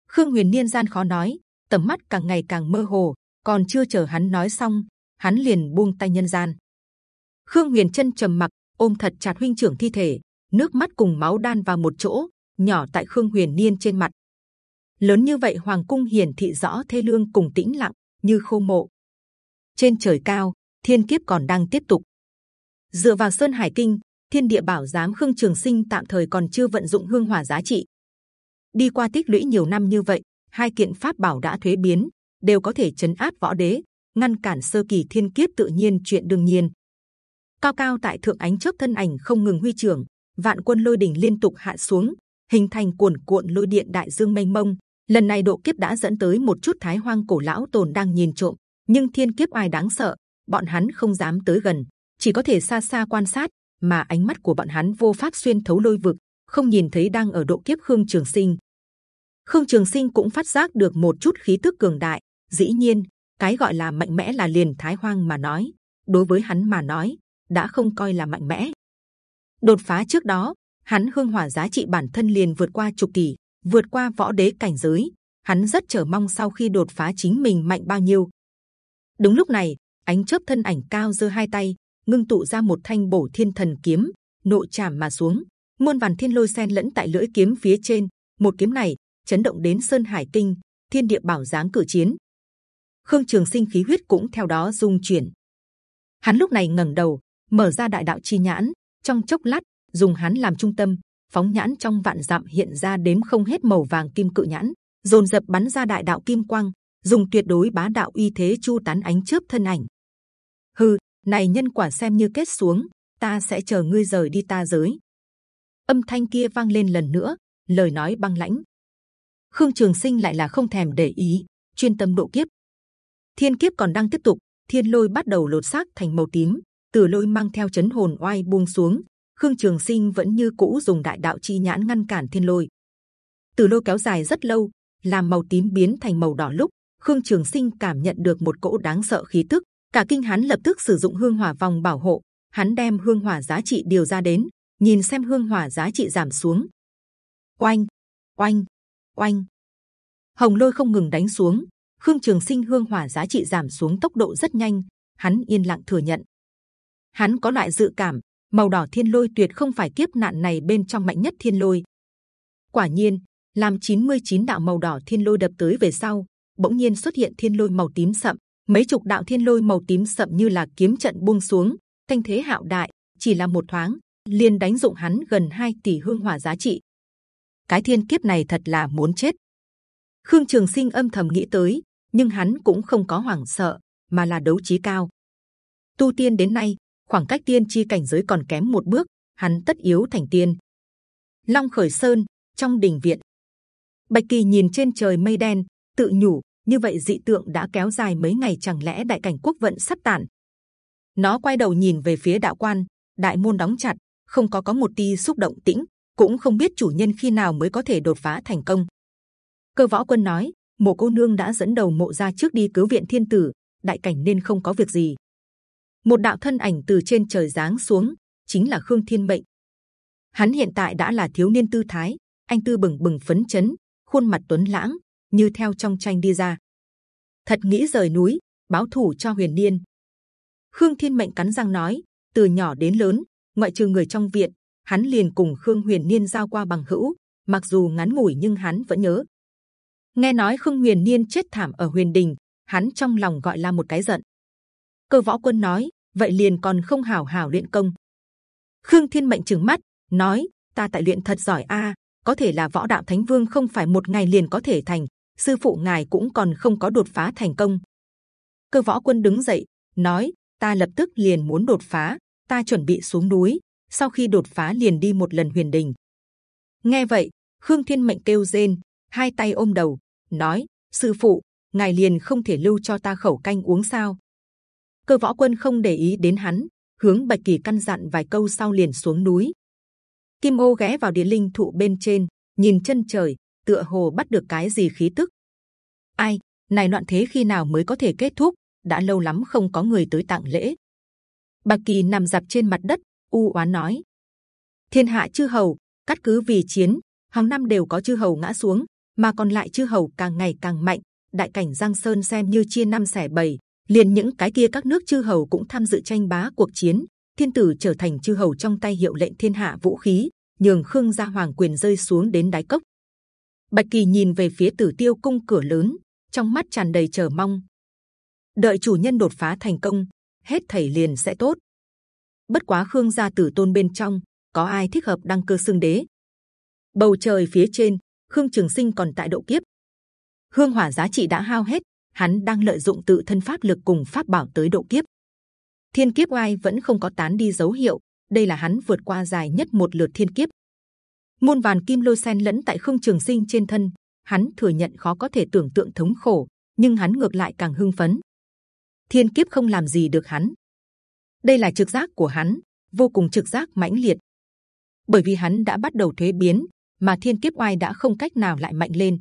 Khương huyền niên gian khó nói, tầm mắt càng ngày càng mơ hồ, còn chưa chờ hắn nói xong, hắn liền buông tay nhân gian. Khương huyền chân trầm mặc, ôm thật chặt huynh trưởng thi thể, nước mắt cùng máu đan vào một chỗ, nhỏ tại khương huyền niên trên mặt lớn như vậy hoàng cung hiển thị rõ thê lương cùng tĩnh lặng như khô mộ trên trời cao thiên kiếp còn đang tiếp tục dựa vào sơn hải kinh thiên địa bảo giám khương trường sinh tạm thời còn chưa vận dụng hương hỏa giá trị đi qua tích lũy nhiều năm như vậy hai kiện pháp bảo đã thuế biến đều có thể chấn áp võ đế, ngăn cản sơ kỳ thiên kiếp tự nhiên chuyện đương nhiên. Cao cao tại thượng ánh chớp thân ảnh không ngừng huy trưởng, vạn quân lôi đỉnh liên tục hạ xuống, hình thành cuồn cuộn lôi điện đại dương mênh mông. Lần này độ kiếp đã dẫn tới một chút thái hoang cổ lão tồn đang nhìn trộm, nhưng thiên kiếp ai đáng sợ, bọn hắn không dám tới gần, chỉ có thể xa xa quan sát, mà ánh mắt của bọn hắn vô pháp xuyên thấu lôi vực, không nhìn thấy đang ở độ kiếp khương trường sinh. Khương Trường Sinh cũng phát giác được một chút khí tức cường đại. Dĩ nhiên, cái gọi là mạnh mẽ là liền Thái Hoang mà nói, đối với hắn mà nói đã không coi là mạnh mẽ. Đột phá trước đó, hắn hương hỏa giá trị bản thân liền vượt qua chục tỷ, vượt qua võ đế cảnh giới. Hắn rất chờ mong sau khi đột phá chính mình mạnh bao nhiêu. Đúng lúc này, ánh chớp thân ảnh cao giơ hai tay, ngưng tụ ra một thanh bổ thiên thần kiếm, nội chạm mà xuống, muôn vàn thiên lôi xen lẫn tại lưỡi kiếm phía trên. Một kiếm này chấn động đến sơn hải kinh, thiên địa bảo giáng cử chiến. Khương Trường Sinh khí huyết cũng theo đó dung chuyển. Hắn lúc này ngẩng đầu, mở ra đại đạo chi nhãn, trong chốc lát dùng hắn làm trung tâm, phóng nhãn trong vạn dặm hiện ra đếm không hết màu vàng kim cự nhãn, dồn dập bắn ra đại đạo kim quang, dùng tuyệt đối bá đạo uy thế chu tán ánh chớp thân ảnh. Hừ, này nhân quả xem như kết xuống, ta sẽ chờ ngươi rời đi ta giới. Âm thanh kia vang lên lần nữa, lời nói băng lãnh. Khương Trường Sinh lại là không thèm để ý, chuyên tâm độ kiếp. Thiên kiếp còn đang tiếp tục, thiên lôi bắt đầu lột xác thành màu tím, từ lôi mang theo chấn hồn oai buông xuống. Khương Trường Sinh vẫn như cũ dùng đại đạo chi nhãn ngăn cản thiên lôi. Từ lôi kéo dài rất lâu, làm màu tím biến thành màu đỏ lúc Khương Trường Sinh cảm nhận được một cỗ đáng sợ khí tức, cả kinh hắn lập tức sử dụng hương hỏa vòng bảo hộ. Hắn đem hương hỏa giá trị điều ra đến, nhìn xem hương hỏa giá trị giảm xuống. Oanh, oanh, oanh, hồng lôi không ngừng đánh xuống. Khương Trường Sinh hương hỏa giá trị giảm xuống tốc độ rất nhanh, hắn yên lặng thừa nhận. Hắn có loại dự cảm, màu đỏ thiên lôi tuyệt không phải kiếp nạn này bên trong mạnh nhất thiên lôi. Quả nhiên, làm 99 đạo màu đỏ thiên lôi đập tới về sau, bỗng nhiên xuất hiện thiên lôi màu tím sậm, mấy chục đạo thiên lôi màu tím sậm như là kiếm trận buông xuống, thanh thế hạo đại, chỉ là một thoáng liền đánh dụng hắn gần 2 tỷ hương hỏa giá trị. Cái thiên kiếp này thật là muốn chết. Khương Trường Sinh âm thầm nghĩ tới, nhưng hắn cũng không có hoảng sợ, mà là đấu trí cao. Tu tiên đến nay, khoảng cách tiên chi cảnh giới còn kém một bước, hắn tất yếu thành tiên. Long khởi sơn trong đình viện, Bạch Kỳ nhìn trên trời mây đen, tự nhủ như vậy dị tượng đã kéo dài mấy ngày, chẳng lẽ đại cảnh quốc vận sắp tàn? Nó quay đầu nhìn về phía đạo quan, đại môn đóng chặt, không có có một tia xúc động tĩnh, cũng không biết chủ nhân khi nào mới có thể đột phá thành công. Cơ võ quân nói, mộ cô nương đã dẫn đầu mộ gia trước đi cứu viện thiên tử, đại cảnh nên không có việc gì. Một đạo thân ảnh từ trên trời giáng xuống, chính là Khương Thiên Mệnh. Hắn hiện tại đã là thiếu niên tư thái, anh tư bừng bừng phấn chấn, khuôn mặt tuấn lãng, như theo trong tranh đi ra. Thật nghĩ rời núi, báo thù cho Huyền Niên. Khương Thiên Mệnh cắn răng nói, từ nhỏ đến lớn, ngoại trừ người trong viện, hắn liền cùng Khương Huyền Niên giao qua bằng hữu. Mặc dù ngắn ngủi nhưng hắn vẫn nhớ. Nghe nói Khương Huyền Niên chết thảm ở Huyền Đình, hắn trong lòng gọi là một cái giận. Cơ võ quân nói, vậy liền còn không hảo hảo luyện công. Khương Thiên Mệnh trừng mắt, nói, ta tại luyện thật giỏi a, có thể là võ đạo thánh vương không phải một ngày liền có thể thành. Sư phụ ngài cũng còn không có đột phá thành công. Cơ võ quân đứng dậy, nói, ta lập tức liền muốn đột phá, ta chuẩn bị xuống núi. Sau khi đột phá liền đi một lần huyền đình. Nghe vậy, Khương Thiên Mệnh kêu rên, hai tay ôm đầu, nói: sư phụ, ngài liền không thể lưu cho ta khẩu canh uống sao? Cơ võ quân không để ý đến hắn, hướng bạch kỳ căn dặn vài câu sau liền xuống núi. Kim ô ghé vào địa linh thụ bên trên, nhìn chân trời, tựa hồ bắt được cái gì khí tức. Ai, này loạn thế khi nào mới có thể kết thúc? đã lâu lắm không có người tới tặng lễ. Bạch kỳ nằm dạp trên mặt đất, u oán nói: Thiên hạ chư hầu, cắt cứ vì chiến, hàng năm đều có chư hầu ngã xuống, mà còn lại chư hầu càng ngày càng mạnh. Đại cảnh Giang Sơn xem như chia năm sẻ bảy, liền những cái kia các nước chư hầu cũng tham dự tranh bá cuộc chiến. Thiên tử trở thành chư hầu trong tay hiệu lệnh thiên hạ vũ khí, nhường Khương gia hoàng quyền rơi xuống đến đáy cốc. Bạch kỳ nhìn về phía Tử Tiêu cung cửa lớn, trong mắt tràn đầy chờ mong. Đợi chủ nhân đột phá thành công, hết thảy liền sẽ tốt. Bất quá Khương gia tử tôn bên trong có ai thích hợp đăng cơ xương đế? Bầu trời phía trên, Khương Trường Sinh còn tại độ kiếp, hương hỏa giá trị đã hao hết, hắn đang lợi dụng tự thân pháp lực cùng pháp bảo tới độ kiếp. Thiên kiếp oai vẫn không có tán đi dấu hiệu, đây là hắn vượt qua dài nhất một lượt thiên kiếp. Muôn vàn kim lôi xen lẫn tại không Trường Sinh trên thân, hắn thừa nhận khó có thể tưởng tượng thống khổ, nhưng hắn ngược lại càng hưng phấn. Thiên kiếp không làm gì được hắn. Đây là trực giác của hắn, vô cùng trực giác mãnh liệt. Bởi vì hắn đã bắt đầu thuế biến, mà thiên kiếp oai đã không cách nào lại mạnh lên,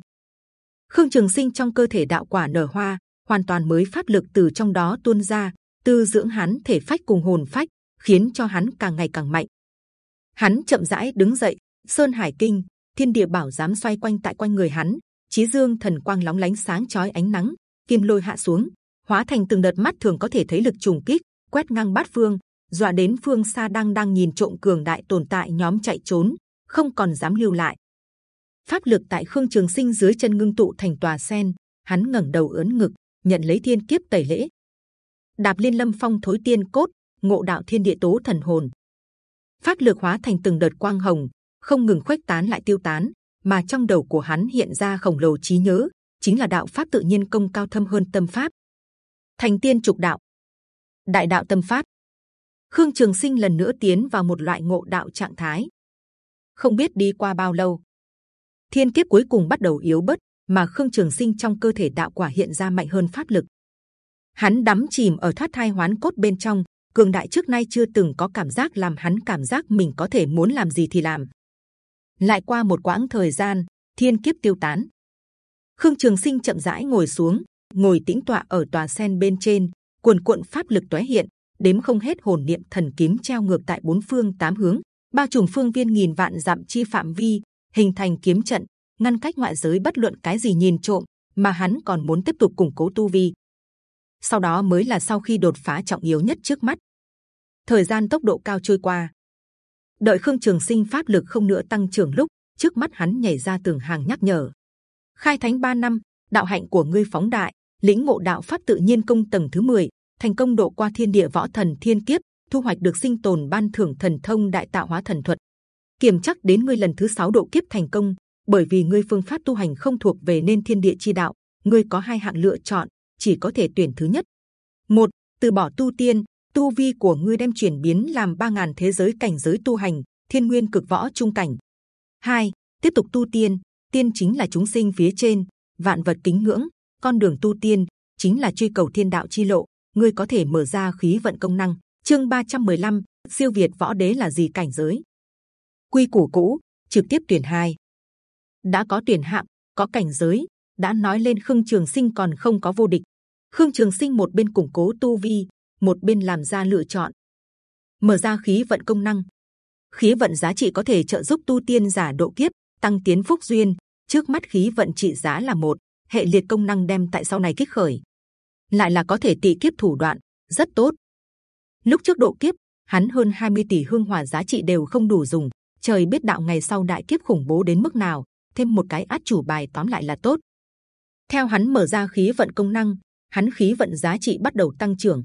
Khương Trường Sinh trong cơ thể đạo quả nở hoa, hoàn toàn mới pháp lực từ trong đó tuôn ra, tư dưỡng hắn thể phách cùng hồn phách, khiến cho hắn càng ngày càng mạnh. Hắn chậm rãi đứng dậy, sơn hải kinh, thiên địa bảo giám xoay quanh tại quanh người hắn, chí dương thần quang lóng lánh sáng chói ánh nắng, kim lôi hạ xuống, hóa thành từng đợt mắt thường có thể thấy lực trùng kích, quét ngang bát phương, dọa đến phương xa đang đang nhìn trộm cường đại tồn tại nhóm chạy trốn, không còn dám lưu lại. Pháp lực tại Khương Trường Sinh dưới chân ngưng tụ thành tòa sen, hắn ngẩng đầu ướn ngực, nhận lấy thiên kiếp tẩy lễ. Đạp liên lâm phong thối tiên cốt, ngộ đạo thiên địa tố thần hồn. Pháp lực hóa thành từng đợt quang hồng, không ngừng khuếch tán lại tiêu tán, mà trong đầu của hắn hiện ra khổng lồ trí nhớ, chính là đạo pháp tự nhiên công cao thâm hơn tâm pháp. Thành tiên trục đạo, đại đạo tâm pháp. Khương Trường Sinh lần nữa tiến vào một loại ngộ đạo trạng thái. Không biết đi qua bao lâu, thiên kiếp cuối cùng bắt đầu yếu bớt, mà Khương Trường Sinh trong cơ thể đạo quả hiện ra mạnh hơn pháp lực. Hắn đắm chìm ở thoát thai hoán cốt bên trong, cường đại trước nay chưa từng có cảm giác làm hắn cảm giác mình có thể muốn làm gì thì làm. Lại qua một quãng thời gian, thiên kiếp tiêu tán. Khương Trường Sinh chậm rãi ngồi xuống, ngồi tĩnh tọa ở tòa sen bên trên, cuồn cuộn pháp lực tóe hiện, đếm không hết hồn niệm thần kiếm treo ngược tại bốn phương tám hướng, bao trùm phương viên nghìn vạn dặm chi phạm vi, hình thành kiếm trận, ngăn cách ngoại giới bất luận cái gì nhìn trộm, mà hắn còn muốn tiếp tục củng cố tu vi. Sau đó mới là sau khi đột phá trọng yếu nhất trước mắt. Thời gian tốc độ cao trôi qua, đợi khương trường sinh pháp lực không nữa tăng trưởng lúc trước mắt hắn nhảy ra tường hàng nhắc nhở khai thánh 3 năm đạo hạnh của ngươi phóng đại lĩnh ngộ đạo pháp tự nhiên công tầng thứ 10, thành công độ qua thiên địa võ thần thiên kiếp thu hoạch được sinh tồn ban thưởng thần thông đại tạo hóa thần thuật kiểm chắc đến ngươi lần thứ sáu độ kiếp thành công bởi vì ngươi phương pháp tu hành không thuộc về nên thiên địa chi đạo ngươi có hai hạng lựa chọn chỉ có thể tuyển thứ nhất. Một từ bỏ tu tiên tu vi của ngươi đem chuyển biến làm ba ngàn thế giới cảnh giới tu hành thiên nguyên cực võ trung cảnh. Hai tiếp tục tu tiên tiên chính là chúng sinh phía trên vạn vật kính ngưỡng con đường tu tiên chính là truy cầu thiên đạo chi lộ ngươi có thể mở ra khí vận công năng. Chương 315, siêu việt võ đế là gì cảnh giới? Quy củ cũ, trực tiếp tuyển hai. Đã có tuyển hạng, có cảnh giới, đã nói lên khương trường sinh còn không có vô địch. Khương trường sinh một bên củng cố tu vi, một bên làm ra lựa chọn. Mở ra khí vận công năng. Khí vận giá trị có thể trợ giúp tu tiên giả độ kiếp, tăng tiến phúc duyên. Trước mắt khí vận trị giá là một, hệ liệt công năng đem tại sau này kích khởi. Lại là có thể tị kiếp thủ đoạn, rất tốt. Lúc trước độ kiếp, hắn hơn 20 tỷ hương hỏa giá trị đều không đủ dùng trời biết đạo ngày sau đại kiếp khủng bố đến mức nào, thêm một cái át chủ bài tóm lại là tốt. Theo hắn mở ra khí vận công năng, hắn khí vận giá trị bắt đầu tăng trưởng.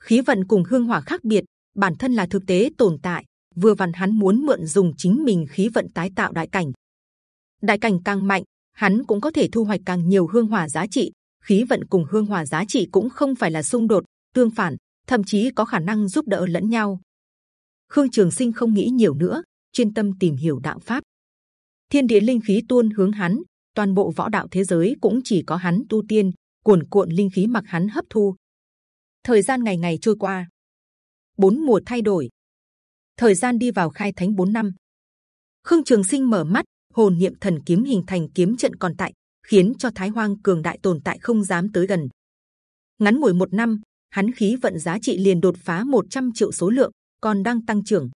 Khí vận cùng hương hỏa khác biệt, bản thân là thực tế tồn tại, vừa vặn hắn muốn mượn dùng chính mình khí vận tái tạo đại cảnh. Đại cảnh càng mạnh, hắn cũng có thể thu hoạch càng nhiều hương hỏa giá trị, khí vận cùng hương hỏa giá trị cũng không phải là xung đột, tương phản, thậm chí có khả năng giúp đỡ lẫn nhau. Khương trường sinh không nghĩ nhiều nữa chuyên tâm tìm hiểu đạo pháp. Thiên địa linh khí tuôn hướng hắn, toàn bộ võ đạo thế giới cũng chỉ có hắn tu tiên, cuồn cuộn linh khí mặc hắn hấp thu. Thời gian ngày ngày trôi qua. Bốn mùa thay đổi. Thời gian đi vào khai thánh 4 năm. Khương trường sinh mở mắt, hồn niệm thần kiếm hình thành kiếm trận còn tại, khiến cho thái hoang cường đại tồn tại không dám tới gần. Ngắn ngủi một năm, hắn khí vận giá trị liền đột phá 100 triệu số lượng, còn đang tăng trưởng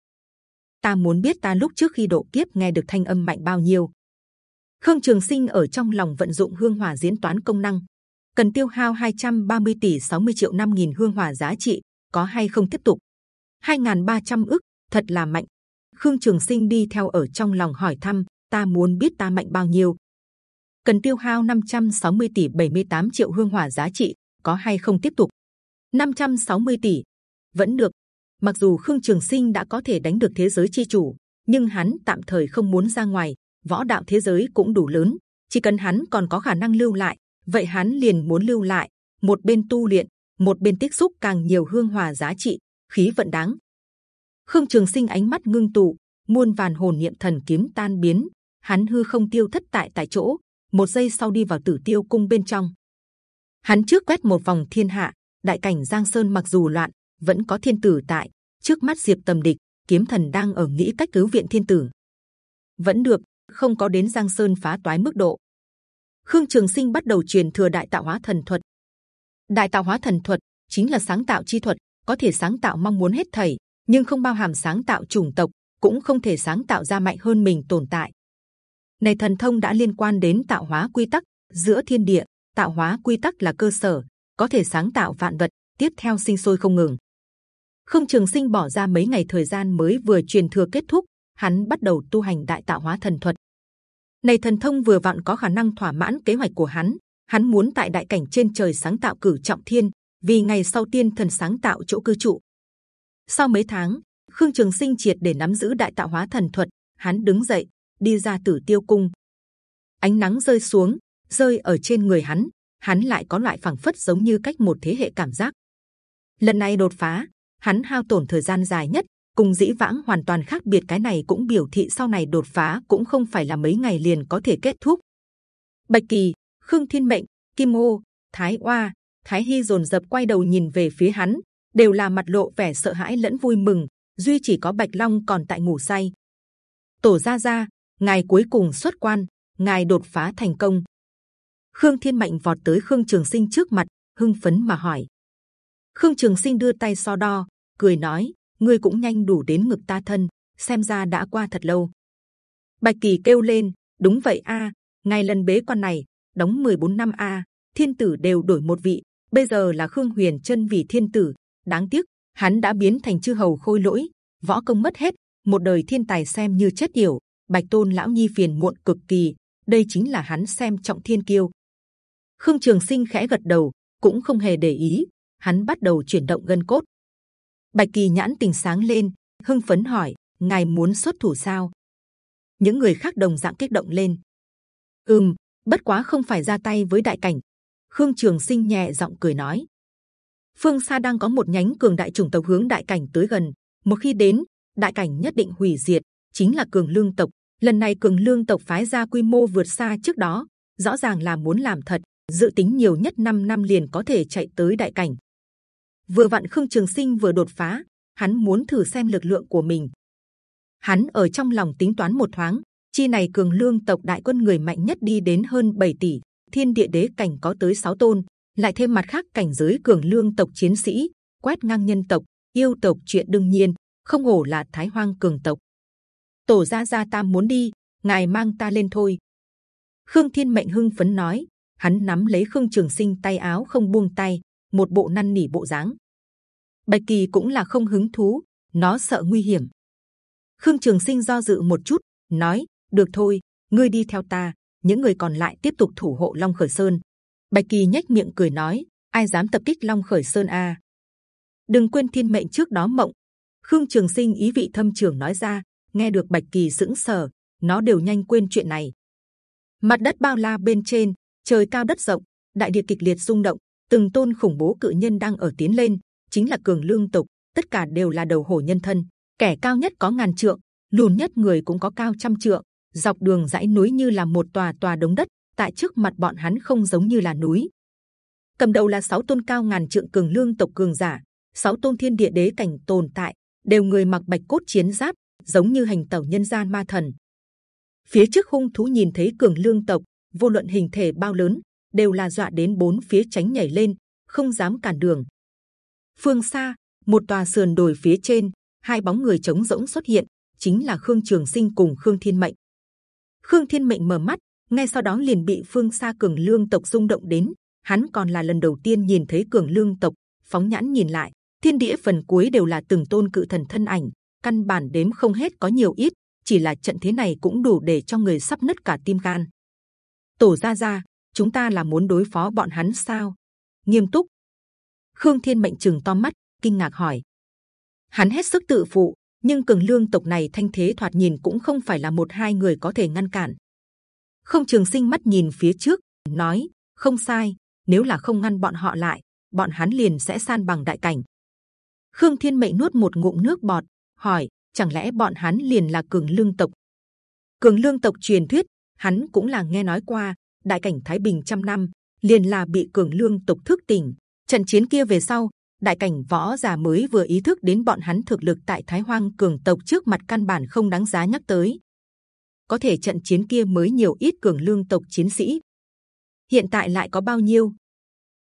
ta muốn biết ta lúc trước khi độ kiếp nghe được thanh âm mạnh bao nhiêu. Khương trường sinh ở trong lòng vận dụng hương hỏa diễn toán công năng. Cần tiêu hao 230 tỷ 60 triệu năm nghìn hương hỏa giá trị, có hay không tiếp tục? 2.300 ức, thật là mạnh. Khương trường sinh đi theo ở trong lòng hỏi thăm, ta muốn biết ta mạnh bao nhiêu. Cần tiêu hao 560 tỷ 78 triệu hương hỏa giá trị, có hay không tiếp tục? 560 tỷ, vẫn được mặc dù khương trường sinh đã có thể đánh được thế giới chi chủ, nhưng hắn tạm thời không muốn ra ngoài, võ đạo thế giới cũng đủ lớn, chỉ cần hắn còn có khả năng lưu lại, vậy hắn liền muốn lưu lại, một bên tu luyện, một bên tiếp xúc càng nhiều hương hòa giá trị, khí vận đáng. Khương trường sinh ánh mắt ngưng tụ, muôn vàn hồn niệm thần kiếm tan biến, hắn hư không tiêu thất tại tại chỗ, một giây sau đi vào tử tiêu cung bên trong. Hắn trước quét một vòng thiên hạ, đại cảnh giang sơn mặc dù loạn vẫn có thiên tử tại trước mắt diệp tầm địch kiếm thần đang ở nghĩ cách cứu viện thiên tử vẫn được không có đến giang sơn phá toái mức độ Khương Trường Sinh bắt đầu truyền thừa Đại Tạo Hóa Thần Thuật. Đại Tạo Hóa Thần Thuật chính là sáng tạo chi thuật, có thể sáng tạo mong muốn hết thảy, nhưng không bao hàm sáng tạo chủng tộc, cũng không thể sáng tạo ra mạnh hơn mình tồn tại. Này thần thông đã liên quan đến tạo hóa quy tắc giữa thiên địa, tạo hóa quy tắc là cơ sở, có thể sáng tạo vạn vật, tiếp theo sinh sôi không ngừng. Không Trường Sinh bỏ ra mấy ngày thời gian mới vừa truyền thừa kết thúc, hắn bắt đầu tu hành đại tạo hóa thần thuật. Này thần thông vừa vặn có khả năng thỏa mãn kế hoạch của hắn. Hắn muốn tại đại cảnh trên trời sáng tạo cử trọng thiên, vì ngày sau tiên thần sáng tạo chỗ cư trụ. Sau mấy tháng, Khương Trường Sinh triệt để nắm giữ đại tạo hóa thần thuật, hắn đứng dậy, đi ra Tử Tiêu Cung. Ánh nắng rơi xuống, rơi ở trên người hắn, hắn lại có loại phảng phất giống như cách một thế hệ cảm giác. Lần này đột phá, hắn hao tổn thời gian dài nhất, cùng dĩ vãng hoàn toàn khác biệt. Cái này cũng biểu thị sau này đột phá cũng không phải là mấy ngày liền có thể kết thúc. Bạch Kỳ, Khương Thiên Mệnh, Kim Ô, Thái Oa, Thái Hy dồn dập quay đầu nhìn về phía hắn, đều là mặt lộ vẻ sợ hãi lẫn vui mừng. duy chỉ có Bạch Long còn tại ngủ say. Tổ gia gia, ngài cuối cùng xuất quan, ngài đột phá thành công. Khương Thiên Mệnh vọt tới Khương Trường Sinh trước mặt, hưng phấn mà hỏi. Khương Trường Sinh đưa tay so đo, cười nói: ngươi cũng nhanh đủ đến ngực ta thân, xem ra đã qua thật lâu. Bạch Kỳ kêu lên, đúng vậy a, ngày lần bế quan này đóng 14 năm a, thiên tử đều đổi một vị, bây giờ là Khương Huyền chân vì thiên tử, đáng tiếc hắn đã biến thành chư hầu khôi lỗi, võ công mất hết, một đời thiên tài xem như chết yểu. Bạch Tôn lão nhi phiền muộn cực kỳ, đây chính là hắn xem trọng thiên kiêu. Khương Trường Sinh khẽ gật đầu, cũng không hề để ý, hắn bắt đầu chuyển động gân cốt. Bạch Kỳ nhãn tình sáng lên, hưng phấn hỏi: ngài muốn xuất thủ sao? Những người khác đồng dạng kích động lên. Ừm, bất quá không phải ra tay với đại cảnh. Khương Trường Sinh nhẹ giọng cười nói. Phương xa đang có một nhánh cường đại chủng tộc hướng đại cảnh tới gần. Một khi đến, đại cảnh nhất định hủy diệt. Chính là cường lương tộc. Lần này cường lương tộc phái ra quy mô vượt xa trước đó, rõ ràng là muốn làm thật. Dự tính nhiều nhất 5 năm liền có thể chạy tới đại cảnh. Vừa vặn Khương Trường Sinh vừa đột phá, hắn muốn thử xem lực lượng của mình. Hắn ở trong lòng tính toán một thoáng, chi này cường lương tộc đại quân người mạnh nhất đi đến hơn 7 tỷ, thiên địa đế cảnh có tới 6 tôn, lại thêm mặt khác cảnh giới cường lương tộc chiến sĩ, quét ngang nhân tộc, yêu tộc chuyện đương nhiên, không hổ là Thái Hoang cường tộc. Tổ gia gia tam muốn đi, ngài mang ta lên thôi. Khương Thiên Mệnh hưng phấn nói, hắn nắm lấy Khương Trường Sinh tay áo không buông tay, một bộ năn nỉ bộ dáng. Bạch Kỳ cũng là không hứng thú, nó sợ nguy hiểm. Khương Trường Sinh do dự một chút, nói: được thôi, ngươi đi theo ta, những người còn lại tiếp tục thủ hộ Long Khởi Sơn. Bạch Kỳ nhếch miệng cười nói: ai dám tập kích Long Khởi Sơn a? Đừng quên thiên mệnh trước đó mộng. Khương Trường Sinh ý vị thâm trường nói ra, nghe được Bạch Kỳ sững sờ, nó đều nhanh quên chuyện này. Mặt đất bao la bên trên, trời cao đất rộng, đại địa kịch liệt rung động, từng tôn khủng bố cự nhân đang ở tiến lên, chính là cường lương tộc, tất cả đều là đầu hổ nhân thân, kẻ cao nhất có ngàn trượng, lùn nhất người cũng có cao trăm trượng, dọc đường dãy núi như là một tòa tòa đống đất, tại trước mặt bọn hắn không giống như là núi. Cầm đầu là sáu tôn cao ngàn trượng cường lương tộc cường giả, sáu tôn thiên địa đế cảnh tồn tại, đều người mặc bạch cốt chiến giáp, giống như hành tẩu nhân gian ma thần. Phía trước hung thú nhìn thấy cường lương tộc, vô luận hình thể bao lớn, đều là dọa đến bốn phía tránh nhảy lên, không dám cản đường. Phương xa, một tòa sườn đồi phía trên, hai bóng người trống rỗng xuất hiện, chính là Khương Trường Sinh cùng Khương Thiên Mệnh. Khương Thiên Mệnh mở mắt, ngay sau đó liền bị phương xa cường lương tộc rung động đến. Hắn còn là lần đầu tiên nhìn thấy cường lương tộc, phóng nhãn nhìn lại, thiên địa phần cuối đều là từng tôn cự thần thân ảnh, căn bản đếm không hết có nhiều ít, chỉ là trận thế này cũng đủ để cho người sắp nứt cả tim gan. Tổ gia gia, chúng ta là muốn đối phó bọn hắn sao? Nghiêm túc. Khương Thiên mệnh chừng to mắt, kinh ngạc hỏi. Hắn hết sức tự phụ, nhưng cường lương tộc này thanh thế thoạt nhìn cũng không phải là một hai người có thể ngăn cản. Không Trường Sinh mắt nhìn phía trước, nói: không sai, nếu là không ngăn bọn họ lại, bọn hắn liền sẽ san bằng đại cảnh. Khương Thiên mệnh nuốt một ngụm nước bọt, hỏi: chẳng lẽ bọn hắn liền là cường lương tộc? Cường lương tộc truyền thuyết, hắn cũng là nghe nói qua, đại cảnh thái bình trăm năm liền là bị cường lương tộc thức tỉnh trận chiến kia về sau đại cảnh võ giả mới vừa ý thức đến bọn hắn thực lực tại thái hoang cường tộc trước mặt căn bản không đáng giá nhắc tới có thể trận chiến kia mới nhiều ít cường lương tộc chiến sĩ hiện tại lại có bao nhiêu?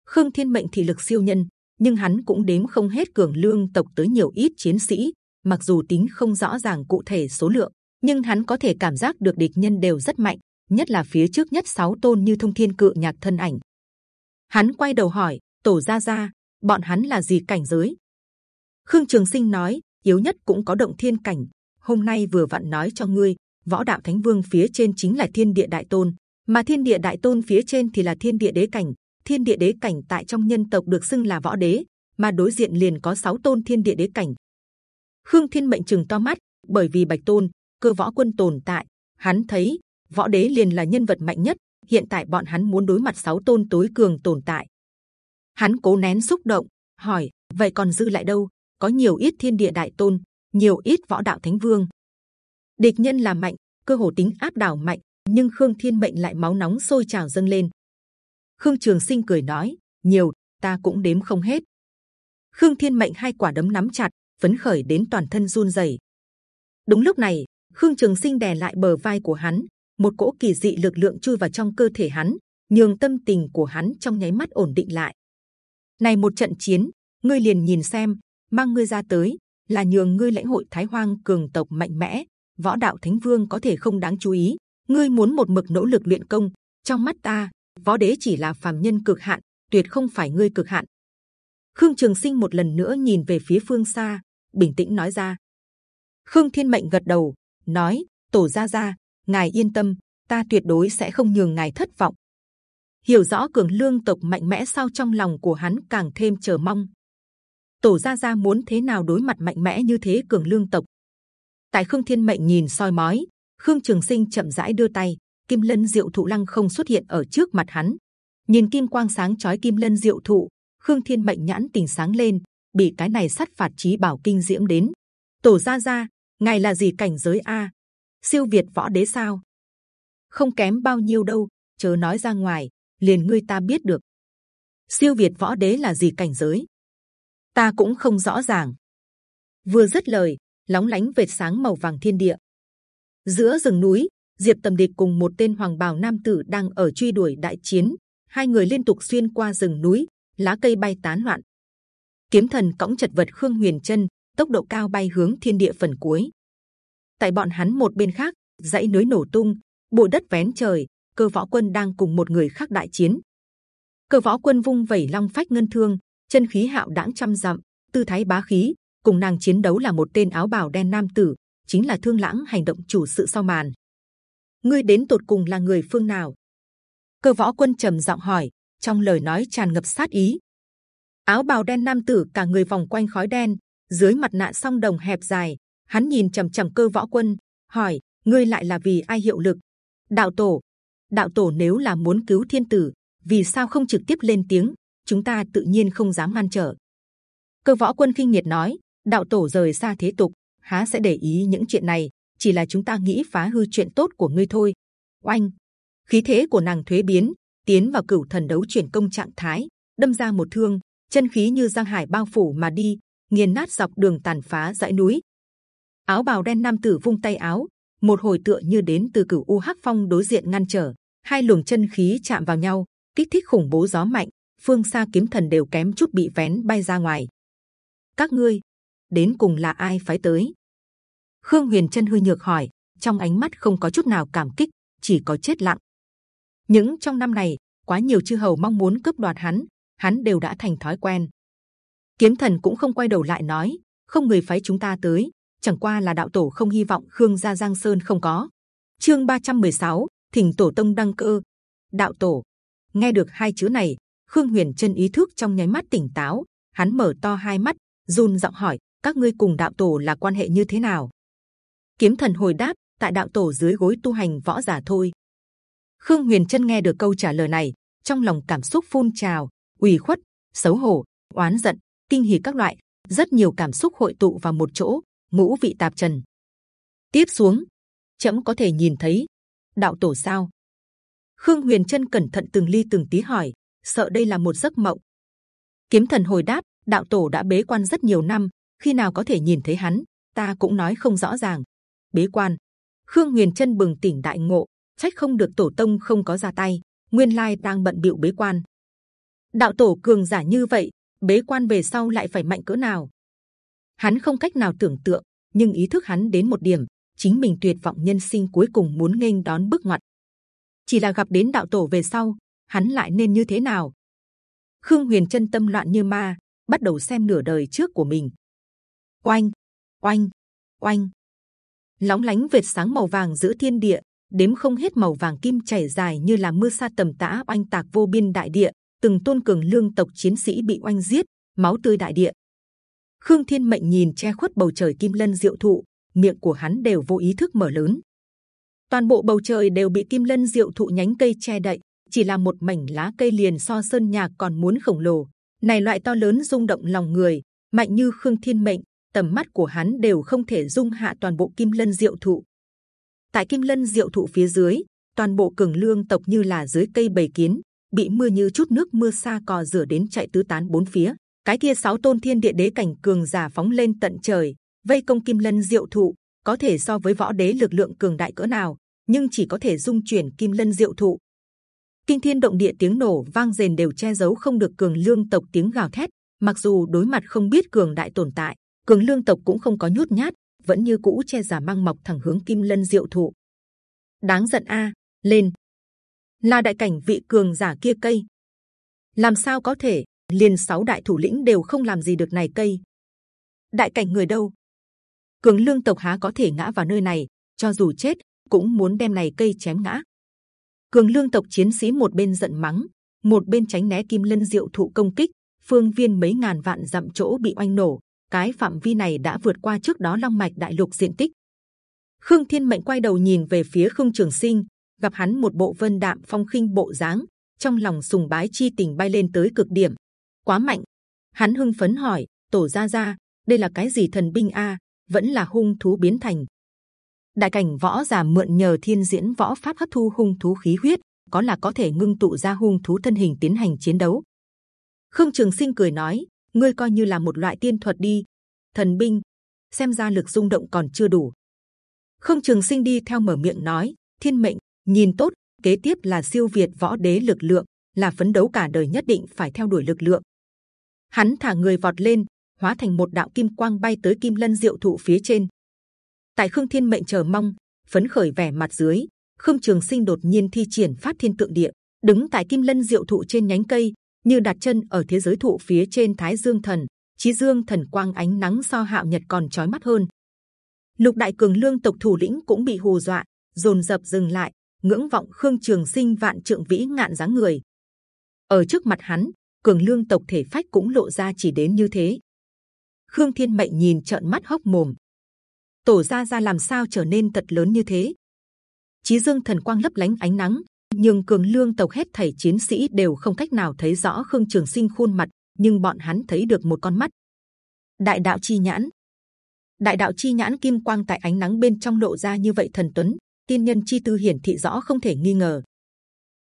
Khương Thiên Mệnh thị lực siêu nhân, nhưng hắn cũng đếm không hết cường lương tộc tới nhiều ít chiến sĩ. Mặc dù tính không rõ ràng cụ thể số lượng, nhưng hắn có thể cảm giác được địch nhân đều rất mạnh, nhất là phía trước nhất sáu tôn như thông thiên cự nhạc thân ảnh. Hắn quay đầu hỏi tổ gia gia, bọn hắn là gì cảnh giới? Khương Trường Sinh nói yếu nhất cũng có động thiên cảnh. Hôm nay vừa vặn nói cho ngươi, võ đạo thánh vương phía trên chính là thiên địa đại tôn, mà thiên địa đại tôn phía trên thì là thiên địa đế cảnh. Thiên địa đế cảnh tại trong nhân tộc được xưng là võ đế, mà đối diện liền có sáu tôn thiên địa đế cảnh. Khương Thiên mệnh chừng to mắt, bởi vì bạch tôn cơ võ quân tồn tại, hắn thấy võ đế liền là nhân vật mạnh nhất. Hiện tại bọn hắn muốn đối mặt sáu tôn tối cường tồn tại. Hắn cố nén xúc động, hỏi: vậy còn dư lại đâu? Có nhiều ít thiên địa đại tôn, nhiều ít võ đạo thánh vương. Địch nhân là mạnh, cơ hồ tính áp đảo mạnh, nhưng Khương Thiên mệnh lại máu nóng sôi trào dâng lên. Khương Trường Sinh cười nói: nhiều, ta cũng đếm không hết. Khương Thiên mệnh hai quả đấm nắm chặt, phấn khởi đến toàn thân run rẩy. Đúng lúc này, Khương Trường Sinh đè lại bờ vai của hắn, một cỗ kỳ dị lực lượng chui vào trong cơ thể hắn, nhường tâm tình của hắn trong nháy mắt ổn định lại. Này một trận chiến, ngươi liền nhìn xem, mang ngươi ra tới là nhường ngươi lãnh hội Thái Hoang cường tộc mạnh mẽ, võ đạo thánh vương có thể không đáng chú ý. Ngươi muốn một mực nỗ lực luyện công, trong mắt ta, võ đế chỉ là phàm nhân cực hạn, tuyệt không phải ngươi cực hạn. Khương Trường Sinh một lần nữa nhìn về phía phương xa, bình tĩnh nói ra. Khương Thiên Mệnh gật đầu, nói: Tổ gia gia, ngài yên tâm, ta tuyệt đối sẽ không nhường ngài thất vọng. Hiểu rõ cường lương tộc mạnh mẽ sau trong lòng của hắn càng thêm chờ mong. Tổ gia gia muốn thế nào đối mặt mạnh mẽ như thế cường lương tộc? Tại Khương Thiên Mệnh nhìn soi mói, Khương Trường Sinh chậm rãi đưa tay, Kim Lân Diệu Thụ lăng không xuất hiện ở trước mặt hắn. Nhìn kim quang sáng chói Kim Lân Diệu Thụ, Khương Thiên Mệnh nhãn tình sáng lên, bị cái này sát phạt trí bảo kinh diễm đến. Tổ gia gia, ngài là gì cảnh giới a? Siêu việt võ đế sao? Không kém bao nhiêu đâu, chớ nói ra ngoài, liền ngươi ta biết được. Siêu việt võ đế là gì cảnh giới? Ta cũng không rõ ràng. Vừa dứt lời, lóng lánh vệt sáng màu vàng thiên địa. Giữa rừng núi, Diệp Tầm Địch cùng một tên hoàng bào nam tử đang ở truy đuổi đại chiến. Hai người liên tục xuyên qua rừng núi, lá cây bay tán loạn. Kiếm thần cõng chật vật Khương Huyền chân tốc độ cao bay hướng thiên địa phần cuối. Tại bọn hắn một bên khác, dãy núi nổ tung, bụi đất vén trời, cơ võ quân đang cùng một người khác đại chiến. Cơ võ quân vung vẩy long phách ngân thương, chân khí hạo đãng trăm dặm, tư thái bá khí. Cùng nàng chiến đấu là một tên áo bào đen nam tử, chính là thương lãng hành động chủ sự sau màn. Ngươi đến tột cùng là người phương nào? Cơ võ quân trầm giọng hỏi, trong lời nói tràn ngập sát ý. Áo bào đen nam tử cả người vòng quanh khói đen, dưới mặt nạ song đồng hẹp dài, hắn nhìn trầm trầm cơ võ quân, hỏi: ngươi lại là vì ai hiệu lực? Đạo tổ, đạo tổ nếu là muốn cứu thiên tử, vì sao không trực tiếp lên tiếng? Chúng ta tự nhiên không dám ngăn trở. Cơ võ quân kinh nghiệt nói: đạo tổ rời xa thế tục, há sẽ để ý những chuyện này? Chỉ là chúng ta nghĩ phá hư chuyện tốt của ngươi thôi. Oanh, khí thế của nàng thuế biến, tiến vào cửu thần đấu chuyển công trạng thái, đâm ra một thương, chân khí như giang hải bao phủ mà đi, nghiền nát dọc đường tàn phá dãy núi. Áo bào đen nam tử vung tay áo, một hồi tựa như đến từ cửu u hắc phong đối diện ngăn trở, hai luồng chân khí chạm vào nhau, kích thích khủng bố gió mạnh, phương xa kiếm thần đều kém chút bị vén bay ra ngoài. Các ngươi đến cùng là ai phái tới? Khương Huyền chân hư nhược hỏi, trong ánh mắt không có chút nào cảm kích, chỉ có chết lặng. Những trong năm này, quá nhiều chư hầu mong muốn cướp đoạt hắn, hắn đều đã thành thói quen. Kiếm thần cũng không quay đầu lại nói, không người phái chúng ta tới, chẳng qua là đạo tổ không hy vọng Khương gia Giang Sơn không có. Chương 316, Thỉnh Tổ Tông đăng cơ. Đạo tổ nghe được hai chữ này, Khương Huyền chân ý thức trong nháy mắt tỉnh táo, hắn mở to hai mắt, run giọng hỏi: các ngươi cùng đạo tổ là quan hệ như thế nào? Kiếm thần hồi đáp: tại đạo tổ dưới gối tu hành võ giả thôi. Khương Huyền chân nghe được câu trả lời này, trong lòng cảm xúc phun trào, ủy khuất, xấu hổ, oán giận, kinh hỉ các loại, rất nhiều cảm xúc hội tụ vào một chỗ, ngũ vị tạp trần. Tiếp xuống, chậm có thể nhìn thấy đạo tổ sao? Khương Huyền Trân cẩn thận từng ly từng tí hỏi, sợ đây là một giấc mộng. Kiếm Thần hồi đáp, đạo tổ đã bế quan rất nhiều năm, khi nào có thể nhìn thấy hắn, ta cũng nói không rõ ràng. Bế quan, Khương Huyền Trân bừng tỉnh đại ngộ, trách không được tổ tông không có ra tay, nguyên lai đang bận bịu bế quan. Đạo tổ cường giả như vậy, bế quan về sau lại phải mạnh cỡ nào? Hắn không cách nào tưởng tượng, nhưng ý thức hắn đến một điểm, chính mình tuyệt vọng nhân sinh cuối cùng muốn nghênh đón bước ngoặt. Chỉ là gặp đến đạo tổ về sau, hắn lại nên như thế nào? Khương Huyền chân tâm loạn như ma, bắt đầu xem nửa đời trước của mình. Oanh, oanh, oanh, lóng lánh vệt sáng màu vàng giữa thiên địa, đếm không hết màu vàng kim chảy dài như là mưa sa tầm tã oanh tạc vô biên đại địa. Từng tôn cường lương tộc chiến sĩ bị oanh giết, máu tươi đại địa. Khương Thiên Mệnh nhìn che khuất bầu trời kim lân diệu thụ, miệng của hắn đều vô ý thức mở lớn. Toàn bộ bầu trời đều bị kim lân diệu thụ nhánh cây che đậy, chỉ là một mảnh lá cây liền so sơn nhà còn muốn khổng lồ. Này loại to lớn rung động lòng người, mạnh như Khương Thiên Mệnh, tầm mắt của hắn đều không thể dung hạ toàn bộ kim lân diệu thụ. Tại kim lân diệu thụ phía dưới, toàn bộ cường lương tộc như là dưới cây bầy kiến, bị mưa như chút nước mưa xa cò rửa đến chạy tứ tán bốn phía. Cái kia sáu tôn thiên địa đế cảnh cường giả phóng lên tận trời, vây công kim lân diệu thụ, có thể so với võ đế lực lượng cường đại cỡ nào, nhưng chỉ có thể dung chuyển kim lân diệu thụ. Kinh thiên động địa tiếng nổ vang rền đều che giấu không được cường lương tộc tiếng gào thét. Mặc dù đối mặt không biết cường đại tồn tại, cường lương tộc cũng không có nhút nhát, vẫn như cũ che giả mang mọc thẳng hướng kim lân diệu thụ. Đáng giận a, lên! Là đại cảnh vị cường giả kia cây. Làm sao có thể? Liền sáu đại thủ lĩnh đều không làm gì được này cây. Đại cảnh người đâu? Cường lương tộc há có thể ngã vào nơi này? Cho dù chết, cũng muốn đem này cây chém ngã. Cường lương tộc chiến sĩ một bên giận mắng, một bên tránh né kim lân diệu thụ công kích. Phương viên mấy ngàn vạn dặm chỗ bị oanh nổ, cái phạm vi này đã vượt qua trước đó long mạch đại lục diện tích. Khương Thiên Mệnh quay đầu nhìn về phía Khương Trường Sinh, gặp hắn một bộ vân đạm phong khinh bộ dáng, trong lòng sùng bái chi tình bay lên tới cực điểm. Quá mạnh! Hắn hưng phấn hỏi: Tổ gia gia, đây là cái gì thần binh a? Vẫn là hung thú biến thành? Đại cảnh võ giả mượn nhờ thiên diễn võ pháp hấp thu hung thú khí huyết, có là có thể ngưng tụ ra hung thú thân hình tiến hành chiến đấu. Khương Trường Sinh cười nói: ngươi coi như là một loại tiên thuật đi, thần binh, xem ra lực rung động còn chưa đủ. Khương Trường Sinh đi theo mở miệng nói: thiên mệnh, nhìn tốt, kế tiếp là siêu việt võ đế lực lượng, là phấn đấu cả đời nhất định phải theo đuổi lực lượng. Hắn thả người vọt lên, hóa thành một đạo kim quang bay tới kim lân diệu thụ phía trên. Tại Khương Thiên mệnh chờ mong, phấn khởi vẻ mặt dưới, Khương Trường Sinh đột nhiên thi triển phát thiên tượng địa, đứng tại kim lân diệu thụ trên nhánh cây, như đặt chân ở thế giới thụ phía trên Thái Dương Thần, Chí Dương Thần quang ánh nắng so Hạo Nhật còn chói mắt hơn. Lục Đại Cường Lương tộc thủ lĩnh cũng bị hù dọa, dồn dập dừng lại, ngưỡng vọng Khương Trường Sinh vạn trượng vĩ ngạn dáng người. Ở trước mặt hắn, Cường Lương tộc thể phách cũng lộ ra chỉ đến như thế. Khương Thiên Mệnh nhìn trợn mắt hốc mồm. Tổ gia gia làm sao trở nên tật lớn như thế? Chí Dương Thần quang lấp lánh ánh nắng, nhưng cường lương tộc hết thảy chiến sĩ đều không cách nào thấy rõ khương trường sinh khuôn mặt nhưng bọn hắn thấy được một con mắt đại đạo chi nhãn đại đạo chi nhãn kim quang tại ánh nắng bên trong lộ ra như vậy thần tuấn tiên nhân chi tư hiển thị rõ không thể nghi ngờ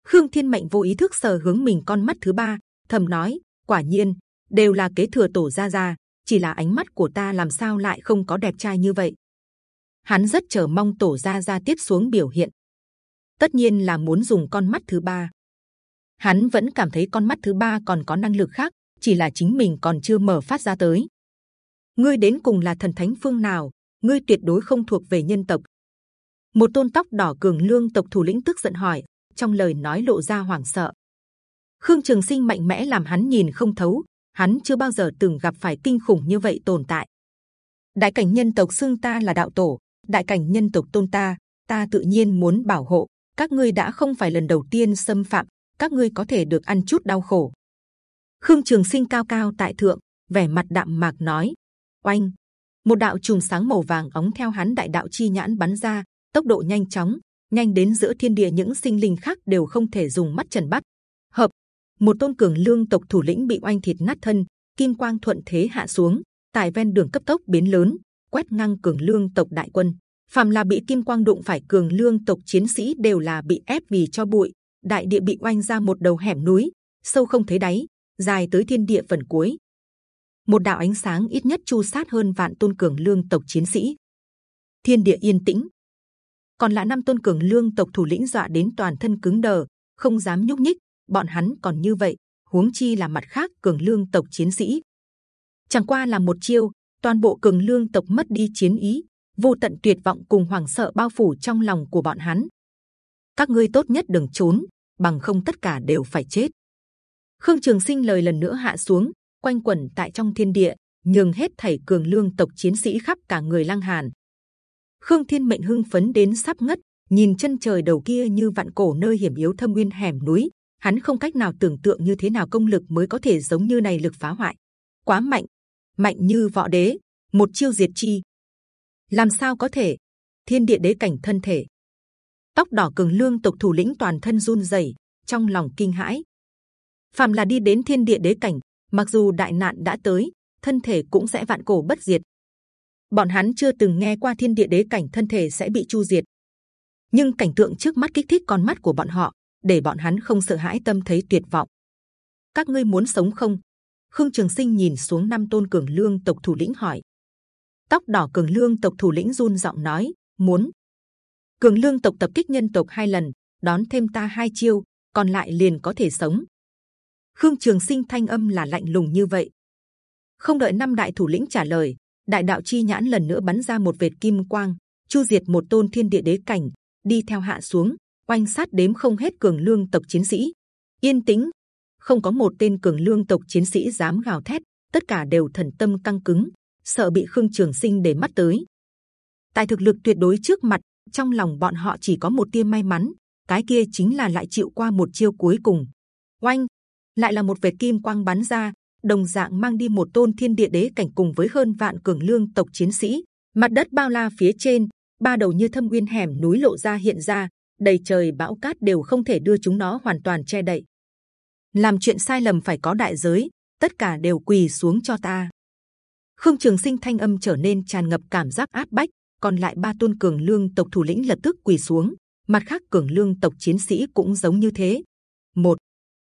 khương thiên mệnh vô ý thức sờ hướng mình con mắt thứ ba thầm nói quả nhiên đều là kế thừa tổ gia gia chỉ là ánh mắt của ta làm sao lại không có đẹp trai như vậy hắn rất chờ mong tổ gia gia tiếp xuống biểu hiện tất nhiên là muốn dùng con mắt thứ ba. Hắn vẫn cảm thấy con mắt thứ ba còn có năng lực khác, chỉ là chính mình còn chưa mở phát ra tới. Ngươi đến cùng là thần thánh phương nào? Ngươi tuyệt đối không thuộc về nhân tộc. Một tôn tóc đỏ cường lương tộc thủ lĩnh tức giận hỏi, trong lời nói lộ ra hoảng sợ. Khương Trường Sinh mạnh mẽ làm hắn nhìn không thấu, hắn chưa bao giờ từng gặp phải kinh khủng như vậy tồn tại. Đại cảnh nhân tộc xưng ta là đạo tổ, đại cảnh nhân tộc tôn ta, ta tự nhiên muốn bảo hộ các ngươi đã không phải lần đầu tiên xâm phạm, các ngươi có thể được ăn chút đau khổ. Khương Trường Sinh cao cao tại thượng, vẻ mặt đạm mạc nói: oanh, một đạo chùm sáng màu vàng ống theo hắn đại đạo chi nhãn bắn ra, tốc độ nhanh chóng, nhanh đến giữa thiên địa những sinh linh khác đều không thể dùng mắt trần bắt. Một tôn cường lương tộc thủ lĩnh bị oanh thịt nát thân, kim quang thuận thế hạ xuống, tại ven đường cấp tốc biến lớn, quét ngang cường lương tộc đại quân. Phàm là bị kim quang đụng phải cường lương tộc chiến sĩ đều là bị ép vì cho bụi đại địa bị oanh ra một đầu hẻm núi sâu không thấy đáy dài tới thiên địa phần cuối. Một đạo ánh sáng ít nhất chu sát hơn vạn tôn cường lương tộc chiến sĩ. Thiên địa yên tĩnh. Còn lại năm tôn cường lương tộc thủ lĩnh dọa đến toàn thân cứng đờ không dám nhúc nhích. Bọn hắn còn như vậy, huống chi là mặt khác cường lương tộc chiến sĩ. Chẳng qua là một chiêu, toàn bộ cường lương tộc mất đi chiến ý, vô tận tuyệt vọng cùng hoảng sợ bao phủ trong lòng của bọn hắn. Các ngươi tốt nhất đừng trốn, bằng không tất cả đều phải chết. Khương Trường Sinh lời lần nữa hạ xuống, quanh quẩn tại trong thiên địa, nhường hết thảy cường lương tộc chiến sĩ khắp cả người lăng hàn. Khương Thiên mệnh hưng phấn đến sắp ngất, nhìn chân trời đầu kia như vạn cổ nơi hiểm yếu thâm nguyên hẻm núi, hắn không cách nào tưởng tượng như thế nào công lực mới có thể giống như này lực phá hoại, quá mạnh, mạnh như võ đế, một chiêu diệt chi. Làm sao có thể? Thiên địa đế cảnh thân thể, tóc đỏ cường lương tộc thủ lĩnh toàn thân run rẩy, trong lòng kinh hãi. phàm là đi đến thiên địa đế cảnh, mặc dù đại nạn đã tới, thân thể cũng sẽ vạn cổ bất diệt. Bọn hắn chưa từng nghe qua thiên địa đế cảnh thân thể sẽ bị chu diệt, nhưng cảnh tượng trước mắt kích thích con mắt của bọn họ, để bọn hắn không sợ hãi tâm thấy tuyệt vọng. Các ngươi muốn sống không? Khương Trường Sinh nhìn xuống năm tôn cường lương tộc thủ lĩnh hỏi. Tóc đỏ cường lương tộc thủ lĩnh run giọng nói, muốn. Cường lương tộc tập kích nhân tộc hai lần, đón thêm ta hai chiêu, còn lại liền có thể sống. Khương Trường Sinh thanh âm là lạnh lùng như vậy. Không đợi năm đại thủ lĩnh trả lời, đại đạo chi nhãn lần nữa bắn ra một vệt kim quang, chu diệt một tôn thiên địa đế cảnh, đi theo hạ xuống, oanh sát đếm không hết cường lương tộc chiến sĩ. Yên tĩnh, không có một tên cường lương tộc chiến sĩ dám gào thét, tất cả đều thần tâm căng cứng, sợ bị khương trường sinh để mắt tới. Tại thực lực tuyệt đối trước mặt, trong lòng bọn họ chỉ có một tia may mắn, cái kia chính là lại chịu qua một chiêu cuối cùng. Oanh, lại là một vệt kim quang bắn ra, đồng dạng mang đi một tôn thiên địa đế cảnh cùng với hơn vạn cường lương tộc chiến sĩ. Mặt đất bao la phía trên, ba đầu như thâm uyên hẻm núi lộ ra hiện ra, đầy trời bão cát đều không thể đưa chúng nó hoàn toàn che đậy. Làm chuyện sai lầm phải có đại giới, tất cả đều quỳ xuống cho ta. Khương Trường Sinh thanh âm trở nên tràn ngập cảm giác áp bách, còn lại ba tôn cường lương tộc thủ lĩnh lập tức quỳ xuống, mặt khác cường lương tộc chiến sĩ cũng giống như thế. Một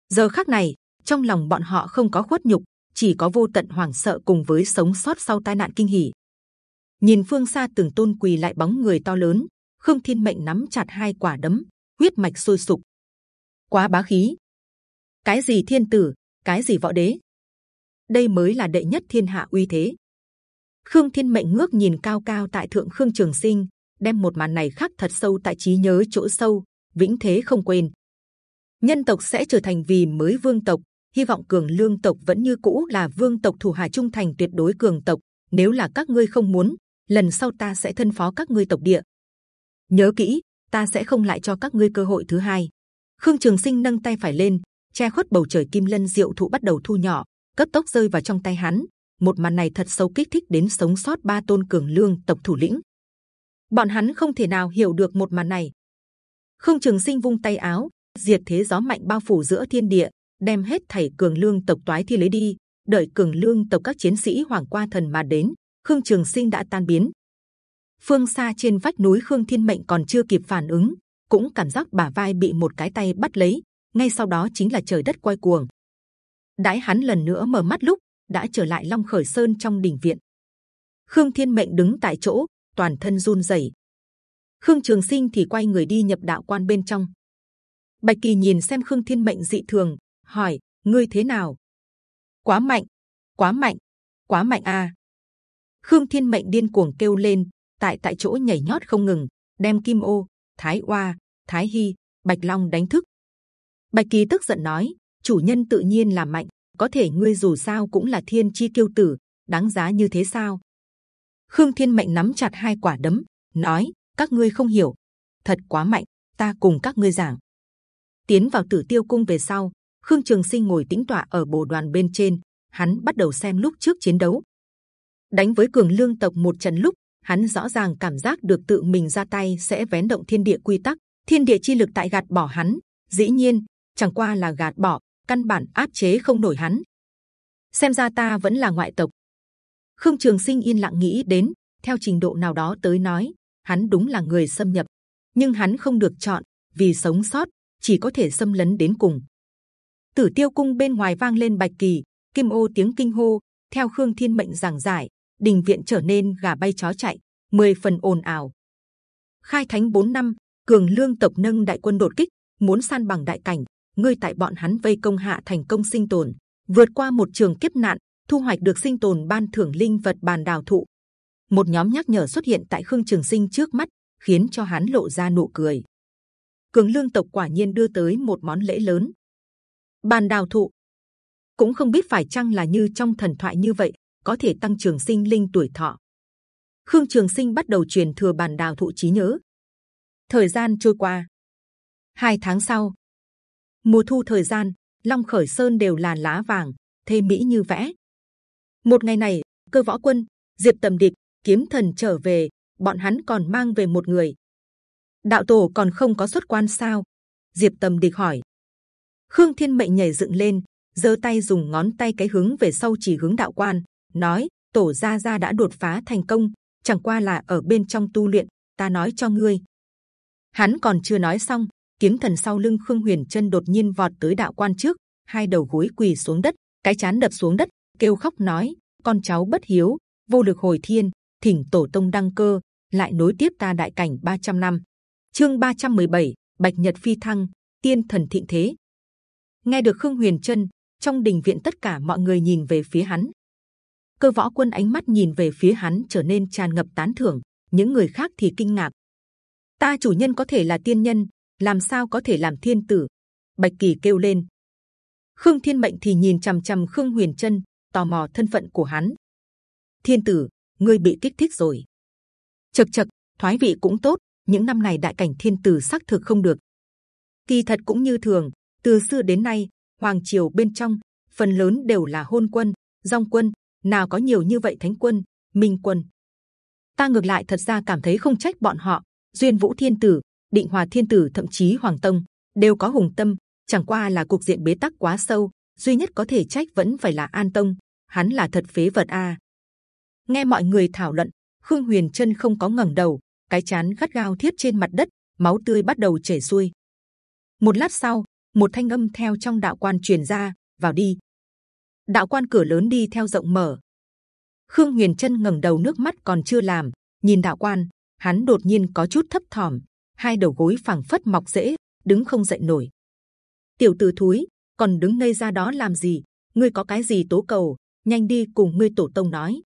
giờ khắc này, trong lòng bọn họ không có khuất nhục, chỉ có vô tận hoảng sợ cùng với sống sót sau tai nạn kinh hỉ nhìn phương xa từng tôn quỳ lại bóng người to lớn khương thiên mệnh nắm chặt hai quả đấm, huyết mạch sôi sục. Quá bá khí. Cái gì thiên tử, cái gì võ đế? Đây mới là đệ nhất thiên hạ uy thế. Khương thiên mệnh ngước nhìn cao cao tại thượng khương trường sinh, đem một màn này khắc thật sâu tại trí nhớ chỗ sâu, vĩnh thế không quên. Nhân tộc sẽ trở thành vì mới vương tộc, hy vọng cường lương tộc vẫn như cũ là vương tộc thủ hà trung thành tuyệt đối cường tộc. Nếu là các ngươi không muốn, lần sau ta sẽ thân phó các ngươi tộc địa. Nhớ kỹ, ta sẽ không lại cho các ngươi cơ hội thứ hai. Khương Trường Sinh nâng tay phải lên, che khuất bầu trời kim lân diệu thụ bắt đầu thu nhỏ, cấp tốc rơi vào trong tay hắn. Một màn này thật sâu kích thích đến sống sót ba tôn cường lương tộc thủ lĩnh. Bọn hắn không thể nào hiểu được một màn này. Khương Trường Sinh vung tay áo, diệt thế gió mạnh bao phủ giữa thiên địa, đem hết thảy cường lương tộc toái thi lấy đi. Đợi cường lương tộc các chiến sĩ hoàng qua thần mà đến, Khương Trường Sinh đã tan biến. Phương xa trên vách núi Khương Thiên Mệnh còn chưa kịp phản ứng, cũng cảm giác bả vai bị một cái tay bắt lấy. Ngay sau đó chính là trời đất quay cuồng. Đãi hắn lần nữa mở mắt lúc đã trở lại Long Khởi Sơn trong đình viện. Khương Thiên Mệnh đứng tại chỗ, toàn thân run rẩy. Khương Trường Sinh thì quay người đi nhập đạo quan bên trong. Bạch Kỳ nhìn xem Khương Thiên Mệnh dị thường, hỏi: ngươi thế nào? Quá mạnh, quá mạnh, quá mạnh a! À. Khương Thiên Mệnh điên cuồng kêu lên, tại tại chỗ nhảy nhót không ngừng, đem Kim Ô, Thái Oa, Thái Hy, Bạch Long đánh thức. Bạch Kỳ tức giận nói: chủ nhân tự nhiên là mạnh, có thể ngươi dù sao cũng là thiên chi kiêu tử, đáng giá như thế sao? Khương Thiên Mệnh nắm chặt hai quả đấm, nói: các ngươi không hiểu, thật quá mạnh, ta cùng các ngươi giảng. Tiến vào Tử Tiêu Cung về sau, Khương Trường Sinh ngồi tĩnh tọa ở bồ đoàn bên trên, hắn bắt đầu xem lúc trước chiến đấu đánh với cường lương tộc một trận lúc hắn rõ ràng cảm giác được tự mình ra tay sẽ vén động thiên địa quy tắc, thiên địa chi lực tại gạt bỏ hắn. Dĩ nhiên, chẳng qua là gạt bỏ, căn bản áp chế không nổi hắn. Xem ra ta vẫn là ngoại tộc. Khương trường sinh yên lặng nghĩ đến, theo trình độ nào đó tới nói, hắn đúng là người xâm nhập. Nhưng hắn không được chọn, vì sống sót, chỉ có thể xâm lấn đến cùng. Tử tiêu cung bên ngoài vang lên bạch kỳ, kim ô tiếng kinh hô, theo khương thiên mệnh giảng giải đình viện trở nên gà bay chó chạy, mười phần ồn ào. Khai thánh 4 năm, cường lương tộc nâng đại quân đột kích, muốn san bằng đại cảnh. Ngươi tại bọn hắn vây công hạ thành công sinh tồn, vượt qua một trường kiếp nạn, thu hoạch được sinh tồn ban thưởng linh vật bàn đào thụ. Một nhóm nhắc nhở xuất hiện tại Khương Trường Sinh trước mắt, khiến cho hắn lộ ra nụ cười. Cường lương tộc quả nhiên đưa tới một món lễ lớn. Bàn đào thụ cũng không biết phải chăng là như trong thần thoại như vậy, có thể tăng trường sinh linh tuổi thọ. Khương Trường Sinh bắt đầu truyền thừa bàn đào thụ trí nhớ. Thời gian trôi qua, hai tháng sau, mùa thu thời gian, Long Khởi Sơn đều là lá vàng, thê mỹ như vẽ. Một ngày này, cơ võ quân, diệp tầm địch, kiếm thần trở về, bọn hắn còn mang về một người. Đạo tổ còn không có xuất quan sao? Diệp tầm địch hỏi. Khương Thiên Mệnh nhảy dựng lên, giơ tay dùng ngón tay cái hướng về sau chỉ hướng đạo quan, nói: Tổ gia gia đã đột phá thành công, chẳng qua là ở bên trong tu luyện. Ta nói cho ngươi. Hắn còn chưa nói xong, kiếm thần sau lưng Khương Huyền chân đột nhiên vọt tới đạo quan trước, hai đầu gối quỳ xuống đất, cái chán đập xuống đất, kêu khóc nói: con cháu bất hiếu, vô lực hồi thiên, thỉnh tổ tông đăng cơ, lại nối tiếp ta đại cảnh 300 năm. Chương 317, Bạch Nhật phi thăng, tiên thần thịnh thế. Nghe được Khương Huyền chân trong đình viện tất cả mọi người nhìn về phía hắn. Cơ võ quân ánh mắt nhìn về phía hắn trở nên tràn ngập tán thưởng, những người khác thì kinh ngạc. Ta chủ nhân có thể là tiên nhân, làm sao có thể làm thiên tử? Bạch kỳ kêu lên. Khương Thiên Mệnh thì nhìn c h ầ m c h ầ m Khương Huyền chân tò mò thân phận của hắn. Thiên tử, ngươi bị kích thích rồi. Chật chật, thoái vị cũng tốt. Những năm này đại cảnh thiên tử xác thực không được. Kỳ thật cũng như thường, từ xưa đến nay, hoàng triều bên trong phần lớn đều là hôn quân, dòng quân, nào có nhiều như vậy thánh quân, minh quân. Ta ngược lại thật ra cảm thấy không trách bọn họ. Duyên Vũ Thiên Tử, Định Hòa Thiên Tử, thậm chí Hoàng Tông đều có hùng tâm, chẳng qua là cục diện bế tắc quá sâu. duy nhất có thể trách vẫn phải là An Tông. Hắn là thật phế vật a. Nghe mọi người thảo luận, Khương Huyền chân không có ngẩng đầu, cái chán gắt gao thiết trên mặt đất, máu tươi bắt đầu chảy xuôi. Một lát sau, một thanh âm theo trong đạo quan truyền ra, vào đi. Đạo quan cửa lớn đi theo rộng mở. Khương Huyền chân ngẩng đầu nước mắt còn chưa làm, nhìn đạo quan, hắn đột nhiên có chút thấp thỏm, hai đầu gối phẳng phất mọc rễ, đứng không dậy nổi. Tiểu tử thúi, còn đứng ngây ra đó làm gì? Ngươi có cái gì tố cầu? Nhanh đi cùng ngươi tổ tông nói.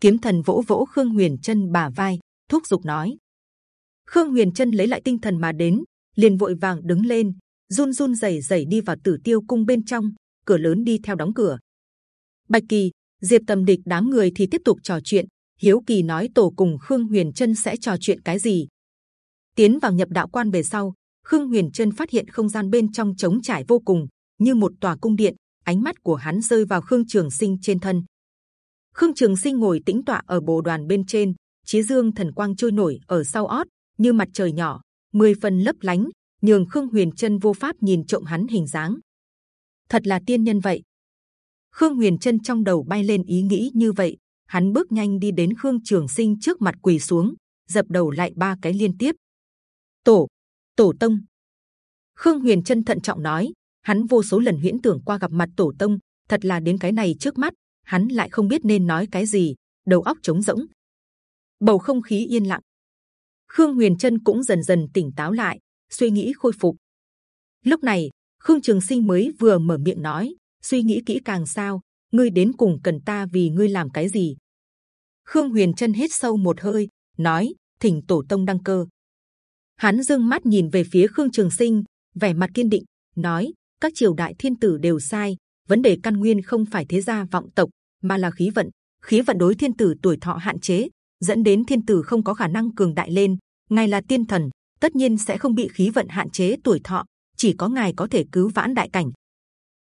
Kiếm thần vỗ vỗ Khương Huyền chân bả vai, thúc giục nói. Khương Huyền chân lấy lại tinh thần mà đến, liền vội vàng đứng lên, run run rẩy rẩy đi vào Tử Tiêu cung bên trong, cửa lớn đi theo đóng cửa. Bạch Kỳ, Diệp Tầm Địch đám người thì tiếp tục trò chuyện. Hiếu Kỳ nói tổ cùng Khương Huyền Trân sẽ trò chuyện cái gì? Tiến vào nhập đạo quan về sau, Khương Huyền Trân phát hiện không gian bên trong trống trải vô cùng, như một tòa cung điện. Ánh mắt của hắn rơi vào Khương Trường Sinh trên thân. Khương Trường Sinh ngồi tĩnh tọa ở bồ đoàn bên trên, chí dương thần quang trôi nổi ở sau ót, như mặt trời nhỏ, mười phần lấp lánh, nhường Khương Huyền chân vô pháp nhìn trộm hắn hình dáng. Thật là tiên nhân vậy. Khương Huyền Trân trong đầu bay lên ý nghĩ như vậy, hắn bước nhanh đi đến Khương Trường Sinh trước mặt quỳ xuống, dập đầu lại ba cái liên tiếp. Tổ, tổ tông. Khương Huyền Trân thận trọng nói, hắn vô số lần huyễn tưởng qua gặp mặt tổ tông, thật là đến cái này trước mắt, hắn lại không biết nên nói cái gì, đầu óc trống rỗng. Bầu không khí yên lặng. Khương Huyền Trân cũng dần dần tỉnh táo lại, suy nghĩ khôi phục. Lúc này, Khương Trường Sinh mới vừa mở miệng nói, suy nghĩ kỹ càng sao? Ngươi đến cùng cần ta vì ngươi làm cái gì? Khương Huyền chân hít sâu một hơi, nói: Thỉnh tổ tông đăng cơ. Hắn dương mắt nhìn về phía Khương Trường Sinh, vẻ mặt kiên định, nói: các triều đại thiên tử đều sai, vấn đề căn nguyên không phải thế gia vọng tộc, mà là khí vận. Khí vận đối thiên tử tuổi thọ hạn chế, dẫn đến thiên tử không có khả năng cường đại lên. Ngay là tiên thần, tất nhiên sẽ không bị khí vận hạn chế tuổi thọ, chỉ có ngài có thể cứu vãn đại cảnh.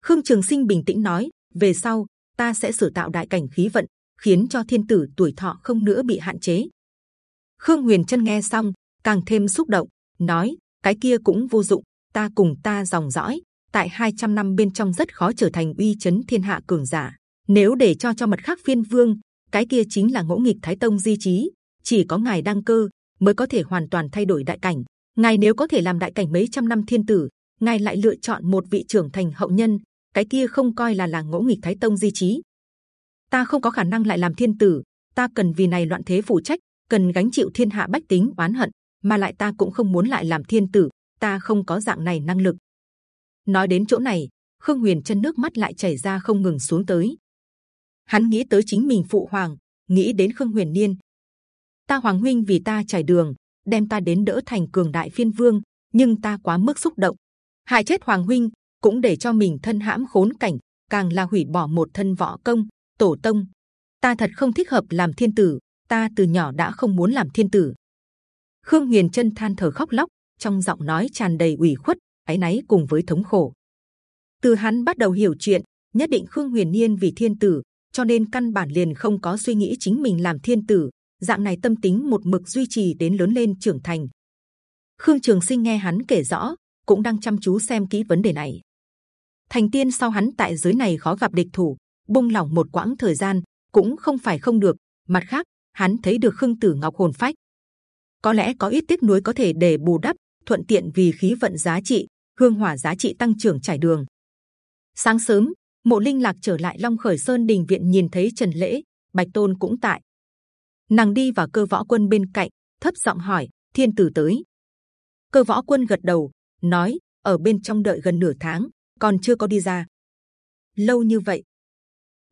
Khương Trường Sinh bình tĩnh nói: về sau ta sẽ sửa tạo đại cảnh khí vận, khiến cho thiên tử tuổi thọ không nữa bị hạn chế. Khương Huyền Trân nghe xong càng thêm xúc động, nói: cái kia cũng vô dụng, ta cùng ta dòng dõi tại 200 năm bên trong rất khó trở thành uy chấn thiên hạ cường giả. Nếu để cho cho mật khắc phiên vương, cái kia chính là ngỗ nghịch thái tông di trí. Chỉ có ngài đăng cơ mới có thể hoàn toàn thay đổi đại cảnh. Ngài nếu có thể làm đại cảnh mấy trăm năm thiên tử, ngài lại lựa chọn một vị trưởng thành hậu nhân, cái kia không coi là là ngỗ nghịch thái tông di trí. Ta không có khả năng lại làm thiên tử, ta cần vì này loạn thế phụ trách, cần gánh chịu thiên hạ bách tính oán hận, mà lại ta cũng không muốn lại làm thiên tử. ta không có dạng này năng lực. Nói đến chỗ này, Khương Huyền chân nước mắt lại chảy ra không ngừng xuống tới. Hắn nghĩ tới chính mình phụ hoàng, nghĩ đến Khương Huyền Niên. Ta Hoàng huynh vì ta trải đường, đem ta đến đỡ thành cường đại phiên vương, nhưng ta quá mức xúc động, hại chết Hoàng huynh, cũng để cho mình thân hãm khốn cảnh, càng là hủy bỏ một thân võ công, tổ tông. Ta thật không thích hợp làm thiên tử, ta từ nhỏ đã không muốn làm thiên tử. Khương Huyền chân than thở khóc lóc, trong giọng nói tràn đầy ủy khuất, áy náy cùng với thống khổ. Từ hắn bắt đầu hiểu chuyện, nhất định Khương Huyền Niên vì thiên tử, cho nên căn bản liền không có suy nghĩ chính mình làm thiên tử. Dạng này tâm tính một mực duy trì đến lớn lên trưởng thành. Khương Trường Sinh nghe hắn kể rõ, cũng đang chăm chú xem kỹ vấn đề này. Thành tiên sau hắn tại giới này khó gặp địch thủ, bung lỏng một quãng thời gian cũng không phải không được. Mặt khác, hắn thấy được Khương Tử Ngọc hồn phách, có lẽ có ít tiếc nuối có thể để bù đắp, thuận tiện vì khí vận giá trị, hương hỏa giá trị tăng trưởng trải đường. Sáng sớm, mộ linh lạc trở lại Long Khởi Sơn đình viện nhìn thấy Trần Lễ, Bạch Tôn cũng tại. Nàng đi vào cơ võ quân bên cạnh, thấp giọng hỏi: Thiên tử tới. Cơ võ quân gật đầu, nói: ở bên trong đợi gần nửa tháng, còn chưa có đi ra. Lâu như vậy,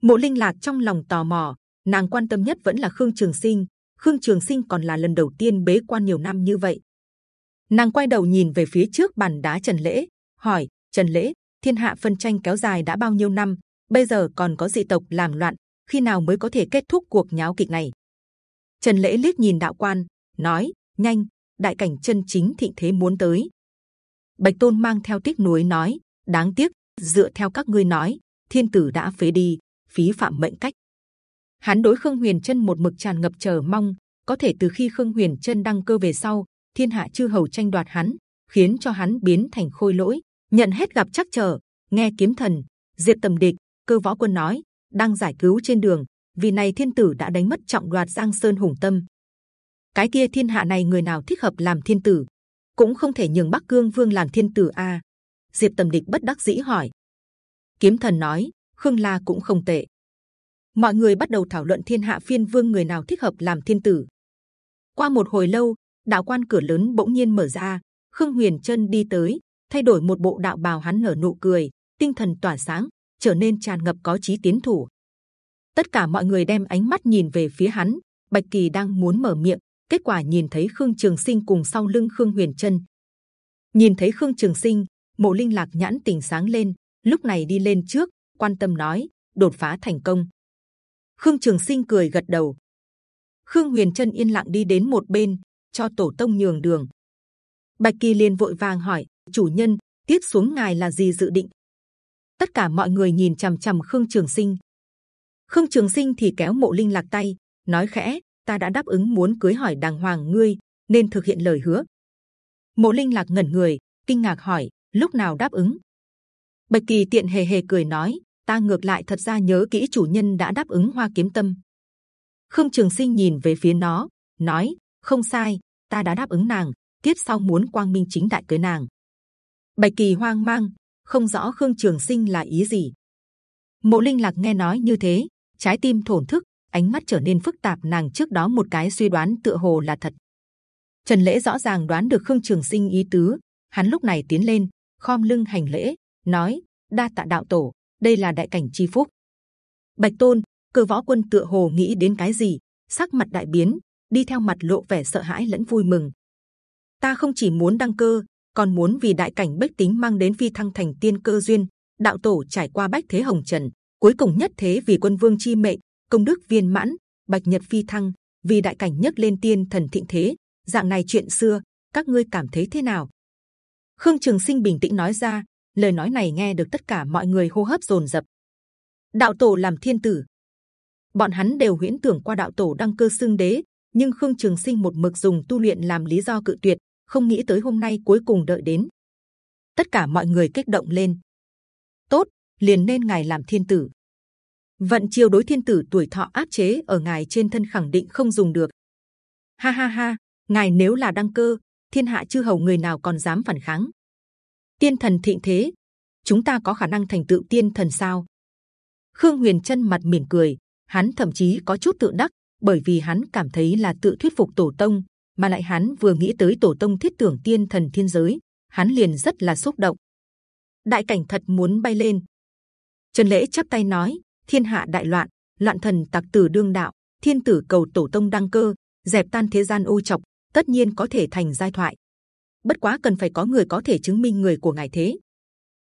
mộ linh lạc trong lòng tò mò, nàng quan tâm nhất vẫn là Khương Trường Sinh. Khương Trường Sinh còn là lần đầu tiên bế quan nhiều năm như vậy. Nàng quay đầu nhìn về phía trước bàn đá Trần Lễ, hỏi: Trần Lễ, thiên hạ phân tranh kéo dài đã bao nhiêu năm, bây giờ còn có dị tộc làm loạn, khi nào mới có thể kết thúc cuộc nháo kịch này? Trần Lễ liếc nhìn đạo quan, nói: nhanh, đại cảnh chân chính thịnh thế muốn tới. Bạch Tôn mang theo tiếc nuối nói: đáng tiếc, dựa theo các ngươi nói, thiên tử đã phế đi, phí phạm mệnh cách. Hắn đối Khương Huyền Trân một mực tràn ngập chờ mong, có thể từ khi Khương Huyền Trân đăng cơ về sau, thiên hạ chư hầu tranh đoạt hắn, khiến cho hắn biến thành khôi lỗi, nhận hết gặp chắc chờ. Nghe kiếm thần diệt tầm địch, cơ võ quân nói đang giải cứu trên đường, vì này thiên tử đã đánh mất trọng đoạt giang sơn hùng tâm. Cái kia thiên hạ này người nào thích hợp làm thiên tử, cũng không thể nhường Bắc Cương Vương làm thiên tử a. À. Diệp tầm địch bất đắc dĩ hỏi. Kiếm thần nói Khương La cũng không tệ, mọi người bắt đầu thảo luận thiên hạ phiên vương người nào thích hợp làm thiên tử. Qua một hồi lâu, đạo quan cửa lớn bỗng nhiên mở ra, Khương Huyền chân đi tới, thay đổi một bộ đạo bào hắn nở nụ cười, tinh thần tỏa sáng, trở nên tràn ngập có chí tiến thủ. Tất cả mọi người đem ánh mắt nhìn về phía hắn. Bạch Kỳ đang muốn mở miệng, kết quả nhìn thấy Khương Trường Sinh cùng sau lưng Khương Huyền Trân. Nhìn thấy Khương Trường Sinh, Mộ Linh Lạc nhãn tình sáng lên, lúc này đi lên trước, quan tâm nói: đột phá thành công. Khương Trường Sinh cười gật đầu. Khương Huyền Trân yên lặng đi đến một bên, cho tổ tông nhường đường. Bạch Kỳ liền vội vàng hỏi: chủ nhân, tiếp xuống ngài là gì dự định? Tất cả mọi người nhìn c h ầ m c h ầ m Khương Trường Sinh. Khương Trường Sinh thì kéo Mộ Linh lạc tay, nói khẽ: ta đã đáp ứng muốn cưới hỏi đàng hoàng ngươi, nên thực hiện lời hứa. Mộ Linh lạc ngẩn người, kinh ngạc hỏi: lúc nào đáp ứng? Bạch Kỳ tiện hề hề cười nói: ta ngược lại thật ra nhớ kỹ chủ nhân đã đáp ứng hoa kiếm tâm. Khương Trường Sinh nhìn về phía nó, nói: không sai, ta đã đáp ứng nàng. Tiếp sau muốn quang minh chính đại cưới nàng. Bạch Kỳ hoang mang, không rõ Khương Trường Sinh là ý gì. Mộ Linh Lạc nghe nói như thế, trái tim thổn thức, ánh mắt trở nên phức tạp. Nàng trước đó một cái suy đoán tựa hồ là thật. Trần Lễ rõ ràng đoán được Khương Trường Sinh ý tứ, hắn lúc này tiến lên, khom lưng hành lễ, nói: đa tạ đạo tổ, đây là đại cảnh chi phúc. Bạch tôn, cơ võ quân tựa hồ nghĩ đến cái gì, sắc mặt đại biến, đi theo mặt lộ vẻ sợ hãi lẫn vui mừng. Ta không chỉ muốn đăng cơ, còn muốn vì đại cảnh bách tính mang đến phi thăng thành tiên cơ duyên. Đạo tổ trải qua bách thế hồng trần, cuối cùng nhất thế vì quân vương chi mệnh, công đức viên mãn, bạch nhật phi thăng, vì đại cảnh nhất lên tiên thần thịnh thế. Dạng này chuyện xưa, các ngươi cảm thấy thế nào? Khương Trường Sinh bình tĩnh nói ra, lời nói này nghe được tất cả mọi người hô hấp dồn dập đạo tổ làm thiên tử bọn hắn đều huyễn tưởng qua đạo tổ đăng cơ xưng đế nhưng khương trường sinh một mực dùng tu luyện làm lý do cự tuyệt không nghĩ tới hôm nay cuối cùng đợi đến tất cả mọi người kích động lên tốt liền nên ngài làm thiên tử vận chiêu đối thiên tử tuổi thọ áp chế ở ngài trên thân khẳng định không dùng được ha ha ha, ngài nếu là đăng cơ, thiên hạ chư hầu người nào còn dám phản kháng tiên thần thịnh thế, chúng ta có khả năng thành tựu tiên thần sao khương huyền chân mặt mỉm cười, hắn thậm chí có chút tự đắc, bởi vì hắn cảm thấy là tự thuyết phục tổ tông, mà lại hắn vừa nghĩ tới tổ tông thiết tưởng tiên thần thiên giới, hắn liền rất là xúc động. Đại cảnh thật muốn bay lên. Trần lễ chắp tay nói: Thiên hạ đại loạn, loạn thần tặc tử đương đạo, thiên tử cầu tổ tông đăng cơ, dẹp tan thế gian ô trọc, tất nhiên có thể thành giai thoại. Bất quá cần phải có người có thể chứng minh người của ngài thế.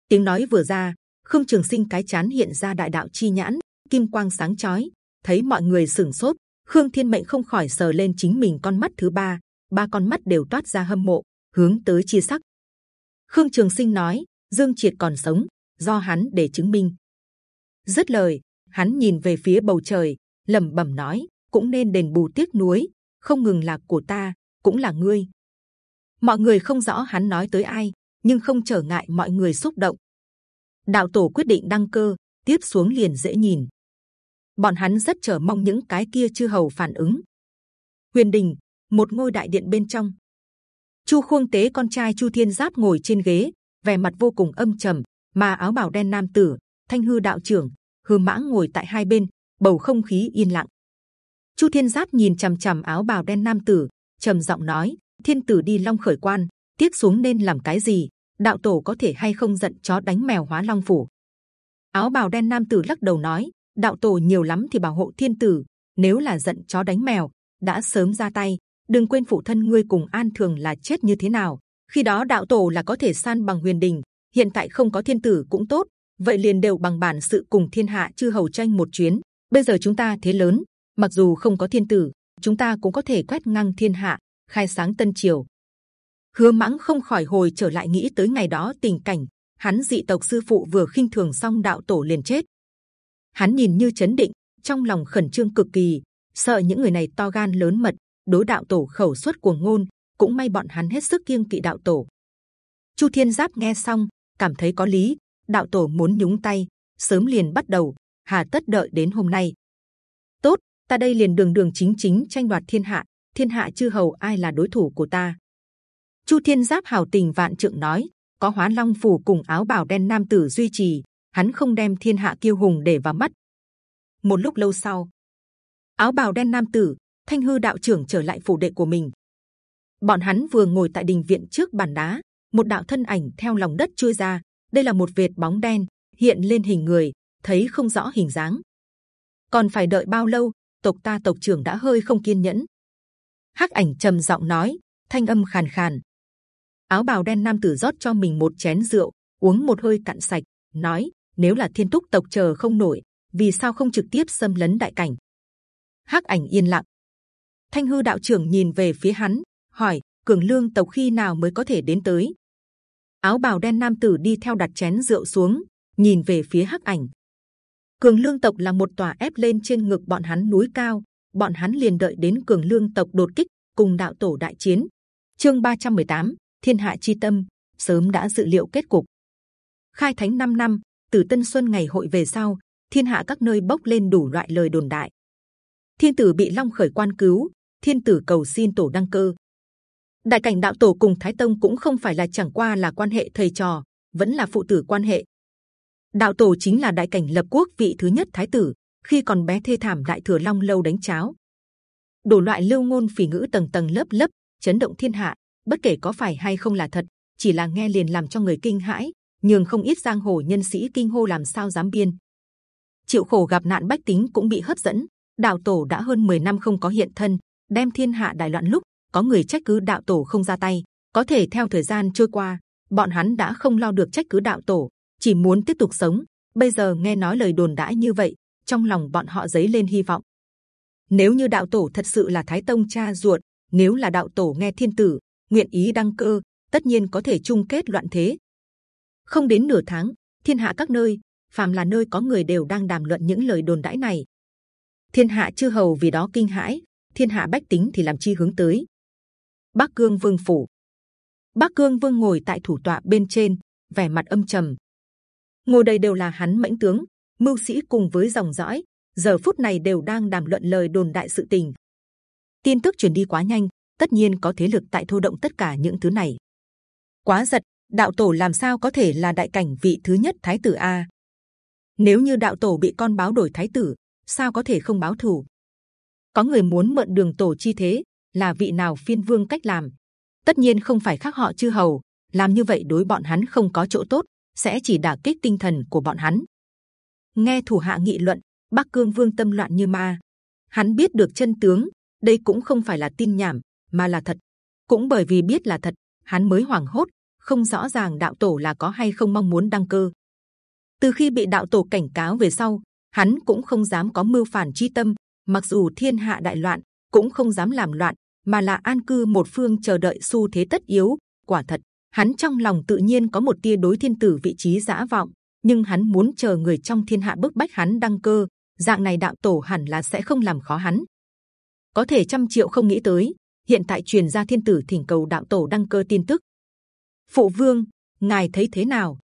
Tiếng nói vừa ra, Khương Trường Sinh cái chán hiện ra đại đạo chi nhãn, kim quang sáng chói, thấy mọi người sửng sốt. Khương Thiên Mệnh không khỏi sờ lên chính mình con mắt thứ ba, ba con mắt đều toát ra hâm mộ, hướng tới chia sắc. Khương Trường Sinh nói: Dương Triệt còn sống, do hắn để chứng minh. Dứt lời, hắn nhìn về phía bầu trời, lẩm bẩm nói: cũng nên đền bù tiếc nuối, không ngừng là của ta, cũng là ngươi. Mọi người không rõ hắn nói tới ai, nhưng không trở ngại mọi người xúc động. Đạo tổ quyết định đăng cơ, tiếp xuống liền dễ nhìn. Bọn hắn rất chờ mong những cái kia chư hầu phản ứng. Huyền đình, một ngôi đại điện bên trong, Chu Khuông Tế con trai Chu Thiên Giáp ngồi trên ghế, vẻ mặt vô cùng âm trầm, mà áo bào đen nam tử Thanh Hư đạo trưởng Hư Mãng ngồi tại hai bên, bầu không khí yên lặng. Chu Thiên Giáp nhìn c h ầ m c h ầ m áo bào đen nam tử, trầm giọng nói: Thiên tử đi long khởi quan, tiếp xuống nên làm cái gì? Đạo tổ có thể hay không giận chó đánh mèo hóa long phủ? Áo bào đen nam tử lắc đầu nói: Đạo tổ nhiều lắm thì bảo hộ thiên tử, nếu là giận chó đánh mèo, đã sớm ra tay. Đừng quên phụ thân ngươi cùng An Thường là chết như thế nào. Khi đó đạo tổ là có thể san bằng huyền đình, hiện tại không có thiên tử cũng tốt, vậy liền đều bằng bản sự cùng thiên hạ chư hầu tranh một chuyến. Bây giờ chúng ta thế lớn, mặc dù không có thiên tử chúng ta cũng có thể quét ngang thiên hạ khai sáng tân triều. Hứa mãng không khỏi hồi trở lại nghĩ tới ngày đó tình cảnh. Hắn dị tộc sư phụ vừa khinh thường xong đạo tổ liền chết. Hắn nhìn như chấn định trong lòng khẩn trương cực kỳ sợ những người này to gan lớn mật đối đạo tổ khẩu suất cuồng ngôn cũng may bọn hắn hết sức kiêng kỵ đạo tổ. Chu thiên giáp nghe xong cảm thấy có lý đạo tổ muốn nhúng tay, sớm liền bắt đầu, hà tất đợi đến hôm nay. Tốt, ta đây liền đường đường chính chính tranh đoạt thiên hạ thiên hạ chư hầu ai là đối thủ của ta? Chu thiên giáp hào tình vạn trượng nói, có hóa long phủ cùng áo bào đen nam tử duy trì, hắn không đem thiên hạ kiêu hùng để vào mắt. Một lúc lâu sau, áo bào đen nam tử, thanh hư đạo trưởng trở lại phủ đệ của mình. Bọn hắn vừa ngồi tại đình viện trước bàn đá, một đạo thân ảnh theo lòng đất chui ra đây là một vệt bóng đen hiện lên hình người thấy không rõ hình dáng còn phải đợi bao lâu tộc ta tộc trưởng đã hơi không kiên nhẫn. Hắc ảnh trầm giọng nói, thanh âm khàn khàn. Áo bào đen nam tử rót cho mình một chén rượu, uống một hơi cạn sạch, nói: nếu là thiên túc tộc chờ không nổi, vì sao không trực tiếp xâm lấn đại cảnh? Hắc ảnh yên lặng. Thanh hư đạo trưởng nhìn về phía hắn, hỏi: cường lương tộc khi nào mới có thể đến tới? Áo bào đen nam tử đi theo đặt chén rượu xuống, nhìn về phía hắc ảnh, cường lương tộc là một tòa ép lên trên ngực bọn hắn núi cao bọn hắn liền đợi đến cường lương tộc đột kích cùng đạo tổ đại chiến. Chương 318, thiên hạ chi tâm sớm đã dự liệu kết cục. Khai thánh 5 năm từ tân xuân ngày hội về sau thiên hạ các nơi bốc lên đủ loại lời đồn đại. Thiên tử bị long khởi quan cứu thiên tử cầu xin tổ đăng cơ đại cảnh đạo tổ cùng thái tông cũng không phải là chẳng qua là quan hệ thầy trò, vẫn là phụ tử quan hệ. Đạo tổ chính là đại cảnh lập quốc vị thứ nhất thái tử, khi còn bé thê thảm đại thừa long lâu đánh cháo. Đủ loại lưu ngôn phỉ ngữ tầng tầng lớp lớp, chấn động thiên hạ, bất kể có phải hay không là thật, chỉ là nghe liền làm cho người kinh hãi, nhường không ít giang hồ nhân sĩ kinh hô làm sao dám biên. Chịu khổ gặp nạn bách tính cũng bị hấp dẫn, đạo tổ đã hơn 10 năm không có hiện thân, đem thiên hạ đại loạn lúc có người trách cứ đạo tổ không ra tay có thể theo thời gian trôi qua bọn hắn đã không lo được trách cứ đạo tổ chỉ muốn tiếp tục sống. Bây giờ nghe nói lời đồn đãi như vậy, trong lòng bọn họ dấy lên hy vọng. Nếu như đạo tổ thật sự là Thái Tông cha ruột, nếu là đạo tổ nghe thiên tử nguyện ý đăng cơ, tất nhiên có thể chung kết loạn thế. Không đến nửa tháng, thiên hạ các nơi, phàm là nơi có người đều đang đàm luận những lời đồn đãi này. Thiên hạ chư hầu vì đó kinh hãi, thiên hạ bách tính thì làm chi hướng tới. Bắc cương vương phủ, Bắc cương vương ngồi tại thủ tọa bên trên, vẻ mặt âm trầm, ngồi đây đều là hắn mãnh tướng, mưu sĩ cùng với dòng dõi, giờ phút này đều đang đàm luận lời đồn đại sự tình. Tin tức truyền đi quá nhanh, tất nhiên có thế lực tại thô động tất cả những thứ này. Quá giật, đạo tổ làm sao có thể là đại cảnh vị thứ nhất thái tử a? Nếu như đạo tổ bị con báo đổi thái tử, sao có thể không báo thù? Có người muốn mượn đường tổ chi thế, là vị nào phiên vương cách làm? Tất nhiên không phải khác họ chư hầu, làm như vậy đối bọn hắn không có chỗ tốt, sẽ chỉ đả kích tinh thần của bọn hắn. Nghe thủ hạ nghị luận, Bắc Cương Vương tâm loạn như ma. Hắn biết được chân tướng, đây cũng không phải là tin nhảm, mà là thật. Cũng bởi vì biết là thật, hắn mới hoảng hốt, không rõ ràng đạo tổ là có hay không mong muốn đăng cơ. Từ khi bị đạo tổ cảnh cáo về sau, hắn cũng không dám có mưu phản chi tâm. Mặc dù thiên hạ đại loạn, cũng không dám làm loạn, mà là an cư một phương chờ đợi xu thế tất yếu. Quả thật, hắn trong lòng tự nhiên có một tia đối thiên tử vị trí dã vọng, nhưng hắn muốn chờ người trong thiên hạ bức bách hắn đăng cơ. Dạng này đạo tổ hẳn là sẽ không làm khó hắn. Có thể trăm triệu không nghĩ tới, hiện tại truyền ra thiên tử thỉnh cầu đạo tổ đăng cơ tin tức. Phụ vương, ngài thấy thế nào?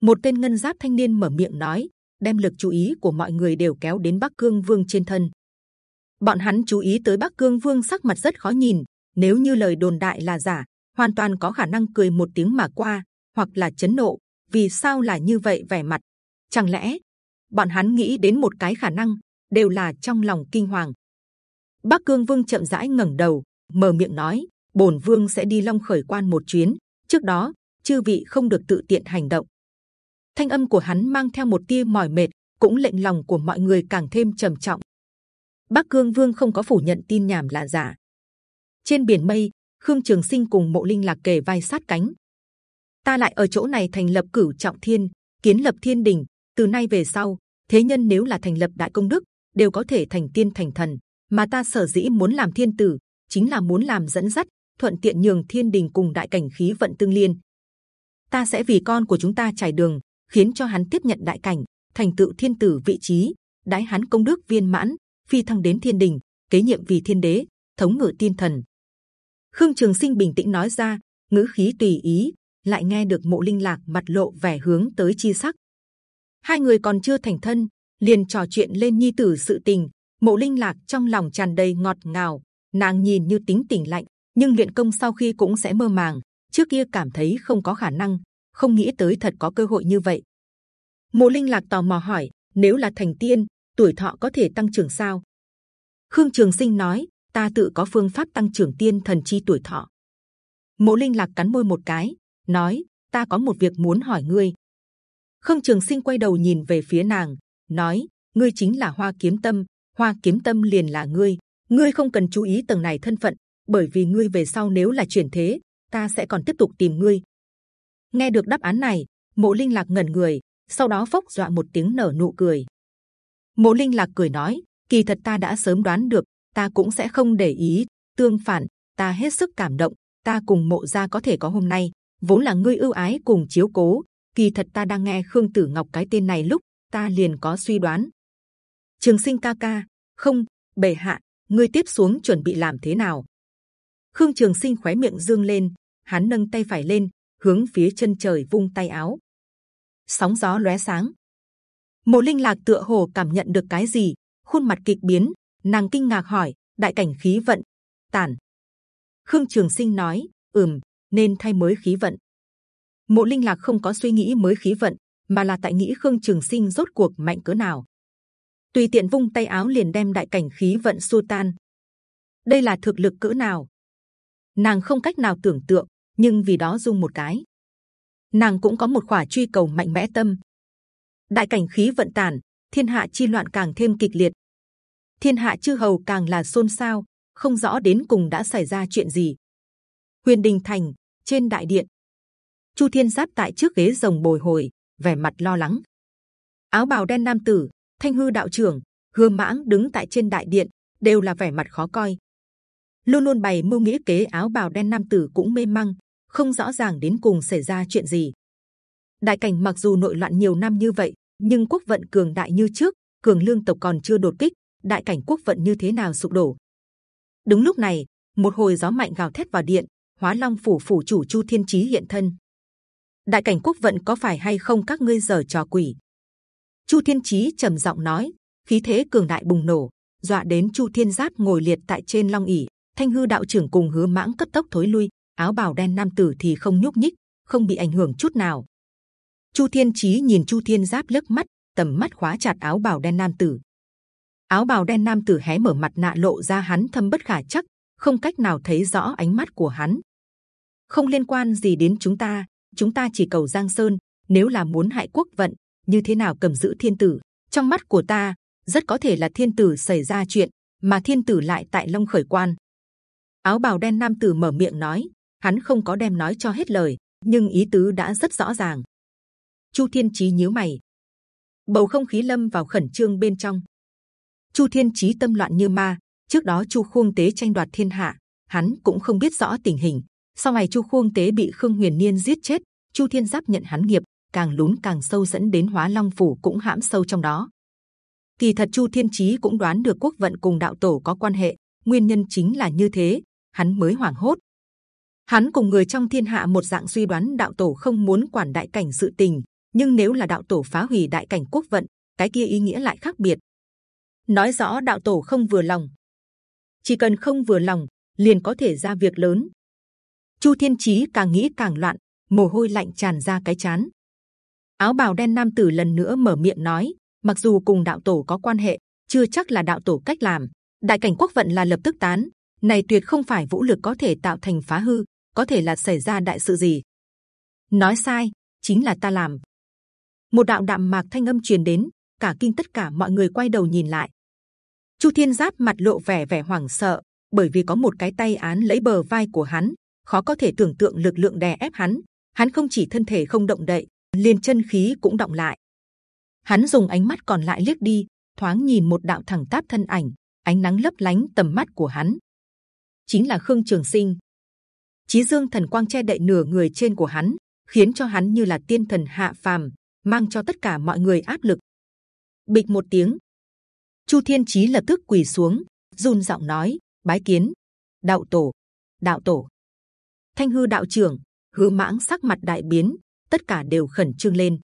Một tên ngân giáp thanh niên mở miệng nói, đem lực chú ý của mọi người đều kéo đến Bắc Cương Vương trên thân. Bọn hắn chú ý tới Bắc Cương Vương sắc mặt rất khó nhìn. Nếu như lời đồn đại là giả, hoàn toàn có khả năng cười một tiếng mà qua, hoặc là chấn nộ. Vì sao là như vậy vẻ mặt? Chẳng lẽ bọn hắn nghĩ đến một cái khả năng đều là trong lòng kinh hoàng? Bắc Cương Vương chậm rãi ngẩng đầu, mở miệng nói: Bổn Vương sẽ đi Long Khởi Quan một chuyến. Trước đó, chư vị không được tự tiện hành động. Thanh âm của hắn mang theo một tia mỏi mệt, cũng lệnh lòng của mọi người càng thêm trầm trọng. Bắc Cương Vương không có phủ nhận tin nhảm là giả. Trên biển mây, Khương Trường Sinh cùng Mộ Linh lạc kề vai sát cánh. Ta lại ở chỗ này thành lập cửu trọng thiên, kiến lập thiên đình. Từ nay về sau, thế nhân nếu là thành lập đại công đức, đều có thể thành tiên thành thần. Mà ta sở dĩ muốn làm thiên tử, chính là muốn làm dẫn dắt, thuận tiện nhường thiên đình cùng đại cảnh khí vận tương liên. Ta sẽ vì con của chúng ta trải đường, khiến cho hắn tiếp nhận đại cảnh, thành tựu thiên tử vị trí, đái hắn công đức viên mãn, phi thăng đến thiên đình, kế nhiệm vì thiên đế, thống ngự tiên thần. Khương Trường Sinh bình tĩnh nói ra, ngữ khí tùy ý, lại nghe được Mộ Linh Lạc mặt lộ vẻ hướng tới chi sắc. Hai người còn chưa thành thân, liền trò chuyện lên nhi tử sự tình. Mộ Linh Lạc trong lòng tràn đầy ngọt ngào, nàng nhìn như tính tình lạnh, nhưng luyện công sau khi cũng sẽ mơ màng. Trước kia cảm thấy không có khả năng, không nghĩ tới thật có cơ hội như vậy. Mộ Linh Lạc tò mò hỏi, nếu là thành tiên, tuổi thọ có thể tăng trưởng sao? Khương Trường Sinh nói, ta tự có phương pháp tăng trưởng tiên thần chi tuổi thọ. Mộ Linh Lạc cắn môi một cái, nói, ta có một việc muốn hỏi ngươi. Khương Trường Sinh quay đầu nhìn về phía nàng, nói, ngươi chính là Hoa Kiếm Tâm, Hoa Kiếm Tâm liền là ngươi. Ngươi không cần chú ý tầng này thân phận, bởi vì ngươi về sau nếu là chuyển thế, ta sẽ còn tiếp tục tìm ngươi. Nghe được đáp án này, Mộ Linh Lạc ngẩn người, sau đó phốc dọa một tiếng nở nụ cười. Mộ Linh Lạc cười nói, kỳ thật ta đã sớm đoán được, ta cũng sẽ không để ý. Tương phản, ta hết sức cảm động, ta cùng Mộ gia có thể có hôm nay, vốn là ngươi ưu ái cùng chiếu cố. Kỳ thật ta đang nghe Khương Tử Ngọc cái tên này lúc, ta liền có suy đoán. Trường Sinh ca ca, không, bệ hạ, ngươi tiếp xuống chuẩn bị làm thế nào? Khương Trường Sinh khóe miệng dương lên, hắn nâng tay phải lên, hướng phía chân trời vung tay áo. Sóng gió lóe sáng. Mộ Linh Lạc tựa hồ cảm nhận được cái gì, khuôn mặt kịch biến, nàng kinh ngạc hỏi: Đại cảnh khí vận tản. Khương Trường Sinh nói: Ừm, nên thay mới khí vận. Mộ Linh Lạc không có suy nghĩ mới khí vận, mà là tại nghĩ Khương Trường Sinh rốt cuộc mạnh cỡ nào. Tùy tiện vung tay áo liền đem đại cảnh khí vận xua tan. Đây là thực lực cỡ nào? Nàng không cách nào tưởng tượng, nhưng vì đó dung một cái, nàng cũng có một khỏa truy cầu mạnh mẽ tâm. Đại cảnh khí vận tàn, thiên hạ chi loạn càng thêm kịch liệt, thiên hạ chư hầu càng là xôn xao, không rõ đến cùng đã xảy ra chuyện gì. Huyền Đình Thành trên đại điện, Chu Thiên Giáp tại trước ghế rồng bồi hồi, vẻ mặt lo lắng. Áo bào đen nam tử, Thanh hư đạo trưởng, Hứa Mãng đứng tại trên đại điện, đều là vẻ mặt khó coi. Luôn luôn bày mưu nghĩ kế áo bào đen nam tử cũng mê măng, không rõ ràng đến cùng xảy ra chuyện gì. Đại cảnh mặc dù nội loạn nhiều năm như vậy, nhưng quốc vận cường đại như trước, cường lương tộc còn chưa đột kích, đại cảnh quốc vận như thế nào sụp đổ? Đúng lúc này, một hồi gió mạnh gào thét vào điện, hóa long phủ phủ chủ chu thiên chí hiện thân. Đại cảnh quốc vận có phải hay không các ngươi giờ trò quỷ? Chu Thiên Chí trầm giọng nói, khí thế cường đại bùng nổ, dọa đến Chu Thiên Giáp ngồi liệt tại trên long ỷ. Thanh hư đạo trưởng cùng hứa mãng cấp tốc thối lui, áo bào đen nam tử thì không nhúc nhích, không bị ảnh hưởng chút nào. Chu Thiên Chí nhìn Chu Thiên Giáp lướt mắt, tầm mắt khóa chặt áo bào đen nam tử. Áo bào đen nam tử hé mở mặt nạ lộ ra hắn thâm bất khả chắc, không cách nào thấy rõ ánh mắt của hắn. không liên quan gì đến chúng ta. Chúng ta chỉ cầu Giang Sơn. Nếu là muốn hại quốc vận, như thế nào cầm giữ thiên tử? Trong mắt của ta, rất có thể là thiên tử xảy ra chuyện, mà thiên tử lại tại Long khởi quan. Áo bào đen nam tử mở miệng nói, hắn không có đem nói cho hết lời, nhưng ý tứ đã rất rõ ràng. Chu Thiên Chí nhíu mày, bầu không khí lâm vào khẩn trương bên trong. Chu Thiên Chí tâm loạn như ma. Trước đó Chu Khuông Tế tranh đoạt thiên hạ, hắn cũng không biết rõ tình hình. Sau này Chu Khuông Tế bị Khương Huyền Niên giết chết, Chu Thiên Giáp nhận hắn nghiệp, càng lún càng sâu dẫn đến Hóa Long Phủ cũng hãm sâu trong đó. Kỳ thật Chu Thiên Chí cũng đoán được quốc vận cùng đạo tổ có quan hệ, nguyên nhân chính là như thế, hắn mới hoảng hốt. Hắn cùng người trong thiên hạ một dạng suy đoán đạo tổ không muốn quản đại cảnh sự tình, nhưng nếu là đạo tổ phá hủy đại cảnh quốc vận, cái kia ý nghĩa lại khác biệt. Nói rõ đạo tổ không vừa lòng, chỉ cần không vừa lòng, liền có thể ra việc lớn. Chu Thiên Chí càng nghĩ càng loạn, mồ hôi lạnh tràn ra cái chán. Áo bào đen nam tử lần nữa mở miệng nói, mặc dù cùng đạo tổ có quan hệ, chưa chắc là đạo tổ cách làm. Đại cảnh quốc vận là lập tức tán, này tuyệt không phải vũ lực có thể tạo thành phá hư, có thể là xảy ra đại sự gì. Nói sai, chính là ta làm. Một đạo đạm mạc thanh âm truyền đến, cả kinh tất cả mọi người quay đầu nhìn lại. Chu Thiên Giáp mặt lộ vẻ vẻ hoảng sợ, bởi vì có một cái tay án lấy bờ vai của hắn, khó có thể tưởng tượng lực lượng đè ép hắn. Hắn không chỉ thân thể không động đậy, liền chân khí cũng động lại. Hắn dùng ánh mắt còn lại liếc đi, thoáng nhìn một đạo thẳng tắp thân ảnh, ánh nắng lấp lánh tầm mắt của hắn, chính là Khương Trường Sinh. Chí Dương thần quang che đậy nửa người trên của hắn, khiến cho hắn như là tiên thần hạ phàm, mang cho tất cả mọi người áp lực. Bịch một tiếng, Chu Thiên Chí lập tức quỳ xuống, run giọng nói: bái kiến, đạo tổ, đạo tổ. Thanh hư đạo trưởng, hứa mãng sắc mặt đại biến, tất cả đều khẩn trương lên.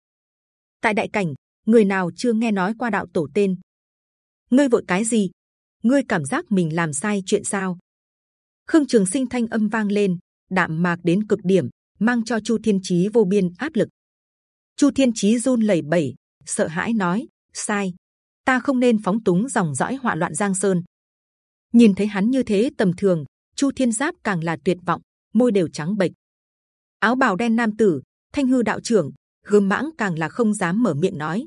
Tại đại cảnh, người nào chưa nghe nói qua đạo tổ tên? Ngươi vội cái gì? Ngươi cảm giác mình làm sai chuyện sao? Khương Trường Sinh thanh âm vang lên, đạm mạc đến cực điểm, mang cho Chu Thiên Chí vô biên áp lực. Chu Thiên Chí run lẩy bẩy, sợ hãi nói: sai, ta không nên phóng túng dòng dõi họa loạn giang sơn. Nhìn thấy hắn như thế tầm thường, Chu Thiên Giáp càng là tuyệt vọng, môi đều trắng bệch. Áo bào đen nam tử, thanh hư đạo trưởng, gươm mãng càng là không dám mở miệng nói.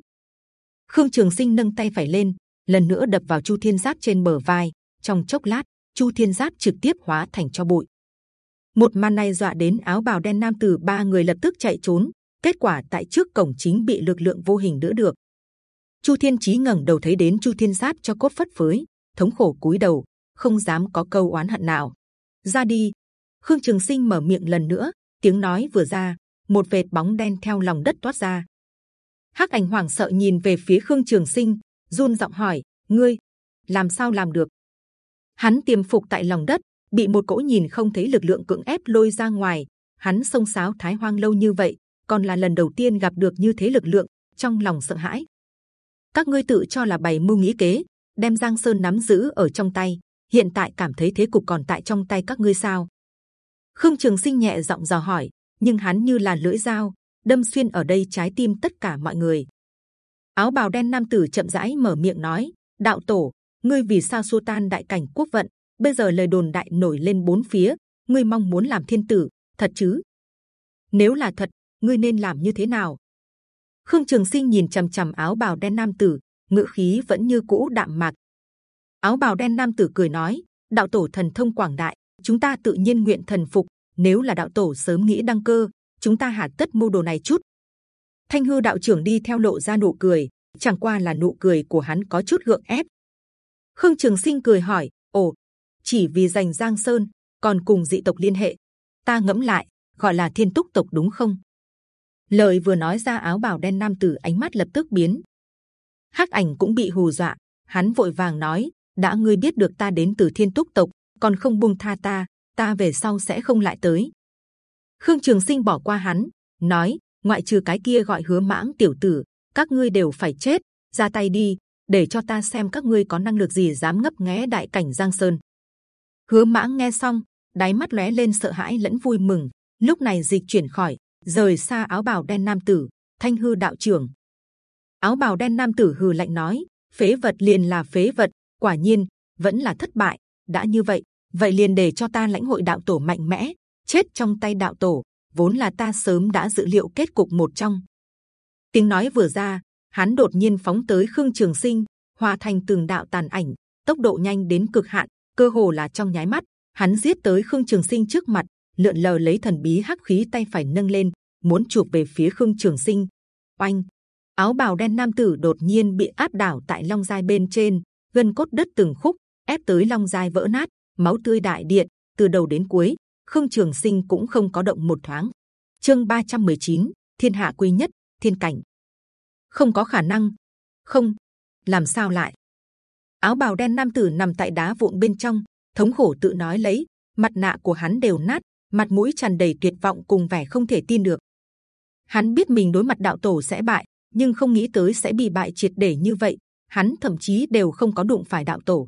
Khương Trường Sinh nâng tay phải lên, lần nữa đập vào Chu Thiên Giáp trên bờ vai. Trong chốc lát, Chu Thiên Giáp trực tiếp hóa thành cho bụi. Một màn này dọa đến áo bào đen nam tử ba người lập tức chạy trốn. Kết quả tại trước cổng chính bị lực lượng vô hình đỡ được. Chu Thiên Chí ngẩng đầu thấy đến Chu Thiên Sát cho cốt phất phới, thống khổ cúi đầu, không dám có câu oán hận nào. Ra đi. Khương Trường Sinh mở miệng lần nữa, tiếng nói vừa ra, một vệt bóng đen theo lòng đất toát ra. Hắc ảnh hoảng sợ nhìn về phía Khương Trường Sinh, run giọng hỏi: ngươi làm sao làm được? Hắn tiềm phục tại lòng đất, bị một cỗ nhìn không thấy lực lượng cưỡng ép lôi ra ngoài. Hắn sông sáo Thái Hoang lâu như vậy, còn là lần đầu tiên gặp được như thế lực lượng, trong lòng sợ hãi. Các ngươi tự cho là bày mưu nghĩ kế, đem Giang Sơn nắm giữ ở trong tay. Hiện tại cảm thấy thế cục còn tại trong tay các ngươi sao? Khương Trường Sinh nhẹ giọng dò hỏi, nhưng hắn như là lưỡi dao đâm xuyên ở đây trái tim tất cả mọi người. Áo bào đen nam tử chậm rãi mở miệng nói: Đạo tổ, ngươi vì sao xua tan đại cảnh quốc vận? Bây giờ lời đồn đại nổi lên bốn phía, ngươi mong muốn làm thiên tử, thật chứ? Nếu là thật, ngươi nên làm như thế nào? Khương Trường Sinh nhìn trầm trầm áo bào đen nam tử, ngữ khí vẫn như cũ đạm mạc. Áo bào đen nam tử cười nói: đạo tổ thần thông quảng đại, chúng ta tự nhiên nguyện thần phục. Nếu là đạo tổ sớm nghĩ đăng cơ, chúng ta hạ tất mưu đồ này chút. Thanh hư đạo trưởng đi theo lộ ra nụ cười, chẳng qua là nụ cười của hắn có chút gượng ép. Khương Trường Sinh cười hỏi: ồ, chỉ vì giành Giang Sơn, còn cùng dị tộc liên hệ, ta ngẫm lại, gọi là Thiên Túc tộc đúng không? Lời vừa nói ra, áo bào đen nam tử ánh mắt lập tức biến. Hắc ảnh cũng bị hù dọa, hắn vội vàng nói: đã ngươi biết được ta đến từ Thiên Túc tộc, còn không buông tha ta, ta về sau sẽ không lại tới. Khương Trường Sinh bỏ qua hắn, nói: ngoại trừ cái kia gọi hứa mãng tiểu tử, các ngươi đều phải chết, ra tay đi, để cho ta xem các ngươi có năng lực gì dám ngấp nghé đại cảnh Giang Sơn. Hứa mãng nghe xong, đáy mắt lóe lên sợ hãi lẫn vui mừng, lúc này dịch chuyển khỏi, rời xa áo bào đen nam tử, thanh hư đạo trưởng. Áo bào đen nam tử hừ lạnh nói: phế vật liền là phế vật, quả nhiên vẫn là thất bại. đã như vậy, vậy liền để cho ta lãnh hội đạo tổ mạnh mẽ, chết trong tay đạo tổ vốn là ta sớm đã dự liệu kết cục một trong. Tiếng nói vừa ra, hắn đột nhiên phóng tới Khương Trường Sinh, hòa thành từng đạo tàn ảnh, tốc độ nhanh đến cực hạn, cơ hồ là trong nháy mắt, hắn giết tới Khương Trường Sinh trước mặt, lượn lờ lấy thần bí hắc khí tay phải nâng lên, muốn chụp về phía Khương Trường Sinh. Oanh! Áo bào đen nam tử đột nhiên bị áp đảo tại long giai bên trên, gân cốt đất từng khúc, ép tới long giai vỡ nát, máu tươi đại điện từ đầu đến cuối. Khương Trường Sinh cũng không có động một thoáng. Chương 319, Thiên hạ quy nhất, thiên cảnh. Không có khả năng. Không, làm sao lại? Áo bào đen nam tử nằm tại đá vụn bên trong, thống khổ tự nói lấy, mặt nạ của hắn đều nát, mặt mũi tràn đầy tuyệt vọng cùng vẻ không thể tin được. Hắn biết mình đối mặt đạo tổ sẽ bại, nhưng không nghĩ tới sẽ bị bại triệt để như vậy. Hắn thậm chí đều không có đụng phải đạo tổ.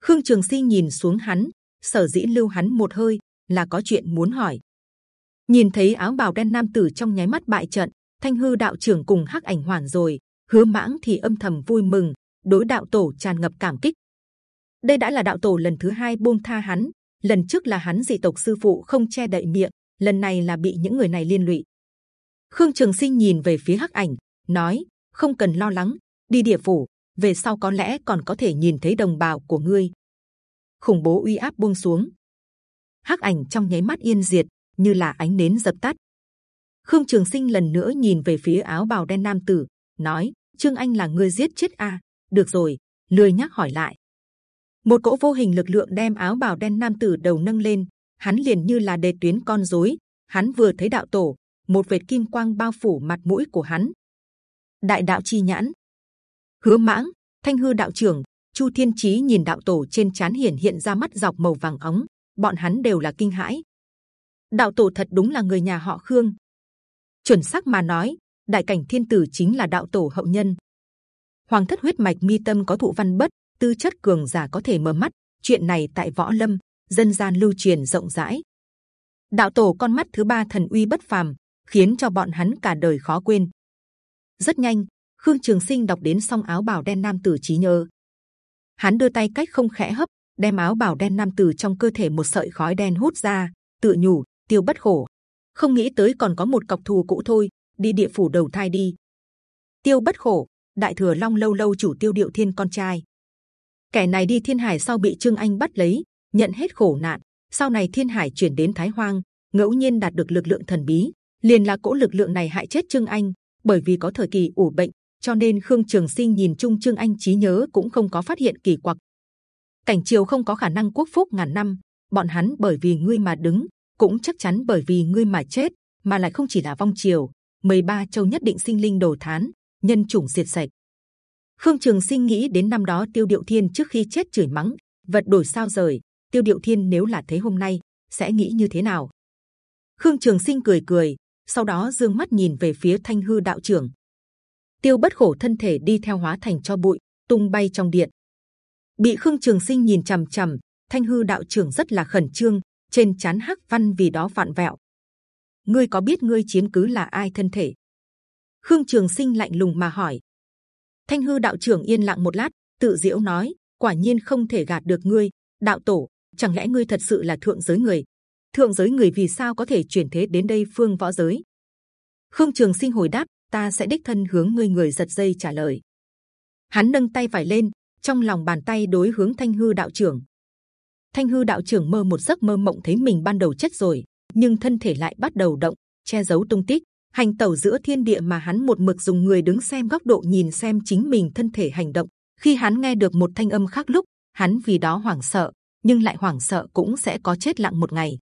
Khương Trường Sinh nhìn xuống hắn, sở dĩ lưu hắn một hơi là có chuyện muốn hỏi. Nhìn thấy áo bào đen nam tử trong nháy mắt bại trận, Thanh hư đạo trưởng cùng hắc ảnh hoàn rồi, hứa mãng thì âm thầm vui mừng, đối đạo tổ tràn ngập cảm kích. Đây đã là đạo tổ lần thứ hai buông tha hắn, lần trước là hắn dị tộc sư phụ không che đậy miệng, lần này là bị những người này liên lụy. Khương Trường Sinh nhìn về phía hắc ảnh, nói: không cần lo lắng, đi địa phủ, về sau có lẽ còn có thể nhìn thấy đồng bào của ngươi. Khủng bố uy áp buông xuống, hắc ảnh trong nháy mắt yên diệt, như là ánh nến dập tắt. Khương Trường Sinh lần nữa nhìn về phía áo bào đen nam tử, nói: Trương Anh là người giết chết a? À? Được rồi, lười nhắc hỏi lại. Một cỗ vô hình lực lượng đem áo bào đen nam tử đầu nâng lên, hắn liền như là đề tuyến con rối. Hắn vừa thấy đạo tổ, một vệt kim quang bao phủ mặt mũi của hắn. Đại đạo chi nhãn, hứa mãng, thanh hư đạo trưởng, chu thiên chí nhìn đạo tổ trên chán hiển hiện ra mắt dọc màu vàng óng, bọn hắn đều là kinh hãi. Đạo tổ thật đúng là người nhà họ Khương. Chuẩn xác mà nói, đại cảnh thiên tử chính là đạo tổ hậu nhân. Hoàng thất huyết mạch mi tâm có thụ văn bất, tư chất cường giả có thể mở mắt. Chuyện này tại võ lâm dân gian lưu truyền rộng rãi. Đạo tổ con mắt thứ ba thần uy bất phàm, khiến cho bọn hắn cả đời khó quên. Rất nhanh, Khương Trường Sinh đọc đến xong áo bào đen nam tử trí nhớ. Hắn đưa tay cách không khẽ hấp, đem áo bào đen nam tử trong cơ thể một sợi khói đen hút ra, tự nhủ tiêu bất khổ. Không nghĩ tới còn có một cọc thù cũ thôi, đi địa phủ đầu thai đi. Tiêu bất khổ, đại thừa long lâu lâu chủ tiêu điệu thiên con trai. Kẻ này đi thiên hải sau bị trương anh bắt lấy, nhận hết khổ nạn. Sau này thiên hải chuyển đến thái hoang, ngẫu nhiên đạt được lực lượng thần bí, liền là cỗ lực lượng này hại chết trương anh. Bởi vì có thời kỳ ủ bệnh, cho nên khương trường sinh nhìn chung trương anh trí nhớ cũng không có phát hiện kỳ quặc. cảnh triều không có khả năng quốc phúc ngàn năm, bọn hắn bởi vì ngươi mà đứng, cũng chắc chắn bởi vì ngươi mà chết, mà lại không chỉ là vong triều, 13 châu nhất định sinh linh đồ thán, nhân chủng diệt sạch. Khương Trường Sinh nghĩ đến năm đó Tiêu Diệu Thiên trước khi chết chửi mắng, vật đổi sao rời. Tiêu Diệu Thiên nếu là thế hôm nay sẽ nghĩ như thế nào? Khương Trường Sinh cười cười, sau đó dương mắt nhìn về phía Thanh Hư đạo trưởng. Tiêu bất khổ thân thể đi theo hóa thành cho bụi, tung bay trong điện. Bị Khương Trường Sinh nhìn c h ầ m c h ầ m, Thanh Hư đạo trưởng rất là khẩn trương, trên chán hắc văn vì đó vạn vẹo. Ngươi có biết ngươi chiếm cứ là ai thân thể? Khương Trường Sinh lạnh lùng mà hỏi. Thanh hư đạo trưởng yên lặng một lát, tự diễu nói: quả nhiên không thể gạt được ngươi, đạo tổ. Chẳng lẽ ngươi thật sự là thượng giới người? Thượng giới người vì sao có thể chuyển thế đến đây phương võ giới? Khương Trường Sinh hồi đáp: ta sẽ đích thân hướng ngươi người giật dây trả lời. Hắn nâng tay phải lên, trong lòng bàn tay đối hướng Thanh hư đạo trưởng, Thanh hư đạo trưởng mơ một giấc mơ mộng thấy mình ban đầu chết rồi, nhưng thân thể lại bắt đầu động, che giấu tung tích, hành tẩu giữa thiên địa mà hắn một mực dùng người đứng xem góc độ nhìn xem chính mình thân thể hành động. Khi hắn nghe được một thanh âm khác lúc, hắn vì đó hoảng sợ, nhưng lại hoảng sợ cũng sẽ có chết lặng một ngày.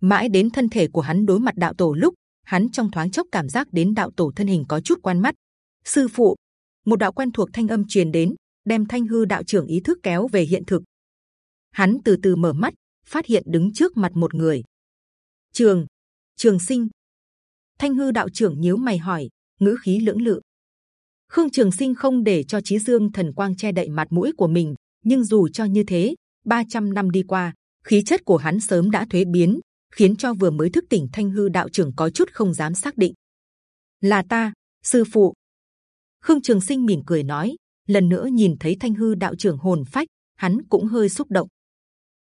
Mãi đến thân thể của hắn đối mặt đạo tổ lúc, hắn trong thoáng chốc cảm giác đến đạo tổ thân hình có chút quan mắt. Sư phụ, một đạo quen thuộc thanh âm truyền đến, đem thanh hư đạo trưởng ý thức kéo về hiện thực hắn từ từ mở mắt phát hiện đứng trước mặt một người trường trường sinh thanh hư đạo trưởng nhíu mày hỏi ngữ khí lưỡng lự. Khương trường sinh không để cho trí dương thần quang che đậy mặt mũi của mình nhưng dù cho như thế 300 năm đi qua khí chất của hắn sớm đã thuế biến khiến cho vừa mới thức tỉnh thanh hư đạo trưởng có chút không dám xác định. Là ta sư phụ. Khương trường sinh mỉm cười nói lần nữa nhìn thấy thanh hư đạo trưởng hồn phách hắn cũng hơi xúc động.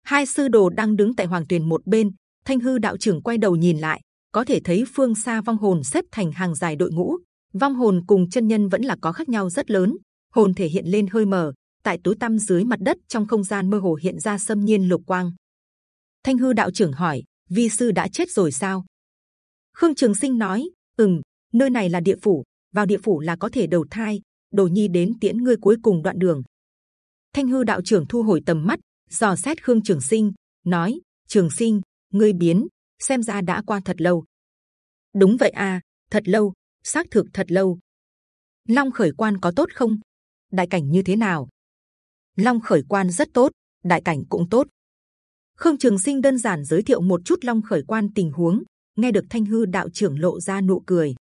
Hai sư đồ đang đứng tại hoàng tuyền một bên Thanh hư đạo trưởng quay đầu nhìn lại, có thể thấy phương xa vong hồn xếp thành hàng dài đội ngũ. Vong hồn cùng chân nhân vẫn là có khác nhau rất lớn. Hồn thể hiện lên hơi mờ, tại tối tăm dưới mặt đất trong không gian mơ hồ hiện ra xâm nhiên lục quang. Thanh hư đạo trưởng hỏi: Vi sư đã chết rồi sao? Khương Trường Sinh nói: Ừm, nơi này là địa phủ, vào địa phủ là có thể đầu thai. Đồ nhi đến tiễn ngươi cuối cùng đoạn đường. Thanh hư đạo trưởng thu hồi tầm mắt, dò xét Khương Trường Sinh, nói: Trường Sinh, ngươi biến, xem ra đã qua thật lâu. Đúng vậy à, thật lâu, xác thực thật lâu. Long khởi quan có tốt không? Đại cảnh như thế nào? Long khởi quan rất tốt, đại cảnh cũng tốt. Khương Trường Sinh đơn giản giới thiệu một chút Long khởi quan tình huống, nghe được Thanh hư đạo trưởng lộ ra nụ cười.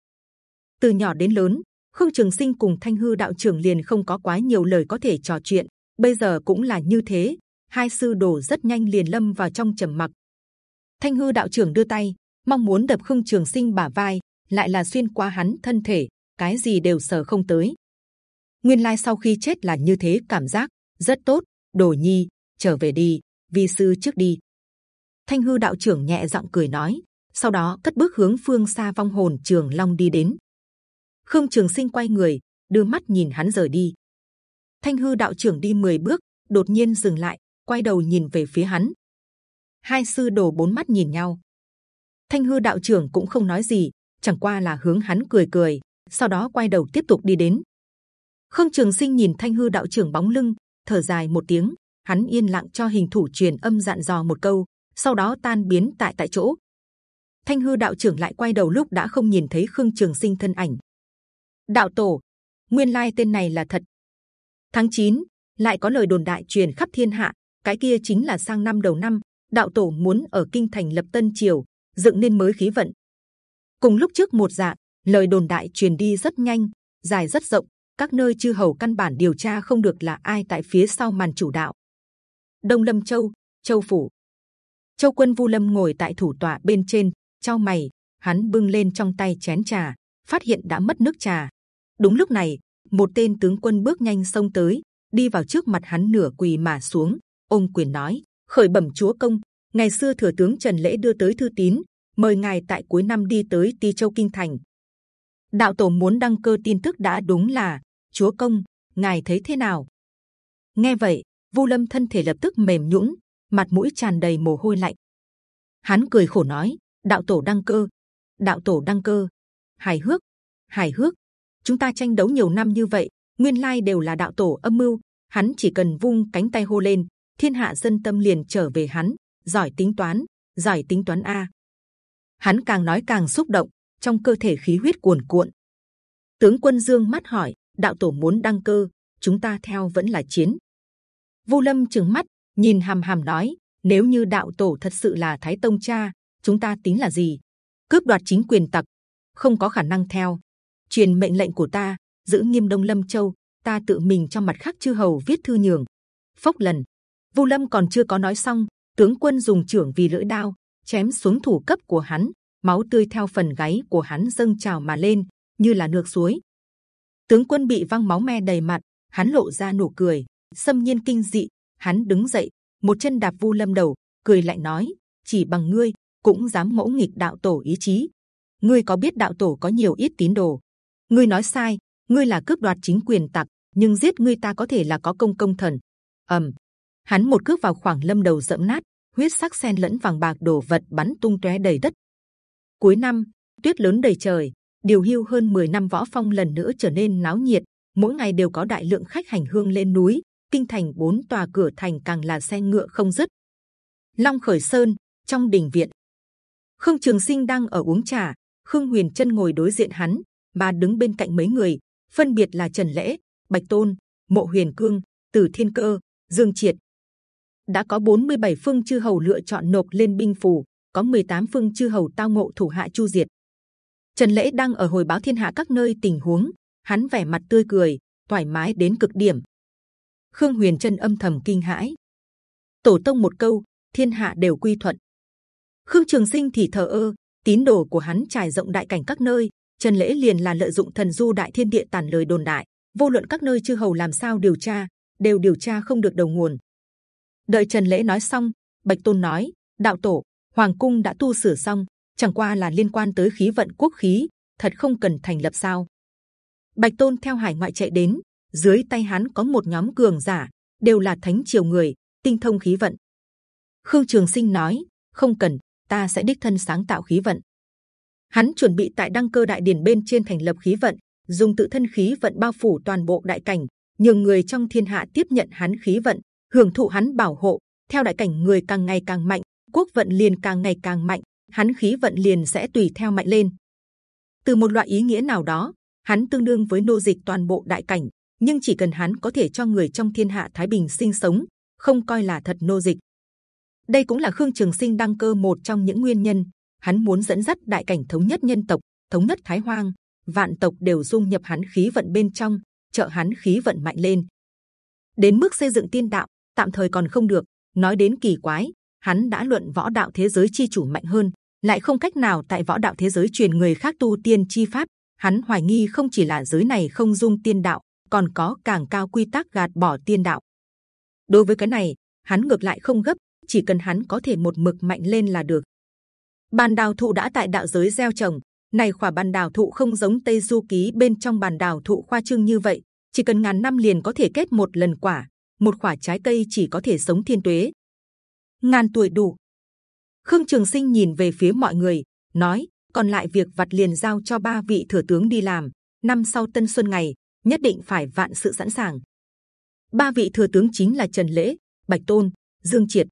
Từ nhỏ đến lớn, Khương Trường Sinh cùng Thanh hư đạo trưởng liền không có quá nhiều lời có thể trò chuyện. Bây giờ cũng là như thế, hai sư đồ rất nhanh liền lâm vào trong trầm mặc. Thanh hư đạo trưởng đưa tay, mong muốn đập Khương Trường Sinh bả vai, lại là xuyên qua hắn thân thể, cái gì đều sở không tới. Nguyên lai sau khi chết là như thế cảm giác rất tốt. Đồ nhi trở về đi, vi sư trước đi. Thanh hư đạo trưởng nhẹ giọng cười nói, sau đó cất bước hướng phương xa vong hồn trường long đi đến. Khương Trường Sinh quay người, đưa mắt nhìn hắn rời đi. Thanh hư đạo trưởng đi 10 bước, đột nhiên dừng lại, quay đầu nhìn về phía hắn. Hai sư đồ bốn mắt nhìn nhau. Thanh hư đạo trưởng cũng không nói gì, chẳng qua là hướng hắn cười cười, sau đó quay đầu tiếp tục đi đến. Khương Trường Sinh nhìn Thanh hư đạo trưởng bóng lưng, thở dài một tiếng, hắn yên lặng cho hình thủ truyền âm dặn dò một câu, sau đó tan biến tại tại chỗ. Thanh hư đạo trưởng lại quay đầu lúc đã không nhìn thấy Khương Trường Sinh thân ảnh. Đạo tổ, nguyên lai tên này là thật. Tháng 9, lại có lời đồn đại truyền khắp thiên hạ, cái kia chính là sang năm đầu năm, đạo tổ muốn ở kinh thành lập tân triều, dựng nên mới khí vận. Cùng lúc trước một dạng, lời đồn đại truyền đi rất nhanh, dài rất rộng, các nơi chư hầu căn bản điều tra không được là ai tại phía sau màn chủ đạo. Đông Lâm Châu, Châu phủ, Châu Quân Vu Lâm ngồi tại thủ tọa bên trên, trao mày, hắn bưng lên trong tay chén trà, phát hiện đã mất nước trà. Đúng lúc này, một tên tướng quân bước nhanh xông tới, đi vào trước mặt hắn nửa quỳ mà xuống, ôm quyền nói: khởi bẩm chúa công, ngày xưa thừa tướng Trần Lễ đưa tới thư tín, mời ngài tại cuối năm đi tới Ti Châu kinh thành. Đạo tổ muốn đăng cơ tin tức đã đúng là chúa công, ngài thấy thế nào? Nghe vậy, Vu Lâm thân thể lập tức mềm nhũn, mặt mũi tràn đầy mồ hôi lạnh. Hắn cười khổ nói: đạo tổ đăng cơ, đạo tổ đăng cơ, hài hước, hài hước. Chúng ta tranh đấu nhiều năm như vậy, nguyên lai đều là đạo tổ âm mưu. Hắn chỉ cần vung cánh tay hô lên, thiên hạ dân tâm liền trở về hắn. Giỏi tính toán, giỏi tính toán a. Hắn càng nói càng xúc động, trong cơ thể khí huyết cuồn cuộn. Tướng quân dương mắt hỏi, đạo tổ muốn đăng cơ, chúng ta theo vẫn là chiến. Vu Lâm trừng mắt, nhìn hàm hàm nói, nếu như đạo tổ thật sự là Thái Tông cha, chúng ta tính là gì? Cướp đoạt chính quyền tặc, không có khả năng theo. Truyền mệnh lệnh của ta, giữ nghiêm Đông Lâm Châu, ta tự mình cho mặt khác chư hầu viết thư nhường. Phốc lần, Vu Lâm còn chưa có nói xong, tướng quân dùng trưởng vì lưỡi đao chém xuống thủ cấp của hắn, máu tươi theo phần gáy của hắn dâng trào mà lên, như là nước suối. Tướng quân bị văng máu me đầy mặt, hắn lộ ra nụ cười, xâm nhiên kinh dị. Hắn đứng dậy, một chân đạp Vu Lâm đầu, cười lạnh nói: chỉ bằng ngươi cũng dám ngỗ nghịch đạo tổ ý chí. Ngươi có biết đạo tổ có nhiều ít tín đồ? Ngươi nói sai, ngươi là cướp đoạt chính quyền tặc, nhưng giết ngươi ta có thể là có công công thần. ầm, hắn một cước vào khoảng lâm đầu dẫm nát, huyết sắc xen lẫn vàng bạc đồ vật bắn tung tóe đầy đất. Cuối năm, tuyết lớn đầy trời, điều hưu hơn 10 năm võ phong lần nữa trở nên náo nhiệt. Mỗi ngày đều có đại lượng khách hành hương lên núi, kinh thành bốn tòa cửa thành càng là xe ngựa không dứt. Long khởi sơn trong đình viện, Khương Trường Sinh đang ở uống trà, Khương Huyền chân ngồi đối diện hắn, bà đứng bên cạnh mấy người, phân biệt là Trần Lễ, Bạch Tôn, Mộ Huyền Cương, Từ Thiên Cơ, Dương Triệt đã có 47 phương chư hầu lựa chọn nộp lên binh phù, có 18 phương chư hầu tao ngộ thủ hạ chu diệt. Trần Lễ đang ở hồi báo thiên hạ các nơi tình huống, hắn vẻ mặt tươi cười, thoải mái đến cực điểm. Khương Huyền chân âm thầm kinh hãi. Tổ tông một câu, thiên hạ đều quy thuận. Khương Trường Sinh thì thờ ơ, tín đồ của hắn trải rộng đại cảnh các nơi. Trần lễ liền là lợi dụng thần du đại thiên địa tàn lời đồn đại, vô luận các nơi chư hầu làm sao điều tra, đều điều tra không được đầu nguồn. Đợi Trần lễ nói xong, Bạch Tôn nói: Đạo tổ, hoàng cung đã tu sửa xong, chẳng qua là liên quan tới khí vận quốc khí, thật không cần thành lập sao? Bạch Tôn theo hải ngoại chạy đến, dưới tay hắn có một nhóm cường giả, đều là thánh triều người, tinh thông khí vận. Khương Trường Sinh nói, không cần, ta sẽ đích thân sáng tạo khí vận. Hắn chuẩn bị tại đăng cơ đại điển bên trên thành lập khí vận, dùng tự thân khí vận bao phủ toàn bộ đại cảnh, nhường người trong thiên hạ tiếp nhận hắn khí vận, hưởng thụ hắn bảo hộ. Theo đại cảnh người càng ngày càng mạnh, quốc vận liền càng ngày càng mạnh, hắn khí vận liền sẽ tùy theo mạnh lên. Từ một loại ý nghĩa nào đó, hắn tương đương với nô dịch toàn bộ đại cảnh, nhưng chỉ cần hắn có thể cho người trong thiên hạ thái bình sinh sống, không coi là thật nô dịch. Đây cũng là Khương Trường Sinh đăng cơ một trong những nguyên nhân. Hắn muốn dẫn dắt đại cảnh thống nhất nhân tộc, thống nhất Thái Hoang, vạn tộc đều dung nhập hắn khí vận bên trong, trợ hắn khí vận mạnh lên. Đến mức xây dựng tiên đạo, tạm thời còn không được. Nói đến kỳ quái, hắn đã luận võ đạo thế giới chi chủ mạnh hơn, lại không cách nào tại võ đạo thế giới truyền người khác tu tiên chi pháp. Hắn hoài nghi không chỉ là giới này không dung tiên đạo, còn có càng cao quy tắc gạt bỏ tiên đạo. Đối với cái này, hắn ngược lại không gấp, chỉ cần hắn có thể một mực mạnh lên là được. Bàn đào thụ đã tại đạo giới gieo trồng, này khỏa bàn đào thụ không giống tây du ký bên trong bàn đào thụ khoa trương như vậy, chỉ cần ngàn năm liền có thể kết một lần quả, một quả trái cây chỉ có thể sống thiên tuế, ngàn tuổi đủ. Khương Trường Sinh nhìn về phía mọi người, nói: còn lại việc vặt liền giao cho ba vị thừa tướng đi làm. Năm sau Tân Xuân ngày, nhất định phải vạn sự sẵn sàng. Ba vị thừa tướng chính là Trần Lễ, Bạch Tôn, Dương Triệt.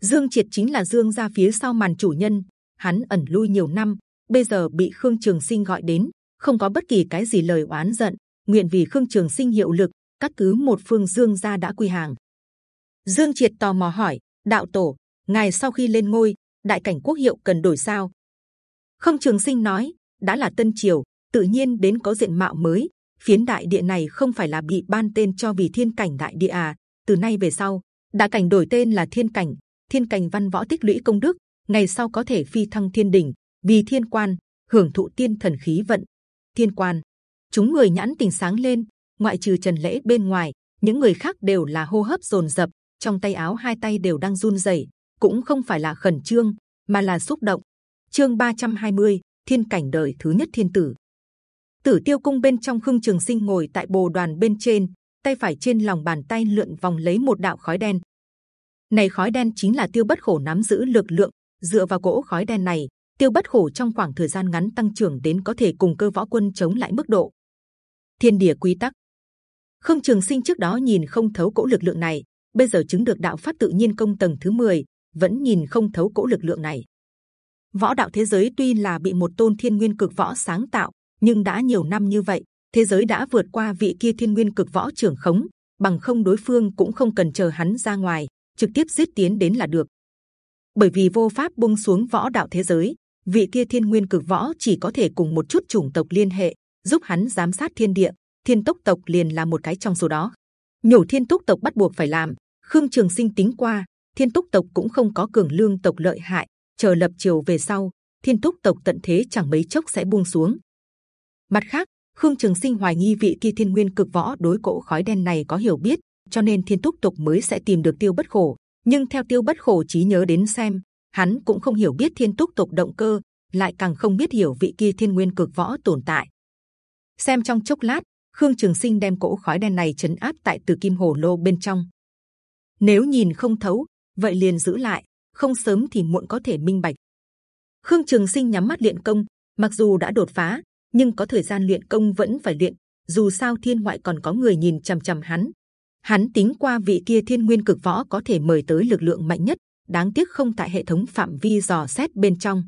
Dương Triệt chính là Dương gia phía sau màn chủ nhân. Hắn ẩn lui nhiều năm, bây giờ bị Khương Trường Sinh gọi đến, không có bất kỳ cái gì lời oán giận, nguyện vì Khương Trường Sinh hiệu lực, cắt cứ một phương Dương gia đã quy hàng. Dương Triệt tò mò hỏi: đạo tổ, ngài sau khi lên ngôi, đại cảnh quốc hiệu cần đổi sao không trường sinh nói, đã là tân triều, tự nhiên đến có diện mạo mới, phiến đại địa này không phải là bị ban tên cho vì thiên cảnh đại địa à từ nay về sau, đại cảnh đổi tên là thiên cảnh thiên cảnh văn võ tích lũy công đức, ngày sau có thể phi thăng thiên đỉnh vì thiên quan, hưởng thụ tiên thần khí vận thiên quan, chúng người nhãn tình sáng lên ngoại trừ trần lễ bên ngoài những người khác đều là hô hấp rồn rập trong tay áo hai tay đều đang run rẩy, cũng không phải là khẩn trương, mà là xúc động. Chương 320, Thiên cảnh đời thứ nhất thiên tử. Tử Tiêu cung bên trong Khương Trường Sinh ngồi tại bồ đoàn bên trên, tay phải trên lòng bàn tay lượn vòng lấy một đạo khói đen. Này khói đen chính là Tiêu Bất Khổ nắm giữ lực lượng. Dựa vào cỗ khói đen này, Tiêu Bất Khổ trong khoảng thời gian ngắn tăng trưởng đến có thể cùng cơ võ quân chống lại mức độ. Thiên địa quy tắc. Khương Trường Sinh trước đó nhìn không thấu cỗ lực lượng này, bây giờ chứng được đạo pháp tự nhiên công tầng thứ 10, vẫn nhìn không thấu cỗ lực lượng này. Võ đạo thế giới tuy là bị một tôn thiên nguyên cực võ sáng tạo, nhưng đã nhiều năm như vậy, thế giới đã vượt qua vị kia thiên nguyên cực võ trưởng khống, bằng không đối phương cũng không cần chờ hắn ra ngoài, trực tiếp giết tiến đến là được. Bởi vì vô pháp buông xuống võ đạo thế giới, vị kia thiên nguyên cực võ chỉ có thể cùng một chút chủng tộc liên hệ, giúp hắn giám sát thiên địa. Thiên tốc tộc liền là một cái trong số đó. Nhổ thiên túc tộc bắt buộc phải làm, Khương Trường Sinh tính qua, Thiên Túc tộc cũng không có cường lương tộc lợi hại. Chờ lập triều về sau, Thiên Túc tộc tận thế chẳng mấy chốc sẽ buông xuống. Mặt khác, Khương Trường Sinh hoài nghi vị kia Thiên Nguyên cực võ đối cỗ khói đen này có hiểu biết, cho nên Thiên Túc tộc mới sẽ tìm được Tiêu Bất Khổ. Nhưng theo Tiêu Bất Khổ trí nhớ đến xem, hắn cũng không hiểu biết Thiên Túc tộc động cơ, lại càng không biết hiểu vị kia Thiên Nguyên cực võ tồn tại. Xem trong chốc lát, Khương Trường Sinh đem cỗ khói đen này chấn áp tại từ kim hồ lô bên trong. Nếu nhìn không thấu, vậy liền giữ lại, không sớm thì muộn có thể minh bạch. Khương Trường Sinh nhắm mắt luyện công, mặc dù đã đột phá, nhưng có thời gian luyện công vẫn phải luyện. Dù sao thiên ngoại còn có người nhìn c h ầ m c h ầ m hắn. Hắn tính qua vị kia thiên nguyên cực võ có thể mời tới lực lượng mạnh nhất, đáng tiếc không tại hệ thống phạm vi dò xét bên trong.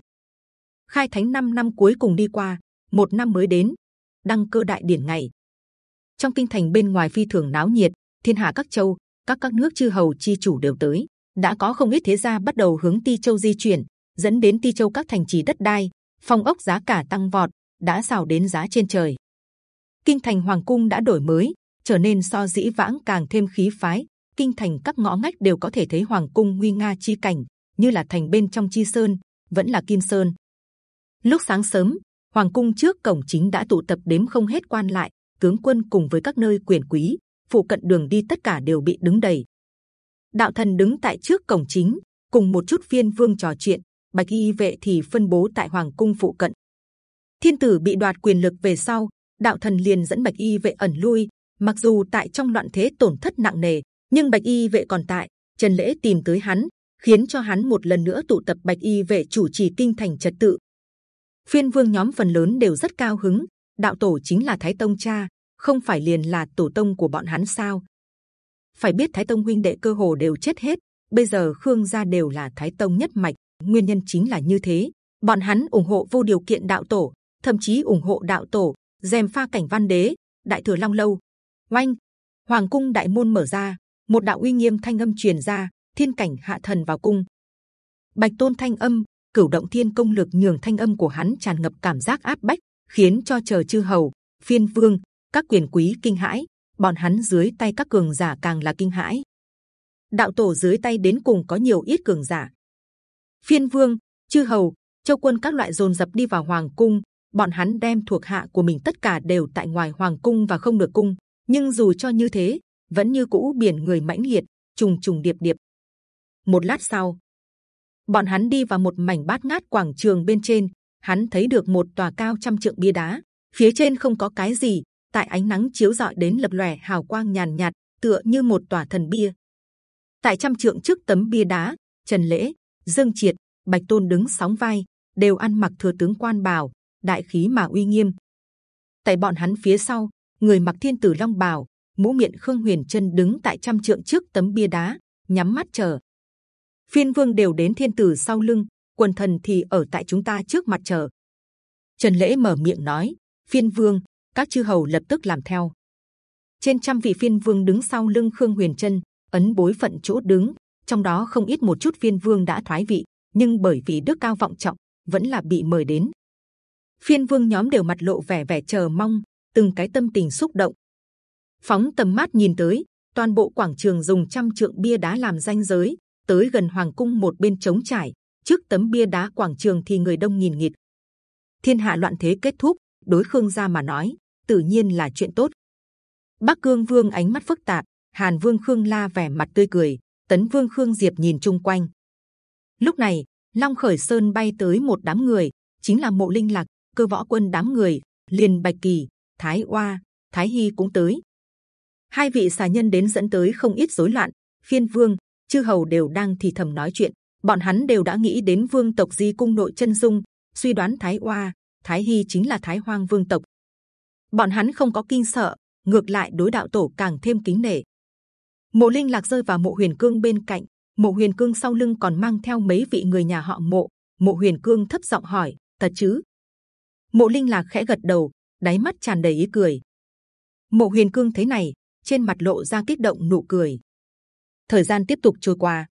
Khai thánh 5 năm cuối cùng đi qua, một năm mới đến, đăng cơ đại điển ngày. Trong kinh thành bên ngoài phi thường náo nhiệt, thiên hạ các châu, các các nước chư hầu chi chủ đều tới. Đã có không ít thế gia bắt đầu hướng ti châu di chuyển dẫn đến ti châu các thành trì đất đai phong ốc giá cả tăng vọt đã xào đến giá trên trời. Kinh thành hoàng cung đã đổi mới trở nên so dĩ vãng càng thêm khí phái. Kinh thành các ngõ ngách đều có thể thấy hoàng cung nguy nga chi cảnh như là thành bên trong chi sơn vẫn là kim sơn. Lúc sáng sớm hoàng cung trước cổng chính đã tụ tập đếm không hết quan lại tướng quân cùng với các nơi quyền quý phụ cận đường đi tất cả đều bị đứng đầy. Đạo thần đứng tại trước cổng chính, cùng một chút phiên vương trò chuyện. Bạch y vệ thì phân bố tại hoàng cung phụ cận. Thiên tử bị đoạt quyền lực về sau, đạo thần liền dẫn bạch y vệ ẩn lui. Mặc dù tại trong loạn thế tổn thất nặng nề, nhưng bạch y vệ còn tại. Trần lễ tìm tới hắn, khiến cho hắn một lần nữa tụ tập bạch y vệ chủ trì kinh thành trật tự. Phiên vương nhóm phần lớn đều rất cao hứng. Đạo tổ chính là Thái Tông cha, không phải liền là tổ tông của bọn hắn sao? Phải biết Thái Tông huynh đệ cơ hồ đều chết hết, bây giờ Khương gia đều là Thái Tông nhất mạch, nguyên nhân chính là như thế. Bọn hắn ủng hộ vô điều kiện đạo tổ, thậm chí ủng hộ đạo tổ, dèm pha cảnh văn đế, đại thừa long lâu. Oanh, hoàng cung đại môn mở ra, một đạo uy nghiêm thanh âm truyền ra, thiên cảnh hạ thần vào cung. Bạch tôn thanh âm, cửu động thiên công lực nhường thanh âm của hắn tràn ngập cảm giác áp bách, khiến cho chờ chư hầu, phiên vương, các quyền quý kinh hãi. Bọn hắn dưới tay các cường giả càng là kinh hãi. Đạo tổ dưới tay đến cùng có nhiều ít cường giả. Phiên vương, chư hầu, châu quân các loại dồn dập đi vào hoàng cung. Bọn hắn đem thuộc hạ của mình tất cả đều tại ngoài hoàng cung và không được cung. Nhưng dù cho như thế, vẫn như cũ biển người mãnh liệt, trùng trùng điệp điệp. Một lát sau, bọn hắn đi vào một mảnh bát ngát quảng trường bên trên. Hắn thấy được một tòa cao trăm trượng bia đá, phía trên không có cái gì, tại ánh nắng chiếu rọi đến lập lòe hào quang nhàn nhạt, tựa như một tòa thần bia. Tại trăm trượng trước tấm bia đá, Trần Lễ, Dương Triệt, Bạch Tôn đứng sóng vai, đều ăn mặc thừa tướng quan bào, đại khí mà uy nghiêm. Tại bọn hắn phía sau, người mặc thiên tử long bào, mũ miệng khương huyền chân đứng tại trăm trượng trước tấm bia đá, nhắm mắt chờ. Phiên vương đều đến thiên tử sau lưng, quần thần thì ở tại chúng ta trước mặt chờ. Trần lễ mở miệng nói, phiên vương, các chư hầu lập tức làm theo. Trên trăm vị phiên vương đứng sau lưng khương huyền chân, ấn bối phận chỗ đứng, trong đó không ít một chút phiên vương đã thoái vị, nhưng bởi vì đức cao vọng trọng, vẫn là bị mời đến. Phiên vương nhóm đều mặt lộ vẻ vẻ chờ mong, từng cái tâm tình xúc động. Phóng tầm mắt nhìn tới, toàn bộ quảng trường dùng trăm trượng bia đá làm danh giới, tới gần hoàng cung một bên trống trải, trước tấm bia đá quảng trường thì người đông nghìn nghịt. Thiên hạ loạn thế kết thúc, đối khương gia mà nói, tự nhiên là chuyện tốt. Bắc Cương Vương ánh mắt phức tạp, Hàn Vương Khương La vẻ mặt tươi cười, Tấn Vương Khương Diệp nhìn chung quanh. Lúc này, Long Khởi Sơn bay tới một đám người, chính là Mộ Linh Lạc, cơ võ quân đám người, liền Bạch Kỳ, Thái Oa, Thái Hy cũng tới. Hai vị xà nhân đến dẫn tới không ít rối loạn. Phiên Vương, chư hầu đều đang thì thầm nói chuyện. Bọn hắn đều đã nghĩ đến Vương tộc Di cung nội chân dung, suy đoán Thái Oa, Thái Hy chính là Thái Hoang Vương tộc. Bọn hắn không có kinh sợ, ngược lại đối đạo tổ càng thêm kính nể. Mộ Linh lạc rơi vào mộ Huyền Cương bên cạnh, mộ Huyền Cương sau lưng còn mang theo mấy vị người nhà họ mộ. Mộ Huyền Cương thấp giọng hỏi, thật chứ? Mộ Linh lạc khẽ gật đầu, đáy mắt tràn đầy ý cười. Mộ Huyền Cương thấy này, trên mặt lộ ra kích động nụ cười. Thời gian tiếp tục trôi qua,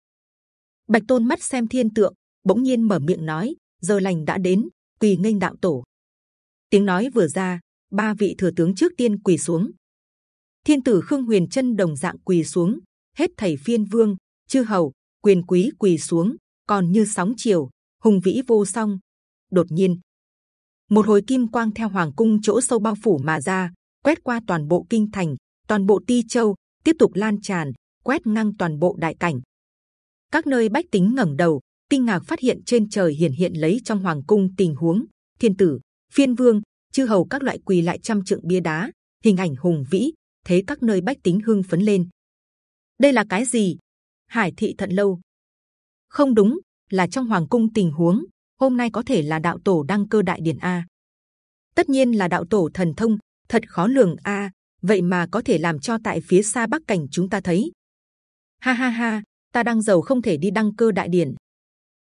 Bạch Tôn mắt xem thiên tượng, bỗng nhiên mở miệng nói: giờ lành đã đến, quỳ nghênh đạo tổ. Tiếng nói vừa ra, ba vị thừa tướng trước tiên quỳ xuống. Thiên tử Khương Huyền chân đồng dạng quỳ xuống, hết thầy phiên vương, chư hầu, quyền quý quỳ xuống, còn như sóng chiều, hùng vĩ vô song. Đột nhiên, một hồi kim quang theo hoàng cung chỗ sâu bao phủ mà ra, quét qua toàn bộ kinh thành, toàn bộ ti châu, tiếp tục lan tràn, quét ngang toàn bộ đại cảnh. Các nơi bách tính ngẩng đầu, kinh ngạc phát hiện trên trời hiển hiện lấy trong hoàng cung tình huống thiên tử phiên vương chư hầu các loại quỳ lại trăm trượng bia đá hình ảnh hùng vĩ thế các nơi bách tính hưng phấn lên. Đây là cái gì? Hải thị thận lâu. Không đúng là trong hoàng cung tình huống hôm nay có thể là đạo tổ đăng cơ đại điển a. Tất nhiên là đạo tổ thần thông thật khó lường a vậy mà có thể làm cho tại phía xa bắc cảnh chúng ta thấy. Ha ha ha ta đang giàu không thể đi đăng cơ đại điển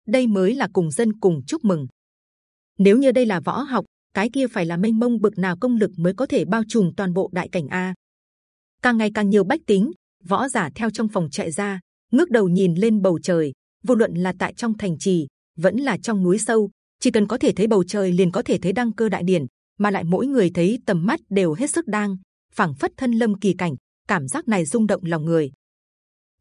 đây mới là cùng dân cùng chúc mừng. Nếu như đây là võ học, cái kia phải là mênh mông bực nào công lực mới có thể bao trùm toàn bộ đại cảnh a. Càng ngày càng nhiều bách tính, võ giả theo trong phòng chạy ra, ngước đầu nhìn lên bầu trời. vô luận là tại trong thành trì, vẫn là trong núi sâu, chỉ cần có thể thấy bầu trời liền có thể thấy đăng cơ đại điển, mà lại mỗi người thấy tầm mắt đều hết sức đang, phảng phất thân lâm kỳ cảnh, cảm giác này rung động lòng người.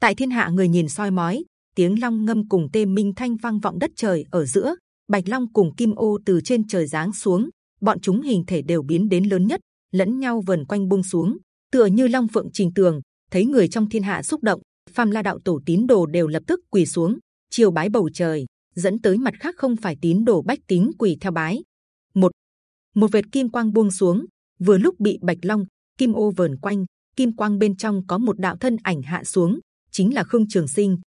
Tại thiên hạ người nhìn soi mói, tiếng long ngâm cùng tê minh thanh vang vọng đất trời ở giữa bạch long cùng kim ô từ trên trời giáng xuống bọn chúng hình thể đều biến đến lớn nhất lẫn nhau vần quanh buông xuống tựa như long phượng trình tường thấy người trong thiên hạ xúc động phàm la đạo tổ tín đồ đều lập tức quỳ xuống chiều bái bầu trời, dẫn tới mặt khác không phải tín đồ bách tính quỳ theo bái. Một một vệt kim quang buông xuống, vừa lúc bị bạch long kim ô vờn quanh, kim quang bên trong có một đạo thân ảnh hạ xuống, chính là khương trường sinh.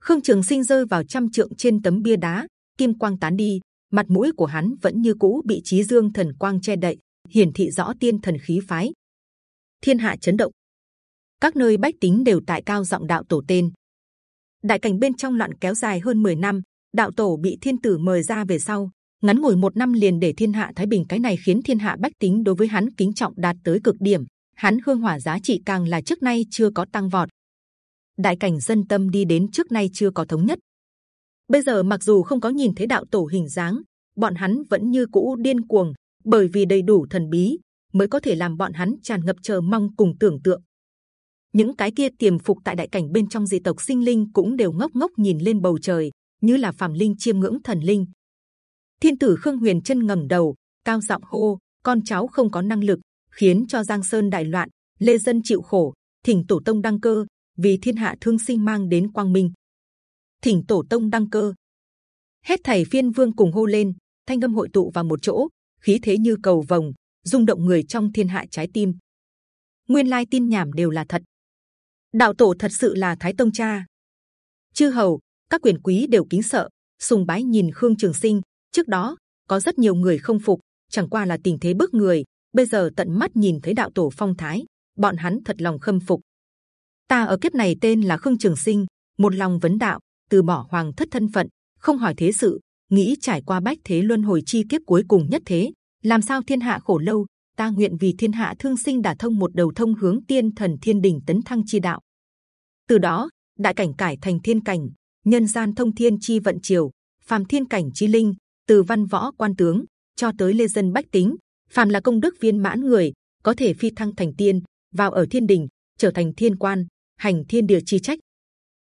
khương trường sinh rơi vào trăm trượng trên tấm bia đá, kim quang tán đi, mặt mũi của hắn vẫn như cũ bị trí dương thần quang che đậy, hiển thị rõ tiên thần khí phái. Thiên hạ chấn động, các nơi bách tính đều tại cao giọng đạo tổ tên. Đại cảnh bên trong loạn kéo dài hơn 10 năm, đạo tổ bị thiên tử mời ra về sau, ngắn ngủi một năm liền để thiên hạ thái bình, cái này khiến thiên hạ bách tính đối với hắn kính trọng đạt tới cực điểm. Hắn hương hỏa giá trị càng là trước nay chưa có tăng vọt. Đại cảnh dân tâm đi đến trước nay chưa có thống nhất. Bây giờ mặc dù không có nhìn thấy đạo tổ hình dáng, bọn hắn vẫn như cũ điên cuồng, bởi vì đầy đủ thần bí mới có thể làm bọn hắn tràn ngập chờ mong cùng tưởng tượng những cái kia tiềm phục tại đại cảnh bên trong dị tộc sinh linh cũng đều ngốc ngốc nhìn lên bầu trời như là phàm linh chiêm ngưỡng thần linh thiên tử khương huyền chân ngẩng đầu cao giọng hô con cháu không có năng lực khiến cho giang sơn đại loạn lê dân chịu khổ thỉnh tổ tông đăng cơ vì thiên hạ thương sinh mang đến quang minh. Thỉnh tổ tông đăng cơ. Hết thầy phiên vương cùng hô lên, thanh âm hội tụ vào một chỗ, khí thế như cầu vồng, rung động người trong thiên hạ trái tim. Nguyên lai tin nhảm đều là thật. Đạo tổ thật sự là thái tông cha. Chư hầu, các quyền quý đều kính sợ, sùng bái nhìn khương trường sinh. Trước đó, có rất nhiều người không phục, chẳng qua là tình thế bức người. Bây giờ tận mắt nhìn thấy đạo tổ phong thái, bọn hắn thật lòng khâm phục ta ở kiếp này tên là khương trường sinh, một lòng vấn đạo, từ bỏ hoàng thất thân phận, không hỏi thế sự, nghĩ trải qua bách thế luân hồi chi kiếp cuối cùng nhất thế. Làm sao thiên hạ khổ lâu, ta nguyện vì thiên hạ thương sinh đả thông một đầu thông hướng tiên thần thiên đình tấn thăng chi đạo. Từ đó, đại cảnh cải thành thiên cảnh, nhân gian thông thiên chi vận triều, phàm thiên cảnh chi linh, từ văn võ quan tướng, cho tới lê dân bách tính. Phàm là công đức viên mãn người, có thể phi thăng thành tiên, vào ở thiên đình, trở thành thiên quan hành thiên địa chi trách.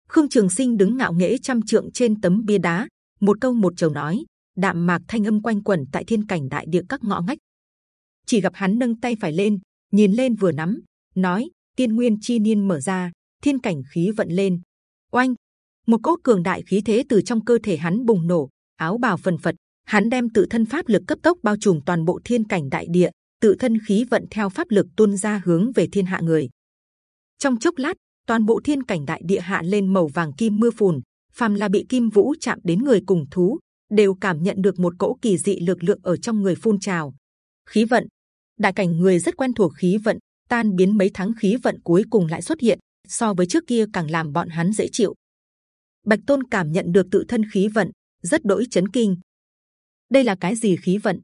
Khương trường sinh đứng ngạo nghễ trăm trượng trên tấm bia đá, một câu một chầu nói, đạm mạc thanh âm quanh quẩn tại thiên cảnh đại địa các ngõ ngách. Chỉ gặp hắn nâng tay phải lên, nhìn lên vừa nắm, nói, tiên nguyên chi niên mở ra, thiên cảnh khí vận lên. Oanh! Một cỗ cường đại khí thế từ trong cơ thể hắn bùng nổ, áo bào phần phật, hắn đem tự thân pháp lực cấp tốc bao trùm toàn bộ thiên cảnh đại địa, tự thân khí vận theo pháp lực tuôn ra hướng về thiên hạ người. Trong chốc lát toàn bộ thiên cảnh đại địa hạ lên màu vàng kim mưa phùn, phàm là bị kim vũ chạm đến người cùng thú, đều cảm nhận được một cỗ kỳ dị lực lượng ở trong người phun trào. Khí vận. Đại cảnh người rất quen thuộc khí vận, tan biến mấy tháng khí vận cuối cùng lại xuất hiện, so với trước kia càng làm bọn hắn dễ chịu. Bạch tôn cảm nhận được tự thân khí vận, rất đỗi chấn kinh. Đây là cái gì khí vận?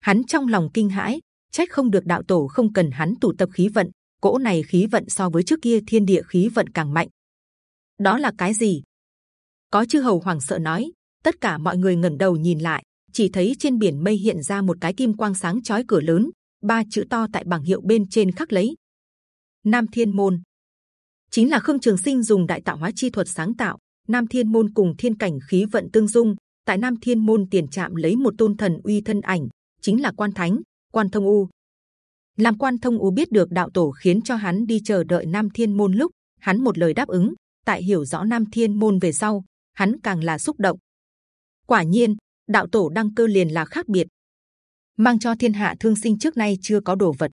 Hắn trong lòng kinh hãi, trách không được đạo tổ không cần hắn tụ tập khí vận cỗ này khí vận so với trước kia thiên địa khí vận càng mạnh. Đó là cái gì? Có chư hầu hoàng sợ nói, tất cả mọi người ngẩng đầu nhìn lại, chỉ thấy trên biển mây hiện ra một cái kim quang sáng chói cửa lớn, ba chữ to tại bảng hiệu bên trên khắc lấy. Nam Thiên Môn. Chính là Khương Trường Sinh dùng đại tạo hóa chi thuật sáng tạo, Nam Thiên Môn cùng thiên cảnh khí vận tương dung, tại Nam Thiên Môn tiền trạm lấy một tôn thần uy thân ảnh, chính là Quan Thánh, Quan Thông U làm Quan Thông U biết được đạo tổ khiến cho hắn đi chờ đợi Nam Thiên Môn lúc hắn một lời đáp ứng. Tại hiểu rõ Nam Thiên Môn về sau, hắn càng là xúc động. Quả nhiên, đạo tổ đăng cơ liền là khác biệt. Mang cho thiên hạ thương sinh trước nay chưa có đồ vật.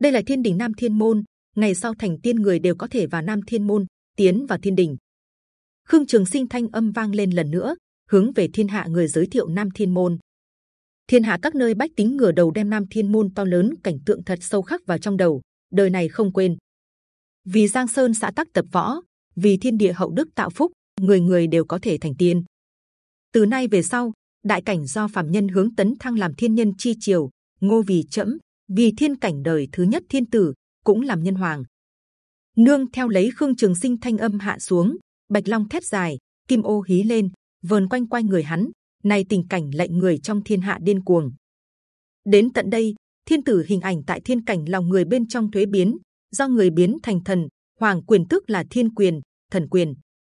Đây là thiên đình nam thiên môn, ngày sau thành tiên người đều có thể vào nam thiên môn, tiến vào thiên đình khương trường sinh thanh âm vang lên lần nữa, hướng về thiên hạ người giới thiệu nam thiên môn thiên hạ các nơi bách tính ngửa đầu đem nam thiên môn to lớn, cảnh tượng thật sâu khắc vào trong đầu. Đời này không quên. Vì giang sơn xã tắc tập võ, vì thiên địa hậu đức tạo phúc, người người đều có thể thành tiên. Từ nay về sau, đại cảnh do phàm nhân hướng tấn thăng làm thiên nhân chi triều, ngô vì chậm vì thiên cảnh đời thứ nhất thiên tử, cũng làm nhân hoàng. Nương theo lấy khương trường sinh thanh âm hạ xuống, bạch long thét dài, kim ô hí lên, vờn quanh quanh người hắn này tình cảnh lệnh người trong thiên hạ điên cuồng. Đến tận đây, thiên tử hình ảnh tại thiên cảnh lòng người bên trong thuế biến, do người biến thành thần, hoàng quyền tức là thiên quyền, thần quyền.